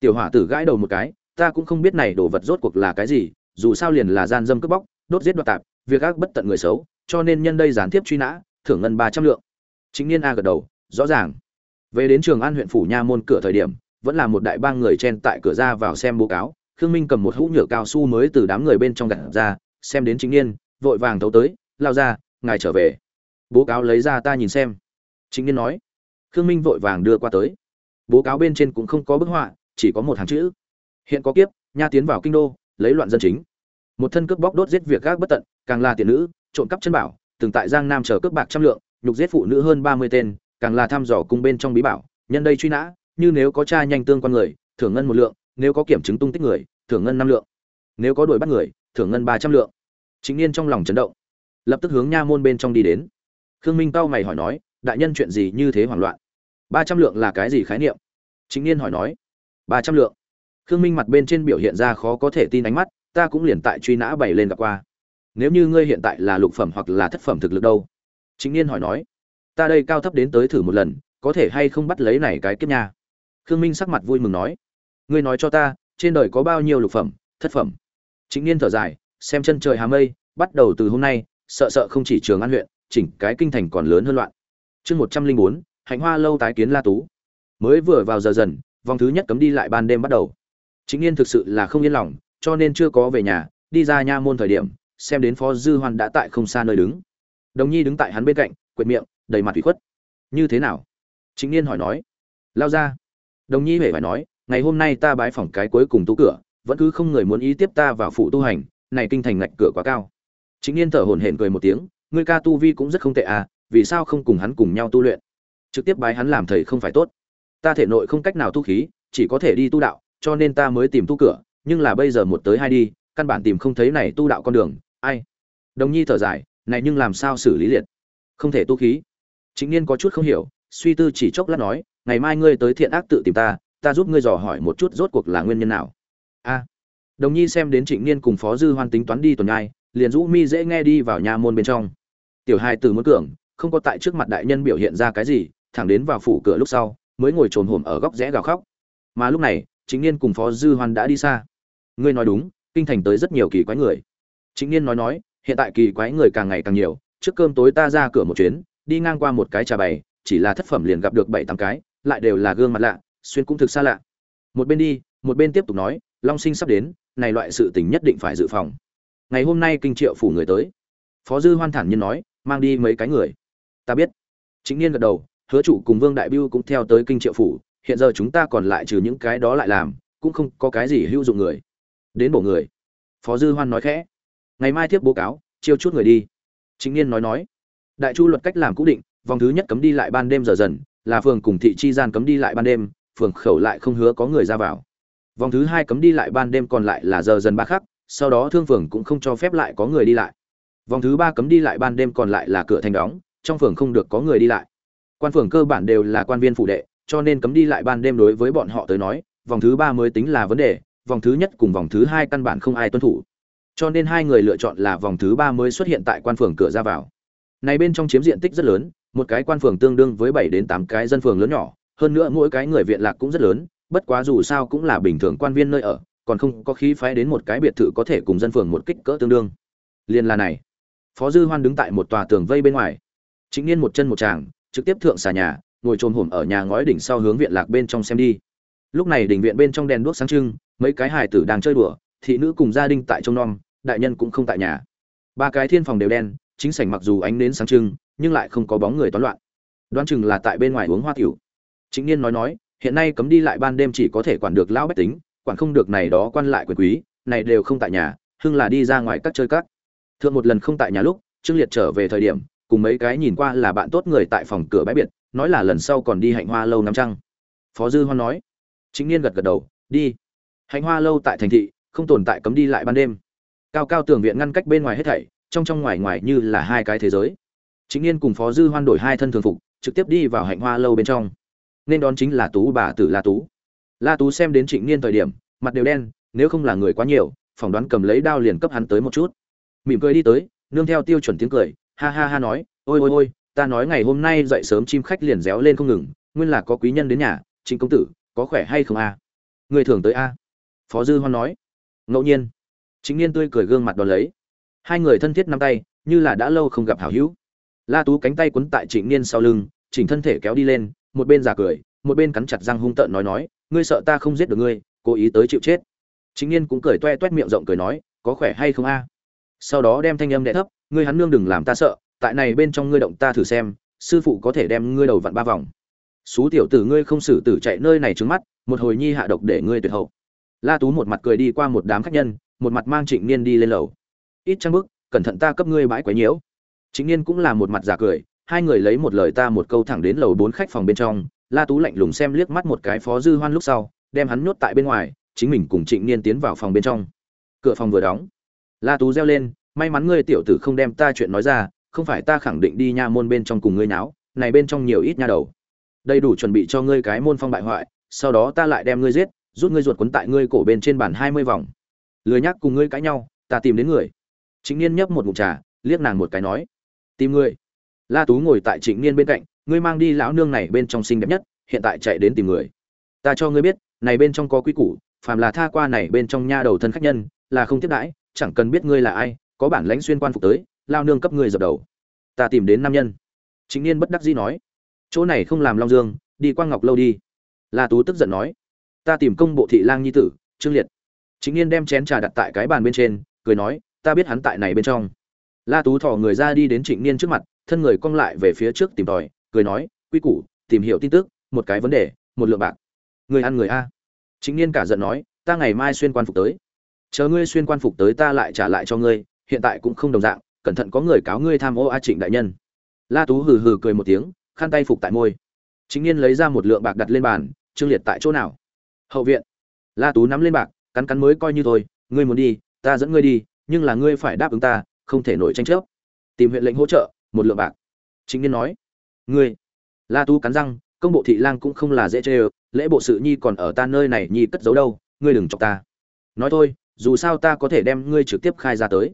[SPEAKER 1] Tiểu hỏa tử gãi đầu một cái, ta cũng không biết này đồ vật rốt cuộc là cái gì, dù sao liền là gian dâm cướp bóc, đốt giết đoạt tạp, việc ác bất tận người xấu, cho nên nhân đây gián tiếp truy nã, thưởng ngân ba trăm lượng. Chính niên a gật đầu, rõ ràng. Về đến trường an huyện phủ nha môn cửa thời điểm, vẫn là một đại bang người chen tại cửa ra vào xem báo cáo, khương minh cầm một hũ nhựa cao su mới từ đám người bên trong gặt ra, xem đến chính niên, vội vàng thấu tới, lao ra, ngài trở về. Bố cáo lấy ra ta nhìn xem. Chính niên nói. Khương minh vội vàng đưa qua tới bố cáo bên trên cũng không có bức họa, chỉ có một hàng chữ. Hiện có kiếp, nha tiến vào kinh đô, lấy loạn dân chính. Một thân cướp bóc đốt giết việc gác bất tận, càng là tiền nữ, trộm cắp chân bảo, từng tại giang nam chờ cướp bạc trăm lượng, nhục giết phụ nữ hơn ba mươi tên, càng là thăm dò cung bên trong bí bảo, nhân đây truy nã, như nếu có tra nhanh tương quan người, thưởng ngân một lượng, nếu có kiểm chứng tung tích người, thưởng ngân năm lượng. Nếu có đuổi bắt người, thưởng ngân ba trăm lượng. Chính niên trong lòng chấn động, lập tức hướng nha môn bên trong đi đến. Khương minh cao mày hỏi nói, đại nhân chuyện gì như thế hoảng loạn? Ba trăm lượng là cái gì khái niệm? Chính niên hỏi nói. Ba trăm lượng. Khương minh mặt bên trên biểu hiện ra khó có thể tin ánh mắt, ta cũng liền tại truy nã bày lên gặp qua. Nếu như ngươi hiện tại là lục phẩm hoặc là thất phẩm thực lực đâu? Chính niên hỏi nói. Ta đây cao thấp đến tới thử một lần, có thể hay không bắt lấy này cái kiếp nha? Khương minh sắc mặt vui mừng nói. Ngươi nói cho ta, trên đời có bao nhiêu lục phẩm, thất phẩm? Chính niên thở dài, xem chân trời hà mây, bắt đầu từ hôm nay, sợ sợ không chỉ trường an huyện, chỉnh cái kinh thành còn lớn hơn loạn. Chương một trăm linh bốn hạnh hoa lâu tái kiến la tú. Mới vừa vào giờ dần, vòng thứ nhất cấm đi lại ban đêm bắt đầu. Chính niên thực sự là không yên lòng, cho nên chưa có về nhà, đi ra nha môn thời điểm, xem đến phó dư hoan đã tại không xa nơi đứng. Đồng nhi đứng tại hắn bên cạnh, quệt miệng, đầy mặt ủy khuất. Như thế nào? Chính niên hỏi nói. Lao ra. Đồng nhi hề phải nói, ngày hôm nay ta bái phỏng cái cuối cùng tú cửa, vẫn cứ không người muốn ý tiếp ta vào phụ tu hành, này kinh thành ngạch cửa quá cao. Chính niên thở hổn hển cười một tiếng, ngươi ca tu vi cũng rất không tệ à vì sao không cùng hắn cùng nhau tu luyện? Trực tiếp bái hắn làm thầy không phải tốt. Ta thể nội không cách nào tu khí, chỉ có thể đi tu đạo, cho nên ta mới tìm tu cửa, nhưng là bây giờ một tới hai đi, căn bản tìm không thấy này tu đạo con đường, ai? Đồng nhi thở dài, này nhưng làm sao xử lý liệt? Không thể tu khí. Chính niên có chút không hiểu, suy tư chỉ chốc lát nói, ngày mai ngươi tới thiện ác tự tìm ta ta giúp ngươi dò hỏi một chút rốt cuộc là nguyên nhân nào. A. Đồng nhi xem đến trịnh niên cùng phó dư hoan tính toán đi tuần nhai liền rũ mi dễ nghe đi vào nhà môn bên trong. Tiểu hai từ muốn cường, không có tại trước mặt đại nhân biểu hiện ra cái gì thẳng đến vào phủ cửa lúc sau, mới ngồi trồn hổm ở góc rẽ gào khóc. Mà lúc này, chính niên cùng phó dư hoan đã đi xa. Ngươi nói đúng, kinh thành tới rất nhiều kỳ quái người. Chính niên nói nói, hiện tại kỳ quái người càng ngày càng nhiều, trước cơm tối ta ra cửa một chuyến, đi ngang qua một cái trà bày, chỉ là thất phẩm liền gặp được bảy tám cái, lại đều là gương mặt lạ, xuyên cũng thực xa lạ. Một bên đi, một bên tiếp tục nói, long sinh sắp đến, này loại sự tình nhất định phải dự phòng. Ngày hôm nay kinh triệu phủ người tới. Phó dư hoan thản nhiên nói, mang đi mấy cái người. Ta biết. Chính niên gật đầu hứa chủ cùng vương đại biêu cũng theo tới kinh triệu phủ, hiện giờ chúng ta còn lại trừ những cái đó lại làm, cũng không có cái gì hữu dụng người. Đến bổ người. Phó dư hoan nói khẽ. Ngày mai tiếp báo cáo, chiêu chút người đi. Chính niên nói nói. Đại chu luật cách làm cũ định, vòng thứ nhất cấm đi lại ban đêm giờ dần, là phường cùng thị chi gian cấm đi lại ban đêm, phường khẩu lại không hứa có người ra vào. Vòng thứ hai cấm đi lại ban đêm còn lại là giờ dần ba khắc, sau đó thương phường cũng không cho phép lại có người đi lại. Vòng thứ ba cấm đi lại ban đêm còn lại là cửa thành đóng, trong phường không được có người đi lại quan phường cơ bản đều là quan viên phụ đệ, cho nên cấm đi lại ban đêm đối với bọn họ tới nói, vòng thứ ba mới tính là vấn đề, vòng thứ nhất cùng vòng thứ hai căn bản không ai tuân thủ. Cho nên hai người lựa chọn là vòng thứ ba mới xuất hiện tại quan phường cửa ra vào. Này bên trong chiếm diện tích rất lớn, một cái quan phường tương đương với bảy đến tám cái dân phường lớn nhỏ, hơn nữa mỗi cái người viện lạc cũng rất lớn, bất quá dù sao cũng là bình thường quan viên nơi ở, còn không có khí phái đến một cái biệt thự có thể cùng dân phường một kích cỡ tương đương. Liên là này, phó dư hoan đứng tại một tòa tường vây bên ngoài. Chính niên một chân một chàng trực tiếp thượng xà nhà, ngồi trồm hổm ở nhà ngói đỉnh sau hướng viện lạc bên trong xem đi. Lúc này đỉnh viện bên trong đèn đuốc sáng trưng, mấy cái hài tử đang chơi đùa, thị nữ cùng gia đình tại trông non đại nhân cũng không tại nhà. Ba cái thiên phòng đều đen, chính sảnh mặc dù ánh nến sáng trưng, nhưng lại không có bóng người toán loạn. Đoán chừng là tại bên ngoài uống hoa tiểu. Chính niên nói nói, hiện nay cấm đi lại ban đêm chỉ có thể quản được lão bách tính, quản không được này đó quan lại quyền quý, này đều không tại nhà, hưng là đi ra ngoài các chơi các. Thượng một lần không tại nhà lúc, trương liệt trở về thời điểm cùng mấy cái nhìn qua là bạn tốt người tại phòng cửa bãi biệt, nói là lần sau còn đi hạnh hoa lâu năm trăng. Phó dư hoan nói. Chính niên gật gật đầu, đi. Hạnh hoa lâu tại thành thị, không tồn tại cấm đi lại ban đêm. Cao cao tường viện ngăn cách bên ngoài hết thảy, trong trong ngoài ngoài như là hai cái thế giới. Chính niên cùng phó dư hoan đổi hai thân thường phục, trực tiếp đi vào hạnh hoa lâu bên trong. Nên đón chính là tú bà tử la tú. La tú xem đến trịnh niên thời điểm, mặt đều đen, nếu không là người quá nhiều, phỏng đoán cầm lấy đao liền cấp hắn tới một chút. Mỉm cười đi tới, nương theo tiêu chuẩn tiếng cười ha ha ha nói, ôi ôi ôi, ta nói ngày hôm nay dậy sớm chim khách liền réo lên không ngừng, nguyên là có quý nhân đến nhà, trịnh công tử, có khỏe hay không a? Người thường tới a. Phó dư hoan nói. Ngẫu nhiên. Chính niên tươi cười gương mặt đón lấy. Hai người thân thiết nắm tay, như là đã lâu không gặp hảo hữu. La tú cánh tay quấn tại trịnh niên sau lưng chỉnh thân thể kéo đi lên, một bên giả cười, một bên cắn chặt răng hung tợn nói nói, ngươi sợ ta không giết được ngươi, cố ý tới chịu chết. Chính niên cũng cười toe toét miệng rộng cười nói, có khỏe hay không a? Sau đó đem thanh âm đẹ thấp ngươi hắn nương đừng làm ta sợ, tại này bên trong ngươi động ta thử xem, sư phụ có thể đem ngươi đầu vặn ba vòng. Xú tiểu tử ngươi không xử tử chạy nơi này trứng mắt, một hồi nhi hạ độc để ngươi tuyệt hậu. La tú một mặt cười đi qua một đám khách nhân, một mặt mang trịnh niên đi lên lầu. Ít trăng bức, cẩn thận ta cấp ngươi bãi quấy nhiễu. Trịnh niên cũng là một mặt giả cười, hai người lấy một lời ta một câu thẳng đến lầu bốn khách phòng bên trong, la tú lạnh lùng xem liếc mắt một cái phó dư hoan lúc sau, đem hắn nhốt tại bên ngoài, chính mình cùng trịnh niên tiến vào phòng bên trong. Cửa phòng vừa đóng. La tú reo lên may mắn ngươi tiểu tử không đem ta chuyện nói ra, không phải ta khẳng định đi nha môn bên trong cùng ngươi náo này bên trong nhiều ít nha đầu. Đầy đủ chuẩn bị cho ngươi cái môn phong bại hoại, sau đó ta lại đem ngươi giết, rút ngươi ruột quấn tại ngươi cổ bên trên bàn hai mươi vòng. Lười nhắc cùng ngươi cãi nhau, ta tìm đến người. Chính niên nhấp một ngụm trà, liếc nàng một cái nói, tìm ngươi la tú ngồi tại trịnh niên bên cạnh, ngươi mang đi lão nương này bên trong xinh đẹp nhất, hiện tại chạy đến tìm người. Ta cho ngươi biết, này bên trong có quy củ, phàm là tha qua này bên trong nha đầu thân khách nhân, là không tiếp đãi, chẳng cần biết ngươi là ai có bản lãnh xuyên quan phục tới, lao nương cấp người dập đầu. Ta tìm đến nam nhân. Chính niên bất đắc dĩ nói. Chỗ này không làm long dương, đi quang ngọc lâu đi. La tú tức giận nói. Ta tìm công bộ thị lang nhi tử, trương liệt. Chính niên đem chén trà đặt tại cái bàn bên trên, cười nói, ta biết hắn tại này bên trong. La tú thò người ra đi đến trịnh niên trước mặt, thân người cong lại về phía trước tìm tòi, cười nói, quy củ, tìm hiểu tin tức, một cái vấn đề, một lượng bạc. Người ăn người a. Chính niên cả giận nói, ta ngày mai xuyên quan phục tới. Chờ ngươi xuyên quan phục tới ta lại trả lại cho ngươi hiện tại cũng không đồng dạng, cẩn thận có người cáo ngươi tham ô a trịnh đại nhân. La tú hừ hừ cười một tiếng, khăn tay phục tại môi. Chính niên lấy ra một lượng bạc đặt lên bàn, trương liệt tại chỗ nào? Hậu viện. La tú nắm lên bạc, cắn cắn mới coi như thôi, ngươi muốn đi, ta dẫn ngươi đi, nhưng là ngươi phải đáp ứng ta, không thể nổi tranh chấp. Tìm huyện lệnh hỗ trợ, một lượng bạc. Chính niên nói. Ngươi. La tú cắn răng, công bộ thị lang cũng không là dễ chơi lễ bộ sự nhi còn ở ta nơi này nhi cất giấu đâu, ngươi đừng chọc ta. Nói thôi, dù sao ta có thể đem ngươi trực tiếp khai ra tới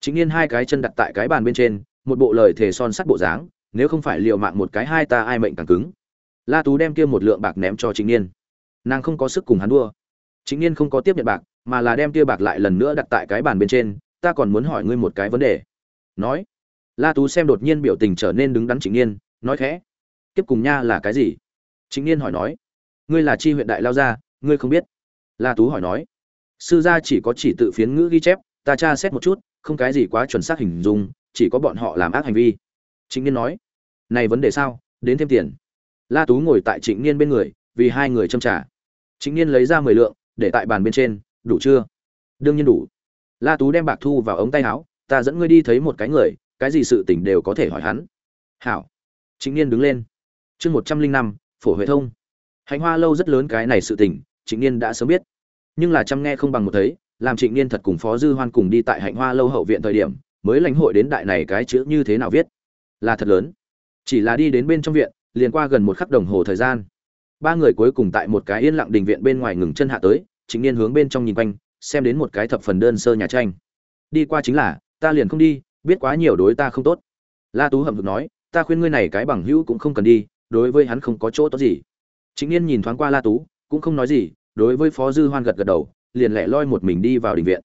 [SPEAKER 1] chính niên hai cái chân đặt tại cái bàn bên trên, một bộ lời thề son sắt bộ dáng, nếu không phải liều mạng một cái hai ta ai mệnh càng cứng. La tú đem kia một lượng bạc ném cho chính niên nàng không có sức cùng hắn đua. Chính niên không có tiếp nhận bạc, mà là đem kia bạc lại lần nữa đặt tại cái bàn bên trên, ta còn muốn hỏi ngươi một cái vấn đề. Nói. La tú xem đột nhiên biểu tình trở nên đứng đắn chính niên nói khẽ. Kiếp cùng nha là cái gì? Chính niên hỏi nói. Ngươi là chi huyện đại lao gia, ngươi không biết? La tú hỏi nói. Sư gia chỉ có chỉ tự phiến ngữ ghi chép ta tra xét một chút, không cái gì quá chuẩn xác hình dung, chỉ có bọn họ làm ác hành vi. Trịnh niên nói. Này vấn đề sao? Đến thêm tiền. La tú ngồi tại trịnh niên bên người, vì hai người châm trả trịnh niên lấy ra mười lượng, để tại bàn bên trên, đủ chưa? Đương nhiên đủ. La tú đem bạc thu vào ống tay áo, ta dẫn ngươi đi thấy một cái người, cái gì sự tình đều có thể hỏi hắn. Hảo. Trịnh niên đứng lên. Chương một trăm linh năm, phổ huệ thông. Hạnh hoa lâu rất lớn cái này sự tình, trịnh niên đã sớm biết. Nhưng là chăm nghe không bằng một thấy làm trịnh niên thật cùng phó dư hoan cùng đi tại hạnh hoa lâu hậu viện thời điểm, mới lãnh hội đến đại này cái chữ như thế nào viết. Là thật lớn. Chỉ là đi đến bên trong viện, liền qua gần một khắc đồng hồ thời gian. Ba người cuối cùng tại một cái yên lặng đình viện bên ngoài ngừng chân hạ tới, trịnh niên hướng bên trong nhìn quanh, xem đến một cái thập phần đơn sơ nhà tranh. Đi qua chính là, ta liền không đi, biết quá nhiều đối ta không tốt. La tú hậm hực nói, ta khuyên ngươi này cái bằng hữu cũng không cần đi, đối với hắn không có chỗ tốt gì. Chính niên nhìn thoáng qua la tú, cũng không nói gì, đối với phó dư hoan gật gật đầu liền lẻ loi một mình đi vào đình viện.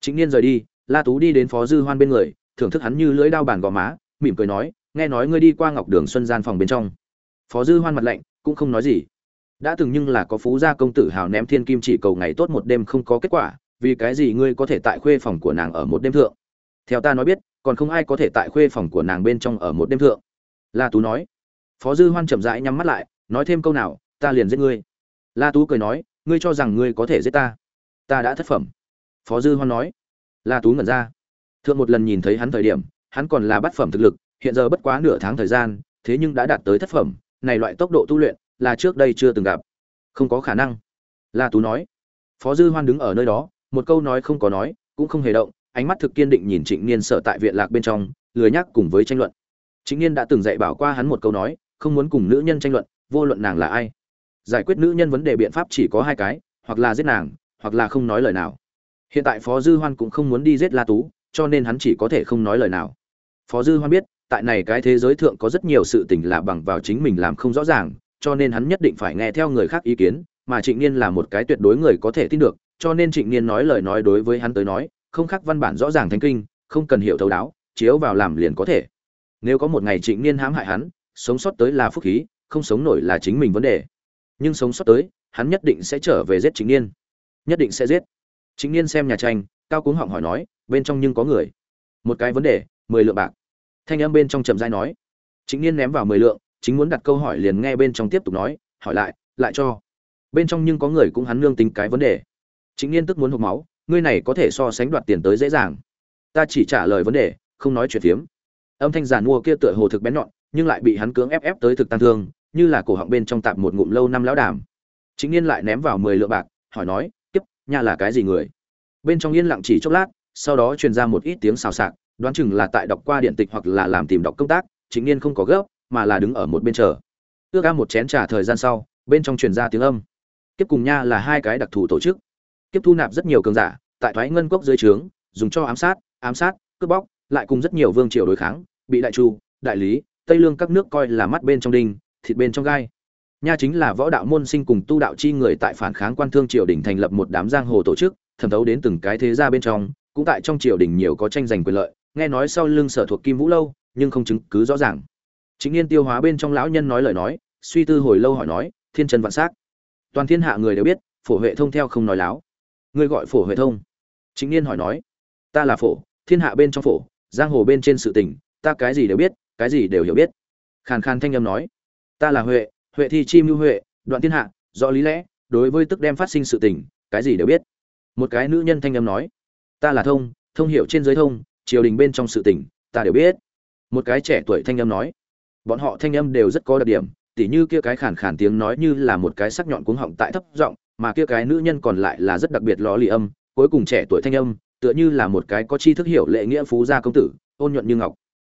[SPEAKER 1] Chính niên rời đi, la tú đi đến phó dư hoan bên người, thưởng thức hắn như lưỡi đao bàn gò má, mỉm cười nói, nghe nói ngươi đi qua ngọc đường xuân gian phòng bên trong. Phó dư hoan mặt lạnh, cũng không nói gì. Đã từng nhưng là có phú gia công tử hào ném thiên kim chỉ cầu ngày tốt một đêm không có kết quả, vì cái gì ngươi có thể tại khuê phòng của nàng ở một đêm thượng? Theo ta nói biết, còn không ai có thể tại khuê phòng của nàng bên trong ở một đêm thượng. La tú nói. Phó dư hoan chậm rãi nhắm mắt lại, nói thêm câu nào, ta liền giết ngươi. La tú cười nói, ngươi cho rằng ngươi có thể giết ta? Ta đã thất phẩm. Phó dư hoan nói. La tú ngẩn ra. Thượng một lần nhìn thấy hắn thời điểm, hắn còn là bát phẩm thực lực, hiện giờ bất quá nửa tháng thời gian, thế nhưng đã đạt tới thất phẩm, này loại tốc độ tu luyện là trước đây chưa từng gặp. Không có khả năng. La tú nói. Phó dư hoan đứng ở nơi đó, một câu nói không có nói, cũng không hề động, ánh mắt thực kiên định nhìn trịnh niên sợ tại viện lạc bên trong, lười nhắc cùng với tranh luận. Trịnh niên đã từng dạy bảo qua hắn một câu nói, không muốn cùng nữ nhân tranh luận, vô luận nàng là ai. Giải quyết nữ nhân vấn đề biện pháp chỉ có hai cái, hoặc là giết nàng hoặc là không nói lời nào. Hiện tại phó dư hoan cũng không muốn đi giết la tú, cho nên hắn chỉ có thể không nói lời nào. Phó dư hoan biết, tại này cái thế giới thượng có rất nhiều sự tình là bằng vào chính mình làm không rõ ràng, cho nên hắn nhất định phải nghe theo người khác ý kiến, mà trịnh niên là một cái tuyệt đối người có thể tin được, cho nên trịnh niên nói lời nói đối với hắn tới nói, không khác văn bản rõ ràng thánh kinh, không cần hiểu thấu đáo, chiếu vào làm liền có thể. Nếu có một ngày trịnh niên hãm hại hắn, sống sót tới là phúc khí, không sống nổi là chính mình vấn đề. Nhưng sống sót tới, hắn nhất định sẽ trở về giết trịnh niên nhất định sẽ giết. Chính niên xem nhà tranh, cao cuống họng hỏi nói, bên trong nhưng có người. Một cái vấn đề, mười lượng bạc. Thanh âm bên trong trầm dai nói. Chính niên ném vào mười lượng, chính muốn đặt câu hỏi liền nghe bên trong tiếp tục nói, hỏi lại lại cho. Bên trong nhưng có người cũng hắn nương tính cái vấn đề. Chính niên tức muốn hộp máu, ngươi này có thể so sánh đoạt tiền tới dễ dàng. Ta chỉ trả lời vấn đề, không nói chuyện phiếm. Âm thanh giàn mua kia tựa hồ thực bén nhọn, nhưng lại bị hắn cưỡng ép ép tới thực tăng thương, như là cổ họng bên trong tạp một ngụm lâu năm lão đàm. Chính niên lại ném vào mười lượng bạc, hỏi nói nha là cái gì người? Bên trong yên lặng chỉ chốc lát, sau đó truyền ra một ít tiếng xào xạc, đoán chừng là tại đọc qua điện tịch hoặc là làm tìm đọc công tác chính niên không có gấp, mà là đứng ở một bên chờ. Ước ca một chén trà thời gian sau, bên trong truyền ra tiếng âm. Kiếp cùng nha là hai cái đặc thù tổ chức. Kiếp thu nạp rất nhiều cường giả, tại thoái ngân cốc dưới trướng, dùng cho ám sát ám sát, cướp bóc, lại cùng rất nhiều vương triều đối kháng, bị đại chu, đại lý, tây lương các nước coi là mắt bên trong đinh, thịt bên trong gai nha chính là võ đạo môn sinh cùng tu đạo chi người tại phản kháng quan thương triều đình thành lập một đám giang hồ tổ chức, thẩm thấu đến từng cái thế gia bên trong, cũng tại trong triều đình nhiều có tranh giành quyền lợi, nghe nói sau lưng sở thuộc kim vũ lâu, nhưng không chứng cứ rõ ràng. Chính niên tiêu hóa bên trong lão nhân nói lời nói, suy tư hồi lâu hỏi nói, thiên trần vạn s toàn thiên hạ người đều biết, phổ huệ thông theo không nói láo. Ngươi gọi phổ huệ thông? Chính niên hỏi nói. Ta là phổ, thiên hạ bên trong phổ, giang hồ bên trên sự tình, ta cái gì đều biết, cái gì đều hiểu biết. Khàn khàn thanh âm nói. Ta là huệ huệ thi chi mưu huệ, đoạn thiên hạ, do lý lẽ, đối với tức đem phát sinh sự tình, cái gì đều biết. Một cái nữ nhân thanh âm nói, ta là thông thông hiểu trên giới thông, triều đình bên trong sự tình, ta đều biết. Một cái trẻ tuổi thanh âm nói, bọn họ thanh âm đều rất có đặc điểm, tỉ như kia cái khản khản tiếng nói như là một cái sắc nhọn cuống họng tại thấp giọng, mà kia cái nữ nhân còn lại là rất đặc biệt ló lì âm, cuối cùng trẻ tuổi thanh âm, tựa như là một cái có chi thức hiểu lệ nghĩa phú gia công tử, ôn nhuận như ngọc.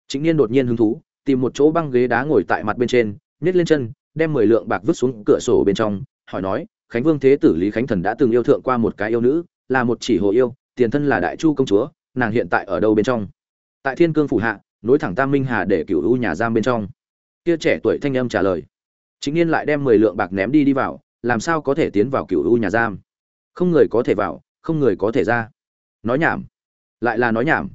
[SPEAKER 1] Chính niên đột nhiên hứng thú, tìm một chỗ băng ghế đá ngồi tại mặt bên trên nhét lên chân đem mười lượng bạc vứt xuống cửa sổ bên trong, hỏi nói, khánh vương thế tử lý khánh thần đã từng yêu thượng qua một cái yêu nữ, là một chỉ hồ yêu, tiền thân là đại chu công chúa, nàng hiện tại ở đâu bên trong? Tại thiên cương phủ hạ, nối thẳng tam minh hà để cửu u nhà giam bên trong. Kia trẻ tuổi thanh âm trả lời. Chính niên lại đem mười lượng bạc ném đi đi vào, làm sao có thể tiến vào cửu u nhà giam? Không người có thể vào, không người có thể ra. Nói nhảm. Lại là nói nhảm.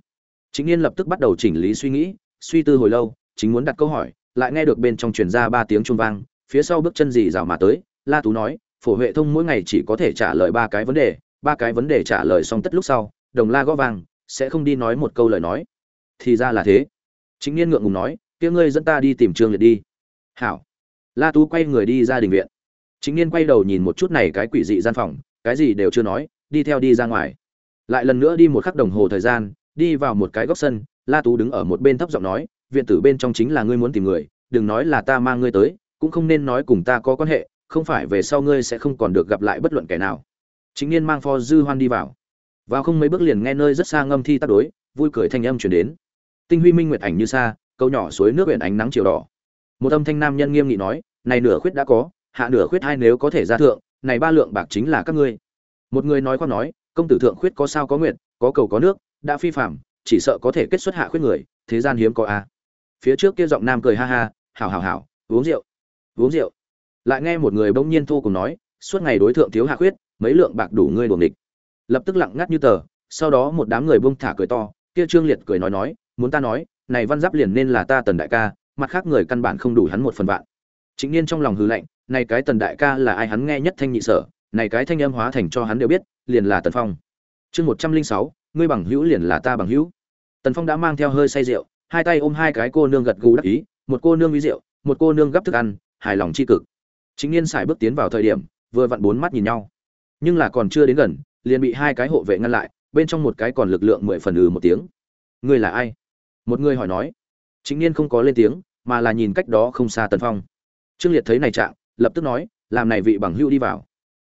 [SPEAKER 1] Chính niên lập tức bắt đầu chỉnh lý suy nghĩ, suy tư hồi lâu, chính muốn đặt câu hỏi, lại nghe được bên trong truyền ra ba tiếng chuông vang phía sau bước chân gì rào mà tới, la tú nói, phổ huệ thông mỗi ngày chỉ có thể trả lời ba cái vấn đề, ba cái vấn đề trả lời xong tất lúc sau, đồng la gõ vang sẽ không đi nói một câu lời nói. Thì ra là thế. Chính niên ngượng ngùng nói, kia ngươi dẫn ta đi tìm trương liệt đi. Hảo. La tú quay người đi ra đình viện. Chính niên quay đầu nhìn một chút này cái quỷ dị gian phòng, cái gì đều chưa nói, đi theo đi ra ngoài. Lại lần nữa đi một khắc đồng hồ thời gian, đi vào một cái góc sân, la tú đứng ở một bên thấp giọng nói, viện tử bên trong chính là ngươi muốn tìm người, đừng nói là ta mang ngươi tới cũng không nên nói cùng ta có quan hệ, không phải về sau ngươi sẽ không còn được gặp lại bất luận kẻ nào. Chính niên mang pho dư hoan đi vào. Vào không mấy bước liền nghe nơi rất xa ngâm thi tác đối, vui cười thanh âm chuyển đến. Tinh huy minh nguyệt ảnh như xa, câu nhỏ suối nước huyện ánh nắng chiều đỏ. Một âm thanh nam nhân nghiêm nghị nói, này nửa khuyết đã có, hạ nửa khuyết hai nếu có thể ra thượng, này ba lượng bạc chính là các ngươi. Một người nói khoác nói, công tử thượng khuyết có sao có nguyện có cầu có nước, đã phi phạm chỉ sợ có thể kết xuất hạ khuyết người, thế gian hiếm có a. Phía trước kia giọng nam cười ha ha, hảo hảo hảo, uống rượu uống rượu. Lại nghe một người bỗng nhiên thô cùng nói, suốt ngày đối thượng thiếu hạ khuyết, mấy lượng bạc đủ ngươi đuồng địch lập tức lặng ngắt như tờ, sau đó một đám người bông thả cười to, kia trương liệt cười nói nói, muốn ta nói, này văn giáp liền nên là ta tần đại ca, mặt khác người căn bản không đủ hắn một phần vạn. Chính niên trong lòng hư lạnh, này cái tần đại ca là ai hắn nghe nhất thanh nhị sở, này cái thanh âm hóa thành cho hắn đều biết, liền là tần phong. Chương một trăm linh sáu, ngươi bằng hữu liền là ta bằng hữu. Tần phong đã mang theo hơi say rượu, hai tay ôm hai cái cô nương gật gù đắc ý, một cô nương uy rượu, một cô nương gấp thức ăn hài lòng chi cực. Chính niên xài bước tiến vào thời điểm, vừa vặn bốn mắt nhìn nhau. Nhưng là còn chưa đến gần, liền bị hai cái hộ vệ ngăn lại, bên trong một cái còn lực lượng mười phần ừ một tiếng. Ngươi là ai? Một người hỏi nói. Chính niên không có lên tiếng, mà là nhìn cách đó không xa tần phong. Trương liệt thấy này trạng, lập tức nói, làm này vị bằng hưu đi vào.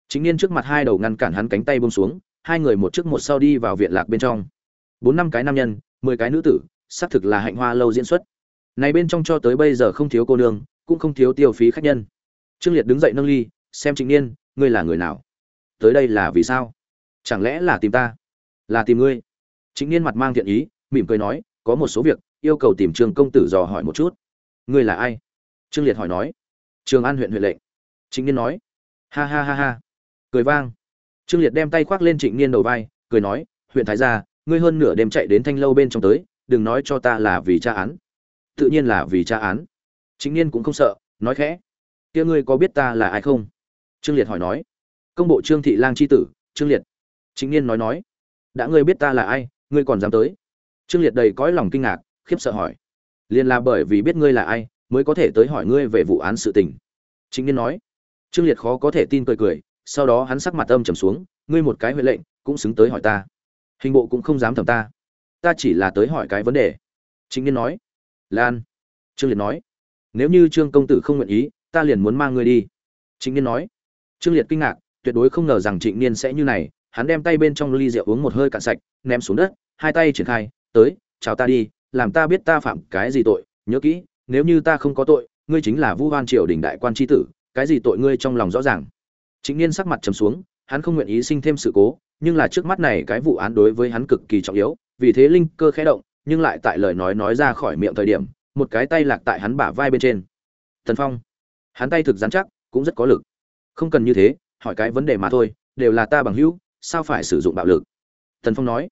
[SPEAKER 1] Chính niên trước mặt hai đầu ngăn cản hắn cánh tay buông xuống, hai người một trước một sau đi vào viện lạc bên trong. Bốn năm cái nam nhân, mười cái nữ tử, xác thực là hạnh hoa lâu diễn xuất. Này bên trong cho tới bây giờ không thiếu cô nương cũng không thiếu tiêu phí khách nhân. Trương liệt đứng dậy nâng ly, xem trịnh niên, ngươi là người nào? Tới đây là vì sao? Chẳng lẽ là tìm ta? Là tìm ngươi? Trịnh niên mặt mang thiện ý, mỉm cười nói, có một số việc, yêu cầu tìm trường công tử dò hỏi một chút. Ngươi là ai? Trương liệt hỏi nói. Trường an huyện huyện lệnh. Trịnh niên nói. Ha ha ha ha. Cười vang. Trương liệt đem tay khoác lên trịnh niên đầu vai, cười nói, huyện thái gia, ngươi hơn nửa đêm chạy đến thanh lâu bên trong tới, đừng nói cho ta là vì tra án. Tự nhiên là vì tra án chính niên cũng không sợ, nói khẽ. Kia ngươi có biết ta là ai không? Trương liệt hỏi nói. Công bộ trương thị lang c h i tử, trương liệt. Chính niên nói nói. Đã ngươi biết ta là ai, ngươi còn dám tới? Trương liệt đầy cõi lòng kinh ngạc, khiếp sợ hỏi. Liền là bởi vì biết ngươi là ai, mới có thể tới hỏi ngươi về vụ án sự tình. Chính niên nói. Trương liệt khó có thể tin cười cười, sau đó hắn sắc mặt âm trầm xuống, ngươi một cái huệ lệnh, cũng xứng tới hỏi ta. Hình bộ cũng không dám thầm ta. Ta chỉ là tới hỏi cái vấn đề. Chính niên nói. Lan. Trương liệt nói nếu như trương công tử không nguyện ý, ta liền muốn mang ngươi đi. Trịnh niên nói. Trương liệt kinh ngạc, tuyệt đối không ngờ rằng trịnh niên sẽ như này. Hắn đem tay bên trong ly rượu uống một hơi cạn sạch, ném xuống đất, hai tay triển khai, tới, chào ta đi, làm ta biết ta phạm cái gì tội. Nhớ kỹ, nếu như ta không có tội, ngươi chính là vu hoan triều đình đại quan tri tử, cái gì tội ngươi trong lòng rõ ràng. Trịnh niên sắc mặt trầm xuống, hắn không nguyện ý sinh thêm sự cố, nhưng là trước mắt này cái vụ án đối với hắn cực kỳ trọng yếu, vì thế linh cơ khẽ động, nhưng lại tại lời nói nói ra khỏi miệng thời điểm một cái tay lạc tại hắn bả vai bên trên. Thần phong. Hắn tay thực dán chắc, cũng rất có lực. Không cần như thế, hỏi cái vấn đề mà thôi, đều là ta bằng hữu, sao phải sử dụng bạo lực? Thần phong nói.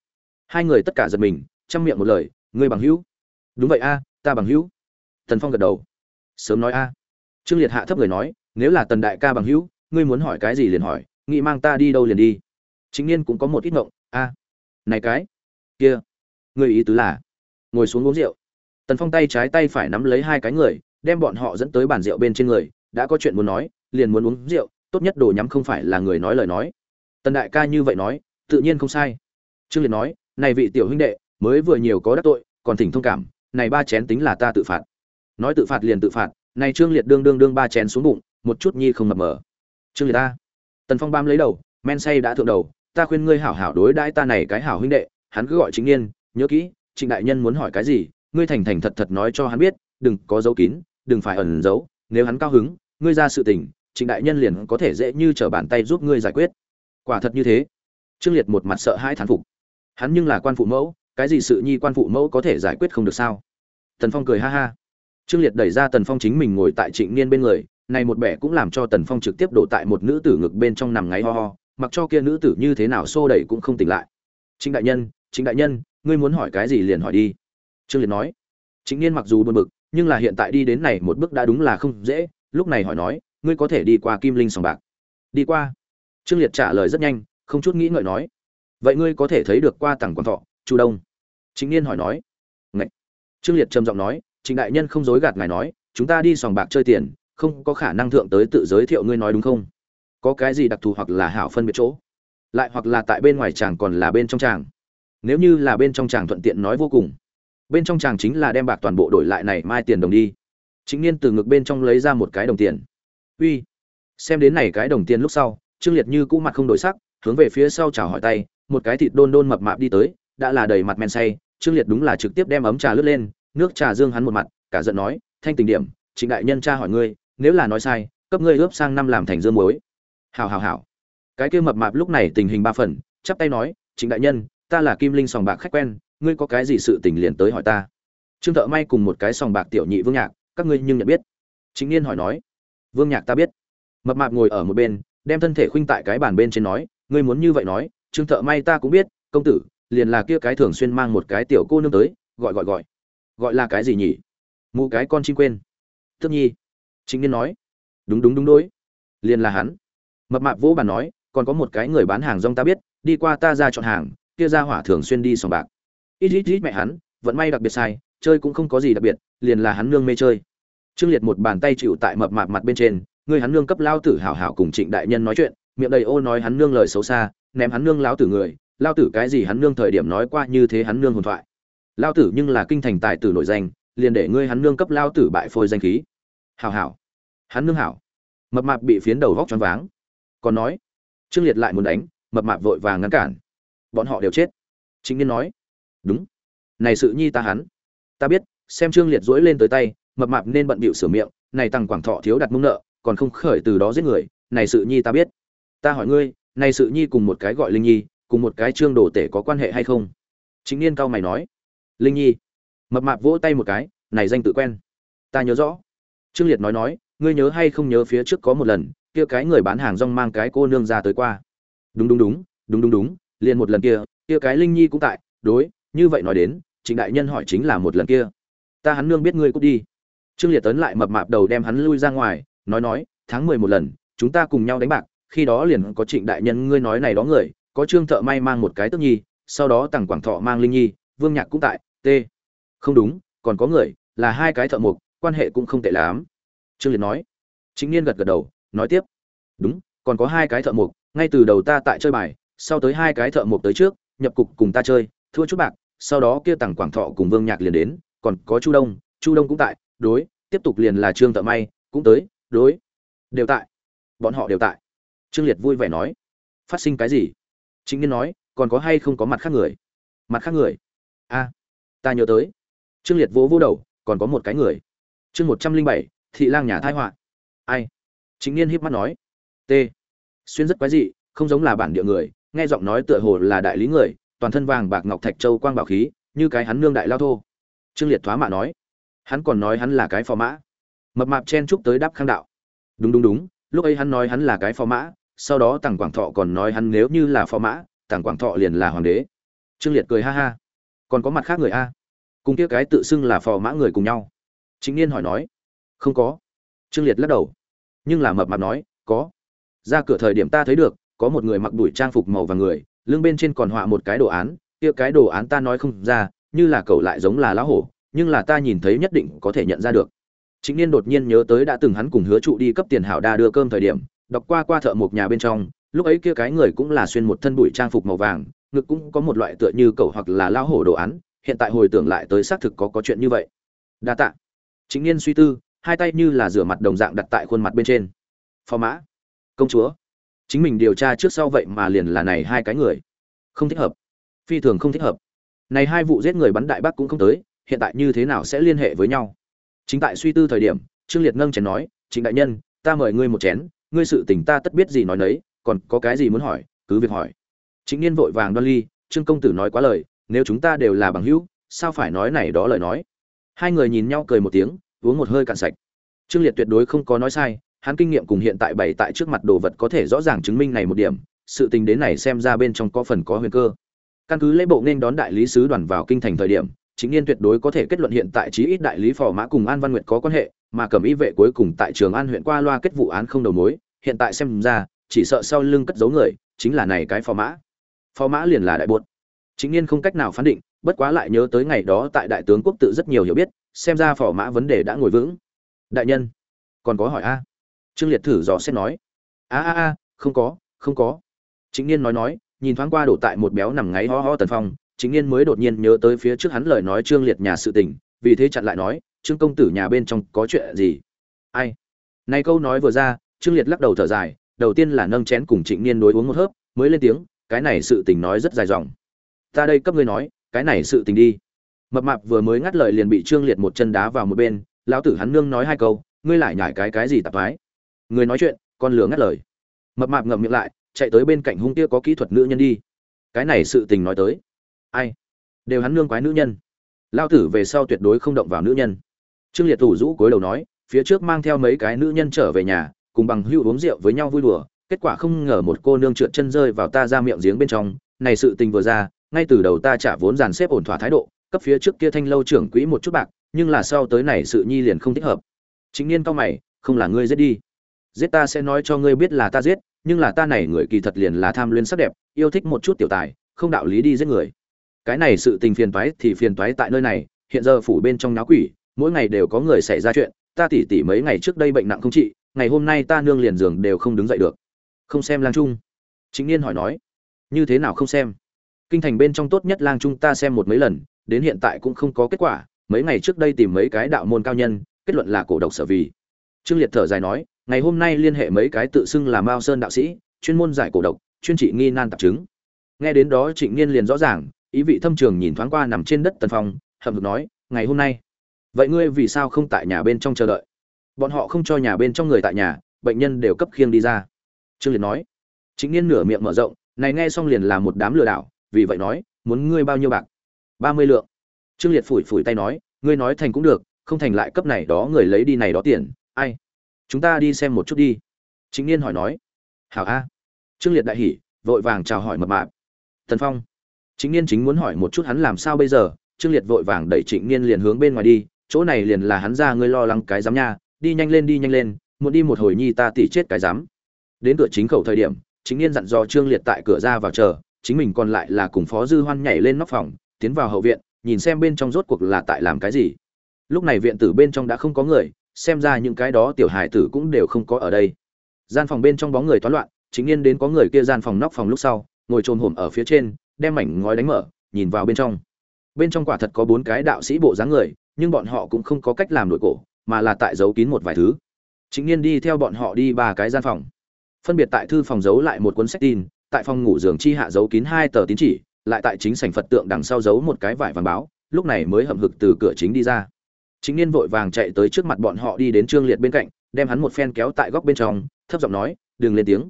[SPEAKER 1] Hai người tất cả giật mình, chăm miệng một lời, ngươi bằng hữu? Đúng vậy a, ta bằng hữu. Thần phong gật đầu. Sớm nói a. Trương liệt hạ thấp người nói, nếu là tần đại ca bằng hữu, ngươi muốn hỏi cái gì liền hỏi, nghĩ mang ta đi đâu liền đi. Chính niên cũng có một ít ngộng, a, này cái, kia, ngươi ý tứ là, ngồi xuống uống rượu tần phong tay trái tay phải nắm lấy hai cái người, đem bọn họ dẫn tới bàn rượu bên trên người, đã có chuyện muốn nói, liền muốn uống rượu, tốt nhất đồ nhắm không phải là người nói lời nói. Tần đại ca như vậy nói, tự nhiên không sai. Trương liệt nói, này vị tiểu huynh đệ, mới vừa nhiều có đắc tội, còn thỉnh thông cảm, này ba chén tính là ta tự phạt. Nói tự phạt liền tự phạt, này trương liệt đương đương đương ba chén xuống bụng, một chút nhi không mập mờ. Trương liệt ta. Tần phong bám lấy đầu, men say đã thượng đầu, ta khuyên ngươi hảo hảo đối đãi ta này cái hảo huynh đệ, hắn cứ gọi chính niên, nhớ kỹ, trịnh đại nhân muốn hỏi cái gì ngươi thành thành thật thật nói cho hắn biết, đừng có dấu kín, đừng phải ẩn giấu, nếu hắn cao hứng, ngươi ra sự tình, trịnh đại nhân liền có thể dễ như trở bàn tay giúp ngươi giải quyết. Quả thật như thế. Trương liệt một mặt sợ hãi thán phục. Hắn nhưng là quan phụ mẫu, cái gì sự nhi quan phụ mẫu có thể giải quyết không được sao? Tần phong cười ha ha. Trương liệt đẩy ra tần phong chính mình ngồi tại trịnh niên bên người, này một bẻ cũng làm cho tần phong trực tiếp đổ tại một nữ tử ngực bên trong nằm ngáy ho ho, mặc cho kia nữ tử như thế nào xô đẩy cũng không tỉnh lại. Trịnh đại nhân, trịnh đại nhân, ngươi muốn hỏi cái gì liền hỏi đi trương liệt nói. Chính niên mặc dù buồn bực, nhưng là hiện tại đi đến này một bước đã đúng là không dễ, lúc này hỏi nói, ngươi có thể đi qua kim linh sòng bạc? Đi qua. Trương liệt trả lời rất nhanh, không chút nghĩ ngợi nói, vậy ngươi có thể thấy được qua tặng quan thọ, chu đông. Chính niên hỏi nói, Ngậy. trương liệt trầm giọng nói, trịnh đại nhân không dối gạt ngài nói, chúng ta đi sòng bạc chơi tiền, không có khả năng thượng tới tự giới thiệu ngươi nói đúng không? Có cái gì đặc thù hoặc là hảo phân biệt chỗ? Lại hoặc là tại bên ngoài chàng còn là bên trong chàng. Nếu như là bên trong chàng thuận tiện nói vô cùng bên trong chàng chính là đem bạc toàn bộ đổi lại này mai tiền đồng đi. Chính niên từ ngực bên trong lấy ra một cái đồng tiền. Uy. Xem đến này cái đồng tiền lúc sau, trương liệt như cũ mặt không đổi sắc, hướng về phía sau chào hỏi tay, một cái thịt đôn đôn mập mạp đi tới, đã là đầy mặt men say, trương liệt đúng là trực tiếp đem ấm trà lướt lên, nước trà dương hắn một mặt, cả giận nói, thanh tình điểm, trịnh đại nhân cha hỏi ngươi, nếu là nói sai, cấp ngươi ướp sang năm làm thành dương muối. Hảo hảo hảo. Cái kia mập mạp lúc này tình hình ba phần, chắp tay nói, trịnh đại nhân, ta là kim linh sòng bạc khách quen ngươi có cái gì sự tình liền tới hỏi ta. Trương thợ may cùng một cái sòng bạc tiểu nhị vương nhạc, các ngươi nhưng nhận biết. Chính niên hỏi nói, vương nhạc ta biết. Mập mạp ngồi ở một bên, đem thân thể khuynh tại cái bàn bên trên nói, ngươi muốn như vậy nói, trương thợ may ta cũng biết, công tử, liền là kia cái thường xuyên mang một cái tiểu cô nương tới, gọi gọi gọi. Gọi là cái gì nhỉ? Mụ cái con chim quên. Tất nhi. Chính niên nói. Đúng đúng đúng đối. Liền là hắn. Mập mạp vỗ bàn nói, còn có một cái người bán hàng rong ta biết, đi qua ta ra chọn hàng, kia ra hỏa thường xuyên đi sòng bạc ít ít ít mẹ hắn vẫn may đặc biệt sai, chơi cũng không có gì đặc biệt, liền là hắn nương mê chơi. Trương liệt một bàn tay chịu tại mập mạp mặt bên trên, người hắn nương cấp lao tử hảo hảo cùng trịnh đại nhân nói chuyện, miệng đầy ô nói hắn nương lời xấu xa, ném hắn nương lão tử người, lao tử cái gì hắn nương thời điểm nói qua như thế hắn nương hồn thoại. Lao tử nhưng là kinh thành tài tử nổi danh, liền để ngươi hắn nương cấp lao tử bại phôi danh khí. Hảo hảo. Hắn nương hảo. Mập mạp bị phiến đầu vóc choáng váng. Còn nói, trương liệt lại muốn đánh, mập mạp vội vàng ngăn cản. Bọn họ đều chết. Chính niên nói đúng. Này sự nhi ta hắn. Ta biết, xem trương liệt dỗi lên tới tay, mập mạp nên bận bịu sửa miệng, này tăng quảng thọ thiếu đặt mông nợ, còn không khởi từ đó giết người, này sự nhi ta biết. Ta hỏi ngươi, này sự nhi cùng một cái gọi linh nhi, cùng một cái trương đồ tể có quan hệ hay không? Chính niên cao mày nói. Linh nhi. Mập mạp vỗ tay một cái, này danh tự quen. Ta nhớ rõ. Trương liệt nói nói, ngươi nhớ hay không nhớ phía trước có một lần, kia cái người bán hàng rong mang cái cô nương ra tới qua. Đúng đúng đúng đúng đúng đúng, liền một lần kia kia cái linh nhi cũng tại, đối như vậy nói đến, trịnh đại nhân hỏi chính là một lần kia. Ta hắn nương biết ngươi cút đi. Trương liệt tấn lại mập mạp đầu đem hắn lui ra ngoài, nói nói, tháng mười một lần, chúng ta cùng nhau đánh bạc, khi đó liền có trịnh đại nhân ngươi nói này đó người, có trương thợ may mang một cái tức nhi, sau đó tằng quảng thọ mang linh nhi, vương nhạc cũng tại, t. Không đúng, còn có người, là hai cái thợ mộc, quan hệ cũng không tệ lắm. Trương liệt nói. Chính niên gật gật đầu, nói tiếp. Đúng, còn có hai cái thợ mộc, ngay từ đầu ta tại chơi bài, sau tới hai cái thợ mộc tới trước, nhập cục cùng ta chơi, thua chút bạc sau đó kia tằng quảng thọ cùng vương nhạc liền đến, còn có chu đông chu đông cũng tại, đối, tiếp tục liền là trương thợ may, cũng tới, đối, đều tại, bọn họ đều tại. Trương liệt vui vẻ nói, phát sinh cái gì? Chính niên nói, còn có hay không có mặt khác người? Mặt khác người? A, ta nhớ tới. Trương liệt vỗ vỗ đầu, còn có một cái người. Chương một trăm linh bảy, thị lang nhà thái họa. Ai? Chính niên híp mắt nói, t. Xuyên rất quái dị, không giống là bản địa người, nghe giọng nói tựa hồ là đại lý người toàn thân vàng bạc ngọc thạch châu quang bảo khí, như cái hắn nương đại lao thô. Trương liệt thoá mạ nói, hắn còn nói hắn là cái phò mã. Mập mạp chen chúc tới đáp khang đạo. Đúng đúng đúng, lúc ấy hắn nói hắn là cái phò mã, sau đó tàng quảng thọ còn nói hắn nếu như là phò mã tàng quảng thọ liền là hoàng đế. Trương liệt cười ha ha. Còn có mặt khác người a? Cùng kia cái tự xưng là phò mã người cùng nhau. Chính niên hỏi nói, không có. Trương liệt lắc đầu. Nhưng là mập mạp nói, có. Ra cửa thời điểm ta thấy được, có một người mặc đuổi trang phục màu vàng người lưng bên trên còn họa một cái đồ án, kia cái đồ án ta nói không ra, như là cậu lại giống là lá hổ, nhưng là ta nhìn thấy nhất định có thể nhận ra được. Chính niên đột nhiên nhớ tới đã từng hắn cùng hứa trụ đi cấp tiền hảo đa đưa cơm thời điểm, đọc qua qua thợ một nhà bên trong, lúc ấy kia cái người cũng là xuyên một thân bụi trang phục màu vàng, ngực cũng có một loại tựa như cậu hoặc là lao hổ đồ án, hiện tại hồi tưởng lại tới xác thực có có chuyện như vậy. Đa tạ. Chính niên suy tư, hai tay như là rửa mặt đồng dạng đặt tại khuôn mặt bên trên. Phò mã. Công chúa chính mình điều tra trước sau vậy mà liền là này hai cái người. Không thích hợp. Phi thường không thích hợp. Này hai vụ giết người bắn đại bác cũng không tới, hiện tại như thế nào sẽ liên hệ với nhau? Chính tại suy tư thời điểm, trương liệt nâng chén nói chính đại nhân, ta mời ngươi một chén, ngươi sự tình ta tất biết gì nói nấy, còn có cái gì muốn hỏi, cứ việc hỏi. Chính niên vội vàng đoan ly, trương công tử nói quá lời, nếu chúng ta đều là bằng hữu, sao phải nói này đó lời nói? Hai người nhìn nhau cười một tiếng, uống một hơi cạn sạch. Trương liệt tuyệt đối không có nói sai hắn kinh nghiệm cùng hiện tại bày tại trước mặt đồ vật có thể rõ ràng chứng minh này một điểm, sự tình đến này xem ra bên trong có phần có huyền cơ. Căn cứ lễ bộ nên đón đại lý sứ đoàn vào kinh thành thời điểm, chính niên tuyệt đối có thể kết luận hiện tại chí ít đại lý phò mã cùng an văn nguyệt có quan hệ, mà cầm y vệ cuối cùng tại trường an huyện qua loa kết vụ án không đầu mối, hiện tại xem ra, chỉ sợ sau lưng cất giấu người, chính là này cái phò mã. Phò mã liền là đại buột. chính niên không cách nào phán định, bất quá lại nhớ tới ngày đó tại đại tướng quốc tự rất nhiều hiểu biết, xem ra phò mã vấn đề đã ngồi vững. Đại nhân, còn có hỏi a? Trương liệt thử dò xét nói. A a a, không có không có. Chính niên nói nói, nhìn thoáng qua đổ tại một béo nằm ngáy ho ho tần phong, chính niên mới đột nhiên nhớ tới phía trước hắn lời nói trương liệt nhà sự tình, vì thế chặn lại nói, trương công tử nhà bên trong có chuyện gì? Ai? Này câu nói vừa ra, trương liệt lắc đầu thở dài, đầu tiên là nâng chén cùng trịnh niên đối uống một hớp, mới lên tiếng, cái này sự tình nói rất dài dòng. Ta đây cấp ngươi nói, cái này sự tình đi. Mập mạp vừa mới ngắt lời liền bị trương liệt một chân đá vào một bên, lão tử hắn nương nói hai câu, ngươi lại nhải cái cái gì tạp mái người nói chuyện, con lừa ngắt lời. Mập mạp ngậm miệng lại, chạy tới bên cạnh hung kia có kỹ thuật nữ nhân đi. Cái này sự tình nói tới. Ai? Đều hắn nương quái nữ nhân. Lao tử về sau tuyệt đối không động vào nữ nhân. Trương liệt thủ rũ cối đầu nói, phía trước mang theo mấy cái nữ nhân trở về nhà, cùng bằng hữu uống rượu với nhau vui đùa. Kết quả không ngờ một cô nương trượt chân rơi vào ta ra miệng giếng bên trong. Này sự tình vừa ra, ngay từ đầu ta trả vốn dàn xếp ổn thỏa thái độ, cấp phía trước kia thanh lâu trưởng quỹ một chút bạc, nhưng là sau tới này sự nhi liền không thích hợp. Chính niên cao mày, không là ngươi giết đi giết ta sẽ nói cho ngươi biết là ta giết, nhưng là ta này người kỳ thật liền là tham luyến sắc đẹp, yêu thích một chút tiểu tài, không đạo lý đi giết người. Cái này sự tình phiền toái thì phiền toái tại nơi này, hiện giờ phủ bên trong náo quỷ, mỗi ngày đều có người xảy ra chuyện, ta tỉ tỉ mấy ngày trước đây bệnh nặng không trị, ngày hôm nay ta nương liền giường đều không đứng dậy được. Không xem lang trung. Chính niên hỏi nói, như thế nào không xem? Kinh thành bên trong tốt nhất lang trung ta xem một mấy lần, đến hiện tại cũng không có kết quả, mấy ngày trước đây tìm mấy cái đạo môn cao nhân, kết luận là cổ độc sở vì. Trương liệt thở dài nói ngày hôm nay liên hệ mấy cái tự xưng là mao sơn đạo sĩ, chuyên môn giải cổ độc, chuyên trị nghi nan tạp chứng. Nghe đến đó trịnh niên liền rõ ràng, ý vị thâm trường nhìn thoáng qua nằm trên đất tần phong, hậm hực nói, ngày hôm nay, vậy ngươi vì sao không tại nhà bên trong chờ đợi? Bọn họ không cho nhà bên trong người tại nhà, bệnh nhân đều cấp khiêng đi ra. Trương liệt nói. Chính niên nửa miệng mở rộng, này nghe xong liền là một đám lừa đảo, vì vậy nói, muốn ngươi bao nhiêu bạc? Ba mươi lượng. Trương liệt phủi phủi tay nói, ngươi nói thành cũng được, không thành lại cấp này đó người lấy đi này đó tiền, ai? Chúng ta đi xem một chút đi. Chính niên hỏi nói. Hảo a. Trương liệt đại hỉ, vội vàng chào hỏi mập mạp. Tần phong. Chính niên chính muốn hỏi một chút hắn làm sao bây giờ. Trương liệt vội vàng đẩy trịnh niên liền hướng bên ngoài đi. Chỗ này liền là hắn ra ngươi lo lắng cái giám nha. Đi nhanh lên, đi nhanh lên. Muốn đi một hồi nhi ta tỉ chết cái giám. Đến cửa chính khẩu thời điểm chính niên dặn dò trương liệt tại cửa ra vào chờ. Chính mình còn lại là cùng phó dư hoan nhảy lên nóc phòng, tiến vào hậu viện, nhìn xem bên trong rốt cuộc là tại làm cái gì. Lúc này viện tử bên trong đã không có người xem ra những cái đó tiểu hài tử cũng đều không có ở đây. Gian phòng bên trong bóng người toán loạn, chính nhiên đến có người kia gian phòng nóc phòng lúc sau, ngồi trồm hổm ở phía trên, đem mảnh ngói đánh mở, nhìn vào bên trong. Bên trong quả thật có bốn cái đạo sĩ bộ dáng người, nhưng bọn họ cũng không có cách làm nội cổ, mà là tại giấu kín một vài thứ. Chính nhiên đi theo bọn họ đi ba cái gian phòng. Phân biệt tại thư phòng giấu lại một cuốn sách tin, tại phòng ngủ giường chi hạ giấu kín hai tờ tín chỉ, lại tại chính sảnh phật tượng đằng sau giấu một cái vải vàng báo, lúc này mới hậm hực từ cửa chính đi ra chính niên vội vàng chạy tới trước mặt bọn họ đi đến trương liệt bên cạnh, đem hắn một phen kéo tại góc bên trong, thấp giọng nói, đừng lên tiếng.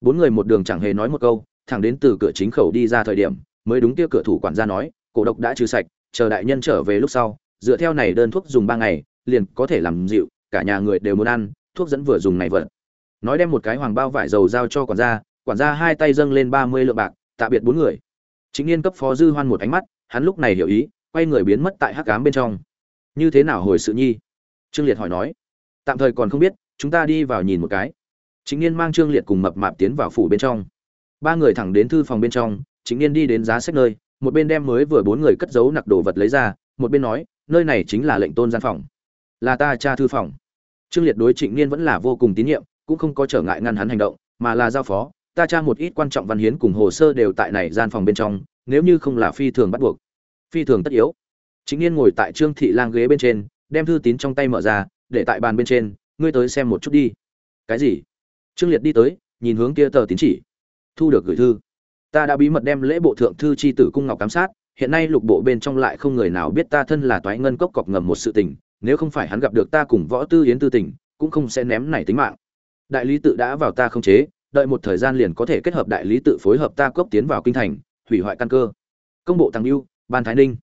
[SPEAKER 1] Bốn người một đường chẳng hề nói một câu, thẳng đến từ cửa chính khẩu đi ra thời điểm, mới đúng kia cửa thủ quản gia nói, cổ độc đã trừ sạch, chờ đại nhân trở về lúc sau, dựa theo này đơn thuốc dùng ba ngày, liền có thể làm dịu, cả nhà người đều muốn ăn, thuốc dẫn vừa dùng này vật nói đem một cái hoàng bao vải dầu giao cho quản gia quản gia hai tay dâng lên ba mươi lượng bạc, tạ biệt bốn người. Chính niên cấp phó dư hoan một ánh mắt, hắn lúc này hiểu ý, quay người biến mất tại hắc cám bên trong như thế nào hồi sự nhi? Trương liệt hỏi nói. Tạm thời còn không biết, chúng ta đi vào nhìn một cái. Chính niên mang trương liệt cùng mập mạp tiến vào phủ bên trong. Ba người thẳng đến thư phòng bên trong chính niên đi đến giá sách nơi, một bên đem mới vừa bốn người cất giấu nặc đồ vật lấy ra, một bên nói, nơi này chính là lệnh tôn gian phòng. Là ta cha thư phòng. Trương liệt đối trịnh niên vẫn là vô cùng tín nhiệm, cũng không có trở ngại ngăn hắn hành động, mà là giao phó, ta tra một ít quan trọng văn hiến cùng hồ sơ đều tại này gian phòng bên trong, nếu như không là phi thường bắt buộc. Phi thường tất yếu chính yên ngồi tại trương thị lang ghế bên trên, đem thư tín trong tay mở ra, để tại bàn bên trên, ngươi tới xem một chút đi. Cái gì? Trương liệt đi tới, nhìn hướng kia tờ tín chỉ. Thu được gửi thư. Ta đã bí mật đem lễ bộ thượng thư chi tử cung ngọc giám sát, hiện nay lục bộ bên trong lại không người nào biết ta thân là toái ngân cốc cọc ngầm một sự tình, nếu không phải hắn gặp được ta cùng võ tư yến tư tình, cũng không sẽ ném này tính mạng. Đại lý tự đã vào ta không chế, đợi một thời gian liền có thể kết hợp đại lý tự phối hợp ta cốc tiến vào kinh thành, hủy hoại căn cơ. Công bộ tăng lưu, ban thái ninh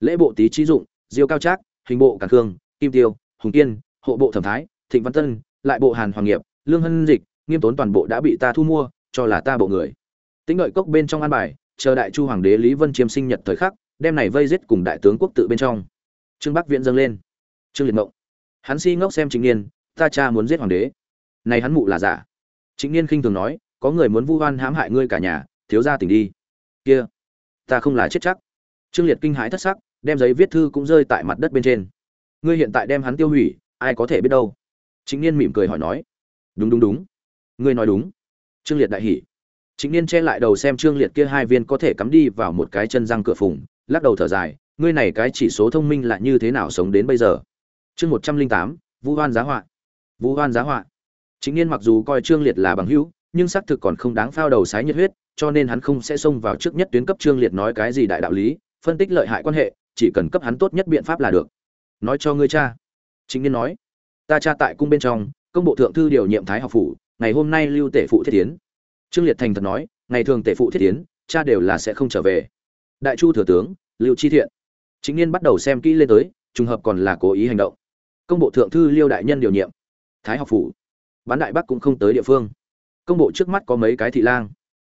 [SPEAKER 1] lễ bộ tý trí dụng, diêu cao trác, hình bộ càn khương, kim tiêu, hùng tiên hộ bộ thẩm thái, thịnh văn tân, lại bộ hàn hoàng nghiệp, lương hân dịch, nghiêm tốn toàn bộ đã bị ta thu mua, cho là ta bộ người. Tính đợi cốc bên trong an bài, chờ đại chu hoàng đế lý vân chiêm sinh nhật thời khắc, đem này vây giết cùng đại tướng quốc tự bên trong. Trương bắc viễn dâng lên. Trương liệt ngộng hắn si ngốc xem chính niên, ta cha muốn giết hoàng đế. Này hắn mụ là giả. Chính niên khinh thường nói, có người muốn vu oan hãm hại ngươi cả nhà, thiếu gia tỉnh đi. Kia, ta không là chết chắc. Trương liệt kinh hãi thất sắc đem giấy viết thư cũng rơi tại mặt đất bên trên. Ngươi hiện tại đem hắn tiêu hủy, ai có thể biết đâu? Chính niên mỉm cười hỏi nói. Đúng đúng đúng. Ngươi nói đúng. Trương liệt đại hỉ. Chính niên che lại đầu xem trương liệt kia hai viên có thể cắm đi vào một cái chân răng cửa phùng, lắc đầu thở dài. Ngươi này cái chỉ số thông minh là như thế nào sống đến bây giờ? Chương một trăm linh tám, vu hoan giá họa. Vu hoan giá họa. Chính niên mặc dù coi trương liệt là bằng hữu, nhưng xác thực còn không đáng phao đầu sái nhiệt huyết, cho nên hắn không sẽ xông vào trước nhất tuyến cấp trương liệt nói cái gì đại đạo lý, phân tích lợi hại quan hệ chỉ cần cấp hắn tốt nhất biện pháp là được. Nói cho ngươi cha. Chính niên nói. Ta cha tại cung bên trong, công bộ thượng thư điều nhiệm thái học phủ, ngày hôm nay lưu tể phụ thiết tiến. Trương liệt thành thật nói, ngày thường tể phụ thiết tiến, cha đều là sẽ không trở về. Đại chu thừa tướng, lưu chi thiện. Chính niên bắt đầu xem kỹ lên tới, trùng hợp còn là cố ý hành động. Công bộ thượng thư liêu đại nhân điều nhiệm, thái học phủ. Bán đại bắc cũng không tới địa phương. Công bộ trước mắt có mấy cái thị lang.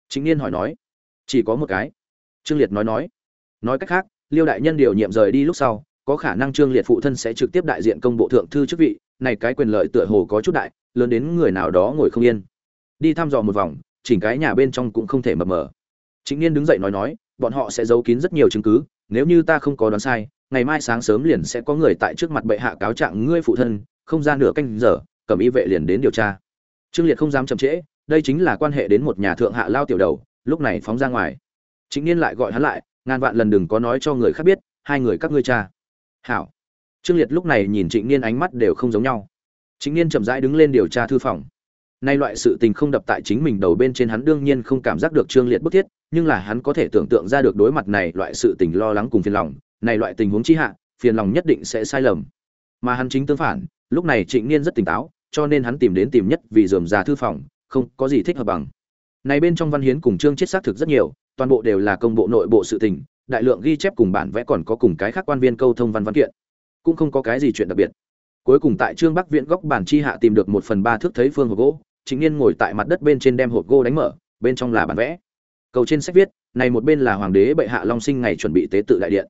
[SPEAKER 1] Chính niên hỏi nói, chỉ có một cái. Trương liệt nói nói nói cách khác liêu đại nhân điều nhiệm rời đi lúc sau, có khả năng trương liệt phụ thân sẽ trực tiếp đại diện công bộ thượng thư chức vị, này cái quyền lợi tựa hồ có chút đại, lớn đến người nào đó ngồi không yên. Đi thăm dò một vòng, chỉnh cái nhà bên trong cũng không thể mập mờ. Chính niên đứng dậy nói nói, bọn họ sẽ giấu kín rất nhiều chứng cứ, nếu như ta không có đoán sai, ngày mai sáng sớm liền sẽ có người tại trước mặt bệ hạ cáo trạng ngươi phụ thân, không ra nửa canh giờ cẩm y vệ liền đến điều tra. Trương liệt không dám chậm trễ, đây chính là quan hệ đến một nhà thượng hạ lao tiểu đầu, lúc này phóng ra ngoài. Chính niên lại gọi hắn lại ngàn vạn lần đừng có nói cho người khác biết, hai người các ngươi cha. Hảo. Trương liệt lúc này nhìn trịnh niên ánh mắt đều không giống nhau. Trịnh niên chậm rãi đứng lên điều tra thư phòng. Nay loại sự tình không đập tại chính mình đầu bên trên hắn đương nhiên không cảm giác được trương liệt bức thiết, nhưng là hắn có thể tưởng tượng ra được đối mặt này loại sự tình lo lắng cùng phiền lòng, này loại tình huống chi hạ, phiền lòng nhất định sẽ sai lầm. Mà hắn chính tương phản, lúc này trịnh niên rất tỉnh táo, cho nên hắn tìm đến tìm nhất vì dườm già thư phòng, không có gì thích hợp bằng. Này bên trong văn hiến cùng Trương chết xác thực rất nhiều toàn bộ đều là công bộ nội bộ sự tình, đại lượng ghi chép cùng bản vẽ còn có cùng cái khác quan viên câu thông văn văn kiện, cũng không có cái gì chuyện đặc biệt. Cuối cùng tại trương bắc viện góc bản chi hạ tìm được một phần ba thước thấy phương hộp gỗ chính niên ngồi tại mặt đất bên trên đem hộp gỗ đánh mở, bên trong là bản vẽ. Cầu trên sách viết, này một bên là hoàng đế bệ hạ long sinh ngày chuẩn bị tế tự đại điện.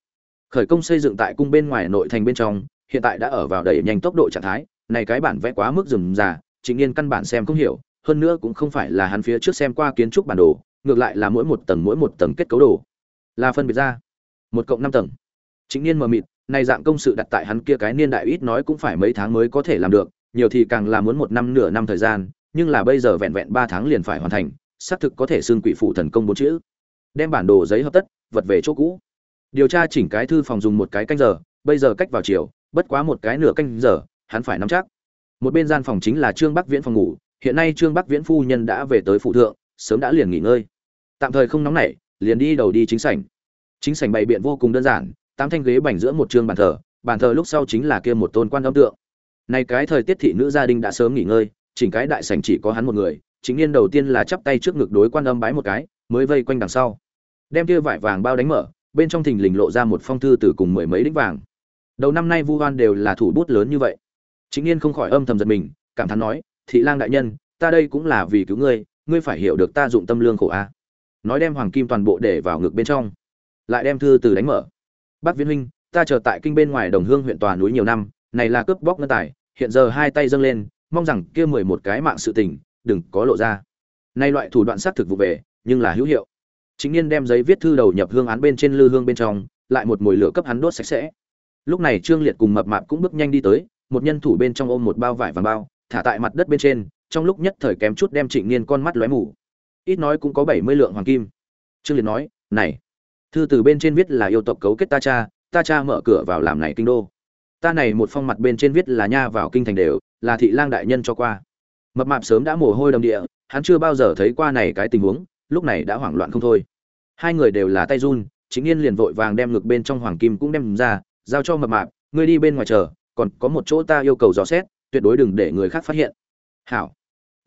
[SPEAKER 1] Khởi công xây dựng tại cung bên ngoài nội thành bên trong, hiện tại đã ở vào đẩy nhanh tốc độ trạng thái, này cái bản vẽ quá mức rườm rà chính niên căn bản xem không hiểu, hơn nữa cũng không phải là hắn phía trước xem qua kiến trúc bản đồ ngược lại là mỗi một tầng mỗi một tầng kết cấu đồ. Là phân biệt ra. Một cộng năm tầng. Chính niên mờ mịt này dạng công sự đặt tại hắn kia cái niên đại ít nói cũng phải mấy tháng mới có thể làm được, nhiều thì càng là muốn một năm nửa năm thời gian, nhưng là bây giờ vẹn vẹn ba tháng liền phải hoàn thành, xác thực có thể xưng quỷ phụ thần công bốn chữ. Đem bản đồ giấy hợp tất, vật về chỗ cũ. Điều tra chỉnh cái thư phòng dùng một cái canh giờ, bây giờ cách vào chiều, bất quá một cái nửa canh giờ, hắn phải nắm chắc. Một bên gian phòng chính là trương bắc viễn phòng ngủ, hiện nay trương bắc viễn phu nhân đã về tới phụ thượng sớm đã liền nghỉ ngơi. Tạm thời không nóng nảy, liền đi đầu đi chính sảnh. Chính sảnh bày biện vô cùng đơn giản, tám thanh ghế bành giữa một trương bàn thờ bàn thờ lúc sau chính là kia một tôn quan âm tượng. Nay cái thời tiết thị nữ gia đình đã sớm nghỉ ngơi, chỉnh cái đại sảnh chỉ có hắn một người, chính niên đầu tiên là chắp tay trước ngực đối quan âm bái một cái, mới vây quanh đằng sau. Đem kia vải vàng bao đánh mở, bên trong thình lình lộ ra một phong thư từ cùng mười mấy đính vàng. Đầu năm nay vu hoan đều là thủ bút lớn như vậy. Chính niên không khỏi âm thầm giật mình, cảm thán nói, thị lang đại nhân, ta đây cũng là vì cứu ngươi ngươi phải hiểu được ta dụng tâm lương khổ a. Nói đem hoàng kim toàn bộ để vào ngực bên trong, lại đem thư từ đánh mở. Bác viễn huynh, ta chờ tại kinh bên ngoài đồng hương huyện tòa núi nhiều năm, này là cướp bóc ngân tài, hiện giờ hai tay dâng lên, mong rằng kia mười một cái mạng sự tình, đừng có lộ ra. Nay loại thủ đoạn xác thực vụ về, nhưng là hữu hiệu. Chính niên đem giấy viết thư đầu nhập hương án bên trên lư hương bên trong, lại một mùi lửa cấp hắn đốt sạch sẽ. Lúc này trương liệt cùng mập mạp cũng bước nhanh đi tới, một nhân thủ bên trong ôm một bao vải vàng bao, thả tại mặt đất bên trên trong lúc nhất thời kém chút đem trịnh niên con mắt lóe mù. Ít nói cũng có bảy mươi lượng hoàng kim. Trương liệt nói, này, thư từ bên trên viết là yêu tộc cấu kết ta cha ta cha mở cửa vào làm này kinh đô. Ta này một phong mặt bên trên viết là nha vào kinh thành đều, là thị lang đại nhân cho qua. Mập mạp sớm đã mồ hôi đầm địa, hắn chưa bao giờ thấy qua này cái tình huống, lúc này đã hoảng loạn không thôi. Hai người đều là tay run chính niên liền vội vàng đem ngực bên trong hoàng kim cũng đem ra, giao cho mập mạp, ngươi đi bên ngoài chờ, còn có một chỗ ta yêu cầu dò xét, tuyệt đối đừng để người khác phát hiện. Hảo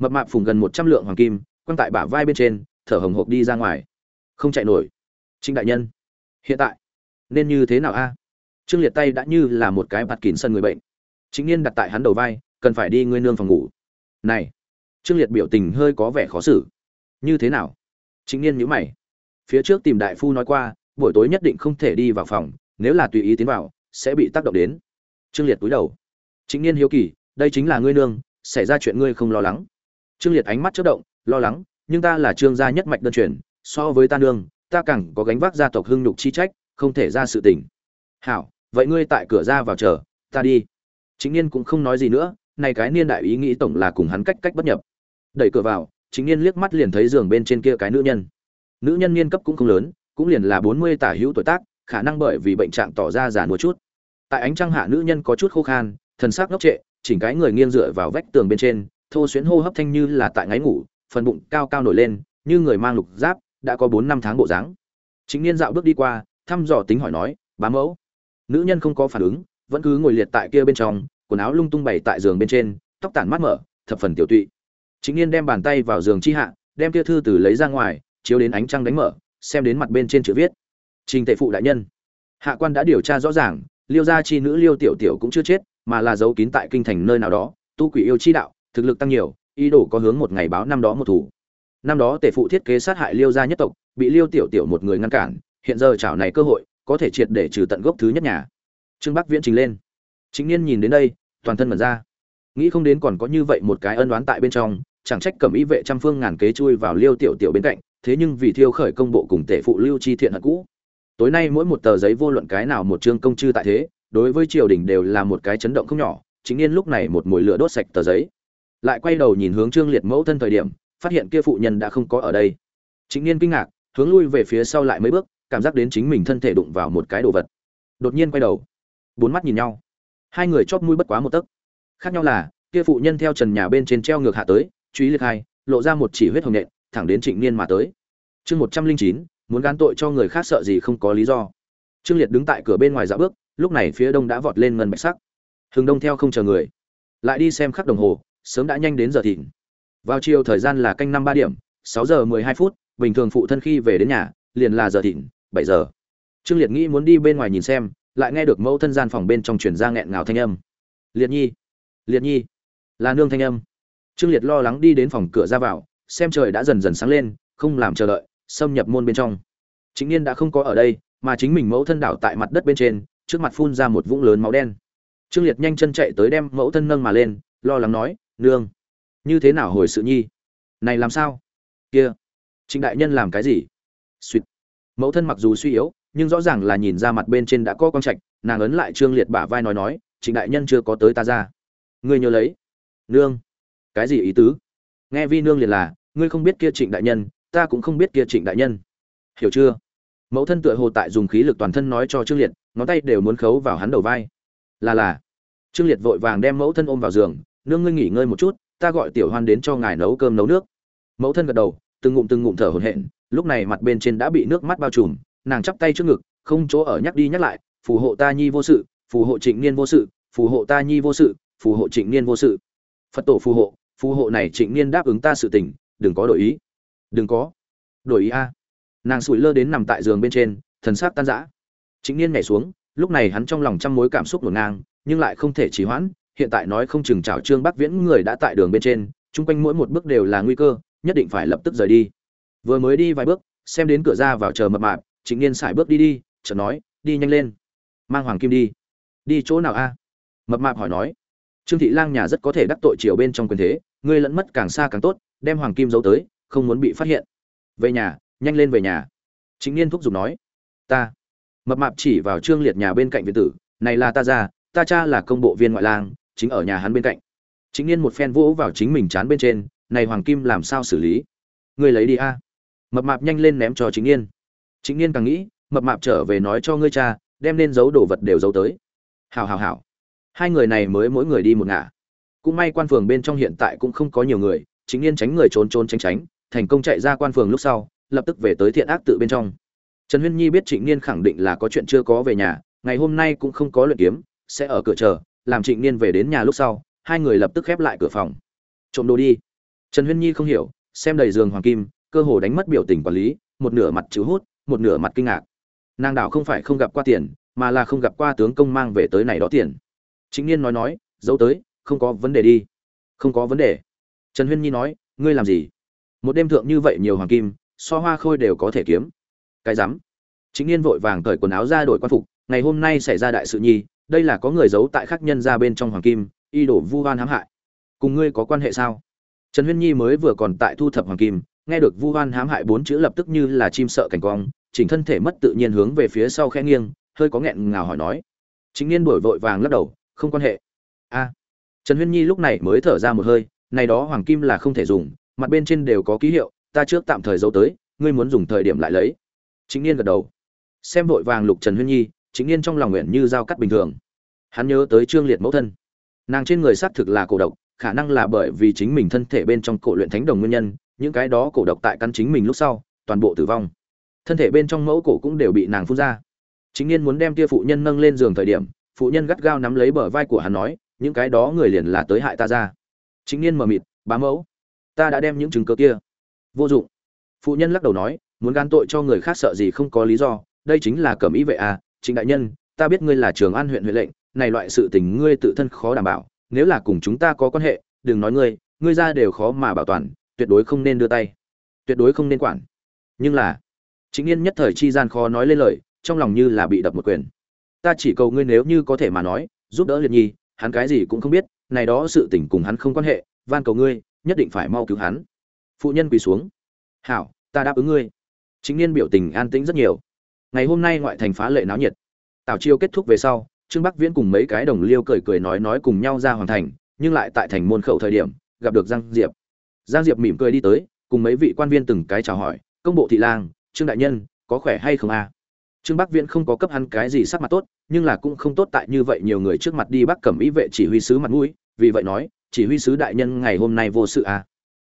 [SPEAKER 1] mập mạp phùng gần một trăm lượng hoàng kim, quăng tại bả vai bên trên, thở hồng hộc đi ra ngoài. Không chạy nổi. Trịnh đại nhân. Hiện tại. Nên như thế nào a? Trương liệt tay đã như là một cái bạt kín sân người bệnh. Chính niên đặt tại hắn đầu vai, cần phải đi ngươi nương phòng ngủ. Này. Trương liệt biểu tình hơi có vẻ khó xử. Như thế nào? Chính niên nhữ mày. Phía trước tìm đại phu nói qua, buổi tối nhất định không thể đi vào phòng, nếu là tùy ý tiến vào, sẽ bị tác động đến. Trương liệt cúi đầu. Chính niên hiếu kỳ, đây chính là ngươi nương, xảy ra chuyện ngươi không lo lắng trương liệt ánh mắt chớp động, lo lắng, nhưng ta là trương gia nhất mạch đơn truyền, so với ta nương, ta càng có gánh vác gia tộc hưng nhục chi trách, không thể ra sự tình. Hảo, vậy ngươi tại cửa ra vào chờ, ta đi. Chính niên cũng không nói gì nữa này cái niên đại ý nghĩ tổng là cùng hắn cách cách bất nhập. Đẩy cửa vào, chính niên liếc mắt liền thấy giường bên trên kia cái nữ nhân. Nữ nhân niên cấp cũng không lớn, cũng liền là bốn mươi tả hữu tuổi tác, khả năng bởi vì bệnh trạng tỏ ra già một chút. Tại ánh trăng hạ nữ nhân có chút khô khan, thần sắc ngốc trệ, chỉnh cái người nghiêng dựa vào vách tường bên trên thô xuyến hô hấp thanh như là tại ngáy ngủ, phần bụng cao cao nổi lên, như người mang lục giáp, đã có bốn năm tháng bộ dáng. Chính niên dạo bước đi qua, thăm dò tính hỏi nói, bá mẫu. Nữ nhân không có phản ứng, vẫn cứ ngồi liệt tại kia bên trong, quần áo lung tung bày tại giường bên trên, tóc tản mắt mở, thập phần tiểu tụy. Chính niên đem bàn tay vào giường chi hạ, đem kia thư từ lấy ra ngoài, chiếu đến ánh trăng đánh mở, xem đến mặt bên trên chữ viết, trình tệ phụ đại nhân. Hạ quan đã điều tra rõ ràng, liêu gia chi nữ liêu tiểu tiểu cũng chưa chết, mà là giấu kín tại kinh thành nơi nào đó, tu quỷ yêu chi đạo thực lực tăng nhiều, ý đồ có hướng một ngày báo năm đó một thủ. Năm đó tể phụ thiết kế sát hại liêu gia nhất tộc, bị liêu tiểu tiểu một người ngăn cản, hiện giờ chảo này cơ hội, có thể triệt để trừ tận gốc thứ nhất nhà. Trương bắc viễn trình lên. Chính niên nhìn đến đây, toàn thân mật ra. Nghĩ không đến còn có như vậy một cái ân đoán tại bên trong, chẳng trách cầm ý vệ trăm phương ngàn kế chui vào liêu tiểu tiểu bên cạnh, thế nhưng vì thiêu khởi công bộ cùng tể phụ lưu chi thiện hận cũ. Tối nay mỗi một tờ giấy vô luận cái nào một chương công chư tại thế, đối với triều đình đều là một cái chấn động không nhỏ, chính niên lúc này một mùi lửa đốt sạch tờ giấy lại quay đầu nhìn hướng trương liệt mẫu thân thời điểm, phát hiện kia phụ nhân đã không có ở đây. Chính niên kinh ngạc, hướng lui về phía sau lại mấy bước, cảm giác đến chính mình thân thể đụng vào một cái đồ vật. Đột nhiên quay đầu, bốn mắt nhìn nhau. Hai người chóp mũi bất quá một tấc. Khác nhau là, kia phụ nhân theo trần nhà bên trên treo ngược hạ tới, truy liệt hai, lộ ra một chỉ huyết hồng nện, thẳng đến trịnh niên mà tới. Chương một trăm linh chín, muốn gán tội cho người khác sợ gì không có lý do. Trương liệt đứng tại cửa bên ngoài dạo bước, lúc này phía đông đã vọt lên ngân bạch sắc. Hừng đông theo không chờ người. Lại đi xem khắc đồng hồ sớm đã nhanh đến giờ thịnh. Vào chiều thời gian là canh năm ba điểm, sáu giờ mười hai phút, bình thường phụ thân khi về đến nhà, liền là giờ thịnh, bảy giờ. Trương liệt nghĩ muốn đi bên ngoài nhìn xem, lại nghe được mẫu thân gian phòng bên trong truyền ra nghẹn ngào thanh âm. Liệt nhi liệt nhi, là nương thanh âm. Trương liệt lo lắng đi đến phòng cửa ra vào, xem trời đã dần dần sáng lên, không làm chờ đợi, xâm nhập môn bên trong. Chính niên đã không có ở đây, mà chính mình mẫu thân đảo tại mặt đất bên trên, trước mặt phun ra một vũng lớn máu đen. Trương liệt nhanh chân chạy tới đem mẫu thân nâng mà lên, lo lắng nói nương. Như thế nào hồi sự nhi? Này làm sao? Kia, trịnh đại nhân làm cái gì? Suýt mẫu thân mặc dù suy yếu, nhưng rõ ràng là nhìn ra mặt bên trên đã có con trạch, nàng ấn lại trương liệt bả vai nói nói, trịnh đại nhân chưa có tới ta ra. Ngươi nhớ lấy. Nương. Cái gì ý tứ? Nghe vi nương liệt là, ngươi không biết kia trịnh đại nhân, ta cũng không biết kia trịnh đại nhân. Hiểu chưa? Mẫu thân tựa hồ tại dùng khí lực toàn thân nói cho trương liệt, ngón tay đều muốn khấu vào hắn đầu vai. Là là. Trương liệt vội vàng đem mẫu thân ôm vào giường nương ngươi nghỉ ngơi một chút, ta gọi tiểu hoan đến cho ngài nấu cơm nấu nước. Mẫu thân gật đầu, từng ngụm từng ngụm thở hổn hển, lúc này mặt bên trên đã bị nước mắt bao trùm, nàng chắp tay trước ngực, không chỗ ở nhắc đi nhắc lại, phù hộ ta nhi vô sự, phù hộ trịnh niên vô sự, phù hộ ta nhi vô sự, phù hộ trịnh niên vô sự. Phật tổ phù hộ phù hộ này trịnh niên đáp ứng ta sự tình, đừng có đổi ý. Đừng có đổi ý a. Nàng sủi lơ đến nằm tại giường bên trên, thần sắc tan rã. Trịnh niên nhảy xuống, lúc này hắn trong lòng trăm mối cảm xúc ngổn ngang, nhưng lại không thể trì hoãn hiện tại nói không chừng chào trương bắc viễn người đã tại đường bên trên, chung quanh mỗi một bước đều là nguy cơ, nhất định phải lập tức rời đi. Vừa mới đi vài bước, xem đến cửa ra vào chờ mập mạp, trịnh niên sải bước đi đi, chợt nói, đi nhanh lên. Mang hoàng kim đi. Đi chỗ nào a? Mập mạp hỏi nói. Trương thị lang nhà rất có thể đắc tội chiều bên trong quyền thế ngươi lẫn mất càng xa càng tốt, đem hoàng kim giấu tới, không muốn bị phát hiện. Về nhà, nhanh lên về nhà. Chính niên thúc giục nói. Ta. Mập mạp chỉ vào trương liệt nhà bên cạnh viện tử, này là ta già ta cha là công bộ viên ngoại lang chính ở nhà hắn bên cạnh. Chính niên một phen vỗ vào chính mình chán bên trên, này hoàng kim làm sao xử lý? Ngươi lấy đi a. Mập mạp nhanh lên ném cho chính niên. Chính niên càng nghĩ, mập mạp trở về nói cho ngươi cha, đem nên giấu đồ vật đều giấu tới. Hào hào hào hai người này mới mỗi người đi một ngả. Cũng may quan phường bên trong hiện tại cũng không có nhiều người, chính niên tránh người trốn trốn tránh tránh, thành công chạy ra quan phường lúc sau, lập tức về tới thiện ác tự bên trong. Trần huyên nhi biết trịnh niên khẳng định là có chuyện chưa có về nhà, ngày hôm nay cũng không có luyện kiếm, sẽ ở cửa chờ làm trịnh niên về đến nhà lúc sau, hai người lập tức khép lại cửa phòng. Trộm đồ đi. Trần huyên nhi không hiểu, xem đầy giường hoàng kim, cơ hồ đánh mất biểu tình quản lý, một nửa mặt chữ hút, một nửa mặt kinh ngạc. Nàng đảo không phải không gặp qua tiền, mà là không gặp qua tướng công mang về tới này đó tiền. Chính niên nói nói, giấu tới, không có vấn đề đi. Không có vấn đề. Trần huyên nhi nói, ngươi làm gì? Một đêm thượng như vậy nhiều hoàng kim, so hoa khôi đều có thể kiếm. Cái rắm. Chính niên vội vàng cởi quần áo ra đổi quan phục, ngày hôm nay xảy ra đại sự nhi đây là có người giấu tại khắc nhân ra bên trong hoàng kim, y đổ vu hoan hãm hại. Cùng ngươi có quan hệ sao? Trần huyên nhi mới vừa còn tại thu thập hoàng kim, nghe được vu hoan hãm hại bốn chữ lập tức như là chim sợ cảnh quang chỉnh thân thể mất tự nhiên hướng về phía sau khẽ nghiêng, hơi có nghẹn ngào hỏi nói. Chính niên đổi vội vàng lắc đầu, không quan hệ. A. Trần huyên nhi lúc này mới thở ra một hơi, này đó hoàng kim là không thể dùng, mặt bên trên đều có ký hiệu, ta trước tạm thời giấu tới, ngươi muốn dùng thời điểm lại lấy. Chính niên gật đầu. Xem vội vàng lục trần huyên nhi, chính niên trong lòng nguyện như dao cắt bình thường hắn nhớ tới trương liệt mẫu thân. Nàng trên người xác thực là cổ độc, khả năng là bởi vì chính mình thân thể bên trong cổ luyện thánh đồng nguyên nhân, những cái đó cổ độc tại căn chính mình lúc sau, toàn bộ tử vong. Thân thể bên trong mẫu cổ cũng đều bị nàng phun ra. Chính niên muốn đem tia phụ nhân nâng lên giường thời điểm, phụ nhân gắt gao nắm lấy bờ vai của hắn nói, những cái đó người liền là tới hại ta ra. Chính niên mờ mịt, bá mẫu, ta đã đem những chứng cứ kia. Vô dụng. Phụ nhân lắc đầu nói, muốn gan tội cho người khác sợ gì không có lý do, đây chính là cẩm ý vệ à chính đại nhân, ta biết ngươi là trường an huyện huyện lệnh này loại sự tình ngươi tự thân khó đảm bảo, nếu là cùng chúng ta có quan hệ, đừng nói ngươi ngươi ra đều khó mà bảo toàn, tuyệt đối không nên đưa tay. Tuyệt đối không nên quản. Nhưng là, chính niên nhất thời chi gian khó nói lên lời, trong lòng như là bị đập một quyền. Ta chỉ cầu ngươi nếu như có thể mà nói, giúp đỡ liệt nhi, hắn cái gì cũng không biết, này đó sự tình cùng hắn không quan hệ, van cầu ngươi, nhất định phải mau cứu hắn. Phụ nhân quỳ xuống. Hảo, ta đáp ứng ngươi. Chính niên biểu tình an tĩnh rất nhiều. Ngày hôm nay ngoại thành phá lệ náo nhiệt. Tào chiêu kết thúc về sau trương bắc viễn cùng mấy cái đồng liêu cười cười nói nói cùng nhau ra hoàng thành, nhưng lại tại thành môn khẩu thời điểm, gặp được giang diệp. Giang diệp mỉm cười đi tới, cùng mấy vị quan viên từng cái chào hỏi, công bộ thị lang, trương đại nhân, có khỏe hay không a? Trương bắc viễn không có cấp hắn cái gì sắc mặt tốt, nhưng là cũng không tốt tại như vậy nhiều người trước mặt đi bắt cẩm ý vệ chỉ huy sứ mặt mũi, vì vậy nói, chỉ huy sứ đại nhân ngày hôm nay vô sự à?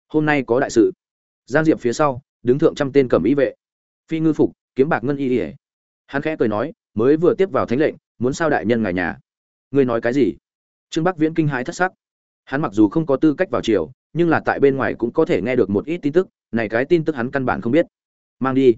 [SPEAKER 1] hôm nay có đại sự. Giang diệp phía sau, đứng thượng trăm tên cẩm ý vệ. Phi ngư phục, kiếm bạc ngân y ỉa hắn khẽ cười nói, mới vừa tiếp vào thánh lệnh muốn sao đại nhân ngài nhà? Ngươi nói cái gì? Trương bắc viễn kinh hãi thất sắc. Hắn mặc dù không có tư cách vào triều, nhưng là tại bên ngoài cũng có thể nghe được một ít tin tức, này cái tin tức hắn căn bản không biết. Mang đi.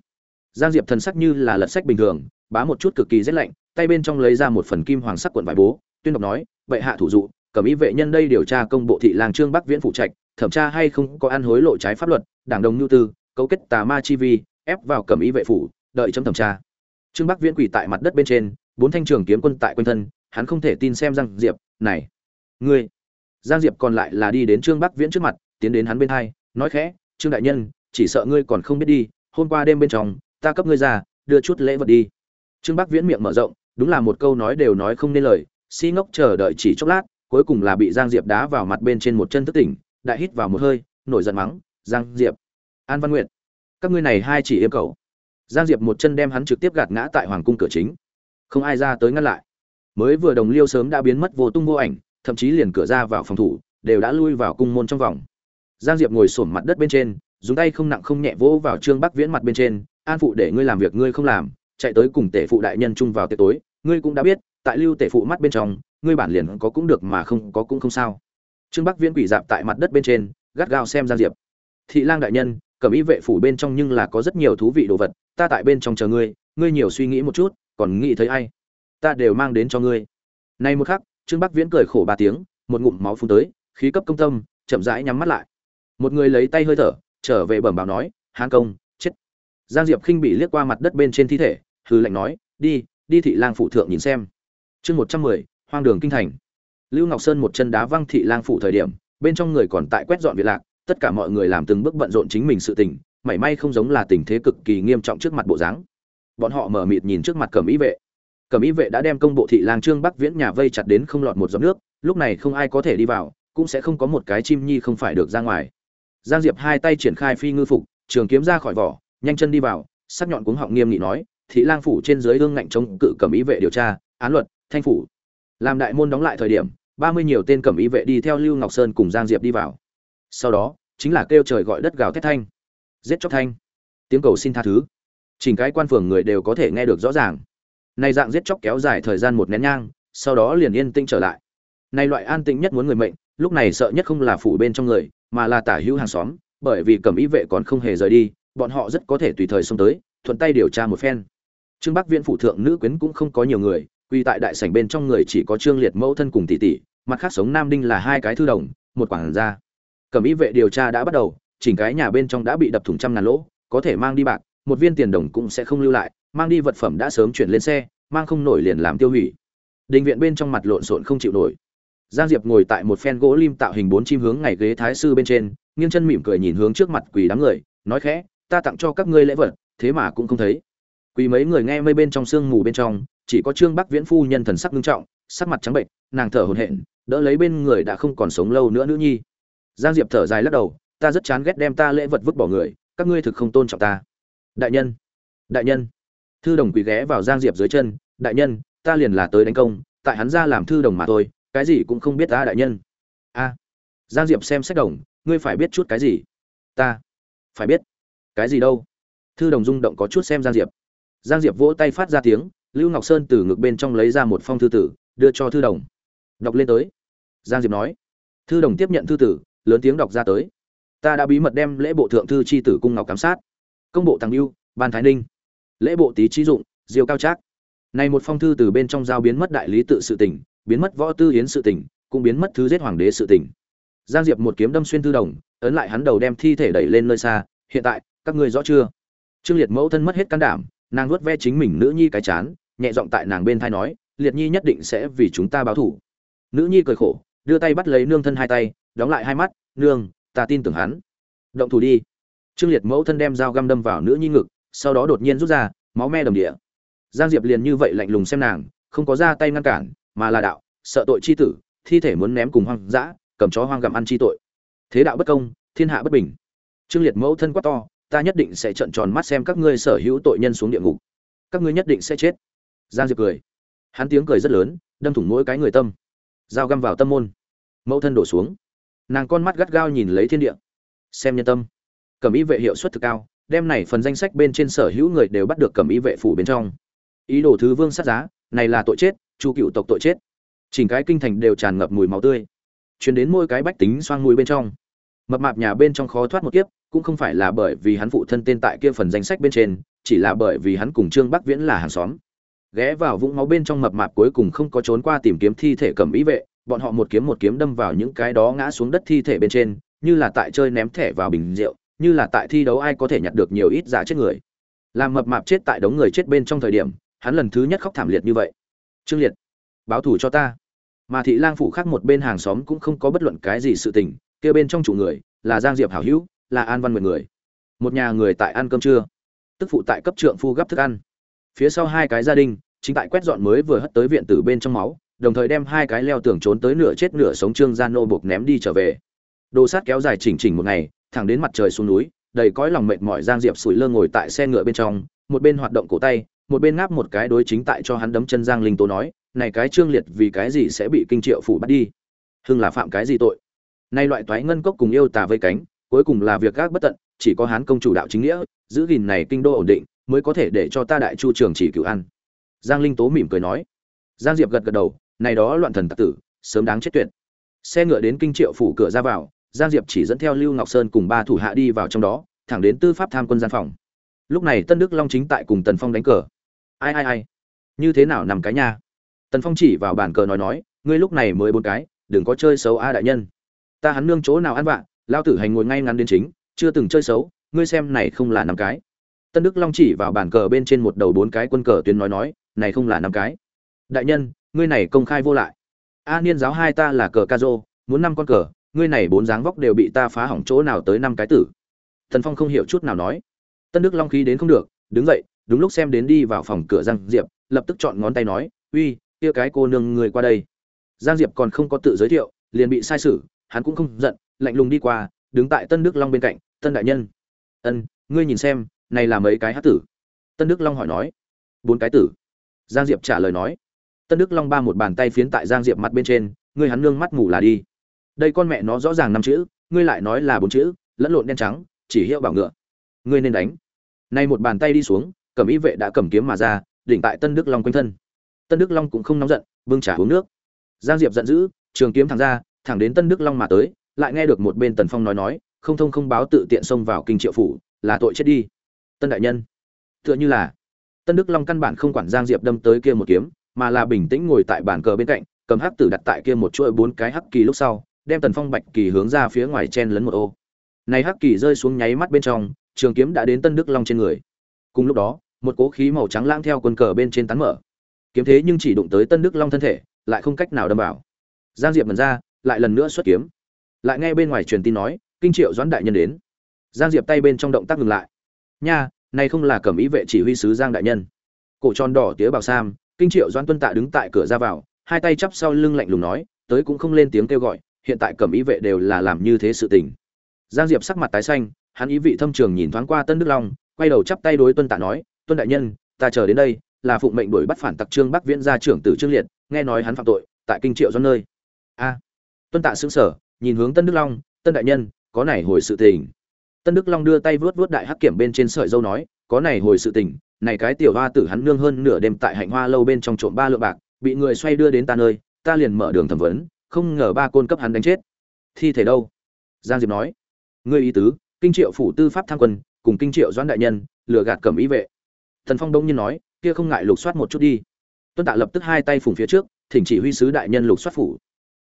[SPEAKER 1] Giang diệp thần sắc như là lật sách bình thường, bá một chút cực kỳ rét lạnh, tay bên trong lấy ra một phần kim hoàng sắc quận vải bố, tuyên đọc nói vậy hạ thủ dụ, cẩm ý vệ nhân đây điều tra công bộ thị làng trương bắc viễn phụ trạch, thẩm tra hay không có ăn hối lộ trái pháp luật, đảng đồng nhu tư, cấu kết tà ma chi vi, ép vào cẩm ý vệ phủ, đợi chấm thẩm tra. Trương bắc viễn quỳ tại mặt đất bên trên bốn thanh trường kiếm quân tại quanh thân, hắn không thể tin xem giang diệp, này, ngươi. Giang diệp còn lại là đi đến trương bắc viễn trước mặt, tiến đến hắn bên hai, nói khẽ, trương đại nhân, chỉ sợ ngươi còn không biết đi, hôm qua đêm bên trong, ta cấp ngươi ra, đưa chút lễ vật đi. Trương bắc viễn miệng mở rộng, đúng là một câu nói đều nói không nên lời, si ngốc chờ đợi chỉ chốc lát, cuối cùng là bị giang diệp đá vào mặt bên trên một chân thức tỉnh, đại hít vào một hơi, nổi giận mắng, giang diệp, an văn nguyện các ngươi này hai chỉ yêu cầu. Giang diệp một chân đem hắn trực tiếp gạt ngã tại hoàng cung cửa chính không ai ra tới ngăn lại. Mới vừa đồng liêu sớm đã biến mất vô tung vô ảnh, thậm chí liền cửa ra vào phòng thủ, đều đã lui vào cung môn trong vòng. Giang diệp ngồi sổm mặt đất bên trên, dùng tay không nặng không nhẹ vỗ vào trương bắc viễn mặt bên trên, an phụ để ngươi làm việc ngươi không làm, chạy tới cùng tể phụ đại nhân chung vào tiệc tối, ngươi cũng đã biết, tại lưu tể phụ mắt bên trong, ngươi bản liền có cũng được mà không có cũng không sao. Trương bắc viễn quỷ dạp tại mặt đất bên trên, gắt gao xem giang diệp. Thị lang đại nhân, cẩm ý vệ phủ bên trong nhưng là có rất nhiều thú vị đồ vật, ta tại bên trong chờ ngươi ngươi nhiều suy nghĩ một chút còn nghĩ thấy ai? Ta đều mang đến cho ngươi. Nay một khắc, trương bắc viễn cười khổ ba tiếng, một ngụm máu phun tới, khí cấp công tâm, chậm rãi nhắm mắt lại. Một người lấy tay hơi thở, trở về bẩm báo nói, hán công, chết. Giang diệp khinh bị liếc qua mặt đất bên trên thi thể hư lệnh nói, đi đi thị lang phụ thượng nhìn xem. Chương một trăm mười, hoang đường kinh thành. Lưu ngọc sơn một chân đá văng thị lang phụ thời điểm, bên trong người còn tại quét dọn việc lạc, tất cả mọi người làm từng bước bận rộn chính mình sự tình, mảy may không giống là tình thế cực kỳ nghiêm trọng trước mặt bộ dáng bọn họ mở mịt nhìn trước mặt cẩm ý vệ. Cẩm ý vệ đã đem công bộ thị lang trương bắc viễn nhà vây chặt đến không lọt một giọt nước, lúc này không ai có thể đi vào, cũng sẽ không có một cái chim nhi không phải được ra ngoài. Giang diệp hai tay triển khai phi ngư phục, trường kiếm ra khỏi vỏ, nhanh chân đi vào, sắc nhọn cuống họng nghiêm nghị nói, thị lang phủ trên dưới hương ngạnh chống cự cẩm ý vệ điều tra, án luật, thanh phủ. Làm đại môn đóng lại thời điểm, ba mươi nhiều tên cẩm ý vệ đi theo lưu ngọc sơn cùng giang diệp đi vào. Sau đó, chính là kêu trời gọi đất gào thét thanh. Giết chóc thanh. Tiếng cầu xin tha thứ chỉnh cái quan phường người đều có thể nghe được rõ ràng. Nay dạng giết chóc kéo dài thời gian một nén nhang, sau đó liền yên tĩnh trở lại. Nay loại an tĩnh nhất muốn người mệnh, lúc này sợ nhất không là phủ bên trong người, mà là tả hữu hàng xóm, bởi vì cẩm ý vệ còn không hề rời đi, bọn họ rất có thể tùy thời xông tới, thuận tay điều tra một phen. Trương bắc viện phụ thượng nữ quyến cũng không có nhiều người, quy tại đại sảnh bên trong người chỉ có trương liệt mẫu thân cùng tỷ tỷ, mặt khác sống nam đinh là hai cái thư đồng, một quản gia. Cẩm ý vệ điều tra đã bắt đầu, chỉnh cái nhà bên trong đã bị đập thủng trăm ngàn lỗ, có thể mang đi bạc một viên tiền đồng cũng sẽ không lưu lại, mang đi vật phẩm đã sớm chuyển lên xe, mang không nổi liền làm tiêu hủy. Đình viện bên trong mặt lộn xộn không chịu nổi. Giang diệp ngồi tại một phen gỗ lim tạo hình bốn chim hướng ngày ghế thái sư bên trên, nghiêng chân mỉm cười nhìn hướng trước mặt quỳ đám người, nói khẽ, ta tặng cho các ngươi lễ vật, thế mà cũng không thấy. Quỳ mấy người nghe mây bên trong sương mù bên trong, chỉ có trương bắc viễn phu nhân thần sắc nghiêm trọng, sắc mặt trắng bệnh, nàng thở hổn hển, đỡ lấy bên người đã không còn sống lâu nữa nữ nhi. Giang diệp thở dài lắc đầu, ta rất chán ghét đem ta lễ vật vứt bỏ người, các ngươi thực không tôn trọng ta đại nhân đại nhân. Thư đồng quỳ ghé vào giang diệp dưới chân, đại nhân, ta liền là tới đánh công, tại hắn ra làm thư đồng mà thôi, cái gì cũng không biết ta, đại nhân. A, giang diệp xem sách đồng, ngươi phải biết chút cái gì? Ta, phải biết. Cái gì đâu? Thư đồng rung động có chút xem giang diệp. Giang diệp vỗ tay phát ra tiếng, lưu ngọc sơn từ ngực bên trong lấy ra một phong thư tử, đưa cho thư đồng. Đọc lên tới. Giang diệp nói. Thư đồng tiếp nhận thư tử, lớn tiếng đọc ra tới. Ta đã bí mật đem lễ bộ thượng thư c h i tử cung ngọc giám sát công bộ tàng lưu, ban thái ninh. Lễ bộ tý trí dụng, diêu cao trác. Này một phong thư từ bên trong giao biến mất đại lý tự sự tỉnh, biến mất võ tư hiến sự tỉnh, cũng biến mất thứ giết hoàng đế sự tỉnh. Giang diệp một kiếm đâm xuyên thư đồng, ấn lại hắn đầu đem thi thể đẩy lên nơi xa, hiện tại, các ngươi rõ chưa? Trương liệt mẫu thân mất hết can đảm, nàng nuốt ve chính mình nữ nhi cái chán, nhẹ giọng tại nàng bên thai nói, liệt nhi nhất định sẽ vì chúng ta báo thủ nữ nhi cười khổ, đưa tay bắt lấy nương thân hai tay, đóng lại hai mắt, nương, ta tin tưởng hắn. Động thủ đi trương liệt mẫu thân đem dao găm đâm vào nữ nhi ngực, sau đó đột nhiên rút ra, máu me đầm địa. Giang diệp liền như vậy lạnh lùng xem nàng, không có ra tay ngăn cản, mà là đạo, sợ tội chi tử, thi thể muốn ném cùng hoang dã, cầm chó hoang gặm ăn chi tội. Thế đạo bất công, thiên hạ bất bình. Trương liệt mẫu thân quá to, ta nhất định sẽ trợn tròn mắt xem các ngươi sở hữu tội nhân xuống địa ngục. Các ngươi nhất định sẽ chết. Giang diệp cười. Hắn tiếng cười rất lớn, đâm thủng mỗi cái người tâm. Dao găm vào tâm môn. Mẫu thân đổ xuống. Nàng con mắt gắt gao nhìn lấy thiên địa. Xem nhân tâm cẩm Y vệ hiệu suất thực cao, đem này phần danh sách bên trên sở hữu người đều bắt được cẩm Y vệ phủ bên trong. Ý đồ thứ vương sát giá, này là tội chết, chu cựu tộc tội chết. Chỉnh cái kinh thành đều tràn ngập mùi máu tươi. Chuyển đến mỗi cái bách tính xoang mũi bên trong. Mập mạp nhà bên trong khó thoát một kiếp, cũng không phải là bởi vì hắn phụ thân tên tại kia phần danh sách bên trên, chỉ là bởi vì hắn cùng trương bắc viễn là hàng xóm. Ghé vào vũng máu bên trong mập mạp cuối cùng không có trốn qua tìm kiếm thi thể cầm ý vệ, bọn họ một kiếm một kiếm đâm vào những cái đó ngã xuống đất thi thể bên trên, như là tại chơi ném thẻ vào bình rượu như là tại thi đấu ai có thể nhặt được nhiều ít giả chết người. Làm mập mạp chết tại đống người chết bên trong thời điểm, hắn lần thứ nhất khóc thảm liệt như vậy. Trương liệt, báo thù cho ta. Mà thị lang phủ khác một bên hàng xóm cũng không có bất luận cái gì sự tình, kia bên trong chủ người là giang diệp hảo hữu, là an văn nguyệt người. Một nhà người tại ăn cơm trưa, tức phụ tại cấp trượng phu gấp thức ăn. Phía sau hai cái gia đình, chính tại quét dọn mới vừa hất tới viện tử bên trong máu, đồng thời đem hai cái leo tường trốn tới nửa chết nửa sống trương gian nô buộc ném đi trở về. Đồ sát kéo dài chỉnh chỉnh một ngày thẳng đến mặt trời xuống núi, đầy cõi lòng mệt mỏi giang diệp sủi lơ ngồi tại xe ngựa bên trong, một bên hoạt động cổ tay, một bên ngáp một cái đối chính tại cho hắn đấm chân giang linh tố nói, này cái trương liệt vì cái gì sẽ bị kinh triệu phủ bắt đi? Hưng là phạm cái gì tội? Nay loại toái ngân cốc cùng yêu tà vây cánh, cuối cùng là việc gác bất tận, chỉ có hán công chủ đạo chính nghĩa, giữ gìn này kinh đô ổn định, mới có thể để cho ta đại chu trường chỉ cựu ăn. Giang linh tố mỉm cười nói. Giang diệp gật gật đầu, này đó loạn thần tặc tử, sớm đáng chết tuyệt. Xe ngựa đến kinh triệu phủ cửa ra vào giang diệp chỉ dẫn theo lưu ngọc sơn cùng ba thủ hạ đi vào trong đó, thẳng đến tư pháp tham quân gian phòng. Lúc này tân đức long chính tại cùng tần phong đánh cờ. Ai ai ai? Như thế nào nằm cái nha? Tần phong chỉ vào bàn cờ nói nói, ngươi lúc này mới bốn cái, đừng có chơi xấu a đại nhân. Ta hắn nương chỗ nào ăn vạ, lao tử hành ngồi ngay ngắn đến chính, chưa từng chơi xấu, ngươi xem này không là năm cái. Tân đức long chỉ vào bàn cờ bên trên một đầu bốn cái quân cờ tuyến nói nói, này không là năm cái. Đại nhân, ngươi này công khai vô lại. A niên giáo hai ta là cờ ca rô muốn năm con cờ ngươi này bốn dáng vóc đều bị ta phá hỏng chỗ nào tới năm cái tử. Thần phong không hiểu chút nào nói. Tân đức long khí đến không được, đứng dậy, đúng lúc xem đến đi vào phòng cửa giang diệp, lập tức chọn ngón tay nói, uy, kia cái cô nương người qua đây. Giang diệp còn không có tự giới thiệu, liền bị sai sử hắn cũng không giận, lạnh lùng đi qua, đứng tại tân đức long bên cạnh, tân đại nhân. Ân, ngươi nhìn xem, này là mấy cái hát tử? Tân đức long hỏi nói. Bốn cái tử. Giang diệp trả lời nói. Tân đức long ba một bàn tay phiến tại giang diệp mặt bên trên, ngươi hắn nương mắt ngủ là đi đây con mẹ nó rõ ràng năm chữ, ngươi lại nói là bốn chữ, lẫn lộn đen trắng, chỉ hiệu bảo ngựa. Ngươi nên đánh. Nay một bàn tay đi xuống cẩm y vệ đã cầm kiếm mà ra, đỉnh tại tân đức long quanh thân. Tân đức long cũng không nóng giận, bưng trả uống nước. Giang diệp giận dữ, trường kiếm thẳng ra, thẳng đến tân đức long mà tới, lại nghe được một bên tần phong nói nói, không thông không báo tự tiện xông vào kinh triệu phủ, là tội chết đi. Tân đại nhân, tựa như là, tân đức long căn bản không quản giang diệp đâm tới kia một kiếm, mà là bình tĩnh ngồi tại bàn cờ bên cạnh, cầm hắc tử đặt tại kia một chuỗi bốn cái hắc kỳ lúc sau đem tần phong bạch kỳ hướng ra phía ngoài chen lấn một ô. Này hắc kỳ rơi xuống nháy mắt bên trong, trường kiếm đã đến tân đức long trên người. Cùng lúc đó, một cố khí màu trắng lang theo quân cờ bên trên tán mở. Kiếm thế nhưng chỉ đụng tới tân đức long thân thể, lại không cách nào đâm vào. Giang diệp mần ra, lại lần nữa xuất kiếm. Lại nghe bên ngoài truyền tin nói, kinh triệu doãn đại nhân đến. Giang diệp tay bên trong động tác ngừng lại. Nha, này không là cẩm ý vệ chỉ huy sứ giang đại nhân. Cổ tròn đỏ tía bảo sam, kinh triệu doãn tuân tạ đứng tại cửa ra vào, hai tay chắp sau lưng lạnh lùng nói, tới cũng không lên tiếng kêu gọi hiện tại cẩm ý vệ đều là làm như thế sự tình. Giang diệp sắc mặt tái xanh, hắn ý vị thâm trường nhìn thoáng qua tân đức long, quay đầu chắp tay đối tuân tạ nói, tuân đại nhân, ta chờ đến đây, là phụng mệnh đuổi bắt phản tặc trương bắc viễn gia trưởng tử trương liệt, nghe nói hắn phạm tội, tại kinh triệu do nơi. A. Tuân tạ xứng sở nhìn hướng tân đức long tân đại nhân, có này hồi sự tình. Tân đức long đưa tay vuốt vuốt đại hắc kiểm bên trên sợi dâu nói, có này hồi sự tình, này cái tiểu hoa tử hắn nương hơn nửa đêm tại hạnh hoa lâu bên trong trộm ba lượng bạc, bị người xoay đưa đến ta nơi, ta liền mở đường thẩm vấn không ngờ ba côn cấp hắn đánh chết. Thi thể đâu? Giang diệp nói. Ngươi ý tứ, kinh triệu phủ tư pháp tham quân, cùng kinh triệu doãn đại nhân, lừa gạt cẩm ý vệ. Thần phong đông nhiên nói, kia không ngại lục soát một chút đi. Tuân tạ lập tức hai tay phùng phía trước, thỉnh chỉ huy sứ đại nhân lục soát phủ.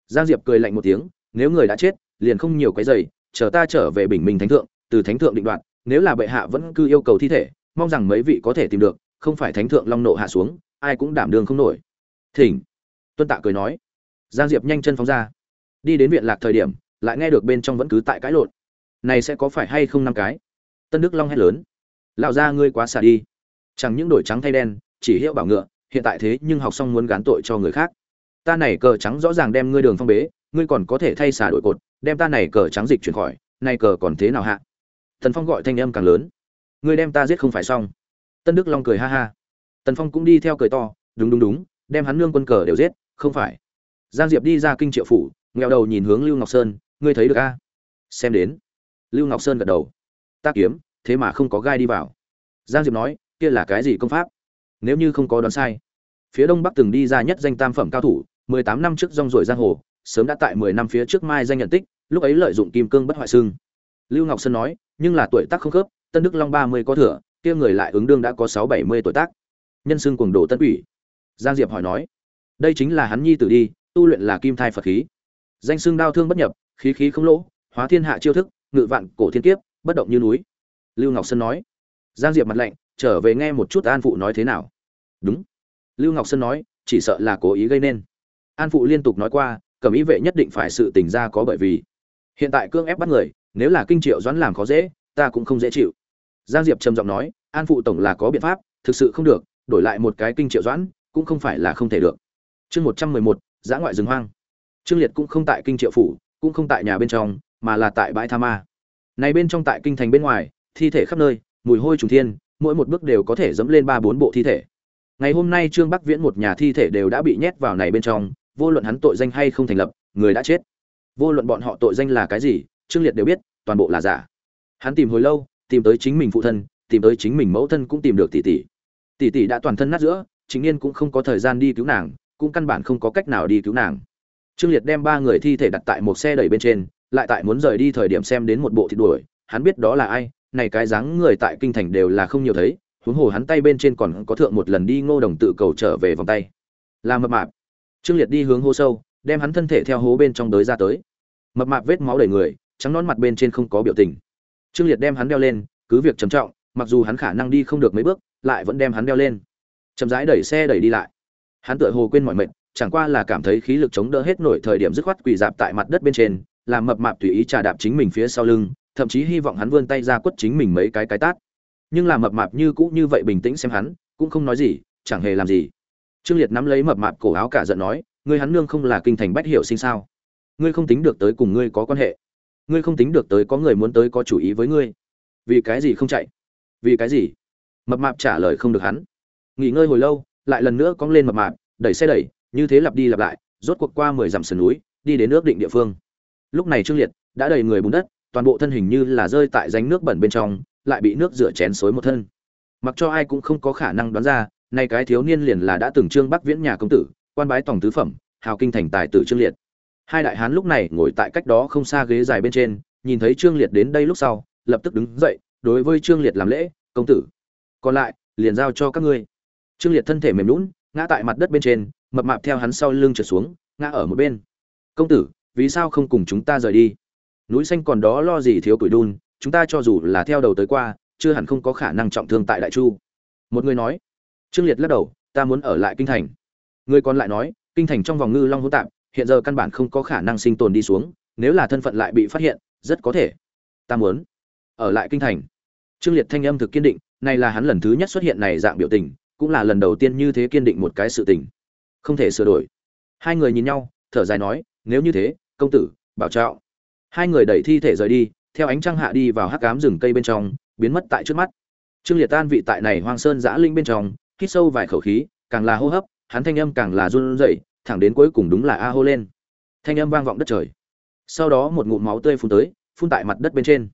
[SPEAKER 1] Giang diệp cười lạnh một tiếng, nếu người đã chết, liền không nhiều cái giày, chờ ta trở về bình minh thánh thượng, từ thánh thượng định đoạt, nếu là bệ hạ vẫn cứ yêu cầu thi thể, mong rằng mấy vị có thể tìm được, không phải thánh thượng long nộ hạ xuống, ai cũng đảm đương không nổi. Thỉnh. Tuân tạ cười nói giang diệp nhanh chân phóng ra. Đi đến viện lạc thời điểm, lại nghe được bên trong vẫn cứ tại cãi lộn. Này sẽ có phải hay không năm cái? Tân đức long hét lớn. Lão gia ngươi quá xả đi. Chẳng những đổi trắng thay đen, chỉ hiệu bảo ngựa, hiện tại thế nhưng học xong muốn gán tội cho người khác. Ta này cờ trắng rõ ràng đem ngươi đường phong bế, ngươi còn có thể thay xả đổi cột, đem ta này cờ trắng dịch chuyển khỏi, này cờ còn thế nào hạ? Tần phong gọi thanh âm càng lớn. Ngươi đem ta giết không phải xong. Tân đức long cười ha ha. Tần phong cũng đi theo cười to, đúng đúng đúng, đem hắn nương quân cờ đều giết, không phải giang diệp đi ra kinh triệu phủ, nghèo đầu nhìn hướng lưu ngọc sơn, ngươi thấy được a? Xem đến. Lưu ngọc sơn gật đầu. Ta kiếm, thế mà không có gai đi vào. Giang diệp nói, kia là cái gì công pháp? Nếu như không có đoán sai. Phía đông bắc từng đi ra nhất danh tam phẩm cao thủ, mười tám năm trước rong ruổi giang hồ, sớm đã tại mười năm phía trước mai danh nhận tích, lúc ấy lợi dụng kim cương bất hoại xương lưu ngọc sơn nói, nhưng là tuổi tác không khớp, tân đức long ba mươi có thừa, kia người lại ứng đương đã có sáu bảy mươi tuổi tác. Nhân xương cuồng đồ tân ủy giang diệp hỏi nói. Đây chính là hắn nhi tử đi tu luyện là kim thai phật khí. Danh xưng đao thương bất nhập, khí khí không lỗ, hóa thiên hạ chiêu thức, ngự vạn cổ thiên kiếp, bất động như núi. Lưu ngọc sơn nói. Giang diệp mặt lạnh, trở về nghe một chút an phụ nói thế nào. Đúng. Lưu ngọc sơn nói, chỉ sợ là cố ý gây nên. An phụ liên tục nói qua cẩm ý vệ nhất định phải sự tình ra có bởi vì. Hiện tại cương ép bắt người, nếu là kinh triệu doãn làm khó dễ, ta cũng không dễ chịu. Giang diệp trầm giọng nói, an phụ tổng là có biện pháp, thực sự không được, đổi lại một cái kinh triệu doãn, cũng không phải là không thể được. Chương một trăm mười một giã ngoại rừng hoang. Trương liệt cũng không tại kinh triệu phủ, cũng không tại nhà bên trong, mà là tại bãi tha ma. Này bên trong tại kinh thành bên ngoài, thi thể khắp nơi, mùi hôi trùng thiên, mỗi một bước đều có thể dẫm lên ba bốn bộ thi thể. Ngày hôm nay trương bắc viễn một nhà thi thể đều đã bị nhét vào này bên trong, vô luận hắn tội danh hay không thành lập, người đã chết. Vô luận bọn họ tội danh là cái gì, trương liệt đều biết, toàn bộ là giả. Hắn tìm hồi lâu, tìm tới chính mình phụ thân, tìm tới chính mình mẫu thân cũng tìm được tỷ tỷ. Tỷ tỷ đã toàn thân nát giữa chính niên cũng không có thời gian đi cứu nàng cũng căn bản không có cách nào đi cứu nàng. Trương liệt đem ba người thi thể đặt tại một xe đẩy bên trên, lại tại muốn rời đi thời điểm xem đến một bộ thịt đuổi, hắn biết đó là ai, này cái dáng người tại kinh thành đều là không nhiều thấy, huống hồ hắn tay bên trên còn có thượng một lần đi ngô đồng tự cầu trở về vòng tay. Là mập mạp. Trương liệt đi hướng hố sâu, đem hắn thân thể theo hố bên trong đới ra tới. Mập mạp vết máu đầy người, trắng nón mặt bên trên không có biểu tình. Trương liệt đem hắn đeo lên, cứ việc trầm trọng, mặc dù hắn khả năng đi không được mấy bước, lại vẫn đem hắn đeo lên. Chậm rãi đẩy xe đẩy đi lại hắn tựa hồ quên mọi mệnh chẳng qua là cảm thấy khí lực chống đỡ hết nổi thời điểm dứt khoát quỳ dạp tại mặt đất bên trên, làm mập mạp tùy ý trà đạp chính mình phía sau lưng, thậm chí hy vọng hắn vươn tay ra quất chính mình mấy cái cái tát. Nhưng là mập mạp như cũ như vậy bình tĩnh xem hắn, cũng không nói gì, chẳng hề làm gì. Trương liệt nắm lấy mập mạp cổ áo cả giận nói, ngươi hắn nương không là kinh thành bách hiểu sinh sao? Ngươi không tính được tới cùng ngươi có quan hệ. Ngươi không tính được tới có người muốn tới có chủ ý với ngươi. Vì cái gì không chạy? Vì cái gì? Mập mạp trả lời không được hắn. Nghỉ ngơi hồi lâu lại lần nữa cong lên mập mạp, đẩy xe đẩy, như thế lặp đi lặp lại, rốt cuộc qua mười dặm sườn núi, đi đến nước định địa phương. Lúc này trương liệt đã đầy người bùn đất, toàn bộ thân hình như là rơi tại ránh nước bẩn bên trong, lại bị nước rửa chén xối một thân. Mặc cho ai cũng không có khả năng đoán ra, nay cái thiếu niên liền là đã từng trương bắc viễn nhà công tử, quan bái tổng tứ phẩm, hào kinh thành tài tử trương liệt. Hai đại hán lúc này ngồi tại cách đó không xa ghế dài bên trên, nhìn thấy trương liệt đến đây lúc sau, lập tức đứng dậy, đối với trương liệt làm lễ, công tử, còn lại liền giao cho các ngươi trương liệt thân thể mềm lún ngã tại mặt đất bên trên, mập mạp theo hắn sau lưng trượt xuống, ngã ở một bên. Công tử, vì sao không cùng chúng ta rời đi? Núi xanh còn đó lo gì thiếu củi đun, chúng ta cho dù là theo đầu tới qua, chưa hẳn không có khả năng trọng thương tại đại chu. Một người nói. Trương liệt lắc đầu, ta muốn ở lại kinh thành. Người còn lại nói, kinh thành trong vòng ngư long hỗn tạp, hiện giờ căn bản không có khả năng sinh tồn đi xuống, nếu là thân phận lại bị phát hiện, rất có thể. Ta muốn ở lại kinh thành. Trương liệt thanh âm thực kiên định, này là hắn lần thứ nhất xuất hiện này dạng biểu tình cũng là lần đầu tiên như thế kiên định một cái sự tình. Không thể sửa đổi. Hai người nhìn nhau, thở dài nói, nếu như thế, công tử, bảo trọng. Hai người đẩy thi thể rời đi, theo ánh trăng hạ đi vào hắc cám rừng cây bên trong, biến mất tại trước mắt. Trương liệt tan vị tại này hoang sơn giã linh bên trong, hít sâu vài khẩu khí, càng là hô hấp, hắn thanh âm càng là run rẩy, thẳng đến cuối cùng đúng là a hô lên. Thanh âm vang vọng đất trời. Sau đó một ngụm máu tươi phun tới, phun tại mặt đất bên trên.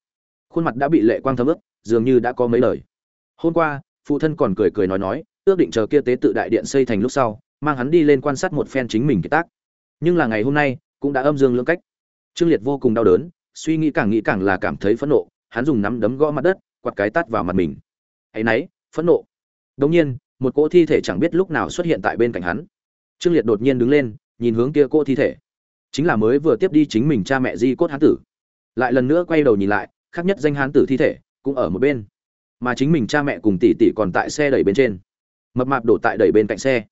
[SPEAKER 1] Khuôn mặt đã bị lệ quang thấm ướt, dường như đã có mấy lời. Hôm qua phụ thân còn cười cười nói nói, ước định chờ kia tế tự đại điện xây thành lúc sau, mang hắn đi lên quan sát một phen chính mình kiệt tác. Nhưng là ngày hôm nay, cũng đã âm dương lưỡng cách. Trương liệt vô cùng đau đớn, suy nghĩ càng nghĩ càng là cảm thấy phẫn nộ, hắn dùng nắm đấm gõ mặt đất, quạt cái tát vào mặt mình. Hãy náy phẫn nộ. Đống nhiên, một cỗ thi thể chẳng biết lúc nào xuất hiện tại bên cạnh hắn. Trương liệt đột nhiên đứng lên, nhìn hướng kia cỗ thi thể. Chính là mới vừa tiếp đi chính mình cha mẹ di cốt hán tử. Lại lần nữa quay đầu nhìn lại, khác nhất danh hán tử thi thể, cũng ở một bên mà chính mình cha mẹ cùng tỷ tỷ còn tại xe đẩy bên trên. Mập mạp đổ tại đẩy bên cạnh xe.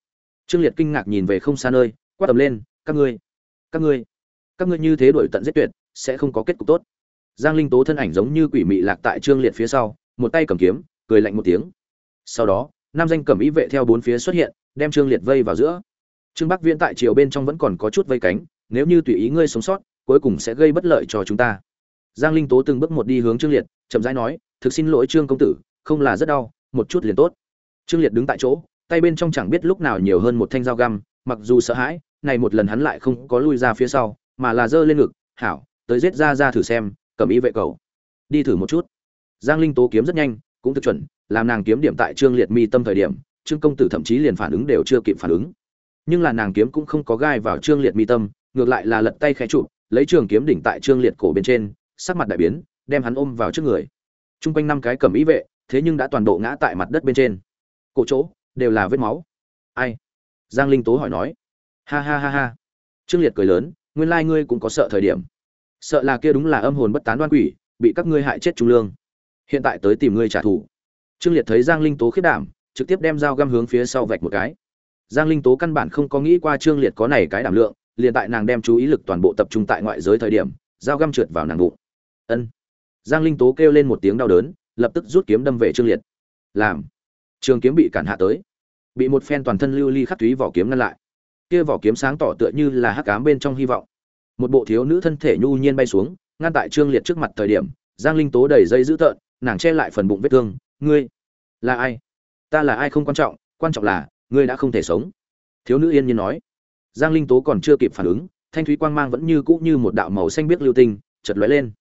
[SPEAKER 1] Trương liệt kinh ngạc nhìn về không xa nơi, quát tầm lên, các ngươi các ngươi các ngươi như thế đổi tận giết tuyệt, sẽ không có kết cục tốt. Giang linh tố thân ảnh giống như quỷ mị lạc tại trương liệt phía sau, một tay cầm kiếm, cười lạnh một tiếng. Sau đó, nam danh cầm ý vệ theo bốn phía xuất hiện, đem trương liệt vây vào giữa. Trương bắc viễn tại triều bên trong vẫn còn có chút vây cánh, nếu như tùy ý ngươi sống sót, cuối cùng sẽ gây bất lợi cho chúng ta. Giang linh tố từng bước một đi hướng trương liệt, chậm rãi nói thực xin lỗi trương công tử, không là rất đau, một chút liền tốt. Trương liệt đứng tại chỗ, tay bên trong chẳng biết lúc nào nhiều hơn một thanh dao găm, mặc dù sợ hãi, này một lần hắn lại không có lui ra phía sau, mà là giơ lên ngực, hảo, tới giết ra ra thử xem, cầm ý vệ cầu đi thử một chút. Giang linh tố kiếm rất nhanh, cũng thực chuẩn, làm nàng kiếm điểm tại trương liệt mi tâm thời điểm, trương công tử thậm chí liền phản ứng đều chưa kịp phản ứng. Nhưng là nàng kiếm cũng không có gai vào trương liệt mi tâm, ngược lại là lật tay khẽ trụ lấy trường kiếm đỉnh tại trương liệt cổ bên trên, sắc mặt đại biến, đem hắn ôm vào trước người. Trung quanh năm cái cầm ý vệ, thế nhưng đã toàn bộ ngã tại mặt đất bên trên. Cổ chỗ, đều là vết máu. Ai? Giang linh tố hỏi nói. Ha ha ha ha. Trương liệt cười lớn, nguyên lai ngươi cũng có sợ thời điểm. Sợ là kia đúng là âm hồn bất tán đoan quỷ, bị các ngươi hại chết trung lương. Hiện tại tới tìm ngươi trả thù. Trương liệt thấy giang linh tố khiết đảm, trực tiếp đem dao găm hướng phía sau vạch một cái. Giang linh tố căn bản không có nghĩ qua trương liệt có này cái đảm lượng, liền tại nàng đem chú ý lực toàn bộ tập trung tại ngoại giới thời điểm, dao găm trượt vào nàng bụng. Ân giang linh tố kêu lên một tiếng đau đớn, lập tức rút kiếm đâm về trương liệt. Làm. Trường kiếm bị cản hạ tới. Bị một phen toàn thân lưu ly khắc thúy vỏ kiếm ngăn lại. Kia vỏ kiếm sáng tỏ tựa như là hắc ám bên trong hy vọng. Một bộ thiếu nữ thân thể nhu nhiên bay xuống, ngăn tại trương liệt trước mặt thời điểm, giang linh tố đầy dây dữ tợn, nàng che lại phần bụng vết thương. Ngươi là ai? Ta là ai không quan trọng quan trọng là ngươi đã không thể sống. Thiếu nữ yên nhiên nói. Giang linh tố còn chưa kịp phản ứng, thanh thúy quang mang vẫn như cũ như một đạo màu xanh biếc lưu tinh chật lóe lên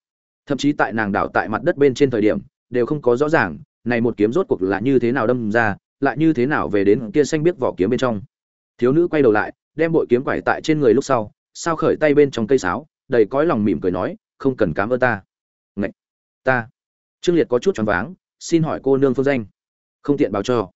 [SPEAKER 1] thậm chí tại nàng đảo tại mặt đất bên trên thời điểm, đều không có rõ ràng, này một kiếm rốt cuộc là như thế nào đâm ra, lại như thế nào về đến kia xanh biết vỏ kiếm bên trong. Thiếu nữ quay đầu lại, đem bội kiếm quải tại trên người lúc sau, sao khởi tay bên trong cây sáo, đầy cõi lòng mỉm cười nói, không cần cám ơn ta. Ngậy! ta. Trương liệt có chút choáng váng, xin hỏi cô nương phương danh? Không tiện báo cho.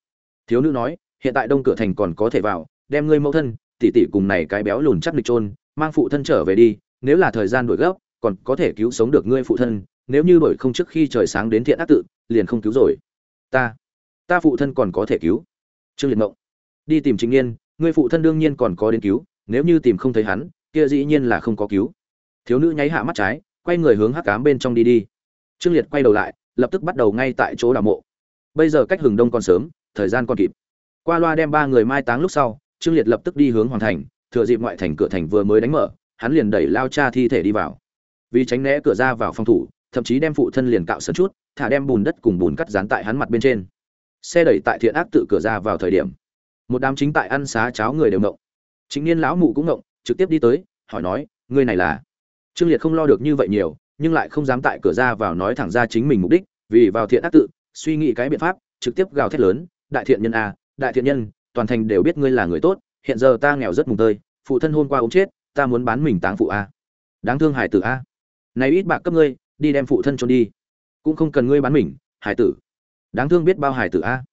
[SPEAKER 1] Thiếu nữ nói, hiện tại đông cửa thành còn có thể vào, đem ngươi mẫu thân, tỷ tỷ cùng này cái béo lùn chắc lịch trôn mang phụ thân trở về đi, nếu là thời gian đổi gấp còn có thể cứu sống được ngươi phụ thân, nếu như bởi không trước khi trời sáng đến thiện ác tự, liền không cứu rồi. Ta ta phụ thân còn có thể cứu. Trương liệt mộng, đi tìm chính n ngươi phụ thân đương nhiên còn có đến cứu, nếu như tìm không thấy hắn, kia dĩ nhiên là không có cứu. Thiếu nữ nháy hạ mắt trái, quay người hướng hắc cám bên trong đi đi. Trương liệt quay đầu lại, lập tức bắt đầu ngay tại chỗ đào mộ. Bây giờ cách hừng đông còn sớm, thời gian còn kịp. Qua loa đem ba người mai táng lúc sau, trương liệt lập tức đi hướng hoàn thành, thừa dịp ngoại thành cửa thành vừa mới đánh mở, hắn liền đẩy lao cha thi thể đi vào vì tránh né cửa ra vào phòng thủ, thậm chí đem phụ thân liền cạo sân chút, thả đem bùn đất cùng bùn cắt dán tại hắn mặt bên trên. Xe đẩy tại thiện ác tự cửa ra vào thời điểm, một đám chính tại ăn xá cháo người đều ngộng. Chính niên lão mụ cũng ngộng, trực tiếp đi tới, hỏi nói, ngươi này là? Trương liệt không lo được như vậy nhiều, nhưng lại không dám tại cửa ra vào nói thẳng ra chính mình mục đích, vì vào thiện ác tự, suy nghĩ cái biện pháp, trực tiếp gào thét lớn, đại thiện nhân a đại thiện nhân, toàn thành đều biết ngươi là người tốt, hiện giờ ta nghèo rất mùng tơi, phụ thân hôm qua ốm chết, ta muốn bán mình táng phụ a đáng thương hải tử a này ít bạc cấp ngươi, đi đem phụ thân trốn đi. Cũng không cần ngươi bán mình, hải tử. Đáng thương biết bao hải tử a.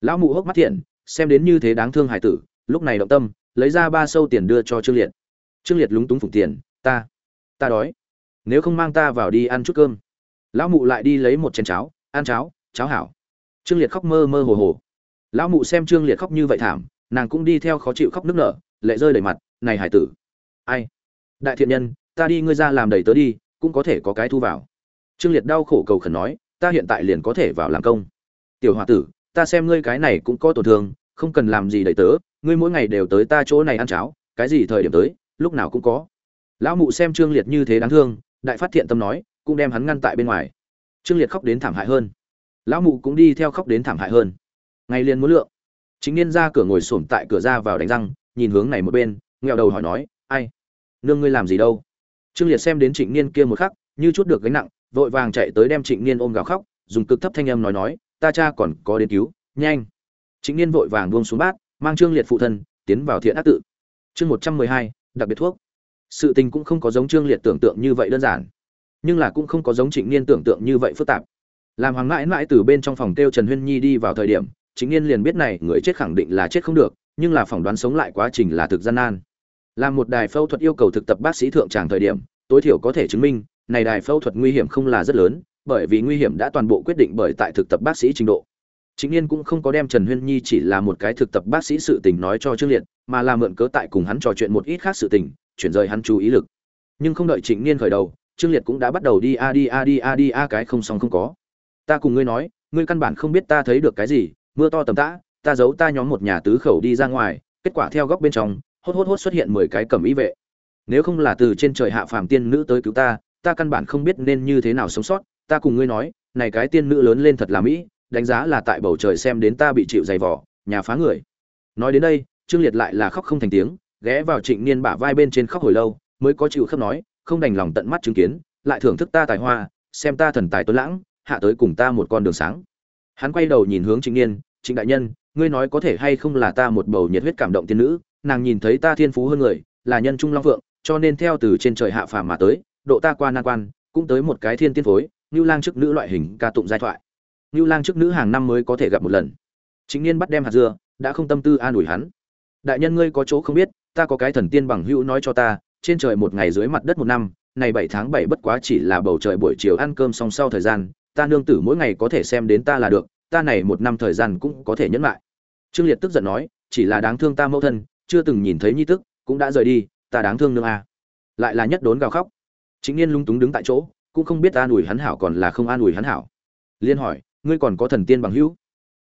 [SPEAKER 1] Lão mụ hốc mắt thiện, xem đến như thế đáng thương hải tử, lúc này động tâm, lấy ra ba sâu tiền đưa cho trương liệt. Trương liệt lúng túng phục tiền, ta ta đói. Nếu không mang ta vào đi ăn chút cơm. Lão mụ lại đi lấy một chén cháo, ăn cháo cháo hảo. Trương liệt khóc mơ mơ hồ hồ. Lão mụ xem trương liệt khóc như vậy thảm, nàng cũng đi theo khó chịu khóc nức nở, lệ rơi đầy mặt, này hải tử, ai? Đại thiện nhân, ta đi ngươi ra làm đầy tớ đi cũng có thể có cái thu vào. Trương liệt đau khổ cầu khẩn nói, ta hiện tại liền có thể vào làm công. Tiểu h o a tử, ta xem ngươi cái này cũng có tổn thương, không cần làm gì đầy tớ, ngươi mỗi ngày đều tới ta chỗ này ăn cháo, cái gì thời điểm tới, lúc nào cũng có. Lão mụ xem trương liệt như thế đáng thương, đại phát thiện tâm nói, cũng đem hắn ngăn tại bên ngoài. Trương liệt khóc đến thảm hại hơn. Lão mụ cũng đi theo khóc đến thảm hại hơn. Ngày liền muốn lượng. Chính niên ra cửa ngồi xổm tại cửa ra vào đánh răng, nhìn hướng này một bên nghèo đầu hỏi nói, ai? Nương ngươi làm gì đâu? Trương liệt xem đến trịnh niên kia một khắc, như chút được gánh nặng, vội vàng chạy tới đem trịnh niên ôm gào khóc, dùng cực thấp thanh âm nói nói, ta cha còn có đến cứu, nhanh. Trịnh niên vội vàng buông xuống bát, mang trương liệt phụ thân, tiến vào thiện ác tự. Chương một trăm mười hai, đặc biệt thuốc. Sự tình cũng không có giống trương liệt tưởng tượng như vậy đơn giản, nhưng là cũng không có giống trịnh niên tưởng tượng như vậy phức tạp. Làm hoàng mãi mãi từ bên trong phòng kêu trần huyên nhi đi vào thời điểm, Trịnh niên liền biết này, người chết khẳng định là chết không được, nhưng là phỏng đoán sống lại quá trình là thực gian nan làm một đài phẫu thuật yêu cầu thực tập bác sĩ thượng tràng thời điểm, tối thiểu có thể chứng minh, này đài phẫu thuật nguy hiểm không là rất lớn, bởi vì nguy hiểm đã toàn bộ quyết định bởi tại thực tập bác sĩ trình độ. Chính niên cũng không có đem trần huyên nhi chỉ là một cái thực tập bác sĩ sự tình nói cho trương liệt, mà là mượn cớ tại cùng hắn trò chuyện một ít khác sự tình, chuyển rời hắn chú ý lực. Nhưng không đợi chính niên khởi đầu, trương liệt cũng đã bắt đầu đi a đi a đi a đi a cái không xong không có. Ta cùng ngươi nói, ngươi căn bản không biết ta thấy được cái gì, mưa to tầm tã, ta giấu ta nhóm một nhà tứ khẩu đi ra ngoài, kết quả theo góc bên trong hốt hốt hốt xuất hiện mười cái cẩm y vệ. Nếu không là từ trên trời hạ phàm tiên nữ tới cứu ta ta căn bản không biết nên như thế nào sống sót. Ta cùng ngươi nói, này cái tiên nữ lớn lên thật là mỹ, đánh giá là tại bầu trời xem đến ta bị chịu dày vỏ nhà phá người. Nói đến đây, trương liệt lại là khóc không thành tiếng, ghé vào trịnh niên bả vai bên trên khóc hồi lâu, mới có chịu khóc nói, không đành lòng tận mắt chứng kiến, lại thưởng thức ta tài hoa, xem ta thần tài tuấn lãng, hạ tới cùng ta một con đường sáng. Hắn quay đầu nhìn hướng trịnh niên, trịnh đại nhân, ngươi nói có thể hay không là ta một bầu nhiệt huyết cảm động tiên nữ nàng nhìn thấy ta thiên phú hơn người, là nhân trung long vượng cho nên theo từ trên trời hạ phàm mà tới, độ ta qua nan quan, cũng tới một cái thiên tiên phối như lang chức nữ loại hình ca tụng giai thoại. Như lang chức nữ hàng năm mới có thể gặp một lần. Chính niên bắt đem hạt dưa, đã không tâm tư an ủi hắn. Đại nhân ngươi có chỗ không biết, ta có cái thần tiên bằng hữu nói cho ta, trên trời một ngày dưới mặt đất một năm, này bảy tháng bảy bất quá chỉ là bầu trời buổi chiều ăn cơm xong sau thời gian, ta nương tử mỗi ngày có thể xem đến ta là được, ta này một năm thời gian cũng có thể nhẫn lại. Trương liệt tức giận nói, chỉ là đáng thương ta mẫu thân chưa từng nhìn thấy nhi tức, cũng đã rời đi, ta đáng thương nương a. À. lại là nhất đốn gào khóc. Chính niên lung túng đứng tại chỗ, cũng không biết an ủi hắn hảo còn là không an ủi hắn hảo. Liên hỏi, ngươi còn có thần tiên bằng hữu?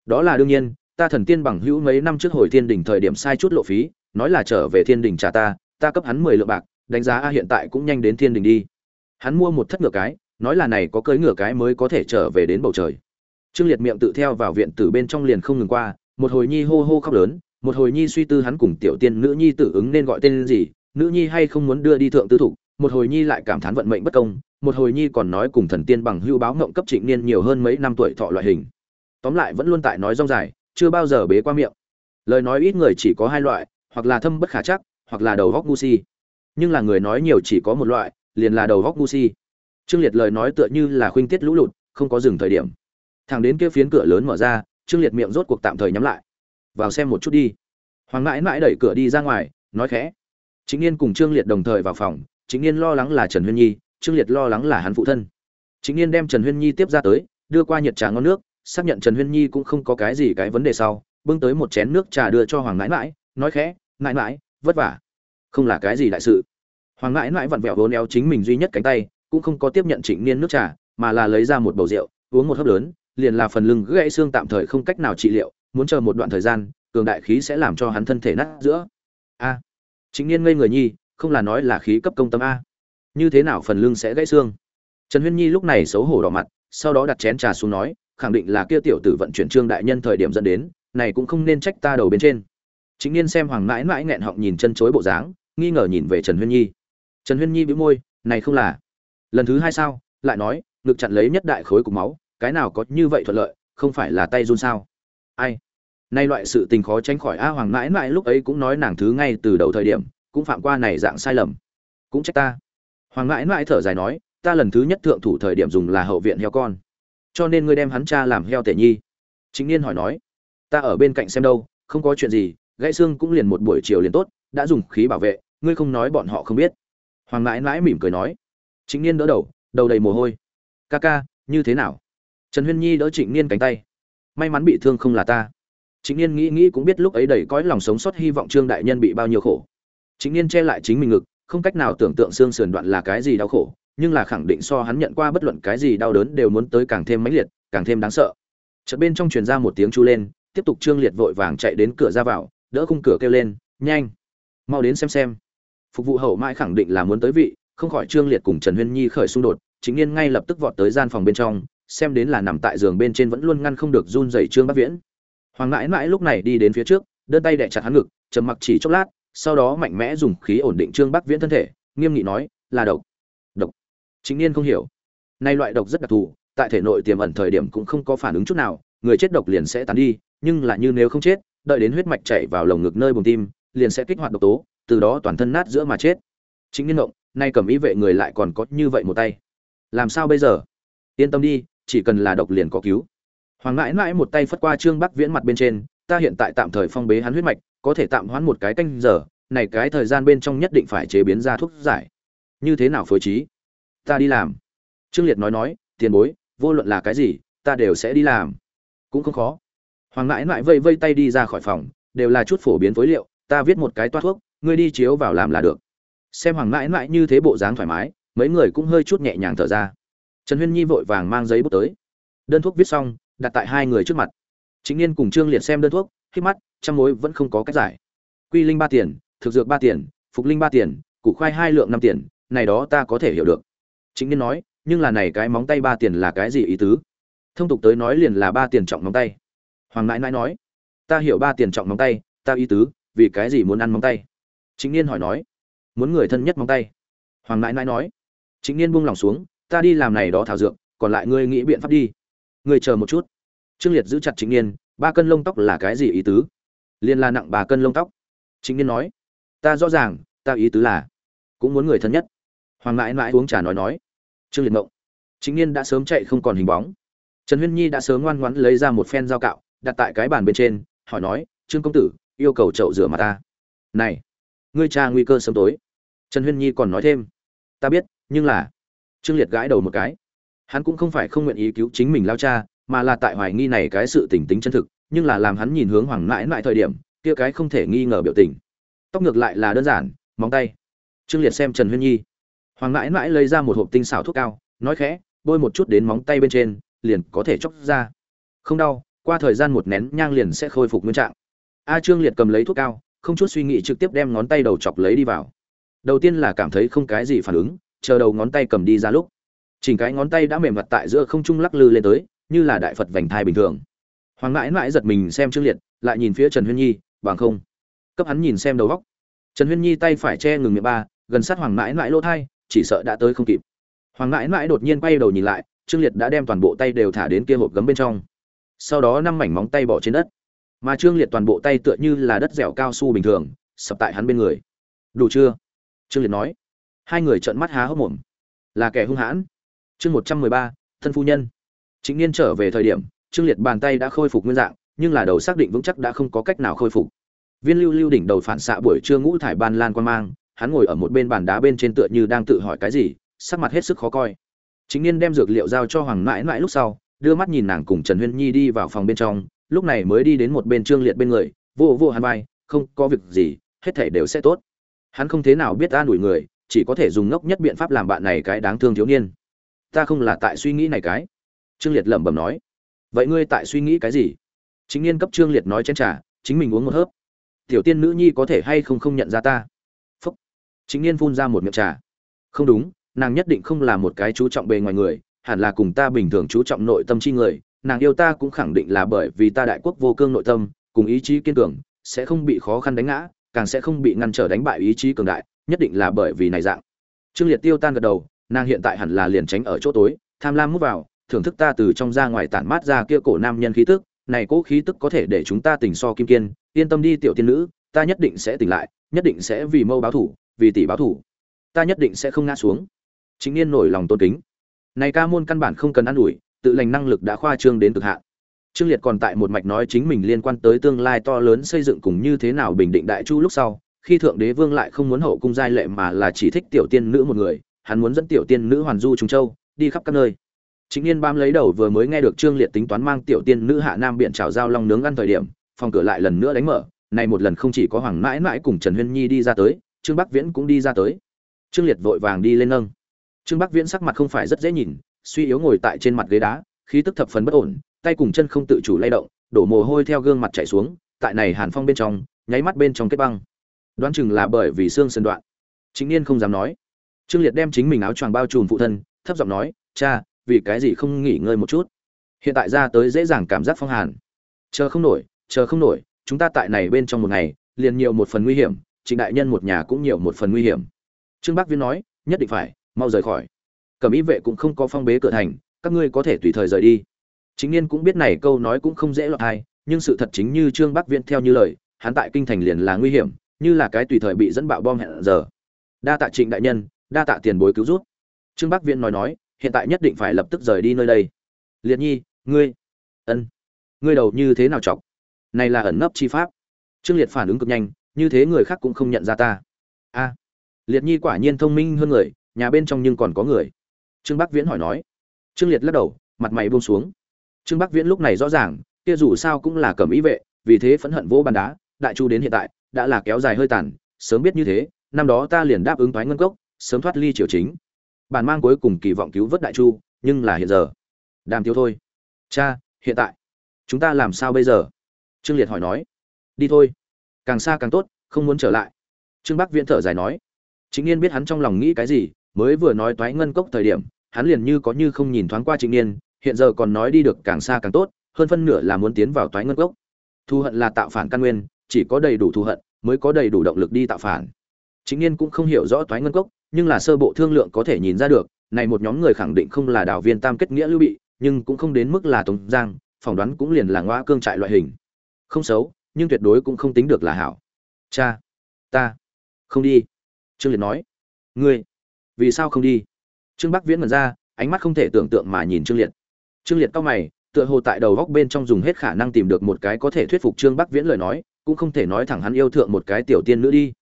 [SPEAKER 1] Đó là đương nhiên, ta thần tiên bằng hữu mấy năm trước hồi thiên đình thời điểm sai chút lộ phí, nói là trở về thiên đình trả ta ta cấp hắn mười lượng bạc, đánh giá a hiện tại cũng nhanh đến thiên đình đi. Hắn mua một thất ngựa cái, nói là này có cưới ngựa cái mới có thể trở về đến bầu trời. Trương liệt miệng tự theo vào viện tử bên trong liền không ngừng qua, một hồi nhi hô hô khóc lớn một hồi nhi suy tư hắn cùng tiểu tiên nữ nhi tử ứng nên gọi tên gì, nữ nhi hay không muốn đưa đi thượng tư thục, một hồi nhi lại cảm thán vận mệnh bất công, một hồi nhi còn nói cùng thần tiên bằng hưu báo ngộng cấp trịnh niên nhiều hơn mấy năm tuổi thọ loại hình. Tóm lại vẫn luôn tại nói rong dài, chưa bao giờ bế qua miệng. Lời nói ít người chỉ có hai loại, hoặc là thâm bất khả chắc, hoặc là đầu góc ngu si. Nhưng là người nói nhiều chỉ có một loại, liền là đầu góc ngu si. Trương liệt lời nói tựa như là khuynh tiết lũ lụt, không có dừng thời điểm. Thằng đến kia phiến cửa lớn mở ra, trương liệt miệng rốt cuộc tạm thời nhắm lại vào xem một chút đi. Hoàng mãi mãi đẩy cửa đi ra ngoài, nói khẽ. Chính n cùng trương liệt đồng thời vào phòng chính n lo lắng là trần huyên nhi, trương liệt lo lắng là hắn phụ thân. Chính n đem trần huyên nhi tiếp ra tới, đưa qua nhiệt trà ngon nước, xác nhận trần huyên nhi cũng không có cái gì cái vấn đề sau, bưng tới một chén nước trà đưa cho hoàng mãi mãi, nói khẽ, mãi mãi, vất vả. Không là cái gì đại sự. Hoàng mãi mãi vặn vẹo vốn neo chính mình duy nhất cánh tay, cũng không có tiếp nhận trịnh niên nước trà, mà là lấy ra một bầu rượu, uống một hớp lớn, liền là phần lưng gãy xương tạm thời không cách nào trị liệu muốn chờ một đoạn thời gian, cường đại khí sẽ làm cho hắn thân thể nát giữa. A. Chính niên ngây người nhi, không là nói là khí cấp công tâm a. Như thế nào phần lưng sẽ gãy xương? Trần huyên nhi lúc này xấu hổ đỏ mặt, sau đó đặt chén trà xuống nói, khẳng định là kia tiểu tử vận chuyển trương đại nhân thời điểm dẫn đến, này cũng không nên trách ta đầu bên trên. Chính niên xem hoàng mãi mãi nghẹn họng nhìn chân chối bộ dáng, nghi ngờ nhìn về trần huyên nhi. Trần huyên nhi bĩu môi, này không là. Lần thứ hai sao? Lại nói, ngực chặn lấy nhất đại khối cục máu, cái nào có như vậy thuận lợi, không phải là tay run sao? Ai? Nay loại sự tình khó tránh khỏi a hoàng mãi mãi lúc ấy cũng nói nàng thứ ngay từ đầu thời điểm, cũng phạm qua này dạng sai lầm. Cũng trách ta. Hoàng mãi mãi thở dài nói, ta lần thứ nhất thượng thủ thời điểm dùng là hậu viện heo con. Cho nên ngươi đem hắn cha làm heo tể nhi. Chính niên hỏi nói, ta ở bên cạnh xem đâu, không có chuyện gì, gãy xương cũng liền một buổi chiều liền tốt, đã dùng khí bảo vệ, ngươi không nói bọn họ không biết. Hoàng mãi mãi mỉm cười nói chính niên đỡ đầu đầu đầy mồ hôi. Ca ca, như thế nào? Trần huyên nhi đỡ trịnh niên cánh tay may mắn bị thương không là ta. Chính niên nghĩ nghĩ cũng biết lúc ấy đầy cõi lòng sống sót hy vọng trương đại nhân bị bao nhiêu khổ. Chính niên che lại chính mình ngực, không cách nào tưởng tượng xương sườn đoạn là cái gì đau khổ, nhưng là khẳng định so hắn nhận qua bất luận cái gì đau đớn đều muốn tới càng thêm mãnh liệt, càng thêm đáng sợ. Chợt bên trong truyền ra một tiếng chu lên, tiếp tục trương liệt vội vàng chạy đến cửa ra vào, đỡ khung cửa kêu lên, nhanh, mau đến xem xem. Phục vụ hậu mãi khẳng định là muốn tới vị, không khỏi trương liệt cùng trần huyên nhi khởi xung đột, chính niên ngay lập tức vọt tới gian phòng bên trong xem đến là nằm tại giường bên trên vẫn luôn ngăn không được run rẩy trương bắc viễn. Hoàng ngãi mãi lúc này đi đến phía trước, đơn tay đè chặt hắn ngực, trầm mặc chỉ chốc lát, sau đó mạnh mẽ dùng khí ổn định trương bắc viễn thân thể, nghiêm nghị nói, là độc. Độc? Chính niên không hiểu. Nay loại độc rất đặc thù, tại thể nội tiềm ẩn thời điểm cũng không có phản ứng chút nào, người chết độc liền sẽ tán đi, nhưng là như nếu không chết, đợi đến huyết mạch chảy vào lồng ngực nơi buồng tim, liền sẽ kích hoạt độc tố, từ đó toàn thân nát giữa mà chết. Chính niên động nay cầm ý vệ người lại còn có như vậy một tay. Làm sao bây giờ? Yên tâm đi chỉ cần là độc liền có cứu. Hoàng mãi mãi một tay phất qua trương bắc viễn mặt bên trên, ta hiện tại tạm thời phong bế hắn huyết mạch, có thể tạm hoãn một cái canh giờ, này cái thời gian bên trong nhất định phải chế biến ra thuốc giải. Như thế nào phối trí? Ta đi làm. Trương liệt nói nói, tiền bối, vô luận là cái gì, ta đều sẽ đi làm. Cũng không khó. Hoàng mãi mãi vây vây tay đi ra khỏi phòng, đều là chút phổ biến phối liệu, ta viết một cái toát thuốc, ngươi đi chiếu vào làm là được. Xem hoàng mãi mãi như thế bộ dáng thoải mái, mấy người cũng hơi chút nhẹ nhàng thở ra trần huyên nhi vội vàng mang giấy bút tới. Đơn thuốc viết xong, đặt tại hai người trước mặt. Chính niên cùng trương liệt xem đơn thuốc khi mắt, trăm mối vẫn không có cách giải. Quy linh ba tiền, thực dược ba tiền, phục linh ba tiền, củ khoai hai lượng năm tiền, này đó ta có thể hiểu được. Chính niên nói, nhưng là này cái móng tay ba tiền là cái gì ý tứ? Thông tục tới nói liền là ba tiền trọng móng tay. Hoàng nãi nãi nói, ta hiểu ba tiền trọng móng tay, ta ý tứ, vì cái gì muốn ăn móng tay? Chính niên hỏi nói, muốn người thân nhất móng tay. Hoàng nãi nãi nói, chính niên buông lòng xuống ta đi làm này đó thảo dược, còn lại ngươi nghĩ biện pháp đi. Ngươi chờ một chút. Trương liệt giữ chặt chính niên, ba cân lông tóc là cái gì ý tứ? Liên la nặng ba cân lông tóc. Chính niên nói, ta rõ ràng, ta ý tứ là, cũng muốn người thân nhất. Hoàng mãi mãi uống trà nói nói. Trương liệt mộng. Chính niên đã sớm chạy không còn hình bóng. Trần huyên nhi đã sớm ngoan ngoãn lấy ra một phen dao cạo, đặt tại cái bàn bên trên, hỏi nói, trương công tử, yêu cầu chậu rửa mặt ta. Này, ngươi cha nguy cơ sớm tối. Trần huyên nhi còn nói thêm, ta biết, nhưng là trương liệt gãi đầu một cái. Hắn cũng không phải không nguyện ý cứu chính mình lao cha, mà là tại hoài nghi này cái sự tỉnh tính chân thực, nhưng là làm hắn nhìn hướng hoàng mãi mãi thời điểm, kia cái không thể nghi ngờ biểu tình. Tóc ngược lại là đơn giản, móng tay. Trương liệt xem trần huyên nhi. Hoàng mãi mãi lấy ra một hộp tinh xảo thuốc cao, nói khẽ, bôi một chút đến móng tay bên trên, liền có thể chóc ra. Không đau, qua thời gian một nén nhang liền sẽ khôi phục nguyên trạng. A trương liệt cầm lấy thuốc cao, không chút suy nghĩ trực tiếp đem ngón tay đầu chọc lấy đi vào. Đầu tiên là cảm thấy không cái gì phản ứng chờ đầu ngón tay cầm đi ra lúc, chỉnh cái ngón tay đã mềm mặt tại giữa không trung lắc lư lên tới, như là đại phật vành thai bình thường. Hoàng mãi mãi giật mình xem trương liệt, lại nhìn phía trần huyên nhi, bằng không. Cấp hắn nhìn xem đầu góc. Trần huyên nhi tay phải che ngừng miệng ba, gần sát hoàng mãi mãi lỗ thai, chỉ sợ đã tới không kịp. Hoàng mãi mãi đột nhiên quay đầu nhìn lại, trương liệt đã đem toàn bộ tay đều thả đến kia hộp gấm bên trong. Sau đó năm mảnh móng tay bỏ trên đất. Mà trương liệt toàn bộ tay tựa như là đất dẻo cao su bình thường, sập tại hắn bên người. Đủ chưa? Trương liệt nói hai người trợn mắt há hốc mồm. Là kẻ hung hãn. Chương một trăm mười ba, thân phu nhân. Chính niên trở về thời điểm, trương liệt bàn tay đã khôi phục nguyên dạng, nhưng là đầu xác định vững chắc đã không có cách nào khôi phục. Viên lưu lưu đỉnh đầu phản xạ buổi trưa ngũ thải ban lan quan mang, hắn ngồi ở một bên bàn đá bên trên tựa như đang tự hỏi cái gì, sắc mặt hết sức khó coi. Chính niên đem dược liệu giao cho hoàng mãi mãi lúc sau, đưa mắt nhìn nàng cùng trần huyên nhi đi vào phòng bên trong, lúc này mới đi đến một bên trương liệt bên người, vô vô hắn vai, không có việc gì, hết thể đều sẽ tốt. Hắn không thế nào biết an ủi người chỉ có thể dùng ngốc nhất biện pháp làm bạn này cái đáng thương thiếu niên. Ta không là tại suy nghĩ này cái. Trương liệt lẩm bẩm nói. Vậy ngươi tại suy nghĩ cái gì? Chính niên cấp trương liệt nói chén trà, chính mình uống một hớp. Tiểu tiên nữ nhi có thể hay không không nhận ra ta? Phúc. Chính niên phun ra một miệng trà. Không đúng, nàng nhất định không là một cái chú trọng bề ngoài người, hẳn là cùng ta bình thường chú trọng nội tâm chi người. Nàng yêu ta cũng khẳng định là bởi vì ta đại quốc vô cương nội tâm, cùng ý chí kiên cường, sẽ không bị khó khăn đánh ngã, càng sẽ không bị ngăn trở đánh bại ý chí cường đại nhất định là bởi vì này dạng. Trương liệt tiêu tan gật đầu, nàng hiện tại hẳn là liền tránh ở chỗ tối, tham lam mút vào, thưởng thức ta từ trong ra ngoài tản mát ra kia cổ nam nhân khí tức, này cố khí tức có thể để chúng ta tỉnh so kim kiên, yên tâm đi tiểu tiên nữ, ta nhất định sẽ tỉnh lại, nhất định sẽ vì mâu báo thủ, vì tỷ báo thủ. Ta nhất định sẽ không ngã xuống. Chính niên nổi lòng tôn kính. Này ca môn căn bản không cần ăn ủi, tự lành năng lực đã khoa trương đến cực hạn. Trương liệt còn tại một mạch nói chính mình liên quan tới tương lai to lớn xây dựng cùng như thế nào bình định đại chu lúc sau khi thượng đế vương lại không muốn hậu cung giai lệ mà là chỉ thích tiểu tiên nữ một người, hắn muốn dẫn tiểu tiên nữ hoàn du trung châu đi khắp các nơi. Chính niên bám lấy đầu vừa mới nghe được trương liệt tính toán mang tiểu tiên nữ hạ nam biển trào giao long nướng ăn thời điểm, phòng cửa lại lần nữa đánh mở này một lần không chỉ có hoàng mãi mãi cùng trần huyên nhi đi ra tới, trương bắc viễn cũng đi ra tới. Trương liệt vội vàng đi lên nâng. Trương bắc viễn sắc mặt không phải rất dễ nhìn, suy yếu ngồi tại trên mặt ghế đá, khí tức thập phần bất ổn, tay cùng chân không tự chủ lay động, đổ mồ hôi theo gương mặt chảy xuống, tại này hàn phong bên trong, nháy mắt bên trong kết băng đoán chừng là bởi vì xương sườn đoạn. Chính niên không dám nói. Trương liệt đem chính mình áo choàng bao trùm phụ thân, thấp giọng nói, cha, vì cái gì không nghỉ ngơi một chút? Hiện tại ra tới dễ dàng cảm giác phong hàn. Chờ không nổi, chờ không nổi, chúng ta tại này bên trong một ngày, liền nhiều một phần nguy hiểm, trịnh đại nhân một nhà cũng nhiều một phần nguy hiểm. Trương bắc viên nói, nhất định phải, mau rời khỏi. Cẩm ý vệ cũng không có phong bế cửa thành, các ngươi có thể tùy thời rời đi. Chính niên cũng biết này câu nói cũng không dễ lọt hay nhưng sự thật chính như trương bắc viên theo như lời, hắn tại kinh thành liền là nguy hiểm như là cái tùy thời bị dẫn bạo bom hẹn giờ. Đa tạ trịnh đại nhân, đa tạ tiền bối cứu rút trương bắc viễn nói nói, hiện tại nhất định phải lập tức rời đi nơi đây. Liệt nhi, ngươi, ân, ngươi đầu như thế nào chọc? Này là ẩn nấp chi pháp. Trương liệt phản ứng cực nhanh, như thế người khác cũng không nhận ra ta. A, liệt nhi quả nhiên thông minh hơn người, nhà bên trong nhưng còn có người. Trương bắc viễn hỏi nói. Trương liệt lắc đầu, mặt mày buông xuống. Trương bắc viễn lúc này rõ ràng, kia dù sao cũng là cầm ý vệ, vì thế phẫn hận vô bàn đá đại chu đến hiện tại đã là kéo dài hơi tàn sớm biết như thế năm đó ta liền đáp ứng thoái ngân cốc sớm thoát ly triều chính. Bản mang cuối cùng kỳ vọng cứu vớt đại chu nhưng là hiện giờ. Đàm tiêu thôi. Cha hiện tại. Chúng ta làm sao bây giờ? Trương liệt hỏi nói. Đi thôi. Càng xa càng tốt không muốn trở lại. Trương bắc viễn thở dài nói. Chính n biết hắn trong lòng nghĩ cái gì, mới vừa nói toái ngân cốc thời điểm, hắn liền như có như không nhìn thoáng qua chính n hiện giờ còn nói đi được càng xa càng tốt, hơn phân nửa là muốn tiến vào toái ngân cốc. Thu hận là tạo phản căn nguyên, chỉ có đầy đủ thù hận mới có đầy đủ động lực đi tạo phản. chính n cũng không hiểu rõ toái ngân cốc, nhưng là sơ bộ thương lượng có thể nhìn ra được, này một nhóm người khẳng định không là đảo viên tam kết nghĩa lưu bị, nhưng cũng không đến mức là Tống Giang, phỏng đoán cũng liền là ngoa cương trại loại hình. Không xấu, nhưng tuyệt đối cũng không tính được là hảo. Cha, ta không đi. Trương Liệt nói. Ngươi, vì sao không đi? Trương Bắc Viễn mật ra, ánh mắt không thể tưởng tượng mà nhìn Trương Liệt. Trương Liệt cau mày, tựa hồ tại đầu góc bên trong dùng hết khả năng tìm được một cái có thể thuyết phục Trương Bắc Viễn lời nói, cũng không thể nói thẳng hắn yêu thượng một cái tiểu tiên nữ đi.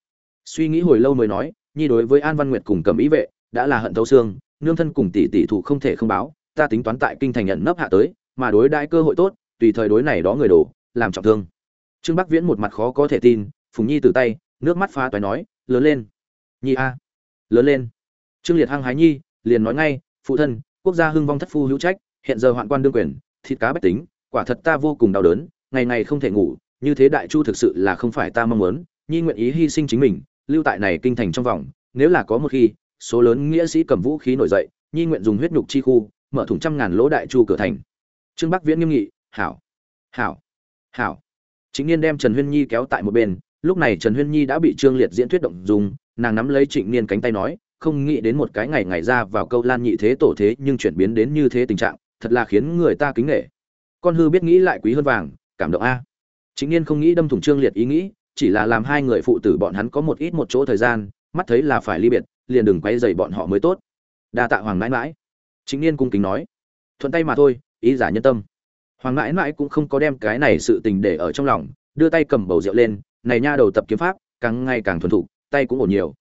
[SPEAKER 1] Suy nghĩ hồi lâu mới nói, nhi đối với An Văn Nguyệt cùng Cẩm Ý vệ, đã là hận thấu xương, nương thân cùng tỷ tỷ thủ không thể không báo, ta tính toán tại kinh thành nhận nấp hạ tới, mà đối đãi cơ hội tốt, tùy thời đối này đó người đổ, làm trọng thương. Trương Bắc Viễn một mặt khó có thể tin, Phùng Nhi từ tay, nước mắt phá toái nói, lớn lên. Nhi a, lớn lên. Trương Liệt hăng hái nhi, liền nói ngay, phụ thân, quốc gia hưng vong thất phu hữu trách, hiện giờ hoạn quan đương quyền, thịt cá bách tính, quả thật ta vô cùng đau đớn, ngày ngày không thể ngủ, như thế đại chu thực sự là không phải ta mong muốn, nhi nguyện ý hy sinh chính mình, lưu tại này kinh thành trong vòng, nếu là có một khi, số lớn nghĩa sĩ cầm vũ khí nổi dậy, nhi nguyện dùng huyết nhục chi khu, mở thủng trăm ngàn lỗ đại chu cửa thành. Trương Bắc Viễn nghiêm nghị, "Hảo, hảo, hảo." Chính Niên đem Trần Huyên Nhi kéo tại một bên, lúc này Trần Huyên Nhi đã bị Trương Liệt diễn thuyết động dùng, nàng nắm lấy Trịnh Niên cánh tay nói, không nghĩ đến một cái ngày ngày ra vào câu lan nhị thế tổ thế nhưng chuyển biến đến như thế tình trạng, thật là khiến người ta kính nể. Con hư biết nghĩ lại quý hơn vàng, cảm động a. Chính Niên không nghĩ đâm thủng Trương Liệt ý nghĩ, chỉ là làm hai người phụ tử bọn hắn có một ít một chỗ thời gian, mắt thấy là phải ly biệt, liền đừng quay dày bọn họ mới tốt. Đa tạ Hoàng mãi mãi. Chính Niên cung kính nói, thuận tay mà thôi, ý giả nhân tâm. Hoàng mãi mãi cũng không có đem cái này sự tình để ở trong lòng, đưa tay cầm bầu rượu lên, này nha đầu tập kiếm pháp, càng ngày càng thuần thục, tay cũng ổn nhiều.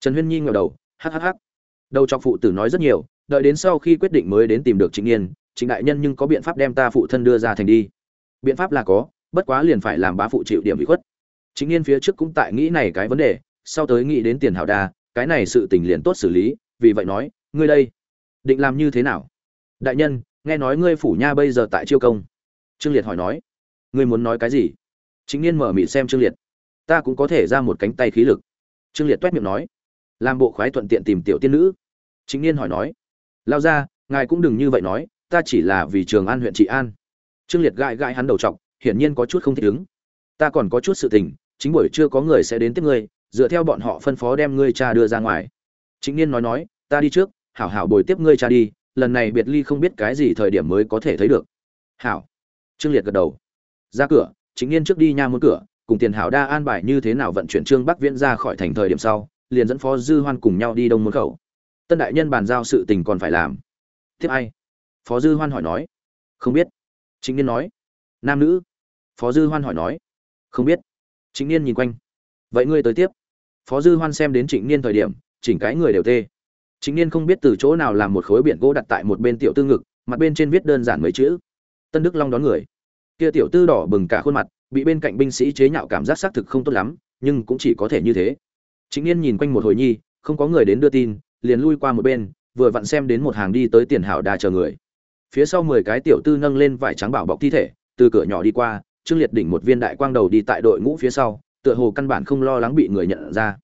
[SPEAKER 1] Trần Huyên Nhi ngẩng đầu, hhh đầu cho phụ tử nói rất nhiều đợi đến sau khi quyết định mới đến tìm được trịnh yên trịnh đại nhân nhưng có biện pháp đem ta phụ thân đưa ra thành đi biện pháp là có bất quá liền phải làm bá phụ chịu điểm bị khuất. Chính niên phía trước cũng tại nghĩ này cái vấn đề, sau tới nghĩ đến tiền hảo đa, cái này sự tình liền tốt xử lý, vì vậy nói, ngươi đây, định làm như thế nào? Đại nhân, nghe nói ngươi phủ nha bây giờ tại chiêu công. Trương liệt hỏi nói. Ngươi muốn nói cái gì? Chính niên mở mịt xem trương liệt. Ta cũng có thể ra một cánh tay khí lực. Trương liệt tuét miệng nói. Làm bộ khoái thuận tiện tìm tiểu tiên nữ. Chính niên hỏi nói. Lao ra, ngài cũng đừng như vậy nói, ta chỉ là vì trường an huyện trị an. Trương liệt gãi gãi hắn đầu t hiển nhiên có chút không thích ứng. Ta còn có chút sự tình, chính buổi chưa có người sẽ đến tiếp ngươi, dựa theo bọn họ phân phó đem ngươi cha đưa ra ngoài. Chính niên nói nói, ta đi trước, hảo hảo bồi tiếp ngươi cha đi, lần này biệt ly không biết cái gì thời điểm mới có thể thấy được. Hảo. Trương liệt gật đầu. Ra cửa chính niên trước đi nha môn cửa, cùng tiền hảo đa an bài như thế nào vận chuyển trương bắc viễn ra khỏi thành thời điểm sau, liền dẫn phó dư hoan cùng nhau đi đông môn khẩu. Tân đại nhân bàn giao sự tình còn phải làm. Tiếp ai? Phó dư hoan hỏi nói. Không biết. Chính niên nói. Nam nữ phó dư hoan hỏi nói. Không biết. Chính niên nhìn quanh. Vậy ngươi tới tiếp. Phó dư hoan xem đến trịnh niên thời điểm chỉnh cái người đều tê. Chính niên không biết từ chỗ nào làm một khối biển gỗ đặt tại một bên tiểu tư ngực mặt bên trên viết đơn giản mấy chữ. Tân đức long đón người. Kia tiểu tư đỏ bừng cả khuôn mặt bị bên cạnh binh sĩ chế nhạo cảm giác xác thực không tốt lắm nhưng cũng chỉ có thể như thế. Chính Niên nhìn quanh một hồi nhi, không có người đến đưa tin, liền lui qua một bên, vừa vặn xem đến một hàng đi tới tiền hảo đà chờ người. Phía sau mười cái tiểu tư nâng lên vải trắng bảo bọc thi thể, từ cửa nhỏ đi qua, Trương Liệt đỉnh một viên đại quang đầu đi tại đội ngũ phía sau, tựa hồ căn bản không lo lắng bị người nhận ra.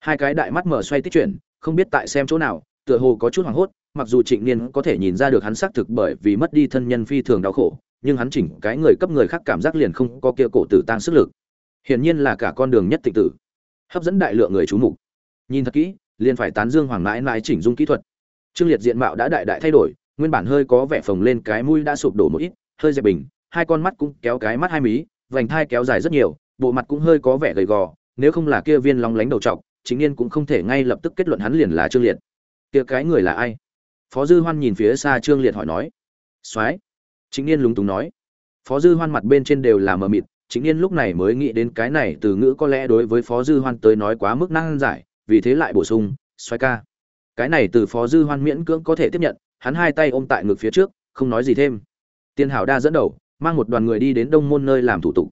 [SPEAKER 1] Hai cái đại mắt mở xoay tích chuyển, không biết tại xem chỗ nào, tựa hồ có chút hoảng hốt, mặc dù Trịnh Niên có thể nhìn ra được hắn xác thực bởi vì mất đi thân nhân phi thường đau khổ, nhưng hắn chỉnh cái người cấp người khác cảm giác liền không có kia cổ tử tăng sức lực. Hiển nhiên là cả con đường nhất tịch tử hấp dẫn đại lượng người chú mục nhìn thật kỹ liền phải tán dương hoàng mãi mãi chỉnh dung kỹ thuật trương liệt diện mạo đã đại đại thay đổi nguyên bản hơi có vẻ phồng lên cái mũi đã sụp đổ một ít hơi dẹp bình hai con mắt cũng kéo cái mắt hai mí, vành thai kéo dài rất nhiều, bộ mặt cũng hơi có vẻ gầy gò, nếu không là kia viên lóng lánh đầu trọc, chính niên cũng không thể ngay lập tức kết luận hắn liền là trương liệt. Kia cái người là ai? Phó dư hoan nhìn phía xa trương liệt hỏi nói. Soái. Chính niên lúng túng nói. Phó dư hoan mặt bên trên đều là mờ mịt, chính niên lúc này mới nghĩ đến cái này từ ngữ có lẽ đối với phó dư hoan tới nói quá mức năng giải, vì thế lại bổ sung xoay ca, cái này từ phó dư hoan miễn cưỡng có thể tiếp nhận, hắn hai tay ôm tại ngực phía trước, không nói gì thêm. Tiên hảo đa dẫn đầu mang một đoàn người đi đến đông môn nơi làm thủ tục.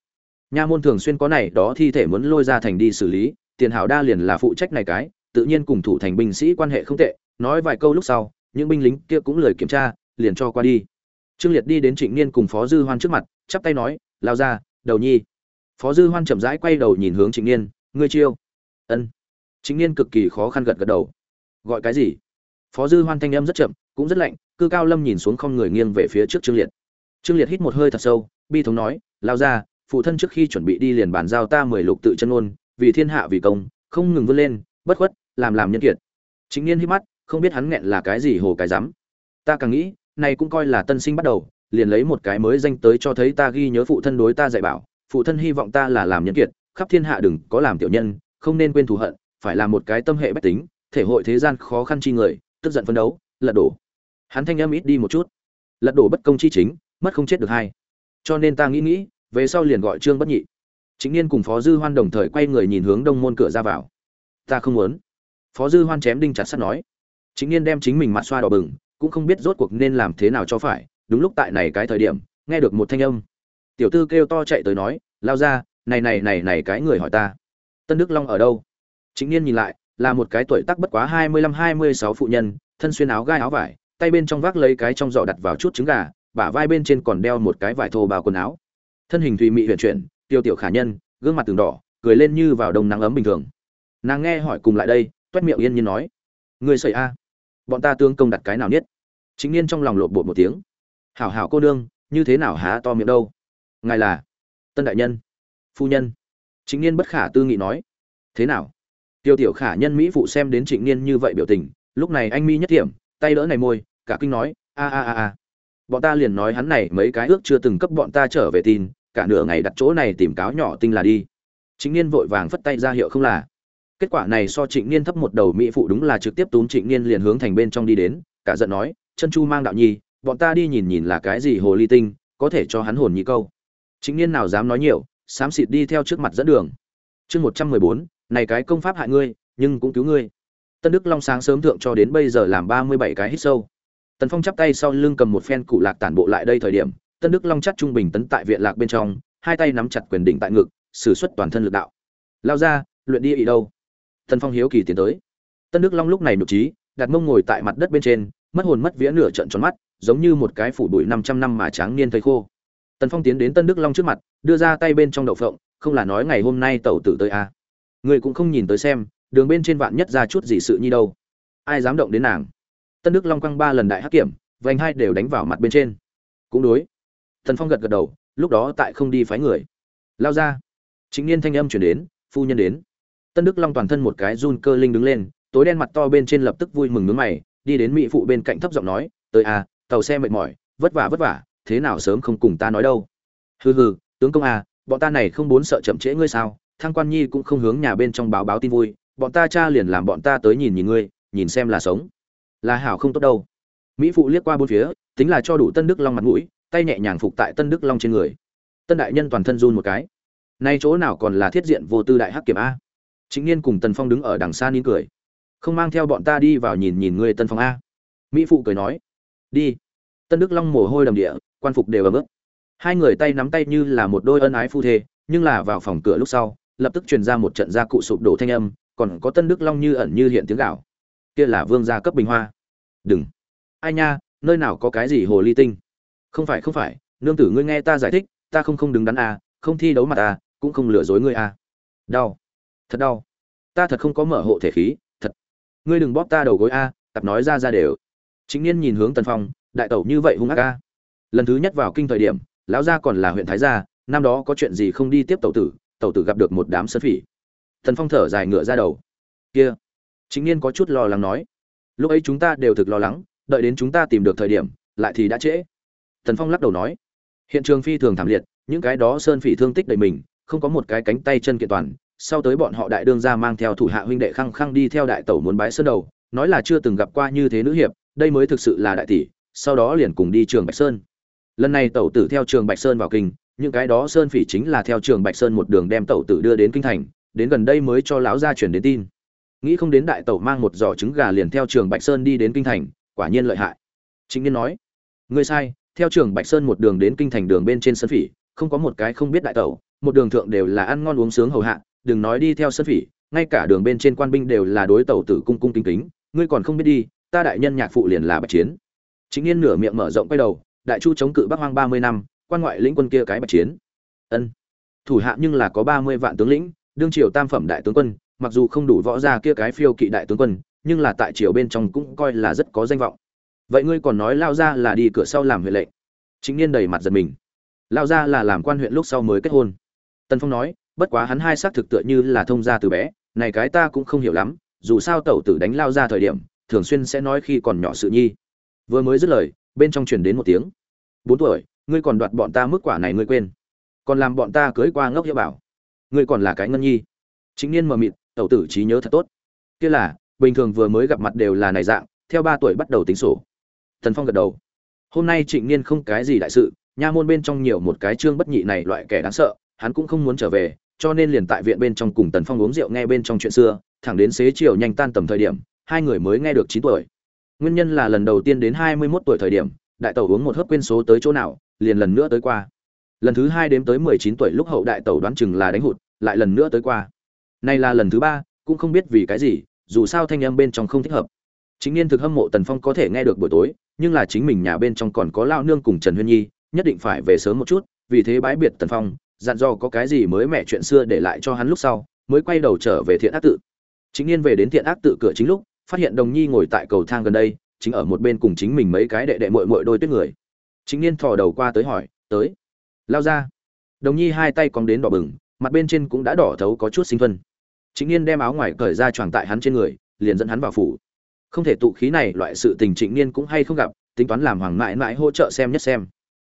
[SPEAKER 1] Nha môn thường xuyên có này, đó thi thể muốn lôi ra thành đi xử lý, tiền hảo đa liền là phụ trách này cái, tự nhiên cùng thủ thành binh sĩ quan hệ không tệ, nói vài câu lúc sau, những binh lính kia cũng lời kiểm tra, liền cho qua đi. Trương liệt đi đến trịnh niên cùng phó dư hoan trước mặt, chắp tay nói, lao ra, đầu nhi. Phó dư hoan chậm rãi quay đầu nhìn hướng trịnh niên, ngươi chiêu. Ân. Trịnh niên cực kỳ khó khăn gật gật đầu. Gọi cái gì? Phó dư hoan thanh âm rất chậm, cũng rất lạnh, cư cao lâm nhìn xuống không người nghiêng về phía trước trương liệt trương liệt hít một hơi thật sâu, bi thống nói, lao ra, phụ thân trước khi chuẩn bị đi liền bàn giao ta mười lục tự chân ôn vì thiên hạ vì công, không ngừng vươn lên, bất khuất, làm làm nhân kiệt. Chính niên hít mắt, không biết hắn nghẹn là cái gì hồ cái rắm. Ta càng nghĩ, này cũng coi là tân sinh bắt đầu, liền lấy một cái mới danh tới cho thấy ta ghi nhớ phụ thân đối ta dạy bảo, phụ thân hy vọng ta là làm nhân kiệt, khắp thiên hạ đừng có làm tiểu nhân, không nên quên thù hận, phải là một cái tâm hệ bách tính, thể hội thế gian khó khăn chi người, tức giận phấn đấu, lật đổ. Hắn thanh âm ít đi một chút. Lật đổ bất công chi chính mất không chết được hai. Cho nên ta nghĩ nghĩ, về sau liền gọi trương bất nhị. Chính niên cùng phó dư hoan đồng thời quay người nhìn hướng đông môn cửa ra vào. Ta không muốn. Phó dư hoan chém đinh chặt sắt nói. Chính niên đem chính mình mặt xoa đỏ bừng, cũng không biết rốt cuộc nên làm thế nào cho phải. Đúng lúc tại này cái thời điểm, nghe được một thanh âm. Tiểu tư kêu to chạy tới nói, lao ra, này này này này cái người hỏi ta. Tân đức long ở đâu? Chính niên nhìn lại, là một cái tuổi tác bất quá hai mươi lăm, hai mươi sáu phụ nhân, thân xuyên áo gai áo vải, tay bên trong vác lấy cái trong giỏ đặt vào chút trứng gà bả vai bên trên còn đeo một cái vải thô bao quần áo. Thân hình thùy mị huyền chuyển, tiêu tiểu khả nhân, gương mặt từng đỏ, cười lên như vào đông nắng ấm bình thường. Nàng nghe hỏi cùng lại đây, toét miệng yên nhiên nói người sợi a, bọn ta tương công đặt cái nào niết? Chính niên trong lòng lộn bột một tiếng. Hảo hảo cô nương, như thế nào há to miệng đâu? Ngài là tân đại nhân, phu nhân. Chính niên bất khả tư nghị nói. Thế nào? Tiêu tiểu khả nhân mỹ phụ xem đến trịnh niên như vậy biểu tình, lúc này anh mi nhất điểm tay đỡ này môi, cả kinh nói, a a a a bọn ta liền nói hắn này mấy cái ước chưa từng cấp bọn ta trở về tin, cả nửa ngày đặt chỗ này tìm cáo nhỏ tinh là đi. Chính niên vội vàng phất tay ra hiệu không là. Kết quả này so trịnh niên thấp một đầu mỹ phụ đúng là trực tiếp túm trịnh niên liền hướng thành bên trong đi đến, cả giận nói, chân chu mang đạo nhi, bọn ta đi nhìn nhìn là cái gì hồ ly tinh, có thể cho hắn hồn nhị câu. Trịnh niên nào dám nói nhiều, xám xịt đi theo trước mặt dẫn đường. Chương một trăm mười bốn, này cái công pháp hại ngươi, nhưng cũng cứu ngươi. Tân đức long sáng sớm thượng cho đến bây giờ làm ba mươi bảy cái hít sâu tần phong chắp tay sau lưng cầm một phen cụ lạc tản bộ lại đây thời điểm, tân đức long chắt trung bình tấn tại viện lạc bên trong, hai tay nắm chặt quyền đỉnh tại ngực, sử xuất toàn thân lực đạo. Lao ra, luyện đi ý đâu? Tần phong hiếu kỳ tiến tới. Tân đức long lúc này nhục trí, đặt mông ngồi tại mặt đất bên trên, mất hồn mất vía nửa trận tròn mắt, giống như một cái phủ bụi năm trăm năm mà tráng niên thấy khô. Tần phong tiến đến tân đức long trước mặt, đưa ra tay bên trong đậu phộng, không là nói ngày hôm nay tẩu tử tới à. người cũng không nhìn tới xem, đường bên trên vạn nhất ra chút gì sự nhi đâu. Ai dám động đến nàng? Tân đức long quăng ba lần đại hắc kiểm, vành hai đều đánh vào mặt bên trên. Cũng đối. Thần phong gật gật đầu, lúc đó tại không đi phái người. Lao ra. Chính niên thanh âm chuyển đến, phu nhân đến. Tân đức long toàn thân một cái run cơ linh đứng lên, tối đen mặt to bên trên lập tức vui mừng nướng mày, đi đến mỹ phụ bên cạnh thấp giọng nói, tới à tàu xe mệt mỏi, vất vả vất vả, thế nào sớm không cùng ta nói đâu? Hừ hừ, tướng công à bọn ta này không muốn sợ chậm trễ ngươi sao thang quan nhi cũng không hướng nhà bên trong báo báo tin vui, bọn ta cha liền làm bọn ta tới nhìn nhìn ngươi, nhìn xem là sống là hảo không tốt đâu. Mỹ phụ liếc qua bốn phía, tính là cho đủ tân đức long mặt mũi, tay nhẹ nhàng phục tại tân đức long trên người. Tân đại nhân toàn thân run một cái. Nay chỗ nào còn là thiết diện vô tư đại hắc kiểm a? Chính niên cùng tần phong đứng ở đằng xa nín cười. Không mang theo bọn ta đi vào nhìn nhìn người tân phong a. Mỹ phụ cười nói. Đi. Tân đức long mồ hôi đầm địa, quan phục đều ấm ức. Hai người tay nắm tay như là một đôi ân ái phu thê, nhưng là vào phòng cửa lúc sau, lập tức truyền ra một trận gia cụ sụp đổ thanh âm, còn có tân đức long như ẩn như hiện tiếng gạo kia là vương gia cấp bình hoa. Đừng. Ai nha nơi nào có cái gì hồ ly tinh? Không phải không phải nương tử ngươi nghe ta giải thích ta không không đứng đắn à không thi đấu mặt à cũng không lừa dối ngươi à. Đau. Thật đau. Ta thật không có mở hộ thể khí thật. Ngươi đừng bóp ta đầu gối a à, tập nói ra ra đều. Chính niên nhìn hướng tần phong đại tẩu như vậy hung ác a lần thứ nhất vào kinh thời điểm lão gia còn là huyện thái gia năm đó có chuyện gì không đi tiếp tẩu tử tẩu tử gặp được một đám sơn phỉ. Tần phong thở dài ngựa ra đầu. Kia chính niên có chút lo lắng nói. Lúc ấy chúng ta đều thực lo lắng, đợi đến chúng ta tìm được thời điểm, lại thì đã trễ. Tần phong lắc đầu nói. Hiện trường phi thường thảm liệt, những cái đó sơn phỉ thương tích đầy mình, không có một cái cánh tay chân kiện toàn. Sau tới bọn họ đại đương ra mang theo thủ hạ huynh đệ khăng khăng đi theo đại tẩu muốn bái sơn đầu, nói là chưa từng gặp qua như thế nữ hiệp, đây mới thực sự là đại tỷ, sau đó liền cùng đi trường bạch sơn. Lần này tẩu tử theo trường bạch sơn vào kinh, những cái đó sơn phỉ chính là theo trường bạch sơn một đường đem tẩu tử đưa đến kinh thành, đến gần đây mới cho lão gia truyền đến tin nghĩ không đến đại tẩu mang một giỏ trứng gà liền theo trường bạch sơn đi đến kinh thành, quả nhiên lợi hại. Chính niên nói, ngươi sai, theo trường bạch sơn một đường đến kinh thành đường bên trên sân phỉ, không có một cái không biết đại tẩu, một đường thượng đều là ăn ngon uống sướng hầu hạ, đừng nói đi theo sân phỉ, ngay cả đường bên trên quan binh đều là đối tẩu tử cung cung kính kính, ngươi còn không biết đi, ta đại nhân nhạc phụ liền là bạch chiến. Chính niên nửa miệng mở rộng quay đầu, đại chu chống cự bắc hoang ba mươi năm, quan ngoại lĩnh quân kia cái bạch chiến. Ân, thủ hạ nhưng là có ba mươi vạn tướng lĩnh, đương triều tam phẩm đại tướng quân mặc dù không đủ võ ra kia cái phiêu kỵ đại tướng quân, nhưng là tại triều bên trong cũng coi là rất có danh vọng. Vậy ngươi còn nói lao ra là đi cửa sau làm huyện lệnh? Chính niên đầy mặt giật mình. Lao ra là làm quan huyện lúc sau mới kết hôn. Tần phong nói, bất quá hắn hai xác thực tựa như là thông gia từ bé, này cái ta cũng không hiểu lắm, dù sao tẩu tử đánh lao ra thời điểm, thường xuyên sẽ nói khi còn nhỏ sự nhi. Vừa mới dứt lời, bên trong truyền đến một tiếng. Bốn tuổi, ngươi còn đoạt bọn ta mức quả này ngươi quên. Còn làm bọn ta cưới qua ngốc hiệu bảo. Ngươi còn là cái ngân nhi. Chính niên mờ mịt tẩu tử trí nhớ thật tốt. Kia là, bình thường vừa mới gặp mặt đều là này dạng, theo ba tuổi bắt đầu tính sổ. Thần phong gật đầu. Hôm nay trịnh niên không cái gì đại sự, nha môn bên trong nhiều một cái trương bất nhị này loại kẻ đáng sợ, hắn cũng không muốn trở về, cho nên liền tại viện bên trong cùng tần phong uống rượu nghe bên trong chuyện xưa, thẳng đến xế chiều nhanh tan tầm thời điểm, hai người mới nghe được chín tuổi. Nguyên nhân là lần đầu tiên đến hai mươi mốt tuổi thời điểm, đại tẩu uống một hớp quên số tới chỗ nào, liền lần nữa tới qua. Lần thứ hai đếm tới mười chín tuổi lúc hậu đại tẩu đoán chừng là đánh hụt, lại lần nữa tới qua nay là lần thứ ba, cũng không biết vì cái gì, dù sao thanh âm bên trong không thích hợp. Chính niên thực hâm mộ tần phong có thể nghe được buổi tối, nhưng là chính mình nhà bên trong còn có lao nương cùng trần huyên nhi, nhất định phải về sớm một chút, vì thế bãi biệt tần phong, dặn dò có cái gì mới mẹ chuyện xưa để lại cho hắn lúc sau, mới quay đầu trở về thiện ác tự. Chính niên về đến thiện ác tự cửa chính lúc, phát hiện đồng nhi ngồi tại cầu thang gần đây, chính ở một bên cùng chính mình mấy cái đệ đệ muội muội đôi tuyết người. Chính niên thò đầu qua tới hỏi, tới. Lao ra. Đồng nhi hai tay cong đến đỏ bừng, mặt bên trên cũng đã đỏ thấu có chút sinh phân chính niên đem áo ngoài cởi ra choàng tại hắn trên người, liền dẫn hắn vào phủ. Không thể tụ khí này, loại sự tình trịnh niên cũng hay không gặp, tính toán làm hoàng mãi mãi hỗ trợ xem nhất xem.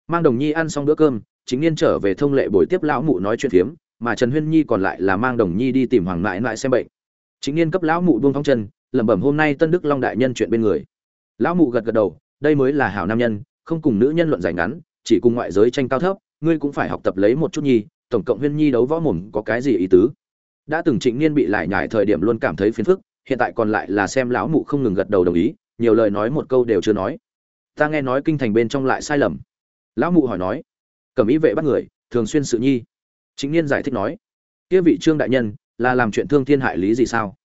[SPEAKER 1] Mang đồng nhi ăn xong bữa cơm chính niên trở về thông lệ buổi tiếp lão mụ nói chuyện phiếm, mà trần huyên nhi còn lại là mang đồng nhi đi tìm hoàng mãi mãi xem bệnh. Chính niên cấp lão mụ buông thong chân, lẩm bẩm hôm nay tân đức long đại nhân chuyện bên người. Lão mụ gật gật đầu, đây mới là hảo nam nhân, không cùng nữ nhân luận giải ngắn, chỉ cùng ngoại giới tranh cao thấp, ngươi cũng phải học tập lấy một chút nhi, tổng cộng huyên nhi đấu võ mồm có cái gì ý tứ? Đã từng trịnh niên bị lại nhải thời điểm luôn cảm thấy phiền phức, hiện tại còn lại là xem lão mụ không ngừng gật đầu đồng ý, nhiều lời nói một câu đều chưa nói. Ta nghe nói kinh thành bên trong lại sai lầm. Lão mụ hỏi nói, cẩm ý vệ bắt người, thường xuyên sự nhi. Chính niên giải thích nói, kia vị trương đại nhân, là làm chuyện thương thiên hại lý gì sao?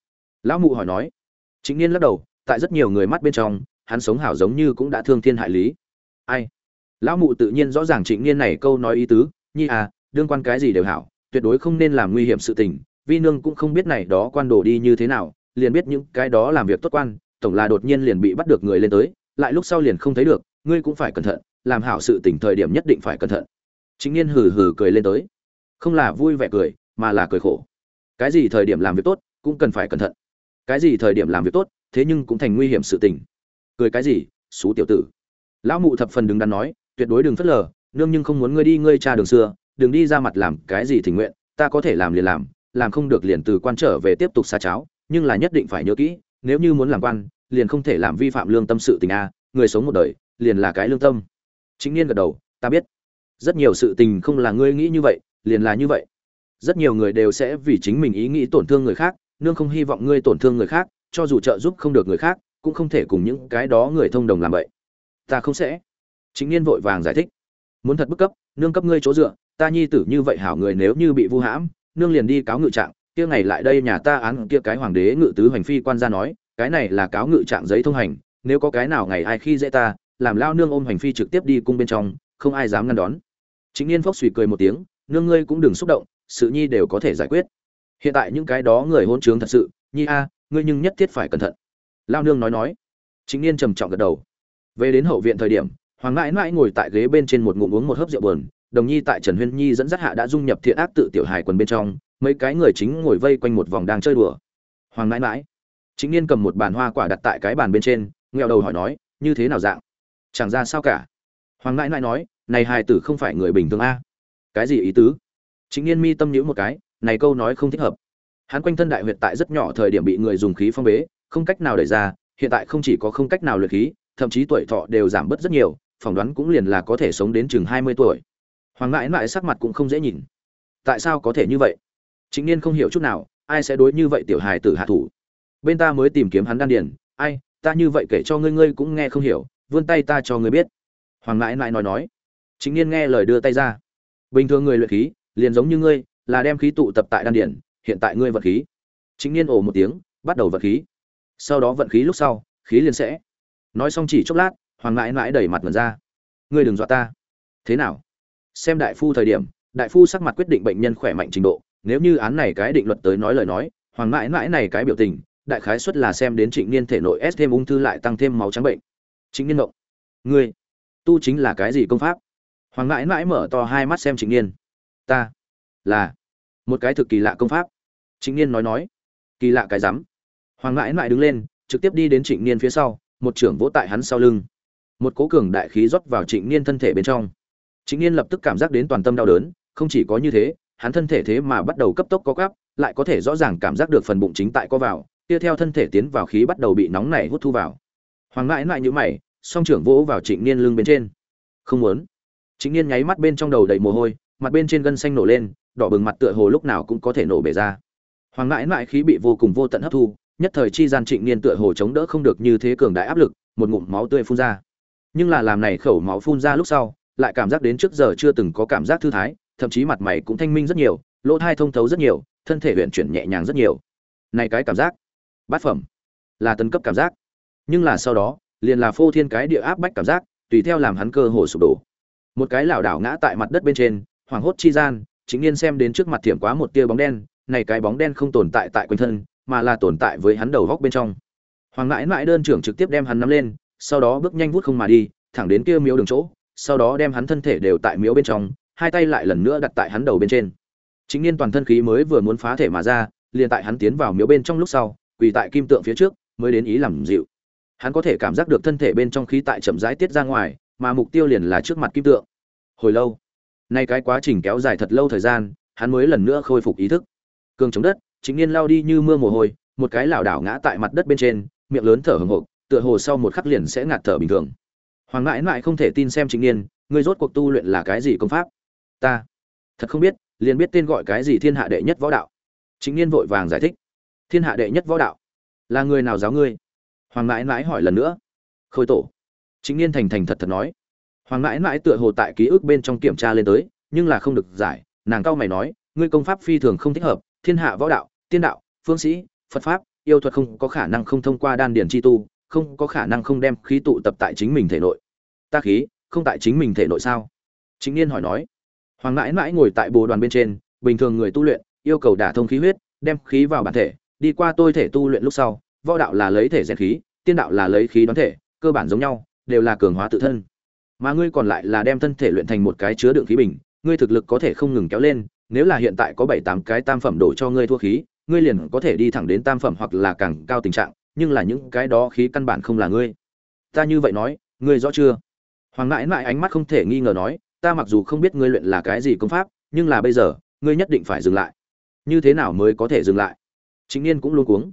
[SPEAKER 1] Lão mụ hỏi nói chính niên lắc đầu, tại rất nhiều người mắt bên trong, hắn sống hảo giống như cũng đã thương thiên hại lý. Ai? Lão mụ tự nhiên rõ ràng trịnh niên này câu nói ý tứ, nhi à đương quan cái gì đều hảo, tuyệt đối không nên làm nguy hiểm sự tình vi nương cũng không biết này đó quan đồ đi như thế nào, liền biết những cái đó làm việc tốt quan, tổng là đột nhiên liền bị bắt được người lên tới, lại lúc sau liền không thấy được, ngươi cũng phải cẩn thận, làm hảo sự tỉnh thời điểm nhất định phải cẩn thận. Chính niên hừ hừ cười lên tới. Không là vui vẻ cười, mà là cười khổ. Cái gì thời điểm làm việc tốt, cũng cần phải cẩn thận. Cái gì thời điểm làm việc tốt, thế nhưng cũng thành nguy hiểm sự tình. Cười cái gì, xú tiểu tử. Lão mụ thập phần đứng đắn nói, tuyệt đối đừng phớt lờ, nương nhưng không muốn ngươi đi, ngươi cha đường xưa, đừng đi ra mặt làm cái gì tình nguyện, ta có thể làm liền làm làm không được liền từ quan trở về tiếp tục xa cháo, nhưng là nhất định phải nhớ kỹ, nếu như muốn làm quan, liền không thể làm vi phạm lương tâm sự tình a, người sống một đời, liền là cái lương tâm. Chính niên gật đầu, ta biết. Rất nhiều sự tình không là ngươi nghĩ như vậy, liền là như vậy. Rất nhiều người đều sẽ vì chính mình ý nghĩ tổn thương người khác, nương không hy vọng ngươi tổn thương người khác, cho dù trợ giúp không được người khác, cũng không thể cùng những cái đó người thông đồng làm vậy. Ta không sẽ. Chính niên vội vàng giải thích. Muốn thật bức cấp, nương cấp ngươi chỗ dựa, ta nhi tử như vậy hảo người nếu như bị vu hãm nương liền đi cáo ngự trạng, kia ngày lại đây nhà ta án kia cái hoàng đế ngự tứ hoành phi quan ra nói, cái này là cáo ngự trạng giấy thông hành, nếu có cái nào ngày ai khi dễ ta, làm lao nương ôm hoành phi trực tiếp đi cung bên trong, không ai dám ngăn đón. Chính niên phốc suy cười một tiếng, nương ngươi cũng đừng xúc động, sự nhi đều có thể giải quyết. Hiện tại những cái đó người hôn trướng thật sự, nhi a, ngươi nhưng nhất thiết phải cẩn thận. Lao nương nói nói. Chính niên trầm trọng gật đầu. Về đến hậu viện thời điểm, hoàng mãi mãi ngồi tại ghế bên trên một ngụm uống một hớp rượu buồn đồng nhi tại trần huyên nhi dẫn dắt hạ đã dung nhập thiện ác tự tiểu hài quần bên trong, mấy cái người chính ngồi vây quanh một vòng đang chơi đùa. Hoàng mãi mãi chính niên cầm một bàn hoa quả đặt tại cái bàn bên trên nghèo đầu hỏi nói, như thế nào dạng? Chẳng ra sao cả. Hoàng mãi mãi nói, này hài tử không phải người bình thường a. Cái gì ý tứ? Chính niên mi tâm nhữ một cái, này câu nói không thích hợp. Hắn quanh thân đại huyệt tại rất nhỏ thời điểm bị người dùng khí phong bế, không cách nào đẩy ra, hiện tại không chỉ có không cách nào luyện khí, thậm chí tuổi thọ đều giảm bớt rất nhiều, phỏng đoán cũng liền là có thể sống đến chừng hai mươi tuổi hoàng mãi mãi sắc mặt cũng không dễ nhìn. Tại sao có thể như vậy? Chính niên không hiểu chút nào, ai sẽ đối như vậy tiểu hài tử hạ thủ? Bên ta mới tìm kiếm hắn đan điền. Ai, ta như vậy kể cho ngươi ngươi cũng nghe không hiểu, vươn tay ta cho ngươi biết. Hoàng mãi mãi nói nói. Chính niên nghe lời đưa tay ra. Bình thường người luyện khí, liền giống như ngươi, là đem khí tụ tập tại đan điền, hiện tại ngươi vận khí. Chính niên ồ một tiếng, bắt đầu vận khí. Sau đó vận khí lúc sau, khí liền sẽ. Nói xong chỉ chốc lát, hoàng mãi mãi đẩy mặt mật ra. Ngươi đừng dọa ta. Thế nào? Xem đại phu thời điểm, đại phu sắc mặt quyết định bệnh nhân khỏe mạnh trình độ, nếu như án này cái định luật tới nói lời nói, hoàng mãi mãi này cái biểu tình, đại khái suất là xem đến trịnh niên thể nội s thêm ung thư lại tăng thêm máu trắng bệnh. Trịnh niên động ngươi, tu chính là cái gì công pháp? Hoàng mãi mãi mở to hai mắt xem trịnh niên. Ta là một cái thực kỳ lạ công pháp. Trịnh niên nói nói. Kỳ lạ cái rắm. Hoàng mãi mãi đứng lên, trực tiếp đi đến trịnh niên phía sau, một trưởng vỗ tại hắn sau lưng. Một cố cường đại khí rót vào trịnh niên thân thể bên trong trịnh niên lập tức cảm giác đến toàn tâm đau đớn, không chỉ có như thế, hắn thân thể thế mà bắt đầu cấp tốc có gắp lại có thể rõ ràng cảm giác được phần bụng chính tại có vào tiếp theo thân thể tiến vào khí bắt đầu bị nóng nảy hút thu vào. Hoàng ngãi lại như mày, song trưởng vỗ vào trịnh niên lưng bên trên. Không muốn. Trịnh niên nháy mắt bên trong đầu đầy mồ hôi, mặt bên trên gân xanh nổ lên, đỏ bừng mặt tựa hồ lúc nào cũng có thể nổ bể ra. Hoàng ngãi lại khí bị vô cùng vô tận hấp thu, nhất thời chi gian trịnh niên tựa hồ chống đỡ không được như thế cường đại áp lực, một ngụm máu tươi phun ra. Nhưng là làm này khẩu máu phun ra lúc sau lại cảm giác đến trước giờ chưa từng có cảm giác thư thái, thậm chí mặt mày cũng thanh minh rất nhiều, lỗ thai thông thấu rất nhiều, thân thể huyện chuyển nhẹ nhàng rất nhiều. Này cái cảm giác, bát phẩm, là tân cấp cảm giác. Nhưng là sau đó, liền là phô thiên cái địa áp bách cảm giác, tùy theo làm hắn cơ hồ sụp đổ. Một cái lảo đảo ngã tại mặt đất bên trên, hoảng hốt chi gian, chính n xem đến trước mặt thiểm quá một tia bóng đen, này cái bóng đen không tồn tại tại quanh thân, mà là tồn tại với hắn đầu góc bên trong. Hoàng mãi mãi đơn trưởng trực tiếp đem hắn nắm lên, sau đó bước nhanh vút không mà đi, thẳng đến kia miếu đường chỗ sau đó đem hắn thân thể đều tại miếu bên trong, hai tay lại lần nữa đặt tại hắn đầu bên trên. Chính niên toàn thân khí mới vừa muốn phá thể mà ra, liền tại hắn tiến vào miếu bên trong lúc sau, quỳ tại kim tượng phía trước, mới đến ý làm dịu. Hắn có thể cảm giác được thân thể bên trong khí tại chậm rãi tiết ra ngoài, mà mục tiêu liền là trước mặt kim tượng. Hồi lâu, nay cái quá trình kéo dài thật lâu thời gian, hắn mới lần nữa khôi phục ý thức. Cường chống đất, chính niên lao đi như mưa mồ hôi, một cái lảo đảo ngã tại mặt đất bên trên, miệng lớn thở hổn hộc, tựa hồ sau một khắc liền sẽ ngạt thở bình thường hoàng mãi mãi không thể tin xem chính niên, ngươi rốt cuộc tu luyện là cái gì công pháp? Ta thật không biết, liền biết tên gọi cái gì thiên hạ đệ nhất võ đạo. Chính niên vội vàng giải thích. Thiên hạ đệ nhất võ đạo? Là người nào giáo ngươi? Hoàng mãi mãi hỏi lần nữa. Khôi tổ. Chính niên thành thành thật thật nói. Hoàng mãi mãi tựa hồ tại ký ức bên trong kiểm tra lên tới, nhưng là không được giải. Nàng cao mày nói, ngươi công pháp phi thường không thích hợp, thiên hạ võ đạo, tiên đạo, phương sĩ, phật pháp, yêu thuật không có khả năng không thông qua đan điển chi tu, không có khả năng không đem khí tụ tập tại chính mình thể nội ta khí, không tại chính mình thể nội sao? Chính niên hỏi nói. Hoàng mãi mãi ngồi tại bồ đoàn bên trên, bình thường người tu luyện, yêu cầu đả thông khí huyết, đem khí vào bản thể. Đi qua tôi thể tu luyện lúc sau, võ đạo là lấy thể rèn khí, tiên đạo là lấy khí đoán thể, cơ bản giống nhau, đều là cường hóa tự thân. Mà ngươi còn lại là đem thân thể luyện thành một cái chứa đựng khí bình, ngươi thực lực có thể không ngừng kéo lên, nếu là hiện tại có bảy tám cái tam phẩm đổ cho ngươi thua khí, ngươi liền có thể đi thẳng đến tam phẩm hoặc là càng cao tình trạng, nhưng là những cái đó khí căn bản không là ngươi. Ta như vậy nói, ngươi rõ chưa? Hoàng mãi mãi ánh mắt không thể nghi ngờ nói, ta mặc dù không biết ngươi luyện là cái gì công pháp, nhưng là bây giờ, ngươi nhất định phải dừng lại. Như thế nào mới có thể dừng lại? Chính niên cũng luôn cuống.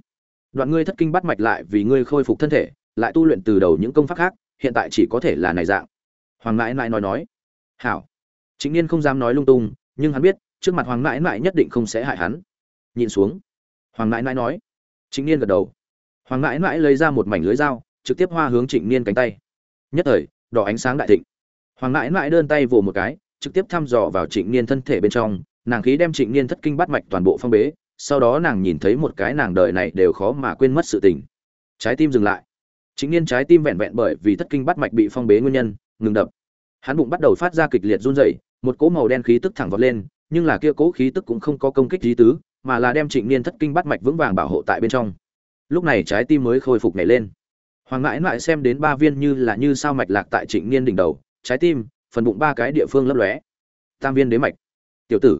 [SPEAKER 1] Đoạn ngươi thất kinh bắt mạch lại vì ngươi khôi phục thân thể, lại tu luyện từ đầu những công pháp khác, hiện tại chỉ có thể là này dạng. Hoàng mãi mãi nói nói. Hảo. Chính niên không dám nói lung tung, nhưng hắn biết, trước mặt hoàng mãi mãi nhất định không sẽ hại hắn. Nhìn xuống. Hoàng mãi mãi nói. Chính niên gật đầu. Hoàng mãi mãi lấy ra một mảnh lưới dao, trực tiếp hoa hướng trịnh niên cánh tay. Nhất thời đỏ ánh sáng đại thịnh. Hoàng mãi mãi đơn tay vồ một cái, trực tiếp thăm dò vào trịnh niên thân thể bên trong, nàng khí đem trịnh niên thất kinh bắt mạch toàn bộ phong bế, sau đó nàng nhìn thấy một cái nàng đời này đều khó mà quên mất sự tình. Trái tim dừng lại. Trịnh niên trái tim vẹn vẹn bởi vì thất kinh bắt mạch bị phong bế nguyên nhân, ngừng đập. Hắn bụng bắt đầu phát ra kịch liệt run rẩy, một cỗ màu đen khí tức thẳng vọt lên, nhưng là kia cỗ khí tức cũng không có công kích lý tứ, mà là đem trịnh niên thất kinh bắt mạch vững vàng bảo hộ tại bên trong. Lúc này trái tim mới khôi phục nhảy lên hoàng mãi mãi xem đến ba viên như là như sao mạch lạc tại trịnh niên đỉnh đầu, trái tim, phần bụng ba cái địa phương lấp lóe. Tam viên đế mạch. Tiểu tử,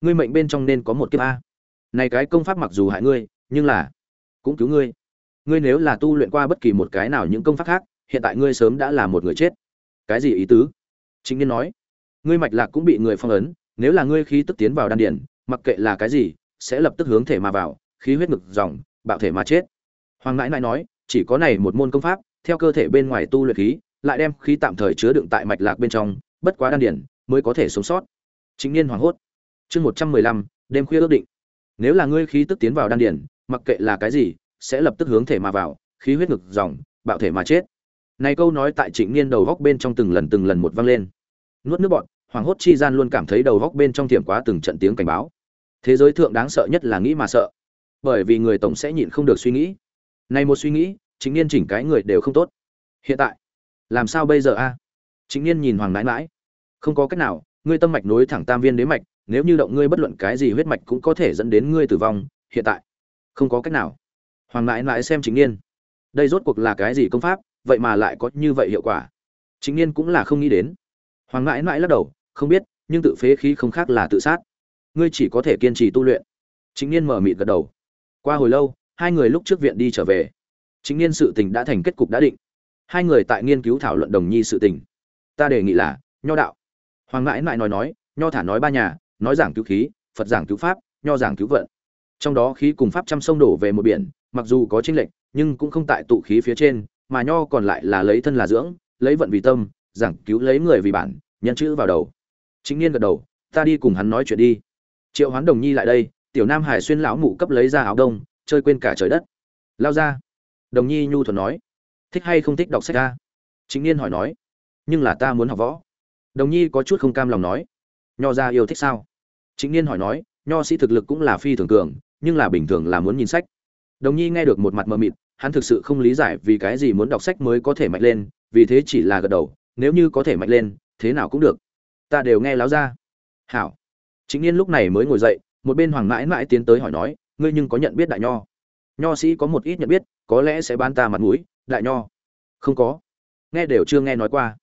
[SPEAKER 1] ngươi mệnh bên trong nên có một kiếp a. Này cái công pháp mặc dù hại ngươi, nhưng là cũng cứu ngươi. Ngươi nếu là tu luyện qua bất kỳ một cái nào những công pháp khác, hiện tại ngươi sớm đã là một người chết. Cái gì ý tứ? Chính niên nói. Ngươi mạch lạc cũng bị người phong ấn, nếu là ngươi khí tức tiến vào đan điển mặc kệ là cái gì, sẽ lập tức hướng thể mà vào, khí huyết ngực dòng, bạo thể mà chết. Hoàng ngãi nãi nói chỉ có này một môn công pháp, theo cơ thể bên ngoài tu luyện khí, lại đem khí tạm thời chứa đựng tại mạch lạc bên trong, bất quá đan điển mới có thể sống sót. Chính niên hoảng hốt. Chương một trăm mười lăm, đêm khuya ước định. Nếu là ngươi khí tức tiến vào đan điển, mặc kệ là cái gì, sẽ lập tức hướng thể mà vào, khí huyết ngực dòng, bạo thể mà chết. Này câu nói tại trịnh niên đầu góc bên trong từng lần từng lần một vang lên. Nuốt nước bọt hoàng hốt chi gian luôn cảm thấy đầu góc bên trong tiềm quá từng trận tiếng cảnh báo. Thế giới thượng đáng sợ nhất là nghĩ mà sợ. Bởi vì người tổng sẽ nhịn không được suy nghĩ này một suy nghĩ chính niên chỉnh cái người đều không tốt. Hiện tại làm sao bây giờ a? À? chính niên nhìn hoàng nãi Nãi, không có cách nào ngươi tâm mạch nối thẳng tam viên đế mạch nếu như động ngươi bất luận cái gì huyết mạch cũng có thể dẫn đến ngươi tử vong hiện tại không có cách nào. Hoàng Nãi Nãi xem chính niên. Đây rốt cuộc là cái gì công pháp vậy mà lại có như vậy hiệu quả? Chính niên cũng là không nghĩ đến. Hoàng Nãi Nãi lắc đầu không biết nhưng tự phế khí không khác là tự sát. Ngươi chỉ có thể kiên trì tu luyện. Chính niên mở mịt gật đầu. Qua hồi lâu hai người lúc trước viện đi trở về. Chính niên sự tình đã thành kết cục đã định. Hai người tại nghiên cứu thảo luận đồng nhi sự tình. Ta đề nghị là, nho đạo. Hoàng mãi mãi nói nói, nho thả nói ba nhà, nói giảng cứu khí, phật giảng cứu pháp, nho giảng cứu vận. Trong đó khí cùng pháp trăm sông đổ về một biển, mặc dù có chênh lệch, nhưng cũng không tại tụ khí phía trên, mà nho còn lại là lấy thân là dưỡng, lấy vận vì tâm, giảng cứu lấy người vì bản, nhân chữ vào đầu. Chính niên gật đầu, ta đi cùng hắn nói chuyện đi. Triệu hoán đồng nhi lại đây, tiểu nam hải xuyên lão mụ cấp lấy ra áo đông chơi quên cả trời đất. Lao ra. Đồng nhi nhu thuần nói. Thích hay không thích đọc sách ra chính niên hỏi nói. Nhưng là ta muốn học võ. Đồng nhi có chút không cam lòng nói. Nho ra yêu thích sao? Chính niên hỏi nói. Nho sĩ thực lực cũng là phi thường cường, nhưng là bình thường là muốn nhìn sách. Đồng nhi nghe được một mặt mờ mịt, hắn thực sự không lý giải vì cái gì muốn đọc sách mới có thể mạnh lên, vì thế chỉ là gật đầu, nếu như có thể mạnh lên, thế nào cũng được. Ta đều nghe láo ra. Hảo. Chính niên lúc này mới ngồi dậy, một bên hoàng mãi mãi tiến tới hỏi nói ngươi nhưng có nhận biết đại nho? Nho sĩ có một ít nhận biết, có lẽ sẽ ban ta mặt mũi, đại nho. Không có. Nghe đều chưa nghe nói qua.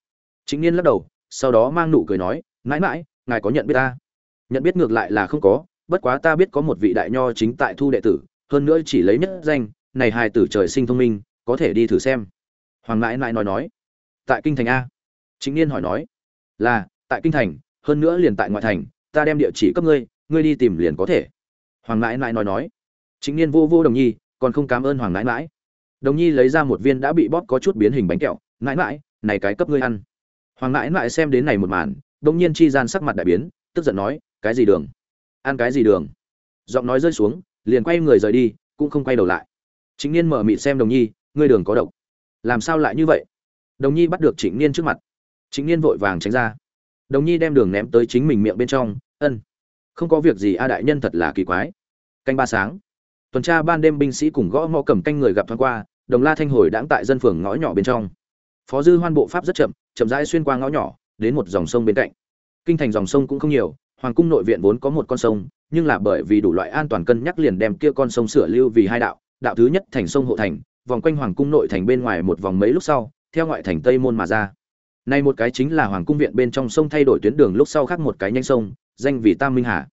[SPEAKER 1] Chính niên lắc đầu, sau đó mang nụ cười nói, mãi mãi, ngài có nhận biết ta? Nhận biết ngược lại là không có, bất quá ta biết có một vị đại nho chính tại thu đệ tử, hơn nữa chỉ lấy nhất danh, này hài tử trời sinh thông minh, có thể đi thử xem. Hoàng mãi mãi nói nói, tại kinh thành a. Chính niên hỏi nói, là, tại kinh thành, hơn nữa liền tại ngoại thành, ta đem địa chỉ cấp ngươi ngươi đi tìm liền có thể hoàng mãi mãi nói nói. Chính niên vô vô đồng nhi, còn không cảm ơn hoàng mãi mãi đồng nhi lấy ra một viên đã bị bóp có chút biến hình bánh kẹo. Mãi mãi này cái cấp ngươi ăn. Hoàng mãi mãi xem đến này một màn đông nhiên chi gian sắc mặt đại biến, tức giận nói, cái gì đường? Ăn cái gì đường? Giọng nói rơi xuống, liền quay người rời đi, cũng không quay đầu lại. Chính niên mở mịt xem đồng nhi, ngươi đường có độc. Làm sao lại như vậy? Đồng nhi bắt được trịnh niên trước mặt. Trịnh niên vội vàng tránh ra. Đồng nhi đem đường ném tới chính mình miệng bên trong, ân không có việc gì, a đại nhân thật là kỳ quái. Canh ba sáng. Tuần tra ban đêm binh sĩ cùng gõ ngõ cầm canh người gặp thoáng qua, đồng la thanh hồi đãng tại dân phường ngõ nhỏ bên trong. Phó dư hoan bộ pháp rất chậm chậm rãi xuyên qua ngõ nhỏ, đến một dòng sông bên cạnh. Kinh thành dòng sông cũng không nhiều, hoàng cung nội viện vốn có một con sông, nhưng là bởi vì đủ loại an toàn cân nhắc liền đem kia con sông sửa lưu vì hai đạo đạo thứ nhất thành sông hộ thành, vòng quanh hoàng cung nội thành bên ngoài một vòng mấy lúc sau, theo ngoại thành tây môn mà ra. Nay một cái chính là hoàng cung viện bên trong sông thay đổi tuyến đường, lúc sau khác một cái nhanh sông danh vì tam minh hà.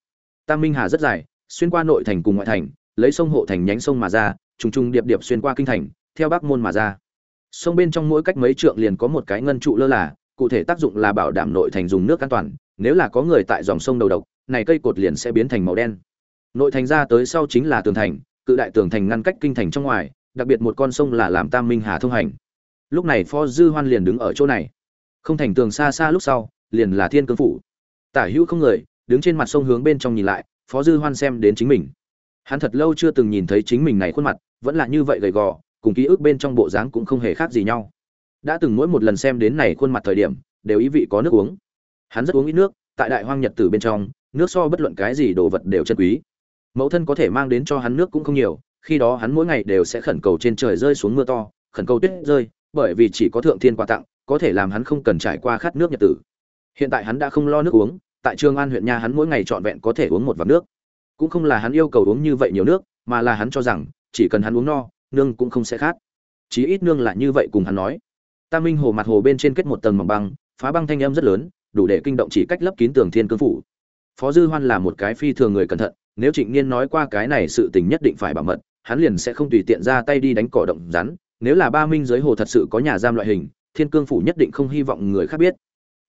[SPEAKER 1] Tam minh hà rất dài, xuyên qua nội thành cùng ngoại thành, lấy sông hộ thành nhánh sông mà ra, trùng trùng điệp điệp xuyên qua kinh thành, theo bắc môn mà ra. Sông bên trong mỗi cách mấy trượng liền có một cái ngân trụ lơ là, cụ thể tác dụng là bảo đảm nội thành dùng nước an toàn, nếu là có người tại dòng sông đầu độc, này cây cột liền sẽ biến thành màu đen. Nội thành ra tới sau chính là tường thành, cự đại tường thành ngăn cách kinh thành trong ngoài, đặc biệt một con sông là làm tam minh hà thông hành. Lúc này phó dư hoan liền đứng ở chỗ này. Không thành tường xa xa lúc sau, liền là thiên cương phủ tả hữu không người, đứng trên mặt sông hướng bên trong nhìn lại, phó dư hoan xem đến chính mình. Hắn thật lâu chưa từng nhìn thấy chính mình này khuôn mặt, vẫn là như vậy gầy gò, cùng ký ức bên trong bộ dáng cũng không hề khác gì nhau. Đã từng mỗi một lần xem đến này khuôn mặt thời điểm, đều ý vị có nước uống. Hắn rất uống ít nước, tại đại hoang nhật tử bên trong, nước so bất luận cái gì đồ vật đều chân quý. Mẫu thân có thể mang đến cho hắn nước cũng không nhiều, khi đó hắn mỗi ngày đều sẽ khẩn cầu trên trời rơi xuống mưa to, khẩn cầu tuyết rơi, bởi vì chỉ có thượng thiên quà tặng, có thể làm hắn không cần trải qua khát nước nhật tử hiện tại hắn đã không lo nước uống, tại trường an huyện nha hắn mỗi ngày trọn vẹn có thể uống một vạc nước. Cũng không là hắn yêu cầu uống như vậy nhiều nước, mà là hắn cho rằng, chỉ cần hắn uống no, nương cũng không sẽ khát. Chí ít nương là như vậy cùng hắn nói. Tam minh hồ mặt hồ bên trên kết một tầng mỏng băng, phá băng thanh âm rất lớn, đủ để kinh động chỉ cách lấp kín tường thiên cương phủ. Phó dư hoan là một cái phi thường người cẩn thận, nếu trịnh niên nói qua cái này sự tình nhất định phải bảo mật, hắn liền sẽ không tùy tiện ra tay đi đánh cỏ động rắn. Nếu là ba minh giới hồ thật sự có nhà giam loại hình, thiên cương phủ nhất định không hy vọng người khác biết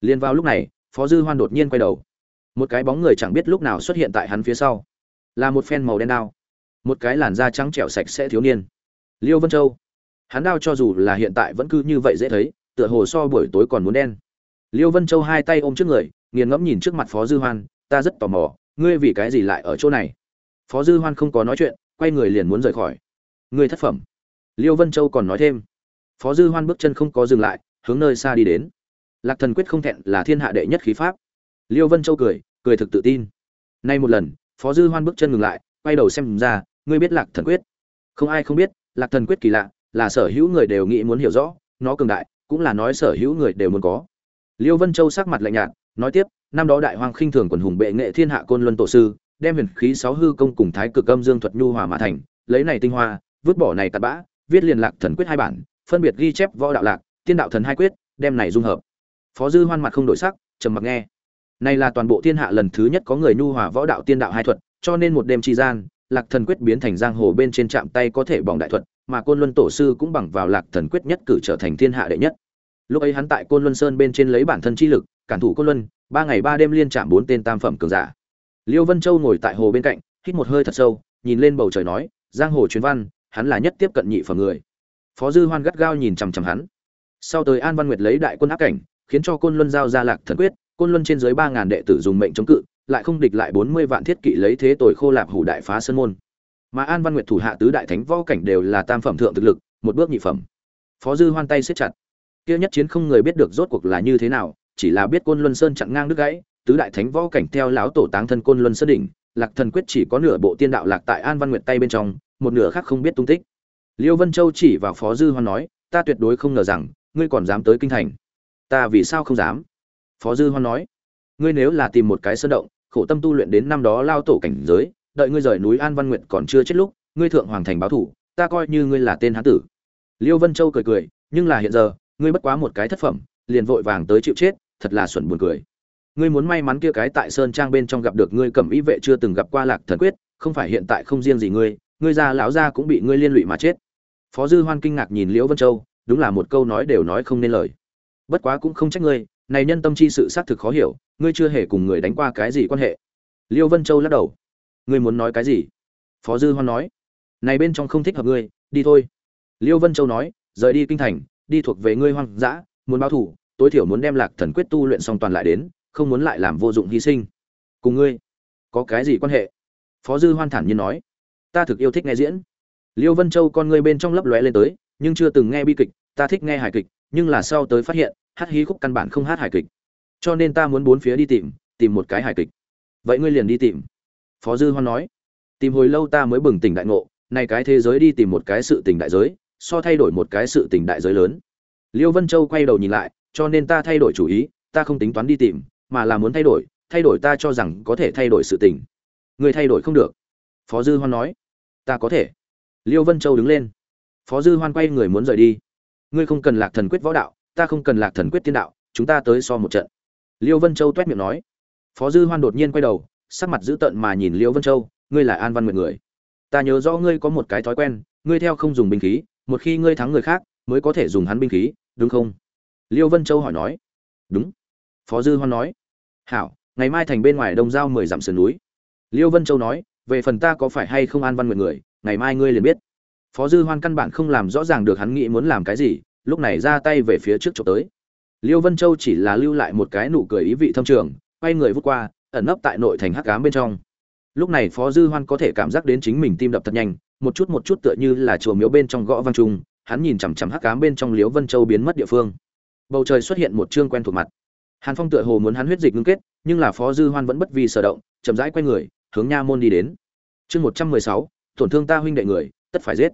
[SPEAKER 1] liên vào lúc này, phó dư hoan đột nhiên quay đầu. Một cái bóng người chẳng biết lúc nào xuất hiện tại hắn phía sau. Là một phen màu đen đao. Một cái làn da trắng trẻo sạch sẽ thiếu niên. Liêu vân châu. Hắn đao cho dù là hiện tại vẫn cứ như vậy dễ thấy, tựa hồ so buổi tối còn muốn đen. Liêu vân châu hai tay ôm trước người, nghiền ngẫm nhìn trước mặt phó dư hoan, ta rất tò mò, ngươi vì cái gì lại ở chỗ này? Phó dư hoan không có nói chuyện, quay người liền muốn rời khỏi. Ngươi thất phẩm. Liêu vân châu còn nói thêm. Phó dư hoan bước chân không có dừng lại, hướng nơi xa đi đến lạc thần quyết không thẹn là thiên hạ đệ nhất khí pháp. Liêu vân châu cười cười thực tự tin. Nay một lần, phó dư hoan bước chân ngừng lại, quay đầu xem ra, ngươi biết lạc thần quyết. Không ai không biết, lạc thần quyết kỳ lạ, là sở hữu người đều nghĩ muốn hiểu rõ, nó cường đại, cũng là nói sở hữu người đều muốn có. Liêu vân châu sắc mặt lạnh nhạt, nói tiếp, năm đó đại hoàng khinh thường quần hùng bệ nghệ thiên hạ côn luân tổ sư, đem huyền khí sáu hư công cùng thái cực âm dương thuật nhu hòa mà thành, lấy này tinh hoa, vứt bỏ này tạt bã, viết liền lạc thần quyết hai bản, phân biệt ghi chép võ đạo lạc, tiên đạo thần hai quyết, đem này dung hợp phó dư hoan mặt không đổi sắc, trầm mặc nghe. Này là toàn bộ thiên hạ lần thứ nhất có người nhu hòa võ đạo tiên đạo hai thuật, cho nên một đêm chi gian, lạc thần quyết biến thành giang hồ bên trên chạm tay có thể bỏng đại thuật, mà côn luân tổ sư cũng bằng vào lạc thần quyết nhất cử trở thành thiên hạ đệ nhất. Lúc ấy hắn tại côn luân sơn bên trên lấy bản thân chi lực, cản thủ côn luân, ba ngày ba đêm liên chạm bốn tên tam phẩm cường giả. Liêu vân châu ngồi tại hồ bên cạnh, hít một hơi thật sâu, nhìn lên bầu trời nói, giang hồ truyền văn, hắn là nhất tiếp cận nhị phẩm người. Phó dư hoan gắt gao nhìn chằm chằm hắn. Sau tới an văn nguyệt lấy đại quân áp cảnh khiến cho côn luân giao ra lạc thần quyết, côn luân trên dưới ba ngàn đệ tử dùng mệnh chống cự, lại không địch lại bốn mươi vạn thiết kỵ lấy thế tội khô lạp hủ đại phá sơn môn. Mà an văn nguyệt thủ hạ tứ đại thánh võ cảnh đều là tam phẩm thượng thực lực, một bước nhị phẩm. Phó dư hoan tay siết chặt. Kia nhất chiến không người biết được rốt cuộc là như thế nào, chỉ là biết côn luân sơn chặn ngang đứt gãy, tứ đại thánh võ cảnh theo lão tổ táng thân côn luân sơn đỉnh, lạc thần quyết chỉ có nửa bộ tiên đạo lạc tại an văn nguyệt tay bên trong, một nửa khác không biết tung tích. Liêu vân châu chỉ vào phó dư hoan nói, ta tuyệt đối không ngờ rằng, ngươi còn dám tới kinh thành ta vì sao không dám? Phó dư hoan nói, ngươi nếu là tìm một cái sơn động, khổ tâm tu luyện đến năm đó lao tổ cảnh giới, đợi ngươi rời núi an văn nguyện còn chưa chết lúc, ngươi thượng hoàng thành báo thủ, ta coi như ngươi là tên hán tử. Liêu vân châu cười cười, nhưng là hiện giờ, ngươi bất quá một cái thất phẩm, liền vội vàng tới chịu chết, thật là xuẩn buồn cười. Ngươi muốn may mắn kia cái tại sơn trang bên trong gặp được ngươi cẩm ý vệ chưa từng gặp qua lạc thần quyết, không phải hiện tại không riêng gì ngươi ngươi già lão gia cũng bị ngươi liên lụy mà chết. Phó dư hoan kinh ngạc nhìn liễu vân châu, đúng là một câu nói đều nói không nên lời bất quá cũng không trách ngươi, này nhân tâm chi sự xác thực khó hiểu, ngươi chưa hề cùng người đánh qua cái gì quan hệ. Liêu vân châu lắc đầu. Ngươi muốn nói cái gì? Phó dư hoan nói. Này bên trong không thích hợp ngươi, đi thôi. Liêu vân châu nói, rời đi kinh thành, đi thuộc về ngươi hoang dã, muốn báo thủ, tối thiểu muốn đem lạc thần quyết tu luyện xong toàn lại đến, không muốn lại làm vô dụng hy sinh. Cùng ngươi, có cái gì quan hệ? Phó dư hoan thản nhiên nói. Ta thực yêu thích nghe diễn. Liêu vân châu con ngươi bên trong lấp lóe lên tới, nhưng chưa từng nghe bi kịch, ta thích nghe hài kịch nhưng là sau tới phát hiện, hát hí khúc căn bản không hát hài kịch. Cho nên ta muốn bốn phía đi tìm tìm một cái hài kịch. Vậy ngươi liền đi tìm. Phó dư hoan nói. Tìm hồi lâu ta mới bừng tỉnh đại ngộ này cái thế giới đi tìm một cái sự tình đại giới, so thay đổi một cái sự tình đại giới lớn. Liêu vân châu quay đầu nhìn lại, cho nên ta thay đổi chủ ý, ta không tính toán đi tìm, mà là muốn thay đổi thay đổi ta cho rằng có thể thay đổi sự tình. Người thay đổi không được. Phó dư hoan nói. Ta có thể. Liêu vân châu đứng lên. Phó dư hoan quay người muốn rời đi ngươi không cần lạc thần quyết võ đạo, ta không cần lạc thần quyết tiên đạo, chúng ta tới so một trận. Liêu vân châu t miệng nói. Phó dư hoan đột nhiên quay đầu, sắc mặt dữ tợn mà nhìn liêu vân châu, ngươi là an văn nguyện người. Ta nhớ rõ ngươi có một cái thói quen, ngươi theo không dùng binh khí, một khi ngươi thắng người khác, mới có thể dùng hắn binh khí, đúng không? Liêu vân châu hỏi nói. Đúng. Phó dư hoan nói. Hảo, ngày mai thành bên ngoài đông giao mười dặm sườn núi. Liêu vân châu nói, về phần ta có phải hay không an văn nguyện người, ngày mai ngươi liền biết phó dư hoan căn bản không làm rõ ràng được hắn nghĩ muốn làm cái gì, lúc này ra tay về phía trước trộm tới. Liêu vân châu chỉ là lưu lại một cái nụ cười ý vị thâm trường, quay người vút qua, ẩn nấp tại nội thành hắc cám bên trong. Lúc này phó dư hoan có thể cảm giác đến chính mình tim đập thật nhanh, một chút một chút tựa như là chùa miếu bên trong gõ vang trung hắn nhìn chằm chằm hắc cám bên trong Liêu vân châu biến mất địa phương. Bầu trời xuất hiện một chương quen thuộc mặt. Hàn phong tựa hồ muốn hắn huyết dịch ngưng kết, nhưng là phó dư hoan vẫn bất vì sở động, chậm rãi quay người, hướng nha môn đi đến. Chương một trăm mười sáu, tổn thương ta huynh đệ người, tất phải giết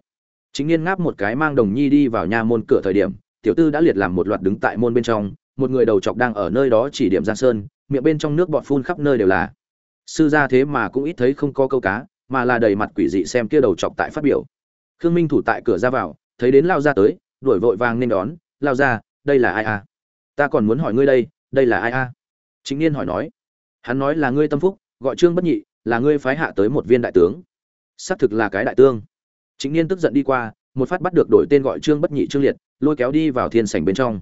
[SPEAKER 1] chính niên ngáp một cái mang đồng nhi đi vào nha môn cửa thời điểm, tiểu tư đã liệt làm một loạt đứng tại môn bên trong, một người đầu chọc đang ở nơi đó chỉ điểm giang sơn, miệng bên trong nước bọt phun khắp nơi đều là. Sư gia thế mà cũng ít thấy không có câu cá, mà là đầy mặt quỷ dị xem kia đầu chọc tại phát biểu. Khương minh thủ tại cửa ra vào, thấy đến lao ra tới, đuổi vội vàng nên đón, lao ra đây là ai a ta còn muốn hỏi ngươi đây đây là ai a chính niên hỏi nói. Hắn nói là ngươi tâm phúc, gọi trương bất nhị, là ngươi phái hạ tới một viên đại tướng. Xác thực là cái đại tướng chính niên tức giận đi qua, một phát bắt được đổi tên gọi trương bất nhị trương liệt, lôi kéo đi vào thiên sảnh bên trong.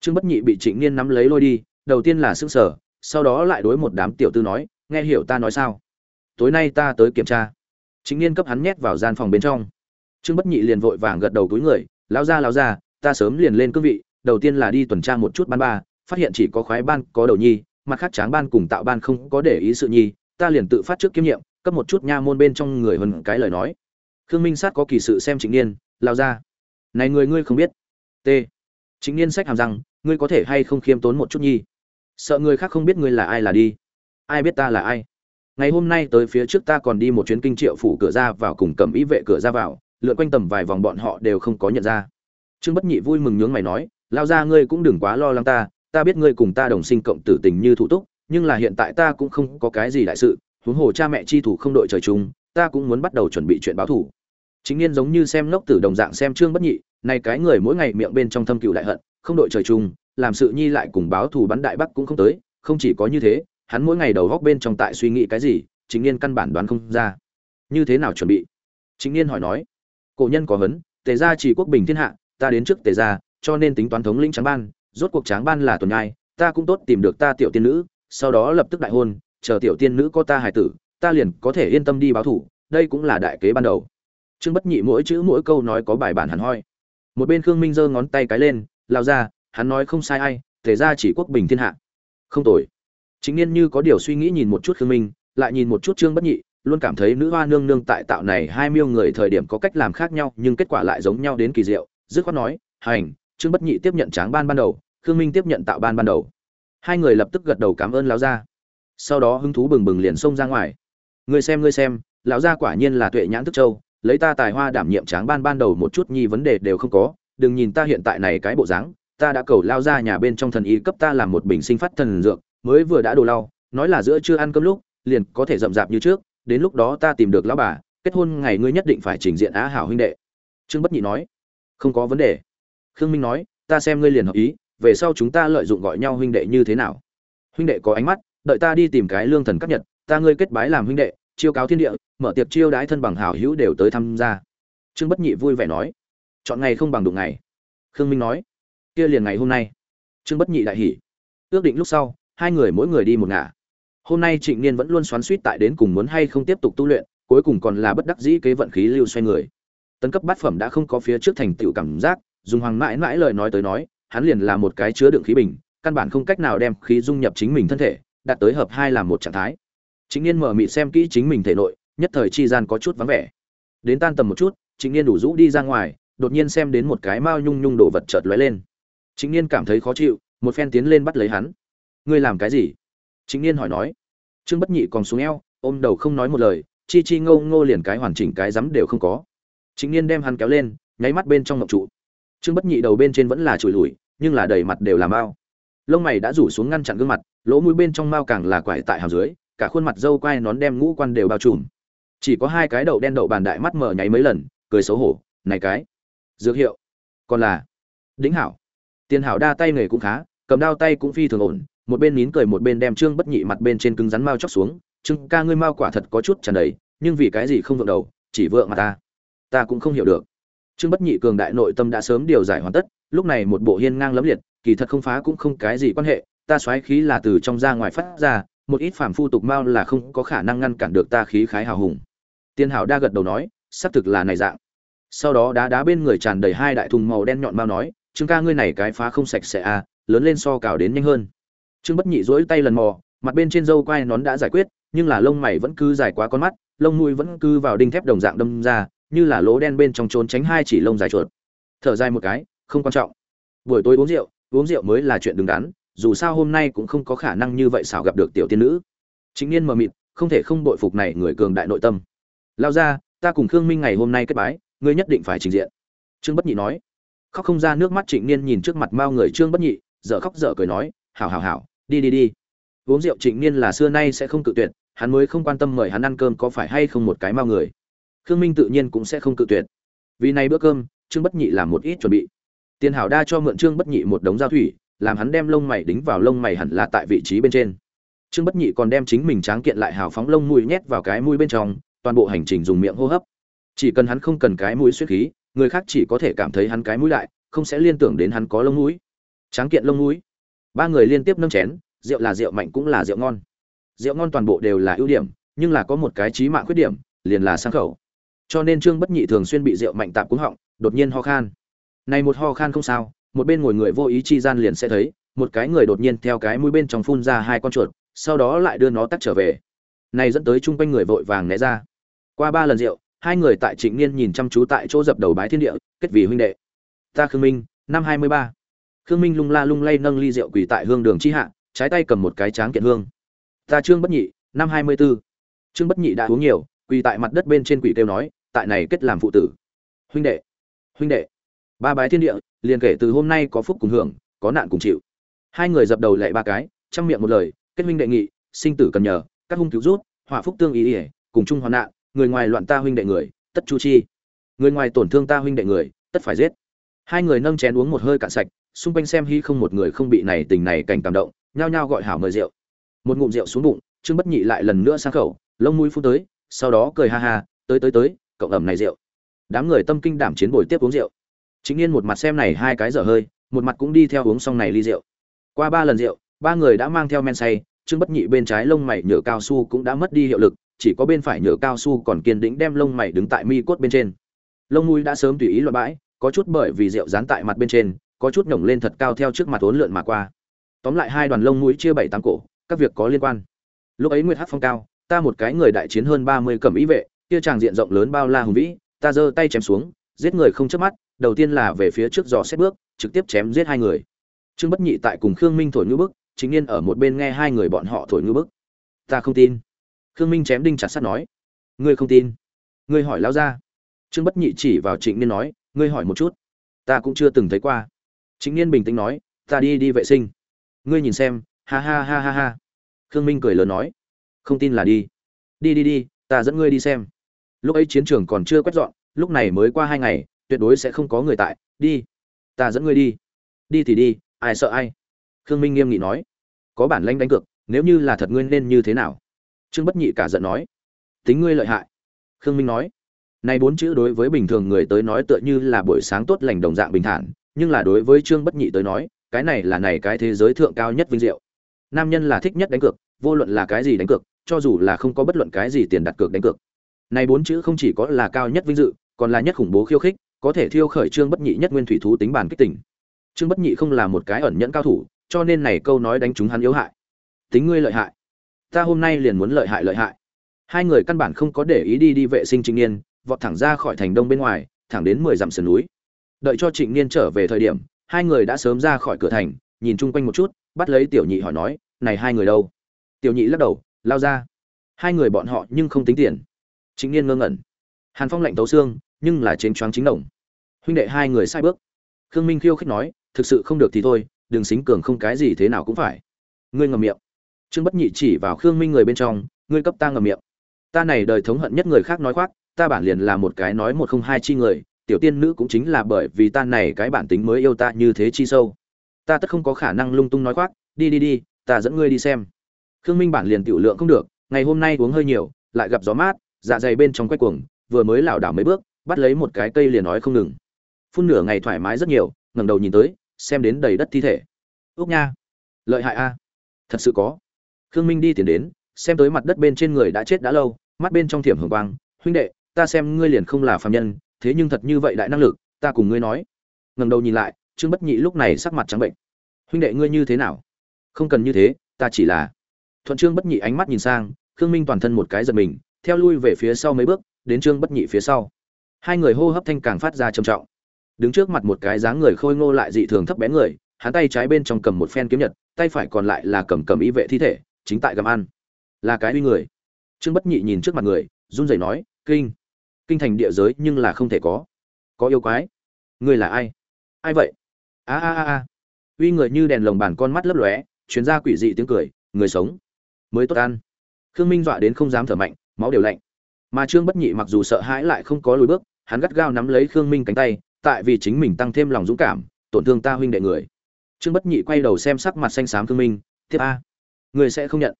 [SPEAKER 1] Trương bất nhị bị trịnh niên nắm lấy lôi đi, đầu tiên là sức sở sau đó lại đối một đám tiểu tư nói, nghe hiểu ta nói sao? Tối nay ta tới kiểm tra. Chính niên cấp hắn nhét vào gian phòng bên trong. Trương bất nhị liền vội vàng gật đầu túi người lao ra lao ra ta sớm liền lên cương vị, đầu tiên là đi tuần tra một chút ban ba, phát hiện chỉ có khoái ban có đầu nhi, mặt khác tráng ban cùng tạo ban không có để ý sự nhi, ta liền tự phát trước kiêm nhiệm, cấp một chút nha môn bên trong người hơn cái lời nói khương minh sát có kỳ sự xem chính niên, lao ra. Này người ngươi không biết. T. Chính niên sách hàm rằng ngươi có thể hay không khiêm tốn một chút nhi? Sợ người khác không biết ngươi là ai là đi. Ai biết ta là ai? Ngày hôm nay tới phía trước ta còn đi một chuyến kinh triệu phủ cửa ra vào cùng cầm ý vệ cửa ra vào, lượn quanh tầm vài vòng bọn họ đều không có nhận ra. Trương bất nhị vui mừng nhướng mày nói, lao ra ngươi cũng đừng quá lo lắng ta ta biết ngươi cùng ta đồng sinh cộng tử tình như thủ túc, nhưng là hiện tại ta cũng không có cái gì đại sự, huống hồ cha mẹ chi thủ không đội trời chung, ta cũng muốn bắt đầu chuẩn bị chuyện báo thủ chính niên giống như xem ngốc tử đồng dạng xem trương bất nhị này cái người mỗi ngày miệng bên trong thâm cựu đại hận, không đội trời chung, làm sự nhi lại cùng báo thù bắn đại bắc cũng không tới, không chỉ có như thế, hắn mỗi ngày đầu góc bên trong tại suy nghĩ cái gì, chính niên căn bản đoán không ra. Như thế nào chuẩn bị? Chính niên hỏi nói. Cổ nhân có hấn, tề gia chỉ quốc bình thiên hạ, ta đến trước tề gia, cho nên tính toán thống lĩnh tráng ban, rốt cuộc tráng ban là tuần nhai ta cũng tốt tìm được ta tiểu tiên nữ, sau đó lập tức đại hôn, chờ tiểu tiên nữ có ta hài tử, ta liền có thể yên tâm đi báo thủ đây cũng là đại kế ban đầu trương bất nhị mỗi chữ mỗi câu nói có bài bản hẳn hoi. Một bên khương minh giơ ngón tay cái lên lao ra hắn nói không sai ai thể ra chỉ quốc bình thiên hạ. Không tồi. Chính niên như có điều suy nghĩ nhìn một chút khương minh, lại nhìn một chút trương bất nhị, luôn cảm thấy nữ hoa nương nương tại tạo này hai miêu người thời điểm có cách làm khác nhau, nhưng kết quả lại giống nhau đến kỳ diệu, dứt khoát nói, hành, trương bất nhị tiếp nhận tráng ban ban đầu, khương minh tiếp nhận tạo ban ban đầu. Hai người lập tức gật đầu cảm ơn lão gia. Sau đó hứng thú bừng bừng liền xông ra ngoài. Ngươi xem ngươi xem, lão gia quả nhiên là tuệ nhãn tức châu lấy ta tài hoa đảm nhiệm tráng ban ban đầu một chút nhi vấn đề đều không có, đừng nhìn ta hiện tại này cái bộ dáng, ta đã cầu lao ra nhà bên trong thần y cấp ta làm một bình sinh phát thần dược, mới vừa đã đồ lau, nói là giữa chưa ăn cơm lúc, liền có thể rậm rạp như trước, đến lúc đó ta tìm được lão bà, kết hôn ngày ngươi nhất định phải trình diện á hảo huynh đệ. Trương bất nhị nói. Không có vấn đề. Khương minh nói, ta xem ngươi liền hợp ý, về sau chúng ta lợi dụng gọi nhau huynh đệ như thế nào? Huynh đệ có ánh mắt, đợi ta đi tìm cái lương thần cấp nhật, ta ngươi kết bái làm huynh đệ chiêu cáo thiên địa, mở tiệc chiêu đái thân bằng hảo hữu đều tới tham gia. Trương bất nhị vui vẻ nói, chọn ngày không bằng đụng ngày. Khương minh nói, kia liền ngày hôm nay. Trương bất nhị đại hỉ, ước định lúc sau, hai người mỗi người đi một ngả. Hôm nay trịnh niên vẫn luôn xoắn suýt tại đến cùng muốn hay không tiếp tục tu luyện, cuối cùng còn là bất đắc dĩ kế vận khí lưu xoay người. Tấn cấp bát phẩm đã không có phía trước thành tựu cảm giác, dùng hoàng mãi mãi lời nói tới nói, hắn liền là một cái chứa đựng khí bình, căn bản không cách nào đem khí dung nhập chính mình thân thể, đạt tới hợp hai làm một trạng thái chính niên mở mịt xem kỹ chính mình thể nội, nhất thời chi gian có chút vắng vẻ. Đến tan tầm một chút chính niên đủ rũ đi ra ngoài, đột nhiên xem đến một cái mao nhung nhung đồ vật chợt lóe lên. Chính niên cảm thấy khó chịu, một phen tiến lên bắt lấy hắn. Ngươi làm cái gì? Chính niên hỏi nói. Trương bất nhị còn xuống eo, ôm đầu không nói một lời, chi chi ngô ngô liền cái hoàn chỉnh cái rắm đều không có. Chính niên đem hắn kéo lên, nháy mắt bên trong ngọc trụ. Trương bất nhị đầu bên trên vẫn là chùi lùi nhưng là đầy mặt đều là mao. Lông mày đã rủ xuống ngăn chặn gương mặt, lỗ mũi bên trong mao càng là quải tại hàm dưới cả khuôn mặt dâu quai nón đem ngũ quan đều bao trùm. Chỉ có hai cái đậu đen đậu bàn đại mắt mở nháy mấy lần, cười xấu hổ, này cái, dược hiệu còn là đĩnh hảo. Tiền hảo đa tay nghề cũng khá, cầm đao tay cũng phi thường ổn, một bên nín cười một bên đem trương bất nhị mặt bên trên cứng rắn mau chóc xuống, trương ca ngươi mau quả thật có chút tràn đầy, nhưng vì cái gì không vượng đầu, chỉ vượng mà ta ta cũng không hiểu được. Trương bất nhị cường đại nội tâm đã sớm điều giải hoàn tất, lúc này một bộ hiên ngang lấm liệt, kỳ thật không phá cũng không cái gì quan hệ, ta xoáy khí là từ trong ra ngoài phát ra một ít phàm phu tục mao là không có khả năng ngăn cản được ta khí khái hào hùng. Tiên hảo đa gật đầu nói, xác thực là này dạng. Sau đó đá đá bên người tràn đầy hai đại thùng màu đen nhọn mao nói, trương ca ngươi này cái phá không sạch sẽ à lớn lên so cào đến nhanh hơn. Trương bất nhị dỗi tay lần mò, mặt bên trên dâu quai nón đã giải quyết, nhưng là lông mày vẫn cứ dài quá con mắt, lông mũi vẫn cứ vào đinh thép đồng dạng đâm ra, như là lỗ đen bên trong trốn tránh hai chỉ lông dài chuột. Thở dài một cái, không quan trọng. Buổi tối uống rượu uống rượu mới là chuyện đứng đắn dù sao hôm nay cũng không có khả năng như vậy xảo gặp được tiểu tiên nữ. Chính niên mờ mịt, không thể không bội phục này người cường đại nội tâm. Lao ra, ta cùng khương minh ngày hôm nay kết bái, ngươi nhất định phải trình diện. Trương bất nhị nói. Khóc không ra nước mắt, trịnh niên nhìn trước mặt mao người trương bất nhị, dở khóc dở cười nói, hảo hảo hảo, đi đi đi. Uống rượu trịnh niên là xưa nay sẽ không cự tuyệt, hắn mới không quan tâm mời hắn ăn cơm có phải hay không một cái mao người. Khương minh tự nhiên cũng sẽ không cự tuyệt. Vì này bữa cơm, trương bất nhị làm một ít chuẩn bị. Tiền hảo đa cho mượn trương bất nhị một đống giao thủy làm hắn đem lông mày đính vào lông mày hẳn là tại vị trí bên trên. Trương bất nhị còn đem chính mình tráng kiện lại hào phóng lông mũi nhét vào cái mũi bên trong, toàn bộ hành trình dùng miệng hô hấp. Chỉ cần hắn không cần cái mũi suýt khí, người khác chỉ có thể cảm thấy hắn cái mũi lại, không sẽ liên tưởng đến hắn có lông mũi. Tráng kiện lông mũi. Ba người liên tiếp nâng chén, rượu là rượu mạnh cũng là rượu ngon. Rượu ngon toàn bộ đều là ưu điểm, nhưng là có một cái trí mạng khuyết điểm, liền là sang khẩu. Cho nên trương bất nhị thường xuyên bị rượu mạnh tạm cúng họng, đột nhiên ho khan. Này một ho khan không sao một bên ngồi người vô ý chi gian liền sẽ thấy, một cái người đột nhiên theo cái mũi bên trong phun ra hai con chuột, sau đó lại đưa nó tắt trở về. Này dẫn tới chung quanh người vội vàng né ra. Qua ba lần rượu, hai người tại trịnh niên nhìn chăm chú tại chỗ dập đầu bái thiên địa, kết vì huynh đệ. Ta khương minh, năm hai mươi ba. Khương minh lung la lung lay nâng ly rượu quỳ tại hương đường chi hạ, trái tay cầm một cái tráng kiện hương. Ta trương bất nhị, năm hai mươi b ố trương bất nhị đã uống nhiều, quỳ tại mặt đất bên trên quỷ kêu nói, tại này kết làm phụ tử. Huynh đệ. Huynh đệ ba bái thiên địa, liền kể từ hôm nay có phúc cùng hưởng, có nạn cùng chịu. Hai người dập đầu lạy ba cái trong miệng một lời, kết huynh đệ nghị, sinh tử cần nhờ, các hung cứu rút hỏa phúc tương ý ỉa cùng chung hoạn nạn, người ngoài loạn ta huynh đệ người, tất chu chi. Người ngoài tổn thương ta huynh đệ người, tất phải giết. Hai người nâng chén uống một hơi cạn sạch, xung quanh xem hy không một người không bị này tình này cảnh cảm động, nhao nhao gọi hảo mời rượu. Một ngụm rượu xuống bụng, trương bất nhị lại lần nữa sang khẩu, lông mũi phun tới, sau đó cười ha ha, tới tới tới cộng ẩm này rượu. Đám người tâm kinh đảm chiến bồi tiếp uống rượu chính yên một mặt xem này hai cái dở hơi, một mặt cũng đi theo uống xong này ly rượu. Qua ba lần rượu, ba người đã mang theo men say, trương bất nhị bên trái lông mày nhựa cao su cũng đã mất đi hiệu lực, chỉ có bên phải nhựa cao su còn kiên định đem lông mày đứng tại mi cốt bên trên. Lông mũi đã sớm tùy ý loạn bãi, có chút bởi vì rượu dán tại mặt bên trên, có chút nhổng lên thật cao theo trước mặt uốn lượn mà qua. Tóm lại hai đoàn lông mũi chia bảy tám cổ, các việc có liên quan. Lúc ấy nguyệt hát phong cao, ta một cái người đại chiến hơn ba mươi cẩm ý vệ, kia tràng diện rộng lớn bao la hùng vĩ, ta giơ tay chém xuống, giết người không chớp mắt đầu tiên là về phía trước dò xét bước, trực tiếp chém giết hai người. Trương bất nhị tại cùng khương minh thổi ngữ bức, chính niên ở một bên nghe hai người bọn họ thổi ngữ bức. Ta không tin. Khương minh chém đinh chặt sắt nói. Ngươi không tin. Ngươi hỏi lão gia. Trương bất nhị chỉ vào trịnh niên nói, ngươi hỏi một chút. Ta cũng chưa từng thấy qua. Trịnh niên bình tĩnh nói, ta đi đi vệ sinh. Ngươi nhìn xem, ha ha ha ha ha. Khương minh cười lớn nói, không tin là đi. Đi đi đi, ta dẫn ngươi đi xem. Lúc ấy chiến trường còn chưa quét dọn, lúc này mới qua hai ngày tuyệt đối sẽ không có người tại, đi. Ta dẫn ngươi đi. Đi thì đi, ai sợ ai? Khương minh nghiêm nghị nói. Có bản lanh đánh cược, nếu như là thật ngươi nên như thế nào? Trương bất nhị cả giận nói. Tính ngươi lợi hại. Khương minh nói. Này bốn chữ đối với bình thường người tới nói tựa như là buổi sáng tốt lành đồng dạng bình thản, nhưng là đối với trương bất nhị tới nói, cái này là này cái thế giới thượng cao nhất vinh diệu. Nam nhân là thích nhất đánh cược, vô luận là cái gì đánh cược, cho dù là không có bất luận cái gì tiền đặt cược đánh cược. Này bốn chữ không chỉ có là cao nhất vinh dự, còn là nhất khủng bố khiêu khích có thể thiêu khởi trương bất nhị nhất nguyên thủy thú tính bản kích tỉnh trương bất nhị không là một cái ẩn nhẫn cao thủ, cho nên này câu nói đánh chúng hắn yếu hại. Tính ngươi lợi hại. Ta hôm nay liền muốn lợi hại lợi hại. Hai người căn bản không có để ý đi đi vệ sinh trịnh niên, vọt thẳng ra khỏi thành đông bên ngoài, thẳng đến mười dặm sườn núi. Đợi cho trịnh niên trở về thời điểm, hai người đã sớm ra khỏi cửa thành, nhìn chung quanh một chút, bắt lấy tiểu nhị hỏi nói, này hai người đâu? Tiểu nhị lắc đầu, lao ra. Hai người bọn họ nhưng không tính tiền. Trịnh niên ngơ ngẩn. Hàn phong lạnh tấu xương nhưng là trên choáng chính đồng. Huynh đệ hai người sai bước. Khương minh khiêu khích nói, thực sự không được thì thôi, đừng xính cường không cái gì thế nào cũng phải. Ngươi ngậm miệng. Trương bất nhị chỉ vào khương minh người bên trong, ngươi cấp ta ngậm miệng. Ta này đời thống hận nhất người khác nói khoác, ta bản liền là một cái nói một không hai chi người, tiểu tiên nữ cũng chính là bởi vì ta này cái bản tính mới yêu ta như thế chi sâu. Ta tất không có khả năng lung tung nói khoác, đi đi đi, ta dẫn ngươi đi xem. Khương minh bản liền tiểu lượng không được, ngày hôm nay uống hơi nhiều, lại gặp gió mát dạ dày bên trong quay cuồng, vừa mới lảo đảo mấy bước bắt lấy một cái cây liền nói không ngừng. Phun nửa ngày thoải mái rất nhiều, ngẩng đầu nhìn tới, xem đến đầy đất thi thể. Ước nha, lợi hại a. Thật sự có. Khương minh đi tiến đến, xem tới mặt đất bên trên người đã chết đã lâu, mắt bên trong thiểm hưởng quang. Huynh đệ, ta xem ngươi liền không là phàm nhân, thế nhưng thật như vậy đại năng lực, ta cùng ngươi nói. Ngẩng đầu nhìn lại, trương bất nhị lúc này sắc mặt trắng bệnh. Huynh đệ ngươi như thế nào? Không cần như thế, ta chỉ là. Thuận trương bất nhị ánh mắt nhìn sang, khương minh toàn thân một cái giật mình, theo lui về phía sau mấy bước, đến trương bất nhị phía sau hai người hô hấp thanh càng phát ra trầm trọng. Đứng trước mặt một cái dáng người khôi ngô lại dị thường thấp bé người, hắn tay trái bên trong cầm một phen kiếm nhật, tay phải còn lại là cầm cầm ý vệ thi thể, chính tại gầm ăn. Là cái uy người. Trương bất nhị nhìn trước mặt người, run rẩy nói, kinh kinh thành địa giới nhưng là không thể có. Có yêu quái. Người là ai? Ai vậy? A a a a. Uy người như đèn lồng bàn con mắt lấp lóe chuyến ra quỷ dị tiếng cười, người sống, mới tốt ăn. Khương minh dọa đến không dám thở mạnh, máu đều lạnh. Mà trương bất nhị mặc dù sợ hãi lại không có lùi bước hắn gắt gao nắm lấy khương minh cánh tay, tại vì chính mình tăng thêm lòng dũng cảm, tổn thương ta huynh đệ người. Trương bất nhị quay đầu xem sắc mặt xanh xám khương minh, tiếp a. Người sẽ không nhận.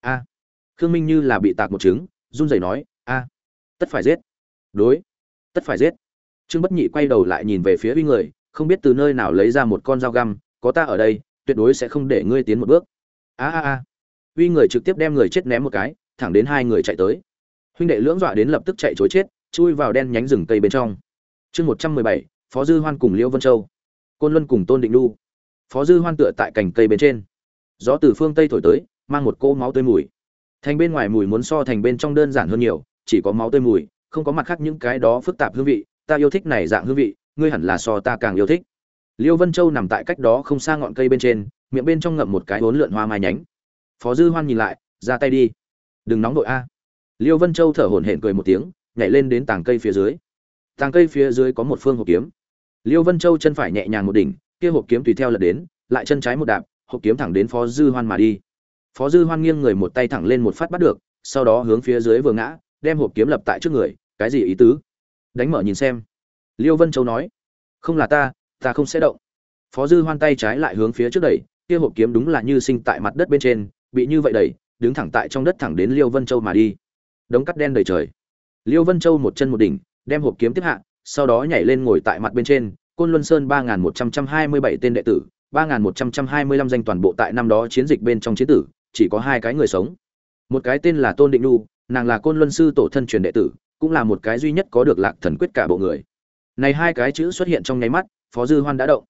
[SPEAKER 1] A. Khương minh như là bị tạc một trứng, run rẩy nói, a. Tất phải giết. Đối. Tất phải giết. Trương bất nhị quay đầu lại nhìn về phía uy người, không biết từ nơi nào lấy ra một con dao găm, có ta ở đây, tuyệt đối sẽ không để ngươi tiến một bước. A a a. Uy người trực tiếp đem người chết ném một cái, thẳng đến hai người chạy tới. Huynh đệ lưỡng dọa đến lập tức chạy chối chết chui vào đen nhánh rừng cây bên trong. Chương một trăm mười bảy, phó dư hoan cùng liễu vân châu. Côn luân cùng tôn định lu phó dư hoan tựa tại cành cây bên trên. Gió từ phương tây thổi tới, mang một cỗ máu tươi mùi. Thành bên ngoài mùi muốn so thành bên trong đơn giản hơn nhiều, chỉ có máu tươi mùi, không có mặt khác những cái đó phức tạp hương vị, ta yêu thích này dạng hương vị, ngươi hẳn là so ta càng yêu thích. Liêu vân châu nằm tại cách đó không xa ngọn cây bên trên, miệng bên trong ngậm một cái bốn lượn hoa mai nhánh. Phó dư hoan nhìn lại, ra tay đi. Đừng nóng đội a. Liêu vân châu thở hổn hển cười một tiếng nhảy lên đến tàng cây phía dưới. Tàng cây phía dưới có một phương hộp kiếm. Liêu vân châu chân phải nhẹ nhàng một đỉnh, kia hộp kiếm tùy theo lật đến, lại chân trái một đạp, hộp kiếm thẳng đến phó dư hoan mà đi. Phó dư hoan nghiêng người một tay thẳng lên một phát bắt được, sau đó hướng phía dưới vừa ngã, đem hộp kiếm lập tại trước người, cái gì ý tứ? Đánh mở nhìn xem. Liêu vân châu nói, không là ta ta không sẽ động. Phó dư hoan tay trái lại hướng phía trước đẩy, kia hộp kiếm đúng là như sinh tại mặt đất bên trên, bị như vậy đẩy, đứng thẳng tại trong đất thẳng đến liêu vân châu mà đi. Đống cắt đen đầy trời liêu vân châu một chân một đỉnh, đem hộp kiếm tiếp hạ, sau đó nhảy lên ngồi tại mặt bên trên, côn luân sơn ba nghìn một trăm hai mươi bảy tên đệ tử, ba nghìn một trăm hai mươi lăm danh toàn bộ tại năm đó chiến dịch bên trong chiến tử, chỉ có hai cái người sống. Một cái tên là tôn định nu nàng là côn luân sư tổ thân truyền đệ tử, cũng là một cái duy nhất có được lạc thần quyết cả bộ người. Này hai cái chữ xuất hiện trong nháy mắt, phó dư hoan đã động.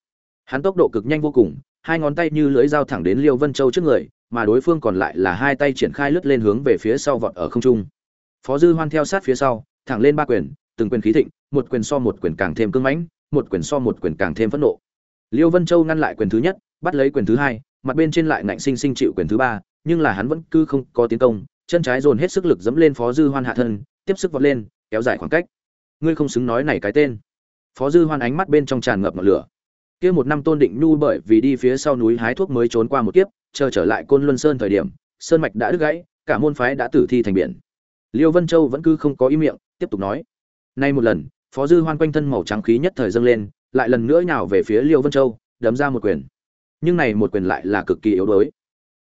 [SPEAKER 1] Hắn tốc độ cực nhanh vô cùng, hai ngón tay như lưỡi dao thẳng đến liêu vân châu trước người, mà đối phương còn lại là hai tay triển khai lướt lên hướng về phía sau vọt ở không trung phó dư hoan theo sát phía sau, thẳng lên ba quyền, từng quyền khí thịnh, một quyền so một quyền càng thêm cưng mãnh, một quyền so một quyền càng thêm phẫn nộ. Liêu vân châu ngăn lại quyền thứ nhất, bắt lấy quyền thứ hai, mặt bên trên lại ngạnh sinh sinh chịu quyền thứ ba, nhưng là hắn vẫn cứ không có tiến công, chân trái dồn hết sức lực dẫm lên phó dư hoan hạ thân, tiếp sức vọt lên, kéo dài khoảng cách. Ngươi không xứng nói này cái tên. Phó dư hoan ánh mắt bên trong tràn ngập ngọn lửa. Kia một năm tôn định nhu bởi vì đi phía sau núi hái thuốc mới trốn qua một kiếp, chờ trở lại côn luân sơn thời điểm, sơn mạch đã đứt gãy, cả môn phái đã tử thi thành biển liêu vân châu vẫn cứ không có ý miệng, tiếp tục nói. Nay một lần, phó dư hoan quanh thân màu trắng khí nhất thời dâng lên, lại lần nữa nhào về phía liêu vân châu, đấm ra một quyền. Nhưng này một quyền lại là cực kỳ yếu đuối.